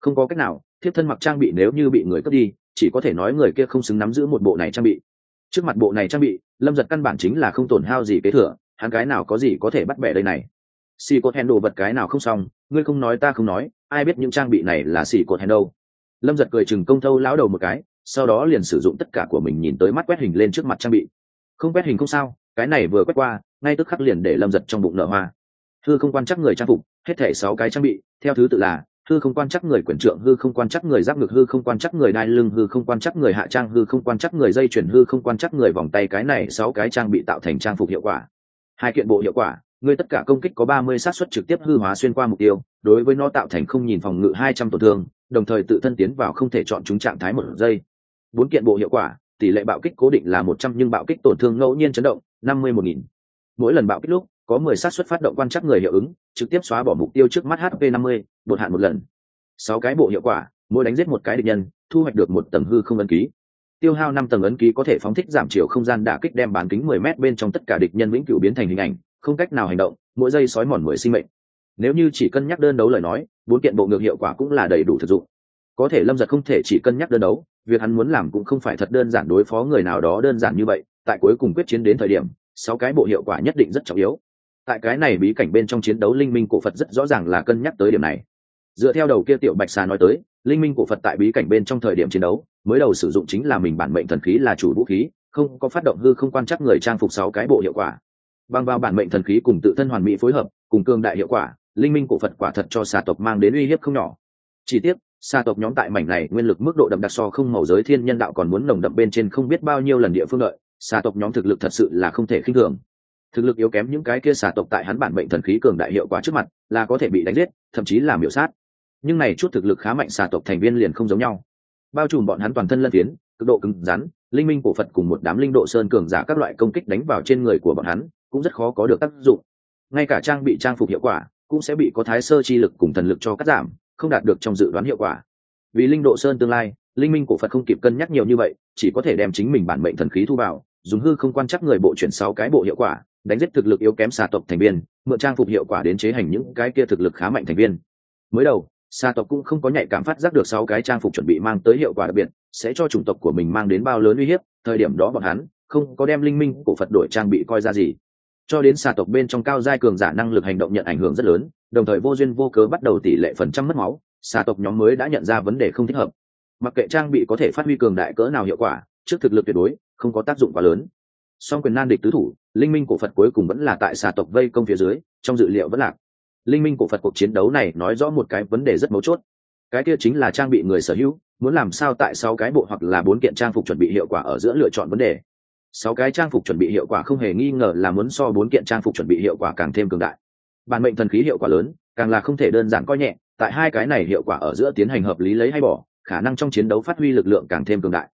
Không có cách nào, thiếp thân mặc trang bị nếu như bị người cướp đi chỉ có thể nói người kia không xứng nắm giữ một bộ này trang bị. Trước mặt bộ này trang bị, lâm giật căn bản chính là không tổn hao gì kế thừa, hắn cái nào có gì có thể bắt bẻ đây này? Xì cột hèn đồ vật cái nào không xong, ngươi không nói ta không nói, ai biết những trang bị này là xì cột hèn đâu. Lâm giật cười chừng công thâu lão đầu một cái, sau đó liền sử dụng tất cả của mình nhìn tới mắt quét hình lên trước mặt trang bị. Không quét hình không sao, cái này vừa quét qua, ngay tức khắc liền để lâm giật trong bụng nở hoa. Thư không quan chắc người trang phục, hết thể sáu cái trang bị, theo thứ tự là hư không quan chắc người quyển trượng, hư không quan chắc người giáp ngực, hư không quan chắc người đai lưng, hư không quan chắc người hạ trang, hư không quan chắc người dây chuyển hư không quan chắc người vòng tay. Cái này sáu cái trang bị tạo thành trang phục hiệu quả. Hai kiện bộ hiệu quả. Người tất cả công kích có ba mươi xác suất trực tiếp hư hóa xuyên qua mục tiêu. Đối với nó tạo thành không nhìn phòng ngự hai trăm tổn thương, đồng thời tự thân tiến vào không thể chọn chúng trạng thái một giây. Bốn kiện bộ hiệu quả. Tỷ lệ bạo kích cố định là một trăm, nhưng bạo kích tổn thương ngẫu nhiên chấn động năm mươi một nghìn. Mỗi lần bạo kích lúc có mười xác suất phát động quan chắc người hiệu ứng, trực tiếp xóa bỏ mục tiêu trước mắt hp năm mươi, bột hạn một lần. Sáu cái bộ hiệu quả, mỗi đánh giết một cái địch nhân, thu hoạch được một tầng hư không ấn ký. Tiêu hao năm tầng ấn ký có thể phóng thích giảm chiều không gian đả kích đem bán kính mười m bên trong tất cả địch nhân vĩnh cửu biến thành hình ảnh, không cách nào hành động, mỗi giây sói mòn mười sinh mệnh. Nếu như chỉ cân nhắc đơn đấu lời nói, bốn kiện bộ ngược hiệu quả cũng là đầy đủ thực dụng. Có thể lâm giật không thể chỉ cân nhắc đơn đấu, việc hắn muốn làm cũng không phải thật đơn giản đối phó người nào đó đơn giản như vậy, tại cuối cùng quyết chiến đến thời điểm, sáu cái bộ hiệu quả nhất định rất trọng yếu tại cái này bí cảnh bên trong chiến đấu linh minh cổ phật rất rõ ràng là cân nhắc tới điểm này. Dựa theo đầu kia tiểu bạch xà nói tới, linh minh cổ phật tại bí cảnh bên trong thời điểm chiến đấu, mới đầu sử dụng chính là mình bản mệnh thần khí là chủ vũ khí, không có phát động hư không quan chắc người trang phục sáu cái bộ hiệu quả. Bằng vào bản mệnh thần khí cùng tự thân hoàn mỹ phối hợp, cùng cương đại hiệu quả, linh minh cổ phật quả thật cho xà tộc mang đến uy hiếp không nhỏ. Chỉ tiếc, xà tộc nhóm tại mảnh này nguyên lực mức độ đậm đặc so không màu giới thiên nhân đạo còn muốn nồng đậm bên trên không biết bao nhiêu lần địa phương lợi xà tộc nhóm thực lực thật sự là không thể khinh thường thực lực yếu kém những cái kia xà tộc tại hắn bản mệnh thần khí cường đại hiệu quả trước mặt, là có thể bị đánh giết, thậm chí là miểu sát. Nhưng này chút thực lực khá mạnh xà tộc thành viên liền không giống nhau. Bao trùm bọn hắn toàn thân lân tiến cực độ cứng rắn, linh minh cổ phật cùng một đám linh độ sơn cường giả các loại công kích đánh vào trên người của bọn hắn, cũng rất khó có được tác dụng. Ngay cả trang bị trang phục hiệu quả, cũng sẽ bị có thái sơ chi lực cùng thần lực cho cắt giảm, không đạt được trong dự đoán hiệu quả. Vì linh độ sơn tương lai, linh minh cổ phật không kịp cân nhắc nhiều như vậy, chỉ có thể đem chính mình bản mệnh thần khí thu vào, dùng hư không quan chắc người bộ chuyển sáu cái bộ hiệu quả đánh giết thực lực yếu kém xà tộc thành viên, mượn trang phục hiệu quả đến chế hành những cái kia thực lực khá mạnh thành viên. Mới đầu, xà tộc cũng không có nhạy cảm phát giác được sáu cái trang phục chuẩn bị mang tới hiệu quả đặc biệt, sẽ cho chủng tộc của mình mang đến bao lớn uy hiếp, thời điểm đó bọn hắn không có đem linh minh của phật đổi trang bị coi ra gì. Cho đến xà tộc bên trong cao giai cường giả năng lực hành động nhận ảnh hưởng rất lớn, đồng thời vô duyên vô cớ bắt đầu tỷ lệ phần trăm mất máu, xà tộc nhóm mới đã nhận ra vấn đề không thích hợp. Mặc kệ trang bị có thể phát huy cường đại cỡ nào hiệu quả, trước thực lực tuyệt đối không có tác dụng quá lớn song quyền nan địch tứ thủ, linh minh cổ phật cuối cùng vẫn là tại xà tộc vây công phía dưới, trong dự liệu vẫn lạc. Linh minh cổ phật cuộc chiến đấu này nói rõ một cái vấn đề rất mấu chốt. Cái kia chính là trang bị người sở hữu, muốn làm sao tại sáu cái bộ hoặc là bốn kiện trang phục chuẩn bị hiệu quả ở giữa lựa chọn vấn đề. Sáu cái trang phục chuẩn bị hiệu quả không hề nghi ngờ là muốn so bốn kiện trang phục chuẩn bị hiệu quả càng thêm cường đại. Bản mệnh thần khí hiệu quả lớn, càng là không thể đơn giản coi nhẹ, tại hai cái này hiệu quả ở giữa tiến hành hợp lý lấy hay bỏ, khả năng trong chiến đấu phát huy lực lượng càng thêm cường đại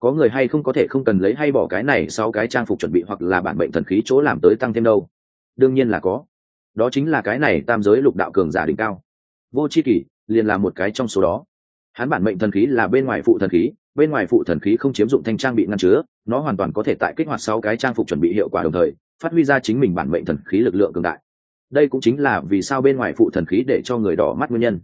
có người hay không có thể không cần lấy hay bỏ cái này sau cái trang phục chuẩn bị hoặc là bản mệnh thần khí chỗ làm tới tăng thêm đâu? Đương nhiên là có. Đó chính là cái này tam giới lục đạo cường giả đỉnh cao. Vô c h i kỷ, liền là một cái trong số đó. Hắn bản mệnh thần khí là bên ngoài phụ thần khí, bên ngoài phụ thần khí không chiếm dụng thanh trang bị ngăn chứa, nó hoàn toàn có thể tại kích hoạt sáu cái trang phục chuẩn bị hiệu quả đồng thời, phát huy ra chính mình bản mệnh thần khí lực lượng cường đại. Đây cũng chính là vì sao bên ngoài phụ thần khí để cho người đỏ mắt nguyên nhân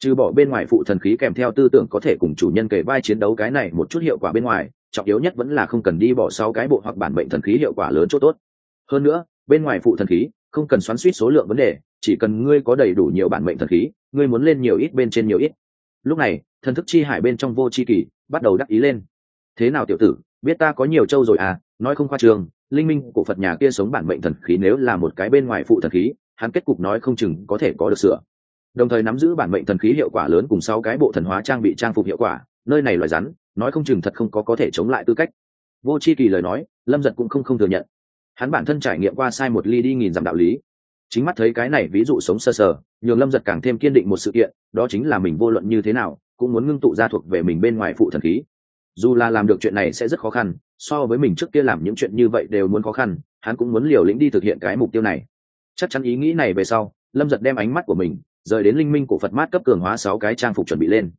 trừ bỏ bên ngoài phụ thần khí kèm theo tư tưởng có thể cùng chủ nhân kể vai chiến đấu cái này một chút hiệu quả bên ngoài, trọng yếu nhất vẫn là không cần đi bỏ sáu cái bộ hoặc bản mệnh thần khí hiệu quả lớn chỗ tốt. Hơn nữa, bên ngoài phụ thần khí, không cần xoắn suýt số lượng vấn đề, chỉ cần ngươi có đầy đủ nhiều bản mệnh thần khí, ngươi muốn lên nhiều ít bên trên nhiều ít. Lúc này, thần thức chi hải bên trong vô c h i kỳ, bắt đầu đắc ý lên. Thế nào tiểu tử, biết ta có nhiều châu rồi à? Nói không khoa trường, linh minh của phật nhà kia sống bản mệnh thần khí nếu là một cái bên ngoài phụ thần khí, hắn kết cục nói không chừng có thể có được sửa đồng thời nắm giữ bản mệnh thần khí hiệu quả lớn cùng sáu cái bộ thần hóa trang bị trang phục hiệu quả, nơi này loài rắn, nói không chừng thật không có có thể chống lại tư cách. Vô c h i kỳ lời nói, lâm giật cũng không không thừa nhận. Hắn bản thân trải nghiệm qua sai một ly đi nghìn dặm đạo lý. Chính mắt thấy cái này ví dụ sống sơ sờ, nhường lâm giật càng thêm kiên định một sự kiện, đó chính là mình vô luận như thế nào, cũng muốn ngưng tụ ra thuộc về mình bên ngoài phụ thần khí. Dù là làm được chuyện này sẽ rất khó khăn, so với mình trước kia làm những chuyện như vậy đều muốn khó khăn, hắn cũng muốn liều lĩnh đi thực hiện cái mục tiêu này. Chắc chắn ý nghĩ này về sau, lâm giật đem ánh mắt của mình rời đến linh minh của phật mát cấp cường hóa sáu cái trang phục chuẩn bị lên.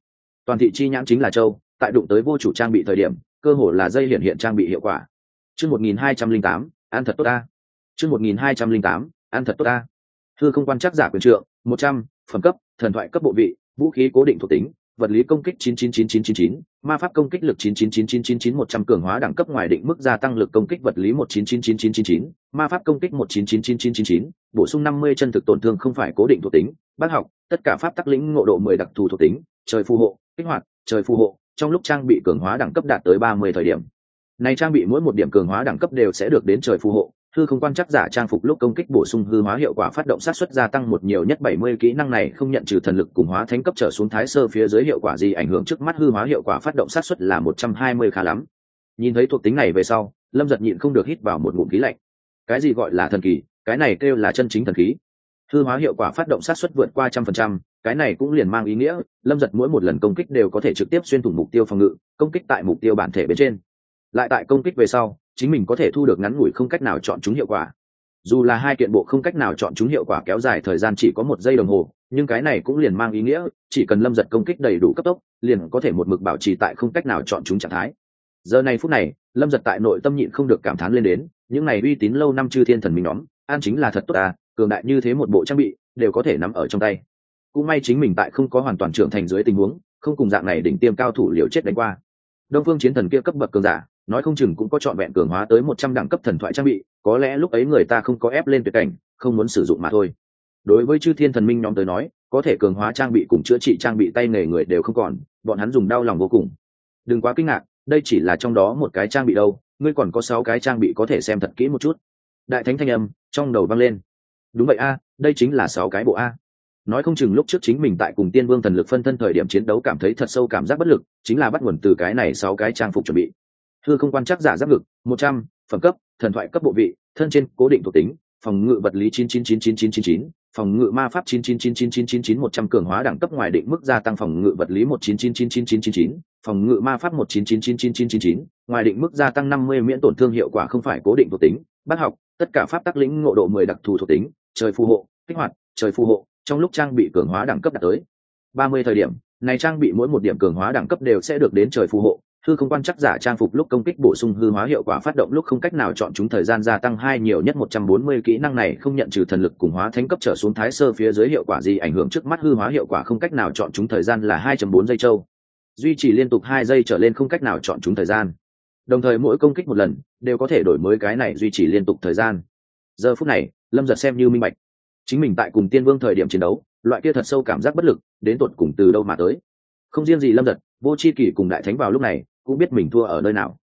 Toàn thị chi nhãn chính là châu, tại đụng tới vô chủ trang bị thời điểm, cơ hồ là dây hiện hiện trang bị hiệu quả. Chương một nghìn hai trăm linh tám, ăn thật tốt ta. Chương một nghìn hai trăm linh tám, ăn thật tốt ta. Thư không quan chắc giả quyền trượng, một trăm, phẩm cấp, thần thoại cấp bộ vị, vũ khí cố định thuộc tính vật lý công kích 999999, ma pháp công kích lực 999999 100 cường hóa đẳng cấp ngoài định mức gia tăng lực công kích vật lý 1999999, ma pháp công kích 1999999, bổ sung 50 chân thực tổn thương không phải cố định thuộc tính, bác học, tất cả pháp tắc lĩnh ngộ độ 10 đặc thù thuộc tính, trời phù hộ, kích hoạt, trời phù hộ, trong lúc trang bị cường hóa đẳng cấp đạt tới 30 thời điểm. Này trang bị mỗi một điểm cường hóa đẳng cấp đều sẽ được đến trời phù hộ, hư không quan chắc giả trang phục lúc công kích bổ sung hư hóa hiệu quả phát động sát xuất gia tăng một nhiều nhất bảy mươi kỹ năng này không nhận trừ thần lực cùng hóa thánh cấp trở xuống thái sơ phía dưới hiệu quả gì ảnh hưởng trước mắt hư hóa hiệu quả phát động sát xuất là một trăm hai mươi khá lắm. Nhìn thấy thuộc tính này về sau, lâm giật nhịn không được hít vào một ngụm khí lạnh. Cái gì gọi là thần kỳ? Cái này kêu là chân chính thần khí. Hư hóa hiệu quả phát động sát xuất vượt qua trăm phần trăm, cái này cũng liền mang ý nghĩa, lâm giật mỗi một lần công kích đều có thể trực tiếp xuyên thủng mục tiêu phòng ngự, công kích tại mục tiêu bản thể bên trên. Lại tại công kích về sau chính mình có thể thu được ngắn ngủi không cách nào chọn chúng hiệu quả. Dù là hai kiện bộ không cách nào chọn chúng hiệu quả kéo dài thời gian chỉ có một giây đồng hồ, nhưng cái này cũng liền mang ý nghĩa, chỉ cần lâm giật công kích đầy đủ cấp tốc, liền có thể một mực bảo trì tại không cách nào chọn chúng trạng thái. Giờ này phút này, lâm giật tại nội tâm nhịn không được cảm thán lên đến, những này uy tín lâu năm chư thiên thần minh nhóm, an chính là thật tốt à cường đại như thế một bộ trang bị, đều có thể nắm ở trong tay. Cũng may chính mình tại không có hoàn toàn trưởng thành dưới tình huống, không cùng dạng này đỉnh tiêm cao thủ liều chết đánh qua. Đông phương chiến thần kia cấp bậc cường giả nói không chừng cũng có trọn vẹn cường hóa tới một trăm đẳng cấp thần thoại trang bị, có lẽ lúc ấy người ta không có ép lên tuyệt cảnh, không muốn sử dụng mà thôi. Đối với chư thiên thần minh nhóm tới nói, có thể cường hóa trang bị cùng chữa trị trang bị tay nghề người đều không còn, bọn hắn dùng đau lòng vô cùng. Đừng quá kinh ngạc, đây chỉ là trong đó một cái trang bị đâu, ngươi còn có sáu cái trang bị có thể xem thật kỹ một chút. Đại thánh thanh âm, trong đầu vang lên. Đúng vậy a, đây chính là sáu cái bộ a. Nói không chừng lúc trước chính mình tại cùng tiên vương thần lực phân thân thời điểm chiến đấu cảm thấy thật sâu cảm giác bất lực, chính là bắt nguồn từ cái này sáu cái trang phục chuẩn bị thư không quan chắc giả giáp ngực một trăm phẩm cấp thần thoại cấp bộ vị thân trên cố định thuộc tính phòng ngự vật lý chín chín chín chín chín chín chín phòng ngự ma pháp chín chín chín chín chín chín chín một trăm cường hóa đẳng cấp ngoài định mức gia tăng phòng ngự vật lý một chín chín chín chín chín chín chín phòng ngự ma pháp một chín chín chín chín chín chín chín ngoài định mức gia tăng năm mươi miễn tổn thương hiệu quả không phải cố định thuộc tính bác học tất cả pháp tác lĩnh ngộ độ mười đặc thù thuộc tính trời phù hộ kích hoạt trời phù hộ trong lúc trang bị cường hóa đẳng cấp đạt tới ba mươi thời điểm này trang bị mỗi một điểm cường hóa đẳng cấp đều sẽ được đến trời phù hộ hư không quan chắc giả trang phục lúc công kích bổ sung hư hóa hiệu quả phát động lúc không cách nào chọn chúng thời gian gia tăng hai nhiều nhất một trăm bốn mươi kỹ năng này, không nhận trừ thần lực cùng hóa thánh cấp trở xuống thái sơ phía dưới hiệu quả gì ảnh hưởng trước mắt hư hóa hiệu quả không cách nào chọn chúng thời gian là hai bốn giây châu. Duy trì liên tục hai giây trở lên không cách nào chọn chúng thời gian. Đồng thời mỗi công kích một lần, đều có thể đổi mới cái này duy trì liên tục thời gian. Giờ phút này, lâm giật xem như minh bạch. Chính mình tại cùng tiên vương thời điểm chiến đấu, loại kia thật sâu cảm giác bất lực, đến tột cùng từ đâu mà tới? Không riêng gì lâm giật, vô c h i kỷ cùng đại thánh vào lúc này cũng biết mình thua ở nơi nào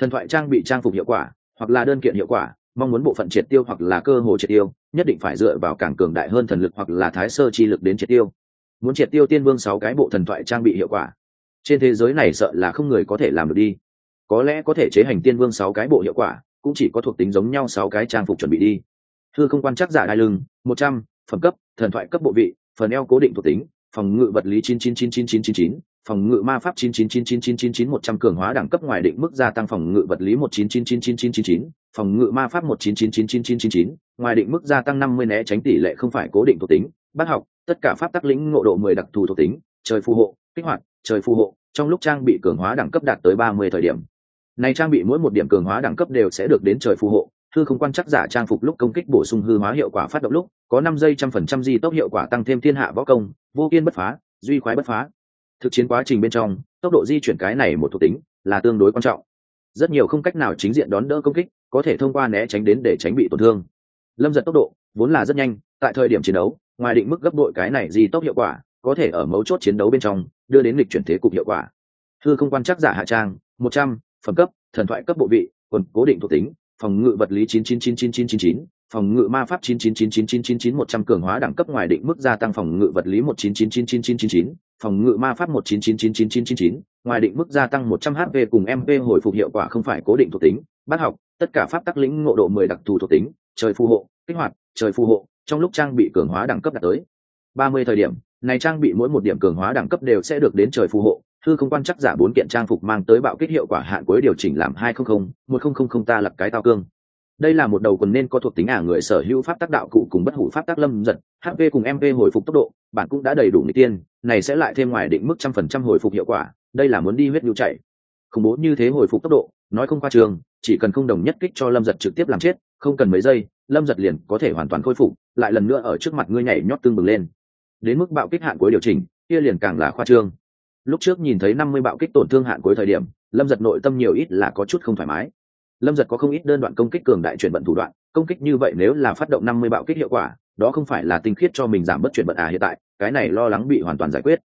thần thoại trang bị trang phục hiệu quả hoặc là đơn kiện hiệu quả mong muốn bộ phận triệt tiêu hoặc là cơ hồ triệt tiêu nhất định phải dựa vào càng cường đại hơn thần lực hoặc là thái sơ chi lực đến triệt tiêu muốn triệt tiêu tiên vương sáu cái bộ thần thoại trang bị hiệu quả trên thế giới này sợ là không người có thể làm được đi có lẽ có thể chế hành tiên vương sáu cái bộ hiệu quả cũng chỉ có thuộc tính giống nhau sáu cái trang phục chuẩn bị đi thư không quan chắc giả đai lưng một trăm phẩm cấp thần thoại cấp bộ vị phần eo cố định thuộc tính phòng ngự vật lý chín chín chín chín chín chín chín phòng ngự ma pháp 9999999100 cường hóa đẳng cấp ngoài định mức gia tăng phòng ngự vật lý 1999999, phòng ngự ma pháp 1999999, ngoài định mức gia tăng 50 né tránh tỷ lệ không phải cố định thuộc tính, bác học, tất cả pháp tắc lĩnh ngộ độ 10 đặc thù thuộc tính, trời phù hộ, kích hoạt, trời phù hộ, trong lúc trang bị cường hóa đẳng cấp đạt tới 30 thời điểm. Này trang bị mỗi một điểm cường hóa đẳng cấp đều sẽ được đến trời phù hộ, hư không quan chắc giả trang phục lúc công kích bổ sung hư hóa hiệu quả phát động lúc, có 5 giây trăm phần trăm di tốc hiệu quả tăng thêm thiên hạ võ công, vô kiên bất phá, duy khoái bất phá thực chiến quá trình bên trong tốc độ di chuyển cái này một thuộc tính là tương đối quan trọng rất nhiều không cách nào chính diện đón đỡ công kích có thể thông qua né tránh đến để tránh bị tổn thương lâm giật tốc độ vốn là rất nhanh tại thời điểm chiến đấu ngoài định mức gấp đội cái này di tốc hiệu quả có thể ở mấu chốt chiến đấu bên trong đưa đến lịch chuyển thế cục hiệu quả thư không quan chắc giả hạ trang một trăm phẩm cấp thần thoại cấp bộ vị quần cố định thuộc tính phòng ngự vật lý chín chín chín chín chín chín chín phòng ngự ma pháp 99999999100 cường hóa đẳng cấp ngoài định mức gia tăng phòng ngự vật lý 1999999, phòng ngự ma pháp 1999999, ngoài định mức gia tăng 100 HP cùng MP hồi phục hiệu quả không phải cố định thuộc tính, bắt học, tất cả pháp tắc lĩnh ngộ độ 10 đặc thù thuộc tính, trời phù hộ, kích hoạt, trời phù hộ, trong lúc trang bị cường hóa đẳng cấp đạt tới 30 thời điểm, này trang bị mỗi một điểm cường hóa đẳng cấp đều sẽ được đến trời phù hộ, thư không quan chắc giả bốn kiện trang phục mang tới bạo kích hiệu quả hạn cuối điều chỉnh làm hai trăm linh một nghìn ta lập cái tao cương đây là một đầu quần nên có thuộc tính ả người sở hữu pháp tác đạo cụ cùng bất hủ pháp tác lâm giật hp cùng mp hồi phục tốc độ, bạn cũng đã đầy đủ người tiên, này sẽ lại thêm ngoài định mức trăm phần trăm hồi phục hiệu quả, đây là muốn đi huyết nhu chạy. Khủng bố như thế hồi phục tốc độ, nói không qua trường, chỉ cần không đồng nhất kích cho lâm giật trực tiếp làm chết, không cần mấy giây, lâm giật liền có thể hoàn toàn khôi phục, lại lần nữa ở trước mặt ngươi nhảy nhót tương bừng lên. Đến mức bạo kích hạn cuối điều chỉnh, kia liền càng là khoa trương. Lúc trước nhìn thấy năm mươi bạo kích tổn thương hạn cuối thời điểm, lâm giật nội tâm nhiều ít là có chút không thoải mái lâm giật có không ít đơn đoạn công kích cường đại chuyển vận thủ đoạn công kích như vậy nếu là phát động năm mươi bạo kích hiệu quả đó không phải là tinh khiết cho mình giảm bớt chuyển vận à hiện tại cái này lo lắng bị hoàn toàn giải quyết.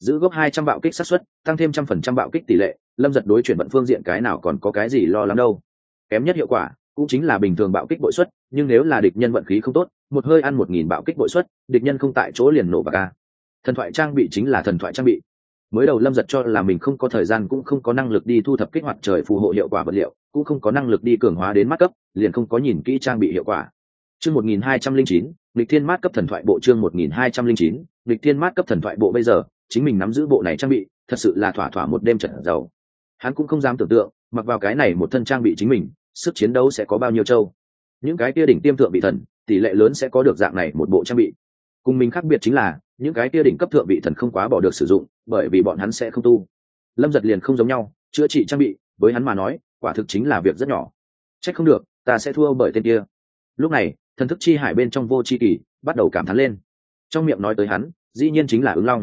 Giữ gốc hai trăm bạo kích sát suất tăng thêm trăm phần trăm bạo kích tỷ lệ lâm giật đối chuyển vận phương diện cái nào còn có cái gì lo lắng đâu. Kém nhất hiệu quả cũng chính là bình thường bạo kích bội xuất, nhưng nếu là địch nhân vận khí không tốt một hơi ăn một nghìn bạo kích bội xuất, địch nhân không tại chỗ liền nổ và ca thần thoại trang bị chính là thần thoại trang bị mới đầu lâm giật cho là mình không có thời gian cũng không có năng lực đi thu thập kích hoạt trời phù hộ hiệu quả vật liệu, cũng không có năng lực đi cường hóa đến mát cấp, liền không có nhìn kỹ trang bị hiệu quả. Chương một nghìn hai trăm linh chín, lịch thiên mát cấp thần thoại bộ chương một nghìn hai trăm linh chín, lịch thiên mát cấp thần thoại bộ bây giờ, chính mình nắm giữ bộ này trang bị, thật sự là thỏa thỏa một đêm trận giàu. Hắn cũng không dám tưởng tượng, mặc vào cái này một thân trang bị chính mình, sức chiến đấu sẽ có bao nhiêu châu những cái kia đỉnh tiêm thượng vị thần, tỷ lệ lớn sẽ có được dạng này một bộ trang bị. Cùng mình khác biệt chính là những cái kia đỉnh cấp thượng vị thần không quá bỏ được sử dụng, bởi vì bọn hắn sẽ không tu. Lâm giật liền không giống nhau, chữa trị trang bị, với hắn mà nói, quả thực chính là việc rất nhỏ. C h ắ c không được, ta sẽ thua bởi tên kia. Lúc này, thần thức chi hải bên trong vô c h i kỳ bắt đầu cảm thán lên. Trong miệng nói tới hắn, dĩ nhiên chính là ứng long.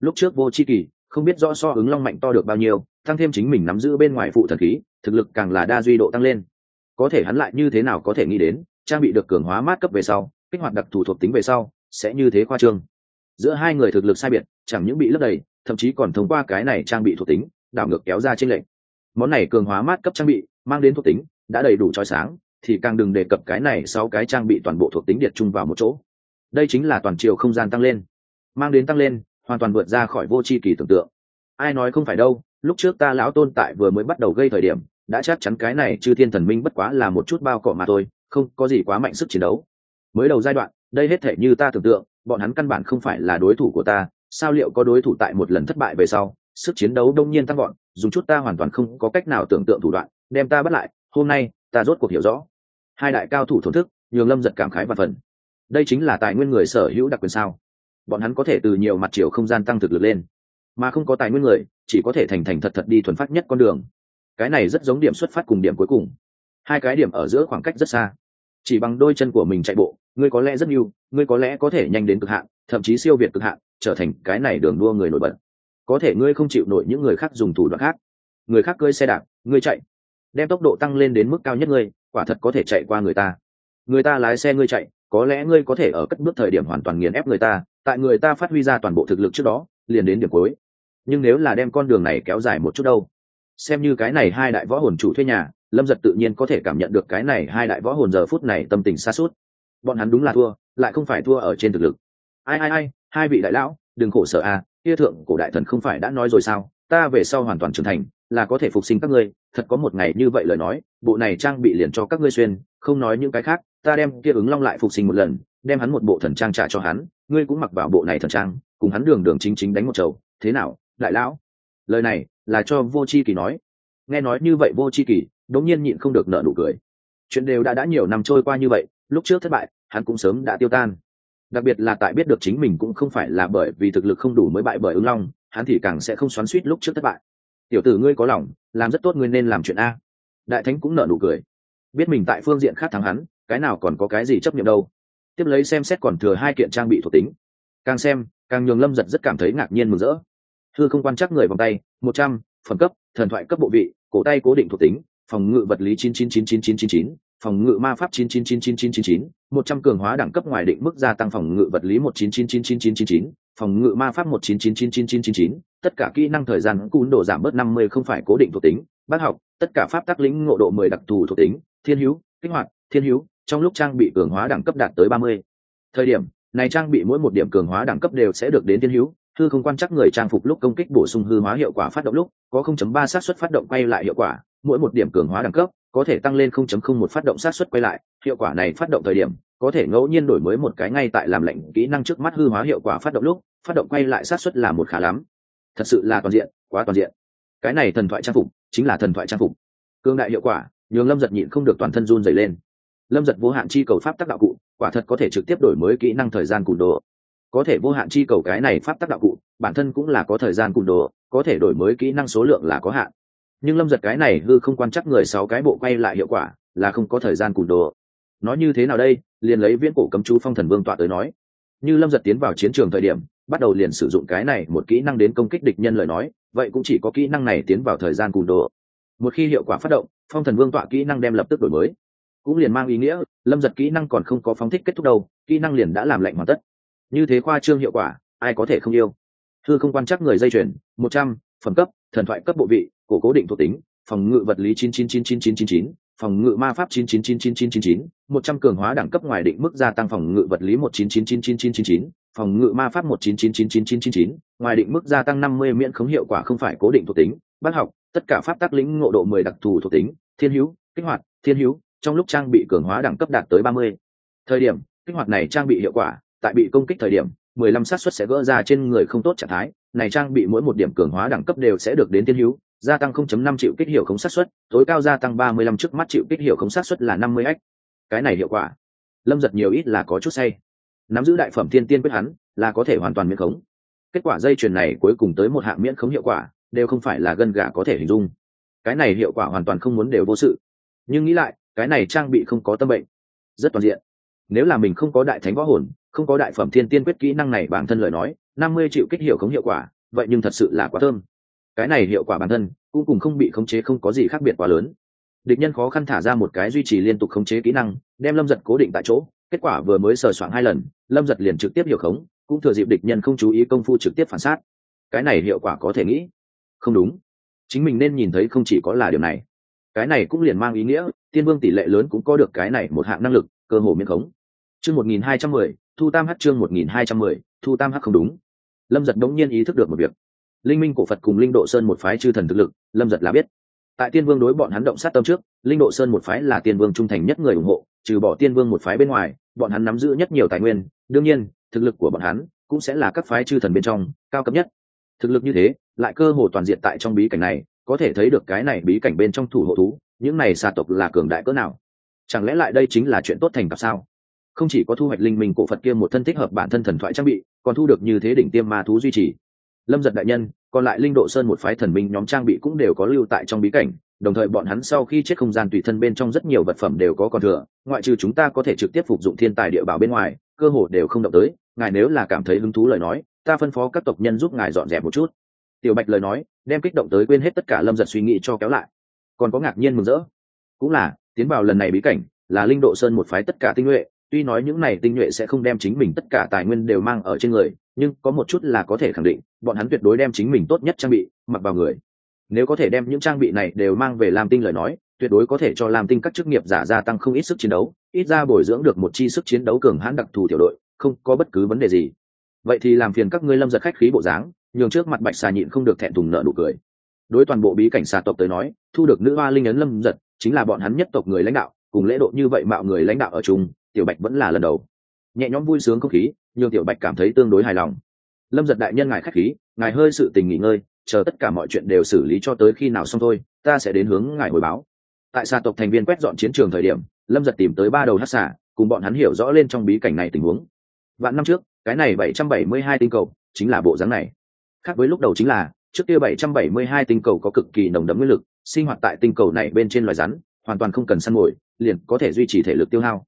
Lúc trước vô c h i kỳ, không biết rõ so ứng long mạnh to được bao nhiêu, tăng thêm chính mình nắm giữ bên ngoài phụ thần khí, thực lực càng là đa duy độ tăng lên. Có thể hắn lại như thế nào có thể nghĩ đến, trang bị được cường hóa mát cấp về sau, kích hoạt đặc thù thuộc tính về sau, sẽ như thế khoa trương giữa hai người thực lực sai biệt, chẳng những bị lấp đầy, thậm chí còn thông qua cái này trang bị thuộc tính, đảo ngược kéo ra trên lệnh món này cường hóa mát cấp trang bị, mang đến thuộc tính, đã đầy đủ trói sáng, thì càng đừng đề cập cái này sau cái trang bị toàn bộ thuộc tính điệt chung vào một chỗ. Đây chính là toàn chiều không gian tăng lên. Mang đến tăng lên, hoàn toàn vượt ra khỏi vô tri kỳ tưởng tượng. Ai nói không phải đâu, lúc trước ta lão tôn tại vừa mới bắt đầu gây thời điểm, đã chắc chắn cái này chư thiên thần minh bất quá là một chút bao cỏ mà thôi, không có gì quá mạnh sức chiến đấu. Mới đầu giai đoạn, đây hết thể như ta tưởng tượng bọn hắn căn bản không phải là đối thủ của ta, sao liệu có đối thủ tại một lần thất bại về sau, sức chiến đấu đông nhiên tăng gọn dùng chút ta hoàn toàn không có cách nào tưởng tượng thủ đoạn, đem ta bắt lại, hôm nay, ta rốt cuộc hiểu rõ. Hai đại cao thủ thổn thức, nhường lâm giật cảm khái và phần. Đây chính là tài nguyên người sở hữu đặc quyền sao? Bọn hắn có thể từ nhiều mặt chiều không gian tăng thực lực lên, mà không có tài nguyên người, chỉ có thể thành thành thật thật đi thuần phát nhất con đường. Cái này rất giống điểm xuất phát cùng điểm cuối cùng. Hai cái điểm ở giữa khoảng cách rất xa. Chỉ bằng đôi chân của mình chạy bộ ngươi có lẽ rất nhiều ngươi có lẽ có thể nhanh đến cực hạn, thậm chí siêu việt cực hạn, trở thành cái này đường đua người nổi bật. Có thể ngươi không chịu nổi những người khác dùng thủ đoạn khác. Người khác cơi xe đạp, ngươi chạy. Đem tốc độ tăng lên đến mức cao nhất ngươi, quả thật có thể chạy qua người ta. Người ta lái xe ngươi chạy, có lẽ ngươi có thể ở cất bước thời điểm hoàn toàn nghiền ép người ta, tại người ta phát huy ra toàn bộ thực lực trước đó, liền đến điểm cuối. Nhưng nếu là đem con đường này kéo dài một chút đâu? Xem như cái này hai đại võ hồn chủ thuê nhà, lâm giật tự nhiên có thể cảm nhận được cái này hai đại võ hồn giờ phút này tâm tình xa suốt bọn hắn đúng là thua, lại không phải thua ở trên thực lực. Ai ai ai, hai vị đại lão, đừng khổ sở à kia thượng cổ đại thần không phải đã nói rồi sao? Ta về sau hoàn toàn trưởng thành, là có thể phục sinh các ngươi, thật có một ngày như vậy lời nói, bộ này trang bị liền cho các ngươi xuyên, không nói những cái khác, ta đem kia ứng long lại phục sinh một lần, đem hắn một bộ thần trang trả cho hắn, ngươi cũng mặc vào bộ này thần trang, cùng hắn đường đường chính chính đánh một chầu, thế nào, đại lão? Lời này là cho vô c h i kỳ nói. Nghe nói như vậy vô c h i kỳ, đống nhiên nhịn không được nợ nụ cười. Chuyện đều đã đã nhiều năm trôi qua như vậy, lúc trước thất bại hắn cũng sớm đã tiêu tan. Đặc biệt là tại biết được chính mình cũng không phải là bởi vì thực lực không đủ mới bại bởi ứng long, hắn thì càng sẽ không xoắn suýt lúc trước thất bại. Tiểu tử ngươi có lòng, làm rất tốt ngươi nên làm chuyện a. Đại thánh cũng nở nụ cười. Biết mình tại phương diện khác thắng hắn, cái nào còn có cái gì chấp nhận đâu. Tiếp lấy xem xét còn thừa hai kiện trang bị thuộc tính. Càng xem, càng nhường lâm giật rất cảm thấy ngạc nhiên mừng rỡ. Thư không quan chắc người vòng tay, một trăm, phẩm cấp, thần thoại cấp bộ vị, cổ tay cố định thuộc tính, phòng ngự vật lý chín chín chín chín chín chín chín phòng ngự ma pháp 999999, 100 cường hóa đẳng cấp ngoài định mức gia tăng phòng ngự vật lý 1999999, phòng ngự ma pháp 1999999, tất cả kỹ năng thời gian cún độ giảm bớt 50 không phải cố định thuộc tính, bác học, tất cả pháp tác lĩnh ngộ độ 10 đặc thù thuộc tính, thiên hữu, kích hoạt, thiên hữu, trong lúc trang bị cường hóa đẳng cấp đạt tới 30. Thời điểm, này trang bị mỗi một điểm cường hóa đẳng cấp đều sẽ được đến thiên hữu, hư không quan chắc người trang phục lúc công kích bổ sung hư hóa hiệu quả phát động lúc, có 0.3 xác suất phát động quay lại hiệu quả, mỗi một điểm cường hóa đẳng cấp có thể tăng lên 0.01 phát động sát suất quay lại, hiệu quả này phát động thời điểm, có thể ngẫu nhiên đổi mới một cái ngay tại làm lệnh kỹ năng trước mắt hư hóa hiệu quả phát động lúc, phát động quay lại sát suất là một khá lắm. thật sự là toàn diện quá toàn diện. Cái này thần thoại trang phục chính là thần thoại trang phục. Cương đại hiệu quả nhường lâm giật nhịn không được toàn thân run rẩy lên. Lâm giật vô hạn chi cầu pháp tác đạo cụ quả thật có thể trực tiếp đổi mới kỹ năng thời gian cùn đồ. Có thể vô hạn chi cầu cái này pháp tác đạo cụ bản thân cũng là có thời gian cùn đồ có thể đổi mới kỹ năng số lượng là có hạn nhưng lâm giật cái này hư không quan chắc người sáu cái bộ quay lại hiệu quả là không có thời gian cùn đồ. Nói như thế nào đây? Liền lấy viễn cổ cấm chú phong thần vương tọa tới nói. Như lâm giật tiến vào chiến trường thời điểm, bắt đầu liền sử dụng cái này một kỹ năng đến công kích địch nhân lời nói, vậy cũng chỉ có kỹ năng này tiến vào thời gian cùn đồ. Một khi hiệu quả phát động, phong thần vương tọa kỹ năng đem lập tức đổi mới. Cũng liền mang ý nghĩa, lâm giật kỹ năng còn không có phóng thích kết thúc đâu, kỹ năng liền đã làm lạnh hoàn tất. Như thế khoa trương hiệu quả, ai có thể không yêu? Thư không quan chắc người dây chuyển một trăm, phẩm cấp, thần thoại cấp bộ vị cổ cố định thuộc tính phòng ngự vật lý chín chín chín chín chín chín chín phòng ngự ma pháp chín chín chín chín chín chín chín một trăm cường hóa đẳng cấp ngoài định mức gia tăng phòng ngự vật lý một chín chín chín chín chín chín chín phòng ngự ma pháp một chín chín chín chín chín chín chín ngoài định mức gia tăng năm mươi miễn khống hiệu quả không phải cố định thuộc tính bác học tất cả pháp tác lĩnh ngộ độ mười đặc thù thuộc tính thiên hữu kích hoạt thiên hữu trong lúc trang bị cường hóa đẳng cấp đạt tới ba mươi thời điểm kích hoạt này trang bị hiệu quả tại bị công kích thời điểm mười lăm xác suất sẽ gỡ ra trên người không tốt trạng thái, này trang bị mỗi một điểm cường hóa đẳng cấp đều sẽ được đến tiên hữu, gia tăng 0.5 triệu kích hiệu không sát suất, tối cao gia tăng 35 trước mắt triệu kích hiệu không sát suất là 50 x cái này hiệu quả, lâm giật nhiều ít là có chút say. Nắm giữ đại phẩm thiên tiên quyết hắn, là có thể hoàn toàn miễn khống. Kết quả dây chuyền này cuối cùng tới một hạng miễn khống hiệu quả, đều không phải là gân gà có thể hình dung. Cái này hiệu quả hoàn toàn không muốn đều vô sự. Nhưng nghĩ lại, cái này trang bị không có tâm bệnh. Rất toàn diện. Nếu là mình không có đại thánh võ hồn không có đại phẩm thiên tiên quyết kỹ năng này bản thân lời nói, năm mươi triệu kích hiệu khống hiệu quả, vậy nhưng thật sự là quá thơm. Cái này hiệu quả bản thân cũng cùng không bị khống chế không có gì khác biệt quá lớn. Địch nhân khó khăn thả ra một cái duy trì liên tục khống chế kỹ năng, đem lâm giật cố định tại chỗ, kết quả vừa mới sờ soạng hai lần, lâm giật liền trực tiếp hiệu khống, cũng thừa dịp địch nhân không chú ý công phu trực tiếp phản sát. Cái này hiệu quả có thể nghĩ? Không đúng. Chính mình nên nhìn thấy không chỉ có là điều này. Cái này cũng liền mang ý nghĩa, tiên vương tỷ lệ lớn cũng có được cái này một hạng năng lực, cơ hồ miễn khống. Chương một nghìn hai trăm mười thu tam hát chương một nghìn hai trăm mười, thu tam hát không đúng. Lâm giật đống nhiên ý thức được một việc. Linh minh cổ phật cùng linh độ sơn một phái chư thần thực lực, lâm giật là biết. Tại tiên vương đối bọn hắn động sát tâm trước, linh độ sơn một phái là tiên vương trung thành nhất người ủng hộ, trừ bỏ tiên vương một phái bên ngoài, bọn hắn nắm giữ nhất nhiều tài nguyên. Đương nhiên, thực lực của bọn hắn cũng sẽ là các phái chư thần bên trong cao cấp nhất. Thực lực như thế, lại cơ hồ toàn diện tại trong bí cảnh này, có thể thấy được cái này bí cảnh bên trong thủ hộ thú, những này xa tộc là cường đại cỡ nào. Chẳng lẽ lại đây chính là chuyện tốt thành cặp sao? Không chỉ có thu hoạch linh minh cổ phật kia một thân thích hợp bản thân thần thoại trang bị, còn thu được như thế đỉnh tiêm ma thú duy trì. Lâm giật đại nhân, còn lại linh độ sơn một phái thần minh nhóm trang bị cũng đều có lưu tại trong bí cảnh, đồng thời bọn hắn sau khi chết không gian tùy thân bên trong rất nhiều vật phẩm đều có còn thừa, ngoại trừ chúng ta có thể trực tiếp phục dụng thiên tài địa bảo bên ngoài, cơ hồ đều không động tới. Ngài nếu là cảm thấy hứng thú lời nói, ta phân phó các tộc nhân giúp ngài dọn dẹp một chút. Tiểu bạch lời nói, đem kích động tới quên hết tất cả lâm giật suy nghĩ cho kéo lại. Còn có ngạc nhiên mừng rỡ. Cũng là, tiến vào lần này bí cảnh, là linh độ sơn một phái tất cả tinh nhuệ tuy nói những này tinh nhuệ sẽ không đem chính mình tất cả tài nguyên đều mang ở trên người, nhưng có một chút là có thể khẳng định, bọn hắn tuyệt đối đem chính mình tốt nhất trang bị mặc vào người. Nếu có thể đem những trang bị này đều mang về làm tinh lời nói, tuyệt đối có thể cho làm tinh các chức nghiệp giả gia tăng không ít sức chiến đấu, ít ra bồi dưỡng được một chi sức chiến đấu cường hãn đặc thù tiểu đội, không có bất cứ vấn đề gì. Vậy thì làm phiền các ngươi lâm giật khách khí bộ dáng, nhường trước mặt bạch xà nhịn không được thẹn thùng nợ nụ cười. Đối toàn bộ bí cảnh xà tộc tới nói, thu được nữ hoa linh ấn lâm giật, chính là bọn hắn nhất tộc người lãnh đạo, cùng lễ độ như vậy mạo người lãnh đạo ở chung tiểu bạch vẫn là lần đầu. Nhẹ nhõm vui sướng không khí nhưng tiểu bạch cảm thấy tương đối hài lòng. Lâm giật đại nhân ngài k h á c h khí, ngài hơi sự tình nghỉ ngơi, chờ tất cả mọi chuyện đều xử lý cho tới khi nào xong thôi, ta sẽ đến hướng ngài hồi báo. Tại xa tộc thành viên quét dọn chiến trường thời điểm, lâm giật tìm tới ba đầu hát xả cùng bọn hắn hiểu rõ lên trong bí cảnh này tình huống. Vạn năm trước, cái này bảy trăm bảy mươi hai tinh cầu chính là bộ dáng này. Khác với lúc đầu chính là, trước kia bảy trăm bảy mươi hai tinh cầu có cực kỳ nồng đậm nguyên lực, sinh hoạt tại tinh cầu này bên trên loài rắn, hoàn toàn không cần săn mồi, liền có thể duy trì thể lực tiêu hao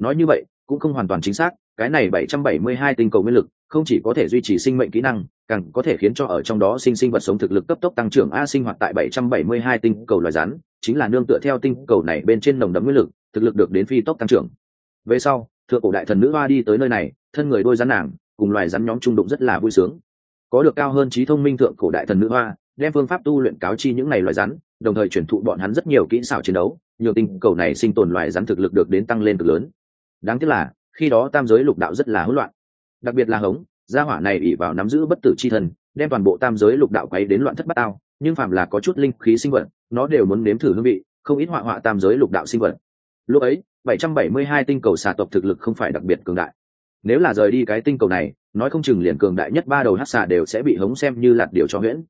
nói như vậy, cũng không hoàn toàn chính xác, cái này 772 tinh cầu nguyên lực không chỉ có thể duy trì sinh mệnh kỹ năng, càng có thể khiến cho ở trong đó sinh sinh vật sống thực lực cấp tốc tăng trưởng a sinh hoạt tại 772 tinh cầu loài rắn, chính là nương tựa theo tinh cầu này bên trên nồng đấm nguyên lực, thực lực được đến phi tốc tăng trưởng. Về sau thượng cổ đại thần nữ hoa đi tới nơi này, thân người đôi rắn nàng, cùng loài rắn nhóm trung đụng rất là vui sướng. Có được cao hơn trí thông minh thượng cổ đại thần nữ hoa, đem phương pháp tu luyện cáo chi những này loài rắn, đồng thời truyền thụ bọn hắn rất nhiều kỹ xảo chiến đấu nhiều tinh cầu này sinh tồn loài rắn thực lực được đến tăng lên cực lớn đáng tiếc là, khi đó tam giới lục đạo rất là hỗn loạn. Đặc biệt là hống, gia hỏa này ỉ vào nắm giữ bất tử c h i thần đem toàn bộ tam giới lục đạo quấy đến loạn thất bát ao nhưng phàm là có chút linh khí sinh vật, nó đều muốn nếm thử hương vị, không ít họa họa tam giới lục đạo sinh vật. Lúc ấy, bảy trăm bảy mươi hai tinh cầu xà tộc thực lực không phải đặc biệt cường đại. Nếu là rời đi cái tinh cầu này, nói không chừng liền cường đại nhất ba đầu hát xà đều sẽ bị hống xem như lạt điều cho huyễn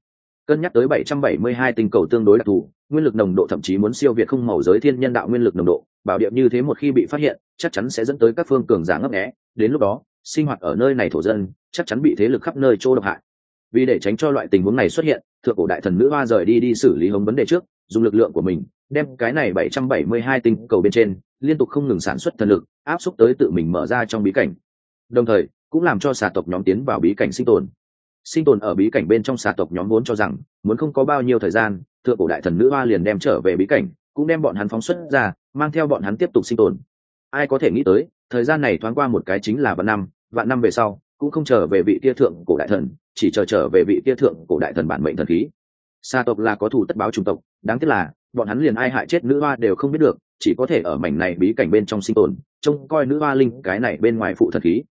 cân nhắc tới 772 tinh cầu tương đối đặc thù, nguyên lực nồng độ thậm chí muốn siêu việt không màu giới thiên nhân đạo nguyên lực nồng độ, bảo địa như thế một khi bị phát hiện, chắc chắn sẽ dẫn tới các phương cường giả ngấp nghé. Đến lúc đó, sinh hoạt ở nơi này thổ dân, chắc chắn bị thế lực khắp nơi chỗ độc hại. Vì để tránh cho loại tình huống này xuất hiện, thượng cổ đại thần nữ hoa rời đi đi xử lý hống vấn đề trước, dùng lực lượng của mình, đem cái này 772 tinh cầu bên trên, liên tục không ngừng sản xuất thần lực, áp xúc tới tự mình mở ra trong bí cảnh. Đồng thời, cũng làm cho xà tộc nhóm tiến vào bí cảnh sinh tồn sinh tồn ở bí cảnh bên trong xà tộc nhóm vốn cho rằng, muốn không có bao nhiêu thời gian, thượng cổ đại thần nữ hoa liền đem trở về bí cảnh, cũng đem bọn hắn phóng xuất ra, mang theo bọn hắn tiếp tục sinh tồn. Ai có thể nghĩ tới, thời gian này thoáng qua một cái chính là vạn năm vạn năm về sau, cũng không trở về vị tia thượng cổ đại thần, chỉ chờ trở về vị tia thượng cổ đại thần bản mệnh thần khí. Xa tộc là có thủ tất báo trung tộc, đáng tiếc là, bọn hắn liền ai hại chết nữ hoa đều không biết được, chỉ có thể ở mảnh này bí cảnh bên trong sinh tồn, trông coi nữ hoa linh cái này bên ngoài phụ thần khí.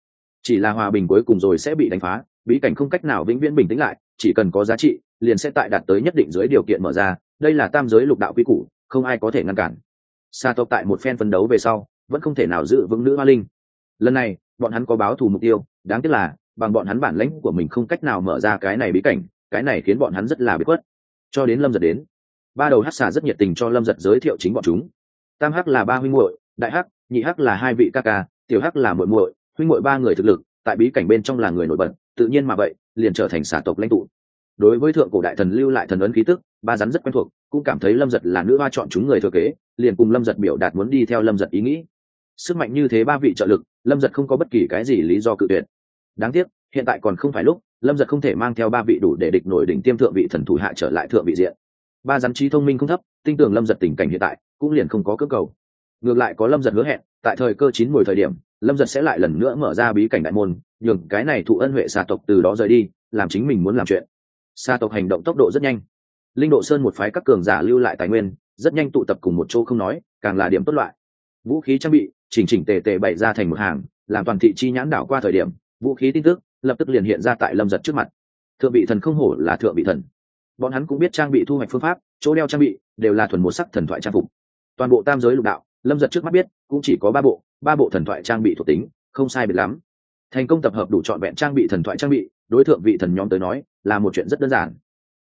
Chỉ là hòa bình cuối cùng rồi sẽ bị đánh phá bí cảnh không cách nào vĩnh viễn bình tĩnh lại, chỉ cần có giá trị, liền sẽ tại đạt tới nhất định dưới điều kiện mở ra, đây là tam giới lục đạo quy củ, không ai có thể ngăn cản. Sa tộc tại một phen phân đấu về sau, vẫn không thể nào giữ vững nữ hoa linh. Lần này, bọn hắn có báo thù mục tiêu, đáng tiếc là, bằng bọn hắn bản lãnh của mình không cách nào mở ra cái này bí cảnh, cái này khiến bọn hắn rất là bị khuất. Cho đến lâm giật đến, ba đầu hát xà rất nhiệt tình cho lâm giật giới thiệu chính bọn chúng. Tam hắc là ba huynh muội, đại hắc, nhị hắc là hai vị ca ca, tiểu hắc là muội muội, huynh muội ba người thực lực, tại bí cảnh bên trong là người nổi bật tự nhiên mà vậy, liền trở thành xà tộc lãnh tụ. Đối với thượng cổ đại thần lưu lại thần ấn khí tức, ba rắn rất quen thuộc, cũng cảm thấy lâm giật là nữ hoa chọn chúng người thừa kế, liền cùng lâm giật biểu đạt muốn đi theo lâm giật ý nghĩ. Sức mạnh như thế ba vị trợ lực, lâm giật không có bất kỳ cái gì lý do cự tuyệt. Đáng tiếc, hiện tại còn không phải lúc, lâm giật không thể mang theo ba vị đủ để địch nổi đỉnh tiêm thượng vị thần thủ hạ trở lại thượng vị diện. Ba rắn trí thông minh không thấp, tin tưởng lâm giật tình cảnh hiện tại, cũng liền không có cơ cầu. Ngược lại có lâm giật hứa hẹn, tại thời cơ chín mùi thời điểm lâm giật sẽ lại lần nữa mở ra bí cảnh đại môn, nhường cái này thụ ân huệ xà tộc từ đó rời đi, làm chính mình muốn làm chuyện. Xà tộc hành động tốc độ rất nhanh. Linh độ sơn một phái các cường giả lưu lại tài nguyên, rất nhanh tụ tập cùng một chỗ không nói, càng là điểm tốt loại. Vũ khí trang bị, chỉnh chỉnh tề tề bày ra thành một hàng, làm toàn thị chi nhãn đảo qua thời điểm, vũ khí tin tức lập tức liền hiện ra tại lâm giật trước mặt. Thượng vị thần không hổ là thượng vị thần. Bọn hắn cũng biết trang bị thu hoạch phương pháp, chỗ đeo trang bị đều là thuần một sắc thần thoại trang phục. Toàn bộ tam giới lục đạo, lâm giật trước mắt biết, cũng chỉ có ba bộ ba bộ thần thoại trang bị thuộc tính, không sai biệt lắm. Thành công tập hợp đủ trọn vẹn trang bị thần thoại trang bị, đối tượng vị thần nhóm tới nói, là một chuyện rất đơn giản.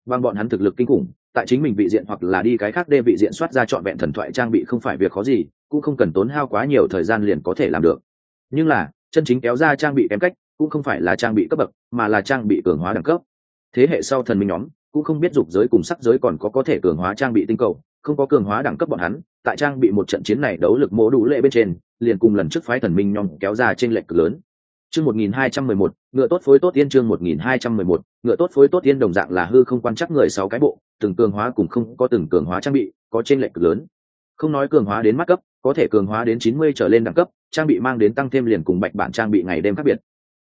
Bằng bọn hắn thực lực kinh khủng, tại chính mình vị diện hoặc là đi cái khác đê vị diện soát ra trọn vẹn thần thoại trang bị không phải việc khó gì, cũng không cần tốn hao quá nhiều thời gian liền có thể làm được. Nhưng là, chân chính kéo ra trang bị kém cách, cũng không phải là trang bị cấp bậc, mà là trang bị cường hóa đẳng cấp. Thế hệ sau thần minh nhóm, cũng không biết dục giới cùng sắc giới còn có có thể cường hóa trang bị tinh cầu không có cường hóa đẳng cấp bọn hắn, tại trang bị một trận chiến này đấu lực mỗ đủ lệ bên trên, liền cùng lần trước phái thần minh nhóm kéo ra trên lệch cực lớn. Chương một nghìn hai trăm mười một, ngựa tốt phối tốt tiên chương một nghìn hai trăm mười một, ngựa tốt phối tốt tiên đồng dạng là hư không quan chắc người sáu cái bộ, từng cường hóa cùng không có từng cường hóa trang bị, có trên lệch cực lớn. Không nói cường hóa đến mắt cấp, có thể cường hóa đến chín mươi trở lên đẳng cấp, trang bị mang đến tăng thêm liền cùng bạch bản trang bị ngày đêm khác biệt.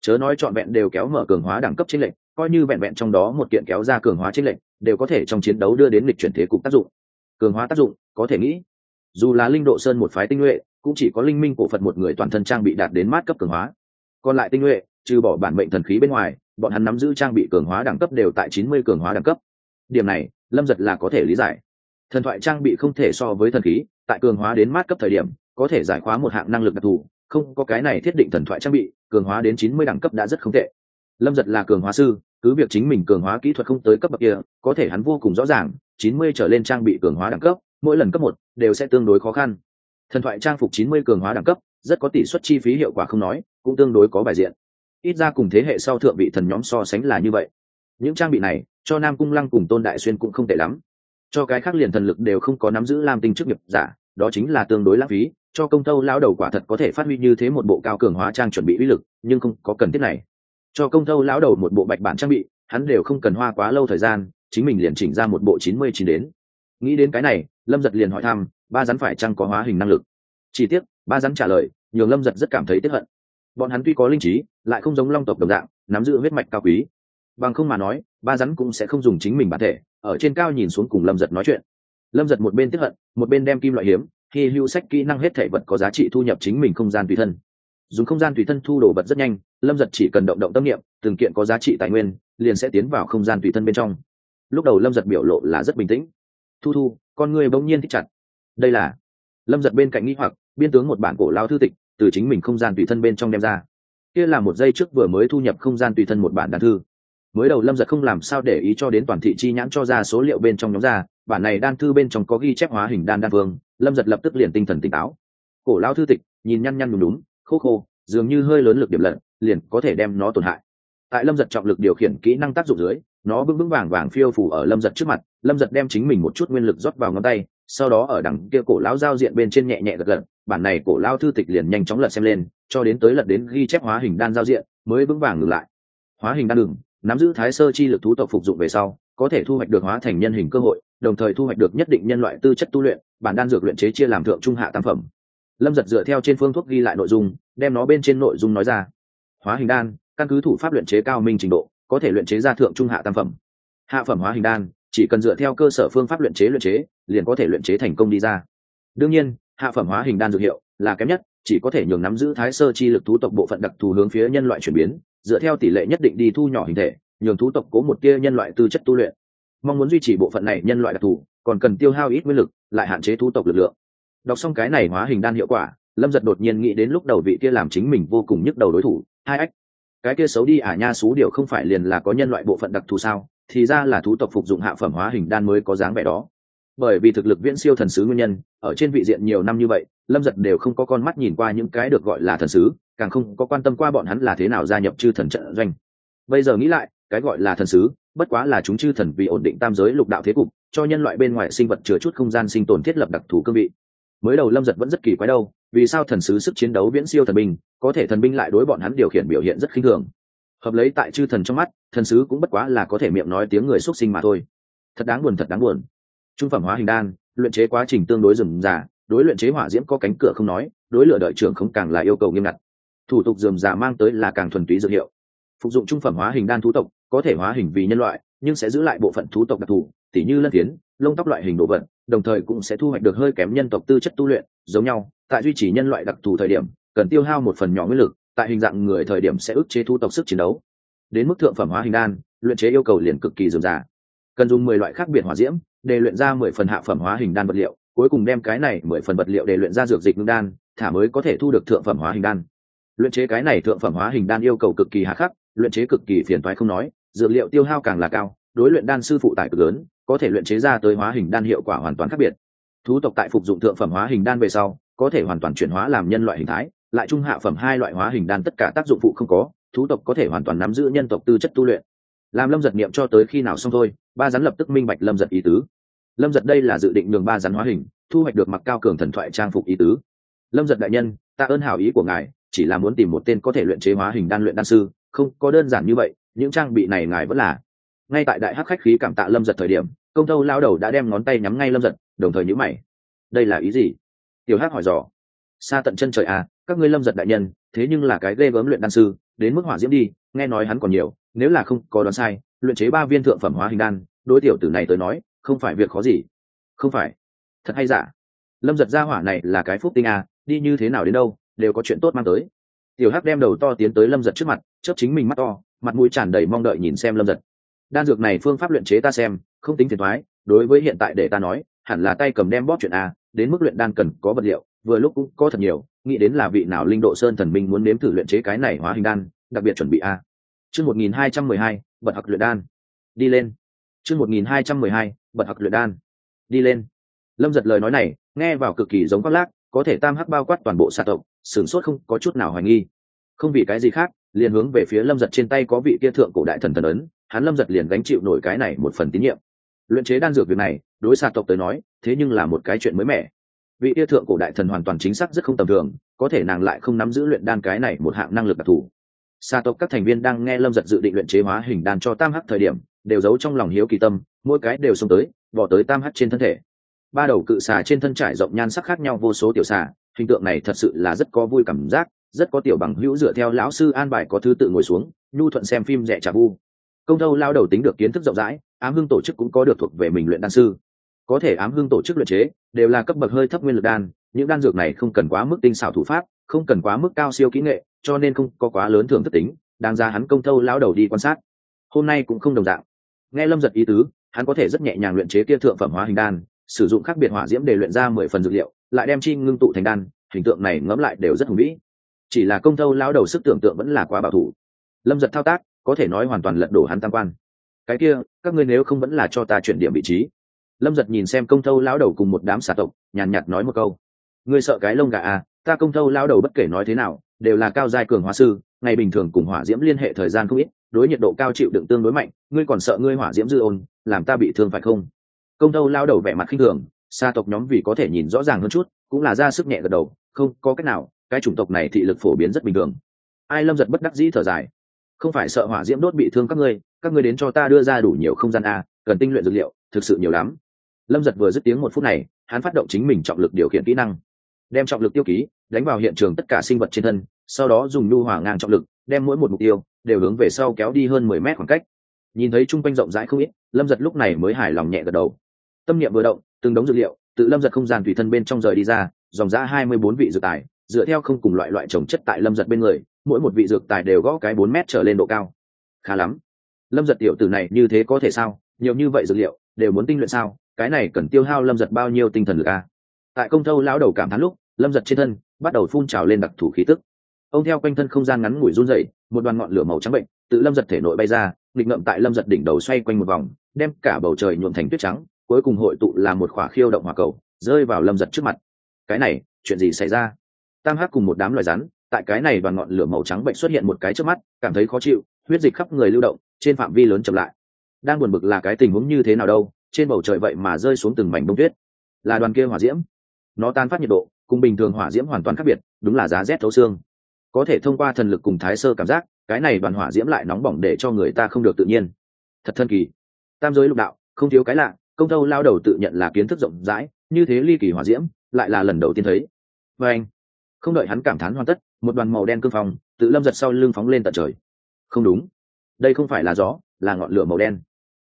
Chớ nói trọn vẹn đều kéo mở cường hóa đẳng cấp trên lệnh coi như vẹn vẹn trong đó một kiện kéo ra cường hóa trên lệnh đều có thể trong chiến đấu đưa đến lịch chuyển thế cục tác dụng cường hóa tác dụng, có thể nghĩ, dù là linh độ sơn một phái tinh nhuệ, cũng chỉ có linh minh cổ phật một người toàn thân trang bị đạt đến mát cấp cường hóa. Còn lại tinh nhuệ, trừ bỏ bản mệnh thần khí bên ngoài, bọn hắn nắm giữ trang bị cường hóa đẳng cấp đều tại chín mươi cường hóa đẳng cấp. Điểm này, lâm giật là có thể lý giải. Thần thoại trang bị không thể so với thần khí, tại cường hóa đến mát cấp thời điểm, có thể giải khóa một hạng năng lực đặc thù, không có cái này thiết định thần thoại trang bị, cường hóa đến chín mươi đẳng cấp đã rất không tệ. Lâm giật là cường hóa sư, cứ việc chính mình cường hóa kỹ thuật không tới cấp bậc kia, có thể hắn vô cùng rõ ràng chín mươi trở lên trang bị cường hóa đẳng cấp, mỗi lần cấp một đều sẽ tương đối khó khăn. Thần thoại trang phục chín mươi cường hóa đẳng cấp, rất có tỷ suất chi phí hiệu quả không nói, cũng tương đối có bài diện. Ít ra cùng thế hệ sau thượng vị thần nhóm so sánh là như vậy. Những trang bị này, cho nam cung lăng cùng tôn đại xuyên cũng không tệ lắm. Cho cái khác liền thần lực đều không có nắm giữ lam tinh chức nghiệp giả, đó chính là tương đối lãng phí, cho công tâu lão đầu quả thật có thể phát huy như thế một bộ cao cường hóa trang chuẩn bị uy lực, nhưng không có cần thiết này. Cho công tâu lão đầu một bộ bạch bản trang bị, hắn đều không cần hoa quá lâu thời gian chính mình liền chỉnh ra một bộ chín mươi chín đến. Nghĩ đến cái này, lâm giật liền hỏi thăm, ba rắn phải chăng có hóa hình năng lực? Chi tiết ba rắn trả lời, nhường lâm giật rất cảm thấy tiếp hận. Bọn hắn tuy có linh trí, lại không giống long tộc đồng dạng, nắm giữ huyết mạch cao quý. Bằng không mà nói, ba rắn cũng sẽ không dùng chính mình bản thể, ở trên cao nhìn xuống cùng lâm giật nói chuyện. Lâm giật một bên tiếp hận, một bên đem kim loại hiếm, khi hưu sách kỹ năng hết thể vật có giá trị thu nhập chính mình không gian tùy thân. Dùng không gian tùy thân thu đồ vật rất nhanh, lâm giật chỉ cần động động tâm niệm, từng kiện có giá trị tài nguyên, liền sẽ tiến vào không gian tùy thân bên trong lúc đầu lâm giật biểu lộ là rất bình tĩnh. Thu thu, con người bỗng nhiên thích chặt. Đây là? Lâm giật bên cạnh nghĩ hoặc, biên tướng một bản cổ lao thư tịch, từ chính mình không gian tùy thân bên trong đem ra. Kia là một giây trước vừa mới thu nhập không gian tùy thân một bản đan thư. Mới đầu lâm giật không làm sao để ý cho đến toàn thị chi nhãn cho ra số liệu bên trong nhóm ra, bản này đan thư bên trong có ghi chép hóa hình đan đan vương, lâm giật lập tức liền tinh thần tỉnh táo. Cổ lao thư tịch, nhìn nhăn nhăn đúng đúng khô khô, dường như hơi lớn lực điểm lận, liền có thể đem nó tổn hại. Tại lâm giật trọng lực điều khiển kỹ năng tác dụng dưới nó bưng bưng vàng vàng phiêu phủ ở lâm giật trước mặt, lâm giật đem chính mình một chút nguyên lực rót vào ngón tay, sau đó ở đằng kia cổ lão giao diện bên trên nhẹ nhẹ gật gật, bản này cổ lao thư tịch liền nhanh chóng lật xem lên, cho đến tới lật đến ghi chép hóa hình đan giao diện, mới vững vàng ngừng lại. Hóa hình đan đường, nắm giữ thái sơ chi lực thú tộc phục dụng về sau, có thể thu hoạch được hóa thành nhân hình cơ hội, đồng thời thu hoạch được nhất định nhân loại tư chất tu luyện, bản đan dược luyện chế chia làm thượng trung hạ tam phẩm. Lâm giật dựa theo trên phương thuốc ghi lại nội dung, đem nó bên trên nội dung nói ra. Hóa hình đan, căn cứ thủ pháp luyện chế cao minh trình độ có thể luyện chế ra thượng trung hạ tam phẩm. Hạ phẩm hóa hình đan, chỉ cần dựa theo cơ sở phương pháp luyện chế luyện chế, liền có thể luyện chế thành công đi ra. Đương nhiên, hạ phẩm hóa hình đan dược hiệu là kém nhất, chỉ có thể nhường nắm giữ thái sơ chi lực thú tộc bộ phận đặc thù hướng phía nhân loại chuyển biến, dựa theo tỷ lệ nhất định đi thu nhỏ hình thể, nhường thú tộc cố một tia nhân loại tư chất tu luyện. Mong muốn duy trì bộ phận này nhân loại đặc thù, còn cần tiêu hao ít nguyên lực, lại hạn chế thú tộc lực lượng. Đọc xong cái này hóa hình đan hiệu quả, lâm giật đột nhiên nghĩ đến lúc đầu vị kia làm chính mình vô cùng nhức đầu đối thủ, hai ách cái kia xấu đi ả nha xú điều không phải liền là có nhân loại bộ phận đặc thù sao, thì ra là thú tộc phục dụng hạ phẩm hóa hình đan mới có dáng vẻ đó. Bởi vì thực lực viễn siêu thần sứ nguyên nhân, ở trên vị diện nhiều năm như vậy, lâm giật đều không có con mắt nhìn qua những cái được gọi là thần sứ, càng không có quan tâm qua bọn hắn là thế nào gia nhập chư thần trận doanh. Bây giờ nghĩ lại, cái gọi là thần sứ, bất quá là chúng chư thần vì ổn định tam giới lục đạo thế cục, cho nhân loại bên ngoài sinh vật chứa chút không gian sinh tồn thiết lập đặc thù cương vị. Mới đầu lâm giật vẫn rất kỳ quái đâu vì sao thần sứ sức chiến đấu viễn siêu thần binh, có thể thần binh lại đối bọn hắn điều khiển biểu hiện rất khinh thường. Hợp lấy tại chư thần trong mắt, thần sứ cũng bất quá là có thể miệng nói tiếng người xuất sinh mà thôi. Thật đáng buồn, thật đáng buồn. Trung phẩm hóa hình đan, luyện chế quá trình tương đối rườm rà, đối luyện chế hỏa diễm có cánh cửa không nói, đối lựa đợi trưởng không càng là yêu cầu nghiêm ngặt. Thủ tục rườm rà mang tới là càng thuần túy dược hiệu. Phục dụng trung phẩm hóa hình đan thú tộc, có thể hóa hình vì nhân loại, nhưng sẽ giữ lại bộ phận thú tộc đặc thù, tỉ như lân tiến lông tóc loại hình đồ vật, đồng thời cũng sẽ thu hoạch được hơi kém nhân tộc tư chất tu luyện, giống nhau tại duy trì nhân loại đặc thù thời điểm, cần tiêu hao một phần nhỏ nguyên lực, tại hình dạng người thời điểm sẽ ức chế thu tộc sức chiến đấu. Đến mức thượng phẩm hóa hình đan, luyện chế yêu cầu liền cực kỳ dườm dà cần dùng mười loại khác biệt hỏa diễm, để luyện ra mười phần hạ phẩm hóa hình đan vật liệu, cuối cùng đem cái này mười phần vật liệu để luyện ra dược dịch ngưng đan, thả mới có thể thu được thượng phẩm hóa hình đan. Luyện chế cái này thượng phẩm hóa hình đan yêu cầu cực kỳ hạ khắc, luyện chế cực kỳ phiền toái không nói, dược liệu tiêu hao càng là cao, đối luyện đan sư phụ tải cực lớn, có thể luyện chế ra tới hóa hình đan hiệu quả hoàn toàn khác biệt. Thú tộc tại phục dụng thượng phẩm hóa hình đan về sau có thể hoàn toàn chuyển hóa làm nhân loại hình thái, lại trung hạ phẩm hai loại hóa hình đan tất cả tác dụng phụ không có, thú tộc có thể hoàn toàn nắm giữ nhân tộc tư chất tu luyện. Làm lâm giật niệm cho tới khi nào xong thôi, ba rắn lập tức minh bạch lâm giật ý tứ. Lâm giật đây là dự định đường ba rắn hóa hình, thu hoạch được mặc cao cường thần thoại trang phục ý tứ. Lâm giật đại nhân, ta ơn hảo ý của ngài, chỉ là muốn tìm một tên có thể luyện chế hóa hình đan luyện đan sư, không có đơn giản như vậy, những trang bị này ngài vẫn là. Ngay tại đại hắc khách khí cảm tạ lâm giật thời điểm, công tâu lao đầu đã đem ngón tay nhắm ngay lâm giật, đồng thời nhữ mày. Đây là ý gì? Tiểu hắc hỏi dò. Xa tận chân trời à các ngươi lâm giật đại nhân, thế nhưng là cái ghê gớm luyện đan sư, đến mức hỏa diễm đi, nghe nói hắn còn nhiều, nếu là không có đoán sai, luyện chế ba viên thượng phẩm hóa hình đan, đối tiểu tử này tới nói, không phải việc khó gì. Không phải. Thật hay giả? Lâm giật ra hỏa này là cái phúc tinh à đi như thế nào đến đâu, đều có chuyện tốt mang tới. Tiểu hắc đem đầu to tiến tới lâm giật trước mặt, chớp chính mình mắt to, mặt mũi tràn đầy mong đợi nhìn xem lâm giật. Đan dược này phương pháp luyện chế ta xem, không tính phiền thoái đối với hiện tại để ta nói hẳn là tay cầm đem bóp chuyện a, đến mức luyện đan cần có vật liệu, vừa lúc cũng có thật nhiều, nghĩ đến là vị nào linh độ sơn thần minh muốn nếm thử luyện chế cái này hóa hình đan, đặc biệt chuẩn bị a. Chương một nghìn hai trăm mười hai, bật học luyện đan. Đi lên. Chương một nghìn hai trăm mười hai, bật học luyện đan. Đi lên. Lâm giật lời nói này, nghe vào cực kỳ giống khoác lác, có thể tam hắc bao quát toàn bộ xạ tộc, sửng sốt không có chút nào hoài nghi. Không vì cái gì khác, liền hướng về phía lâm giật trên tay có vị kia thượng cổ đại thần thần ấn, hắn lâm giật liền gánh chịu nổi cái này một phần tín nhiệm luyện chế đan dược việc này, đối xạ tộc tới nói, thế nhưng là một cái chuyện mới mẻ. Vị yêu thượng cổ đại thần hoàn toàn chính xác rất không tầm thường, có thể nàng lại không nắm giữ luyện đan cái này một hạng năng lực đặc thù. Xạ tộc các thành viên đang nghe lâm giật dự định luyện chế hóa hình đan cho tam hắc thời điểm, đều giấu trong lòng hiếu kỳ tâm, mỗi cái đều xông tới, bỏ tới tam hắc trên thân thể. Ba đầu cự xà trên thân trải rộng nhan sắc khác nhau vô số tiểu xà, hình tượng này thật sự là rất có vui cảm giác, rất có tiểu bằng hữu dựa theo lão sư an bài có thứ tự ngồi xuống, nhu thuận xem phim rẻ trà vu công thâu lao đầu tính được kiến thức rộng rãi ám hưng tổ chức cũng có được thuộc về mình luyện đan sư. Có thể ám hưng tổ chức luyện chế đều là cấp bậc hơi thấp nguyên lực đan, những đan dược này không cần quá mức tinh xảo thủ pháp, không cần quá mức cao siêu kỹ nghệ, cho nên không có quá lớn thường thất tính đang ra hắn công thâu lao đầu đi quan sát. Hôm nay cũng không đồng dạng. Nghe lâm giật ý tứ, hắn có thể rất nhẹ nhàng luyện chế kia thượng phẩm hóa hình đan, sử dụng khác biệt hỏa diễm để luyện ra mười phần dược liệu, lại đem chi ngưng tụ thành đan, hình tượng này ngẫm lại đều rất hùng vĩ. Chỉ là công thâu lao đầu sức tưởng tượng vẫn là quá bảo thủ. Lâm giật thao tác, có thể nói hoàn toàn lật đổ hắn tam quan cái kia, các ngươi nếu không vẫn là cho ta chuyển điểm vị trí. Lâm giật nhìn xem công thâu lao đầu cùng một đám xà tộc, nhàn nhạt nói một câu. Ngươi sợ cái lông gà à ta công thâu lao đầu bất kể nói thế nào, đều là cao giai cường hóa sư, ngày bình thường cùng hỏa diễm liên hệ thời gian không ít, đối nhiệt độ cao chịu đựng tương đối mạnh, ngươi còn sợ ngươi hỏa diễm dư ôn, làm ta bị thương phải không? Công thâu lao đầu vẻ mặt khinh thường xa tộc nhóm vì có thể nhìn rõ ràng hơn chút, cũng là ra sức nhẹ gật đầu, không, có cách nào, cái chủng tộc này thị lực phổ biến rất bình thường. Ai lâm giật bất đắc dĩ thở dài. Không phải sợ hỏa diễm đốt bị thương các ngươi các ngươi đến cho ta đưa ra đủ nhiều không gian a, cần tinh luyện dược liệu, thực sự nhiều lắm. Lâm giật vừa dứt tiếng một phút này, hắn phát động chính mình trọng lực điều khiển kỹ năng. Đem trọng lực tiêu ký, đánh vào hiện trường tất cả sinh vật trên thân, sau đó dùng nhu hỏa ngang trọng lực, đem mỗi một mục tiêu, đều hướng về sau kéo đi hơn mười mét khoảng cách. Nhìn thấy chung quanh rộng rãi không ít, lâm giật lúc này mới hài lòng nhẹ gật đầu. Tâm niệm vừa động, từng đống dược liệu, tự lâm giật không gian tùy thân bên trong rời đi ra, dòng giã hai mươi bốn vị dược tài, dựa theo không cùng loại loại trồng chất tại lâm giật bên người, mỗi một vị dược tài đều gõ cái bốn mét trở lên độ cao. Khá lắm lâm giật tiểu tử này như thế có thể sao? Nhiều như vậy dược liệu, đều muốn tinh luyện sao? Cái này cần tiêu hao lâm giật bao nhiêu tinh thần lực a? Tại công thâu lão đầu cảm thán lúc, lâm giật trên thân bắt đầu phun trào lên đặc thủ khí tức. Ông theo quanh thân không gian ngắn ngủi run dậy một đoàn ngọn lửa màu trắng bệnh tự lâm giật thể nội bay ra, nghịch ngậm tại lâm giật đỉnh đầu xoay quanh một vòng, đem cả bầu trời nhuộm thành tuyết trắng, cuối cùng hội tụ là một khỏa khiêu động hỏa cầu, rơi vào lâm giật trước mặt. Cái này, chuyện gì xảy ra? Tam hắc cùng một đám loài rắn, tại cái này đoàn ngọn lửa màu trắng bệnh xuất hiện một cái trước mắt, cảm thấy khó chịu, huyết dịch khắp người lưu động trên phạm vi lớn chậm lại. Đang buồn bực là cái tình huống như thế nào đâu, trên bầu trời vậy mà rơi xuống từng mảnh bông tuyết. Là đoàn kia hỏa diễm. Nó tan phát nhiệt độ, cùng bình thường hỏa diễm hoàn toàn khác biệt, đúng là giá rét thấu xương. Có thể thông qua thần lực cùng thái sơ cảm giác, cái này đoàn hỏa diễm lại nóng bỏng để cho người ta không được tự nhiên. Thật thân kỳ. Tam giới lục đạo, không thiếu cái lạ, công tâu lao đầu tự nhận là kiến thức rộng rãi, như thế ly kỳ hỏa diễm, lại là lần đầu tiên thấy. Và anh, không đợi hắn cảm thán hoàn tất, một đoàn màu đen cương phong, tự lâm giật sau lưng phóng lên tận trời. Không đúng đây không phải là gió, là ngọn lửa màu đen.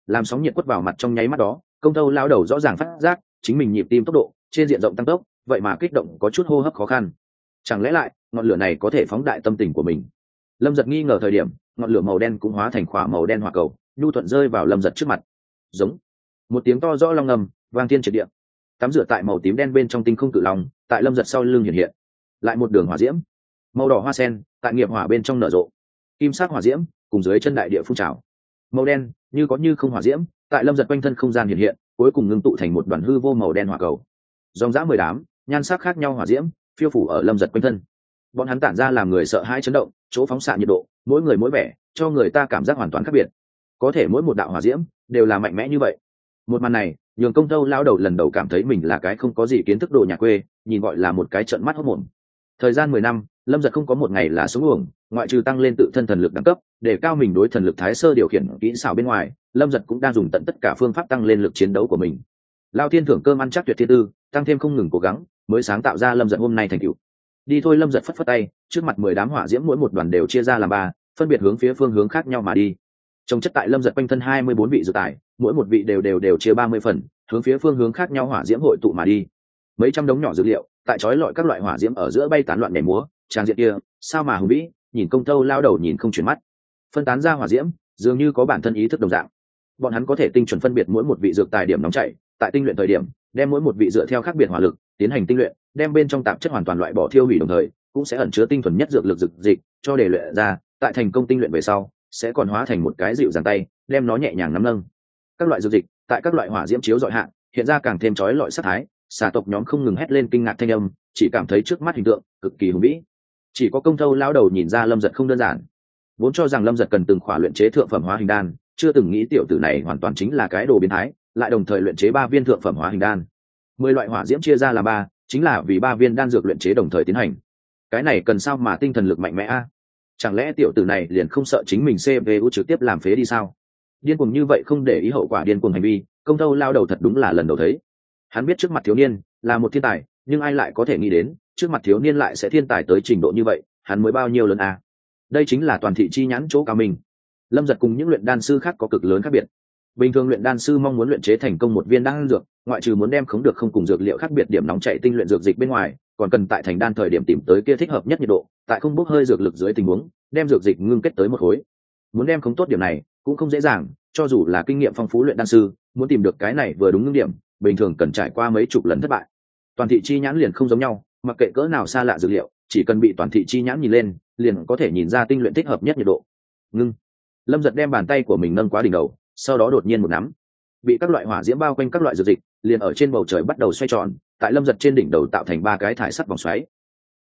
Làm sóng nhiệt quất vào mặt trong nháy mắt đó, công tâu lao đầu rõ ràng phát giác, chính mình nhịp tim tốc độ, trên diện rộng tăng tốc, vậy mà kích động có chút hô hấp khó khăn. Chẳng lẽ lại, ngọn lửa này có thể phóng đại tâm tình của mình? Lâm giật nghi ngờ thời điểm, ngọn lửa màu đen cũng hóa thành khỏa màu đen hỏa cầu, nhu thuận rơi vào lâm giật trước mặt. Giống. Một tiếng to rõ long ngầm vang thiên triệt điện tắm rửa tại màu tím đen bên trong tinh không cự lòng tại lâm giật sau lưng hiện hiện. Lại một đường hỏa diễm. Màu đỏ hoa sen, tại nghiệp hỏa bên trong nở rộ kim sắc hỏa diễm cùng dưới chân đại địa phun trào. Màu đen, như có như không hỏa diễm, tại lâm giật quanh thân không gian hiện hiện, cuối cùng ngưng tụ thành một đoàn hư vô màu đen hỏa cầu. Dòng dã mười đám nhan sắc khác nhau hỏa diễm, phiêu phủ ở lâm giật quanh thân. Bọn hắn tản ra làm người sợ hãi chấn động, chỗ phóng xạ nhiệt độ, mỗi người mỗi vẻ, cho người ta cảm giác hoàn toàn khác biệt. Có thể mỗi một đạo hỏa diễm đều là mạnh mẽ như vậy. Một màn này, nhường công tâu lao đầu lần đầu cảm thấy mình là cái không có gì kiến thức đồ nhà quê, nhìn gọi là một cái trận mắt hốc mồm. Thời gian mười năm lâm giật không có một ngày là sống uổng, ngoại trừ tăng lên tự thân thần lực đẳng cấp, để cao mình đối thần lực thái sơ điều khiển kỹ xảo bên ngoài, lâm giật cũng đang dùng tận tất cả phương pháp tăng lên lực chiến đấu của mình. Lao thiên thưởng cơm ăn chắc tuyệt thiên tư, tăng thêm không ngừng cố gắng, mới sáng tạo ra lâm giật hôm nay thành cựu đi thôi lâm giật phất phất tay, trước mặt mười đám hỏa diễm mỗi một đoàn đều chia ra làm ba, phân biệt hướng phía phương hướng khác nhau mà đi. Trồng chất tại lâm giật quanh thân hai mươi bốn vị dự tài, mỗi một vị đều đều đều chia ba mươi phần, hướng phía phương hướng khác nhau hỏa diễm hội tụ mà đi. Mấy trăm đống nhỏ dữ liệu, tại trói lọi các loại hỏa diễm ở giữa bay tán loạn nhảy múa trang diện kia, sao mà hùng vĩ, nhìn công tâu lao đầu nhìn không chuyển mắt. Phân tán ra hỏa diễm, dường như có bản thân ý thức đồng dạng. Bọn hắn có thể tinh chuẩn phân biệt mỗi một vị dược tài điểm nóng chảy tại tinh luyện thời điểm, đem mỗi một vị dựa theo khác biệt hỏa lực, tiến hành tinh luyện, đem bên trong tạp chất hoàn toàn loại bỏ thiêu hủy đồng thời, cũng sẽ ẩn chứa tinh thuần nhất dược lực dược dịch, cho để luyện ra, tại thành công tinh luyện về sau, sẽ còn hóa thành một cái dịu dàng tay, đem nó nhẹ nhàng nắm nâng. Các loại dược dịch, tại các loại hỏa diễm chiếu dọi hạn hiện ra càng thêm chói lọi sắc thái, xà tộc nhóm không ngừng hét lên kinh ngạc thanh âm, chỉ cảm thấy trước mắt hình tượng cực kỳ hùng vĩ chỉ có công thâu lao đầu nhìn ra lâm giật không đơn giản. Vốn cho rằng lâm giật cần từng khỏa luyện chế thượng phẩm hóa hình đan, chưa từng nghĩ tiểu tử này hoàn toàn chính là cái đồ biến thái, lại đồng thời luyện chế ba viên thượng phẩm hóa hình đan. Mười loại hỏa diễm chia ra là ba, chính là vì ba viên đan dược luyện chế đồng thời tiến hành. Cái này cần sao mà tinh thần lực mạnh mẽ a? Chẳng lẽ tiểu tử này liền không sợ chính mình cpu trực tiếp làm phế đi sao? Điên cuồng như vậy không để ý hậu quả điên cuồng hành vi, công thâu lao đầu thật đúng là lần đầu thấy. Hắn biết trước mặt thiếu niên là một thiên tài, nhưng ai lại có thể nghĩ đến trước mặt thiếu niên lại sẽ thiên tài tới trình độ như vậy, hắn mới bao nhiêu lần à? đây chính là toàn thị chi nhãn chỗ cao mình. Lâm giật cùng những luyện đan sư khác có cực lớn khác biệt. Bình thường luyện đan sư mong muốn luyện chế thành công một viên đan dược, ngoại trừ muốn đem khống được không cùng dược liệu khác biệt điểm nóng chạy tinh luyện dược dịch bên ngoài, còn cần tại thành đan thời điểm tìm tới kia thích hợp nhất nhiệt độ, tại không bốc hơi dược lực dưới tình huống, đem dược dịch ngưng kết tới một khối. Muốn đem khống tốt điểm này, cũng không dễ dàng, cho dù là kinh nghiệm phong phú luyện đan sư, muốn tìm được cái này vừa đúng ngưng điểm, bình thường cần trải qua mấy chục lần thất bại. Toàn thị chi nhãn liền không giống nhau mặc kệ cỡ nào xa lạ dược liệu, chỉ cần bị toàn thị chi nhãn nhìn lên, liền có thể nhìn ra tinh luyện thích hợp nhất nhiệt độ. Ngưng. Lâm giật đem bàn tay của mình nâng quá đỉnh đầu, sau đó đột nhiên một nắm. Bị các loại hỏa diễm bao quanh các loại dược dịch, liền ở trên bầu trời bắt đầu xoay tròn, tại lâm giật trên đỉnh đầu tạo thành ba cái thải sắt vòng xoáy.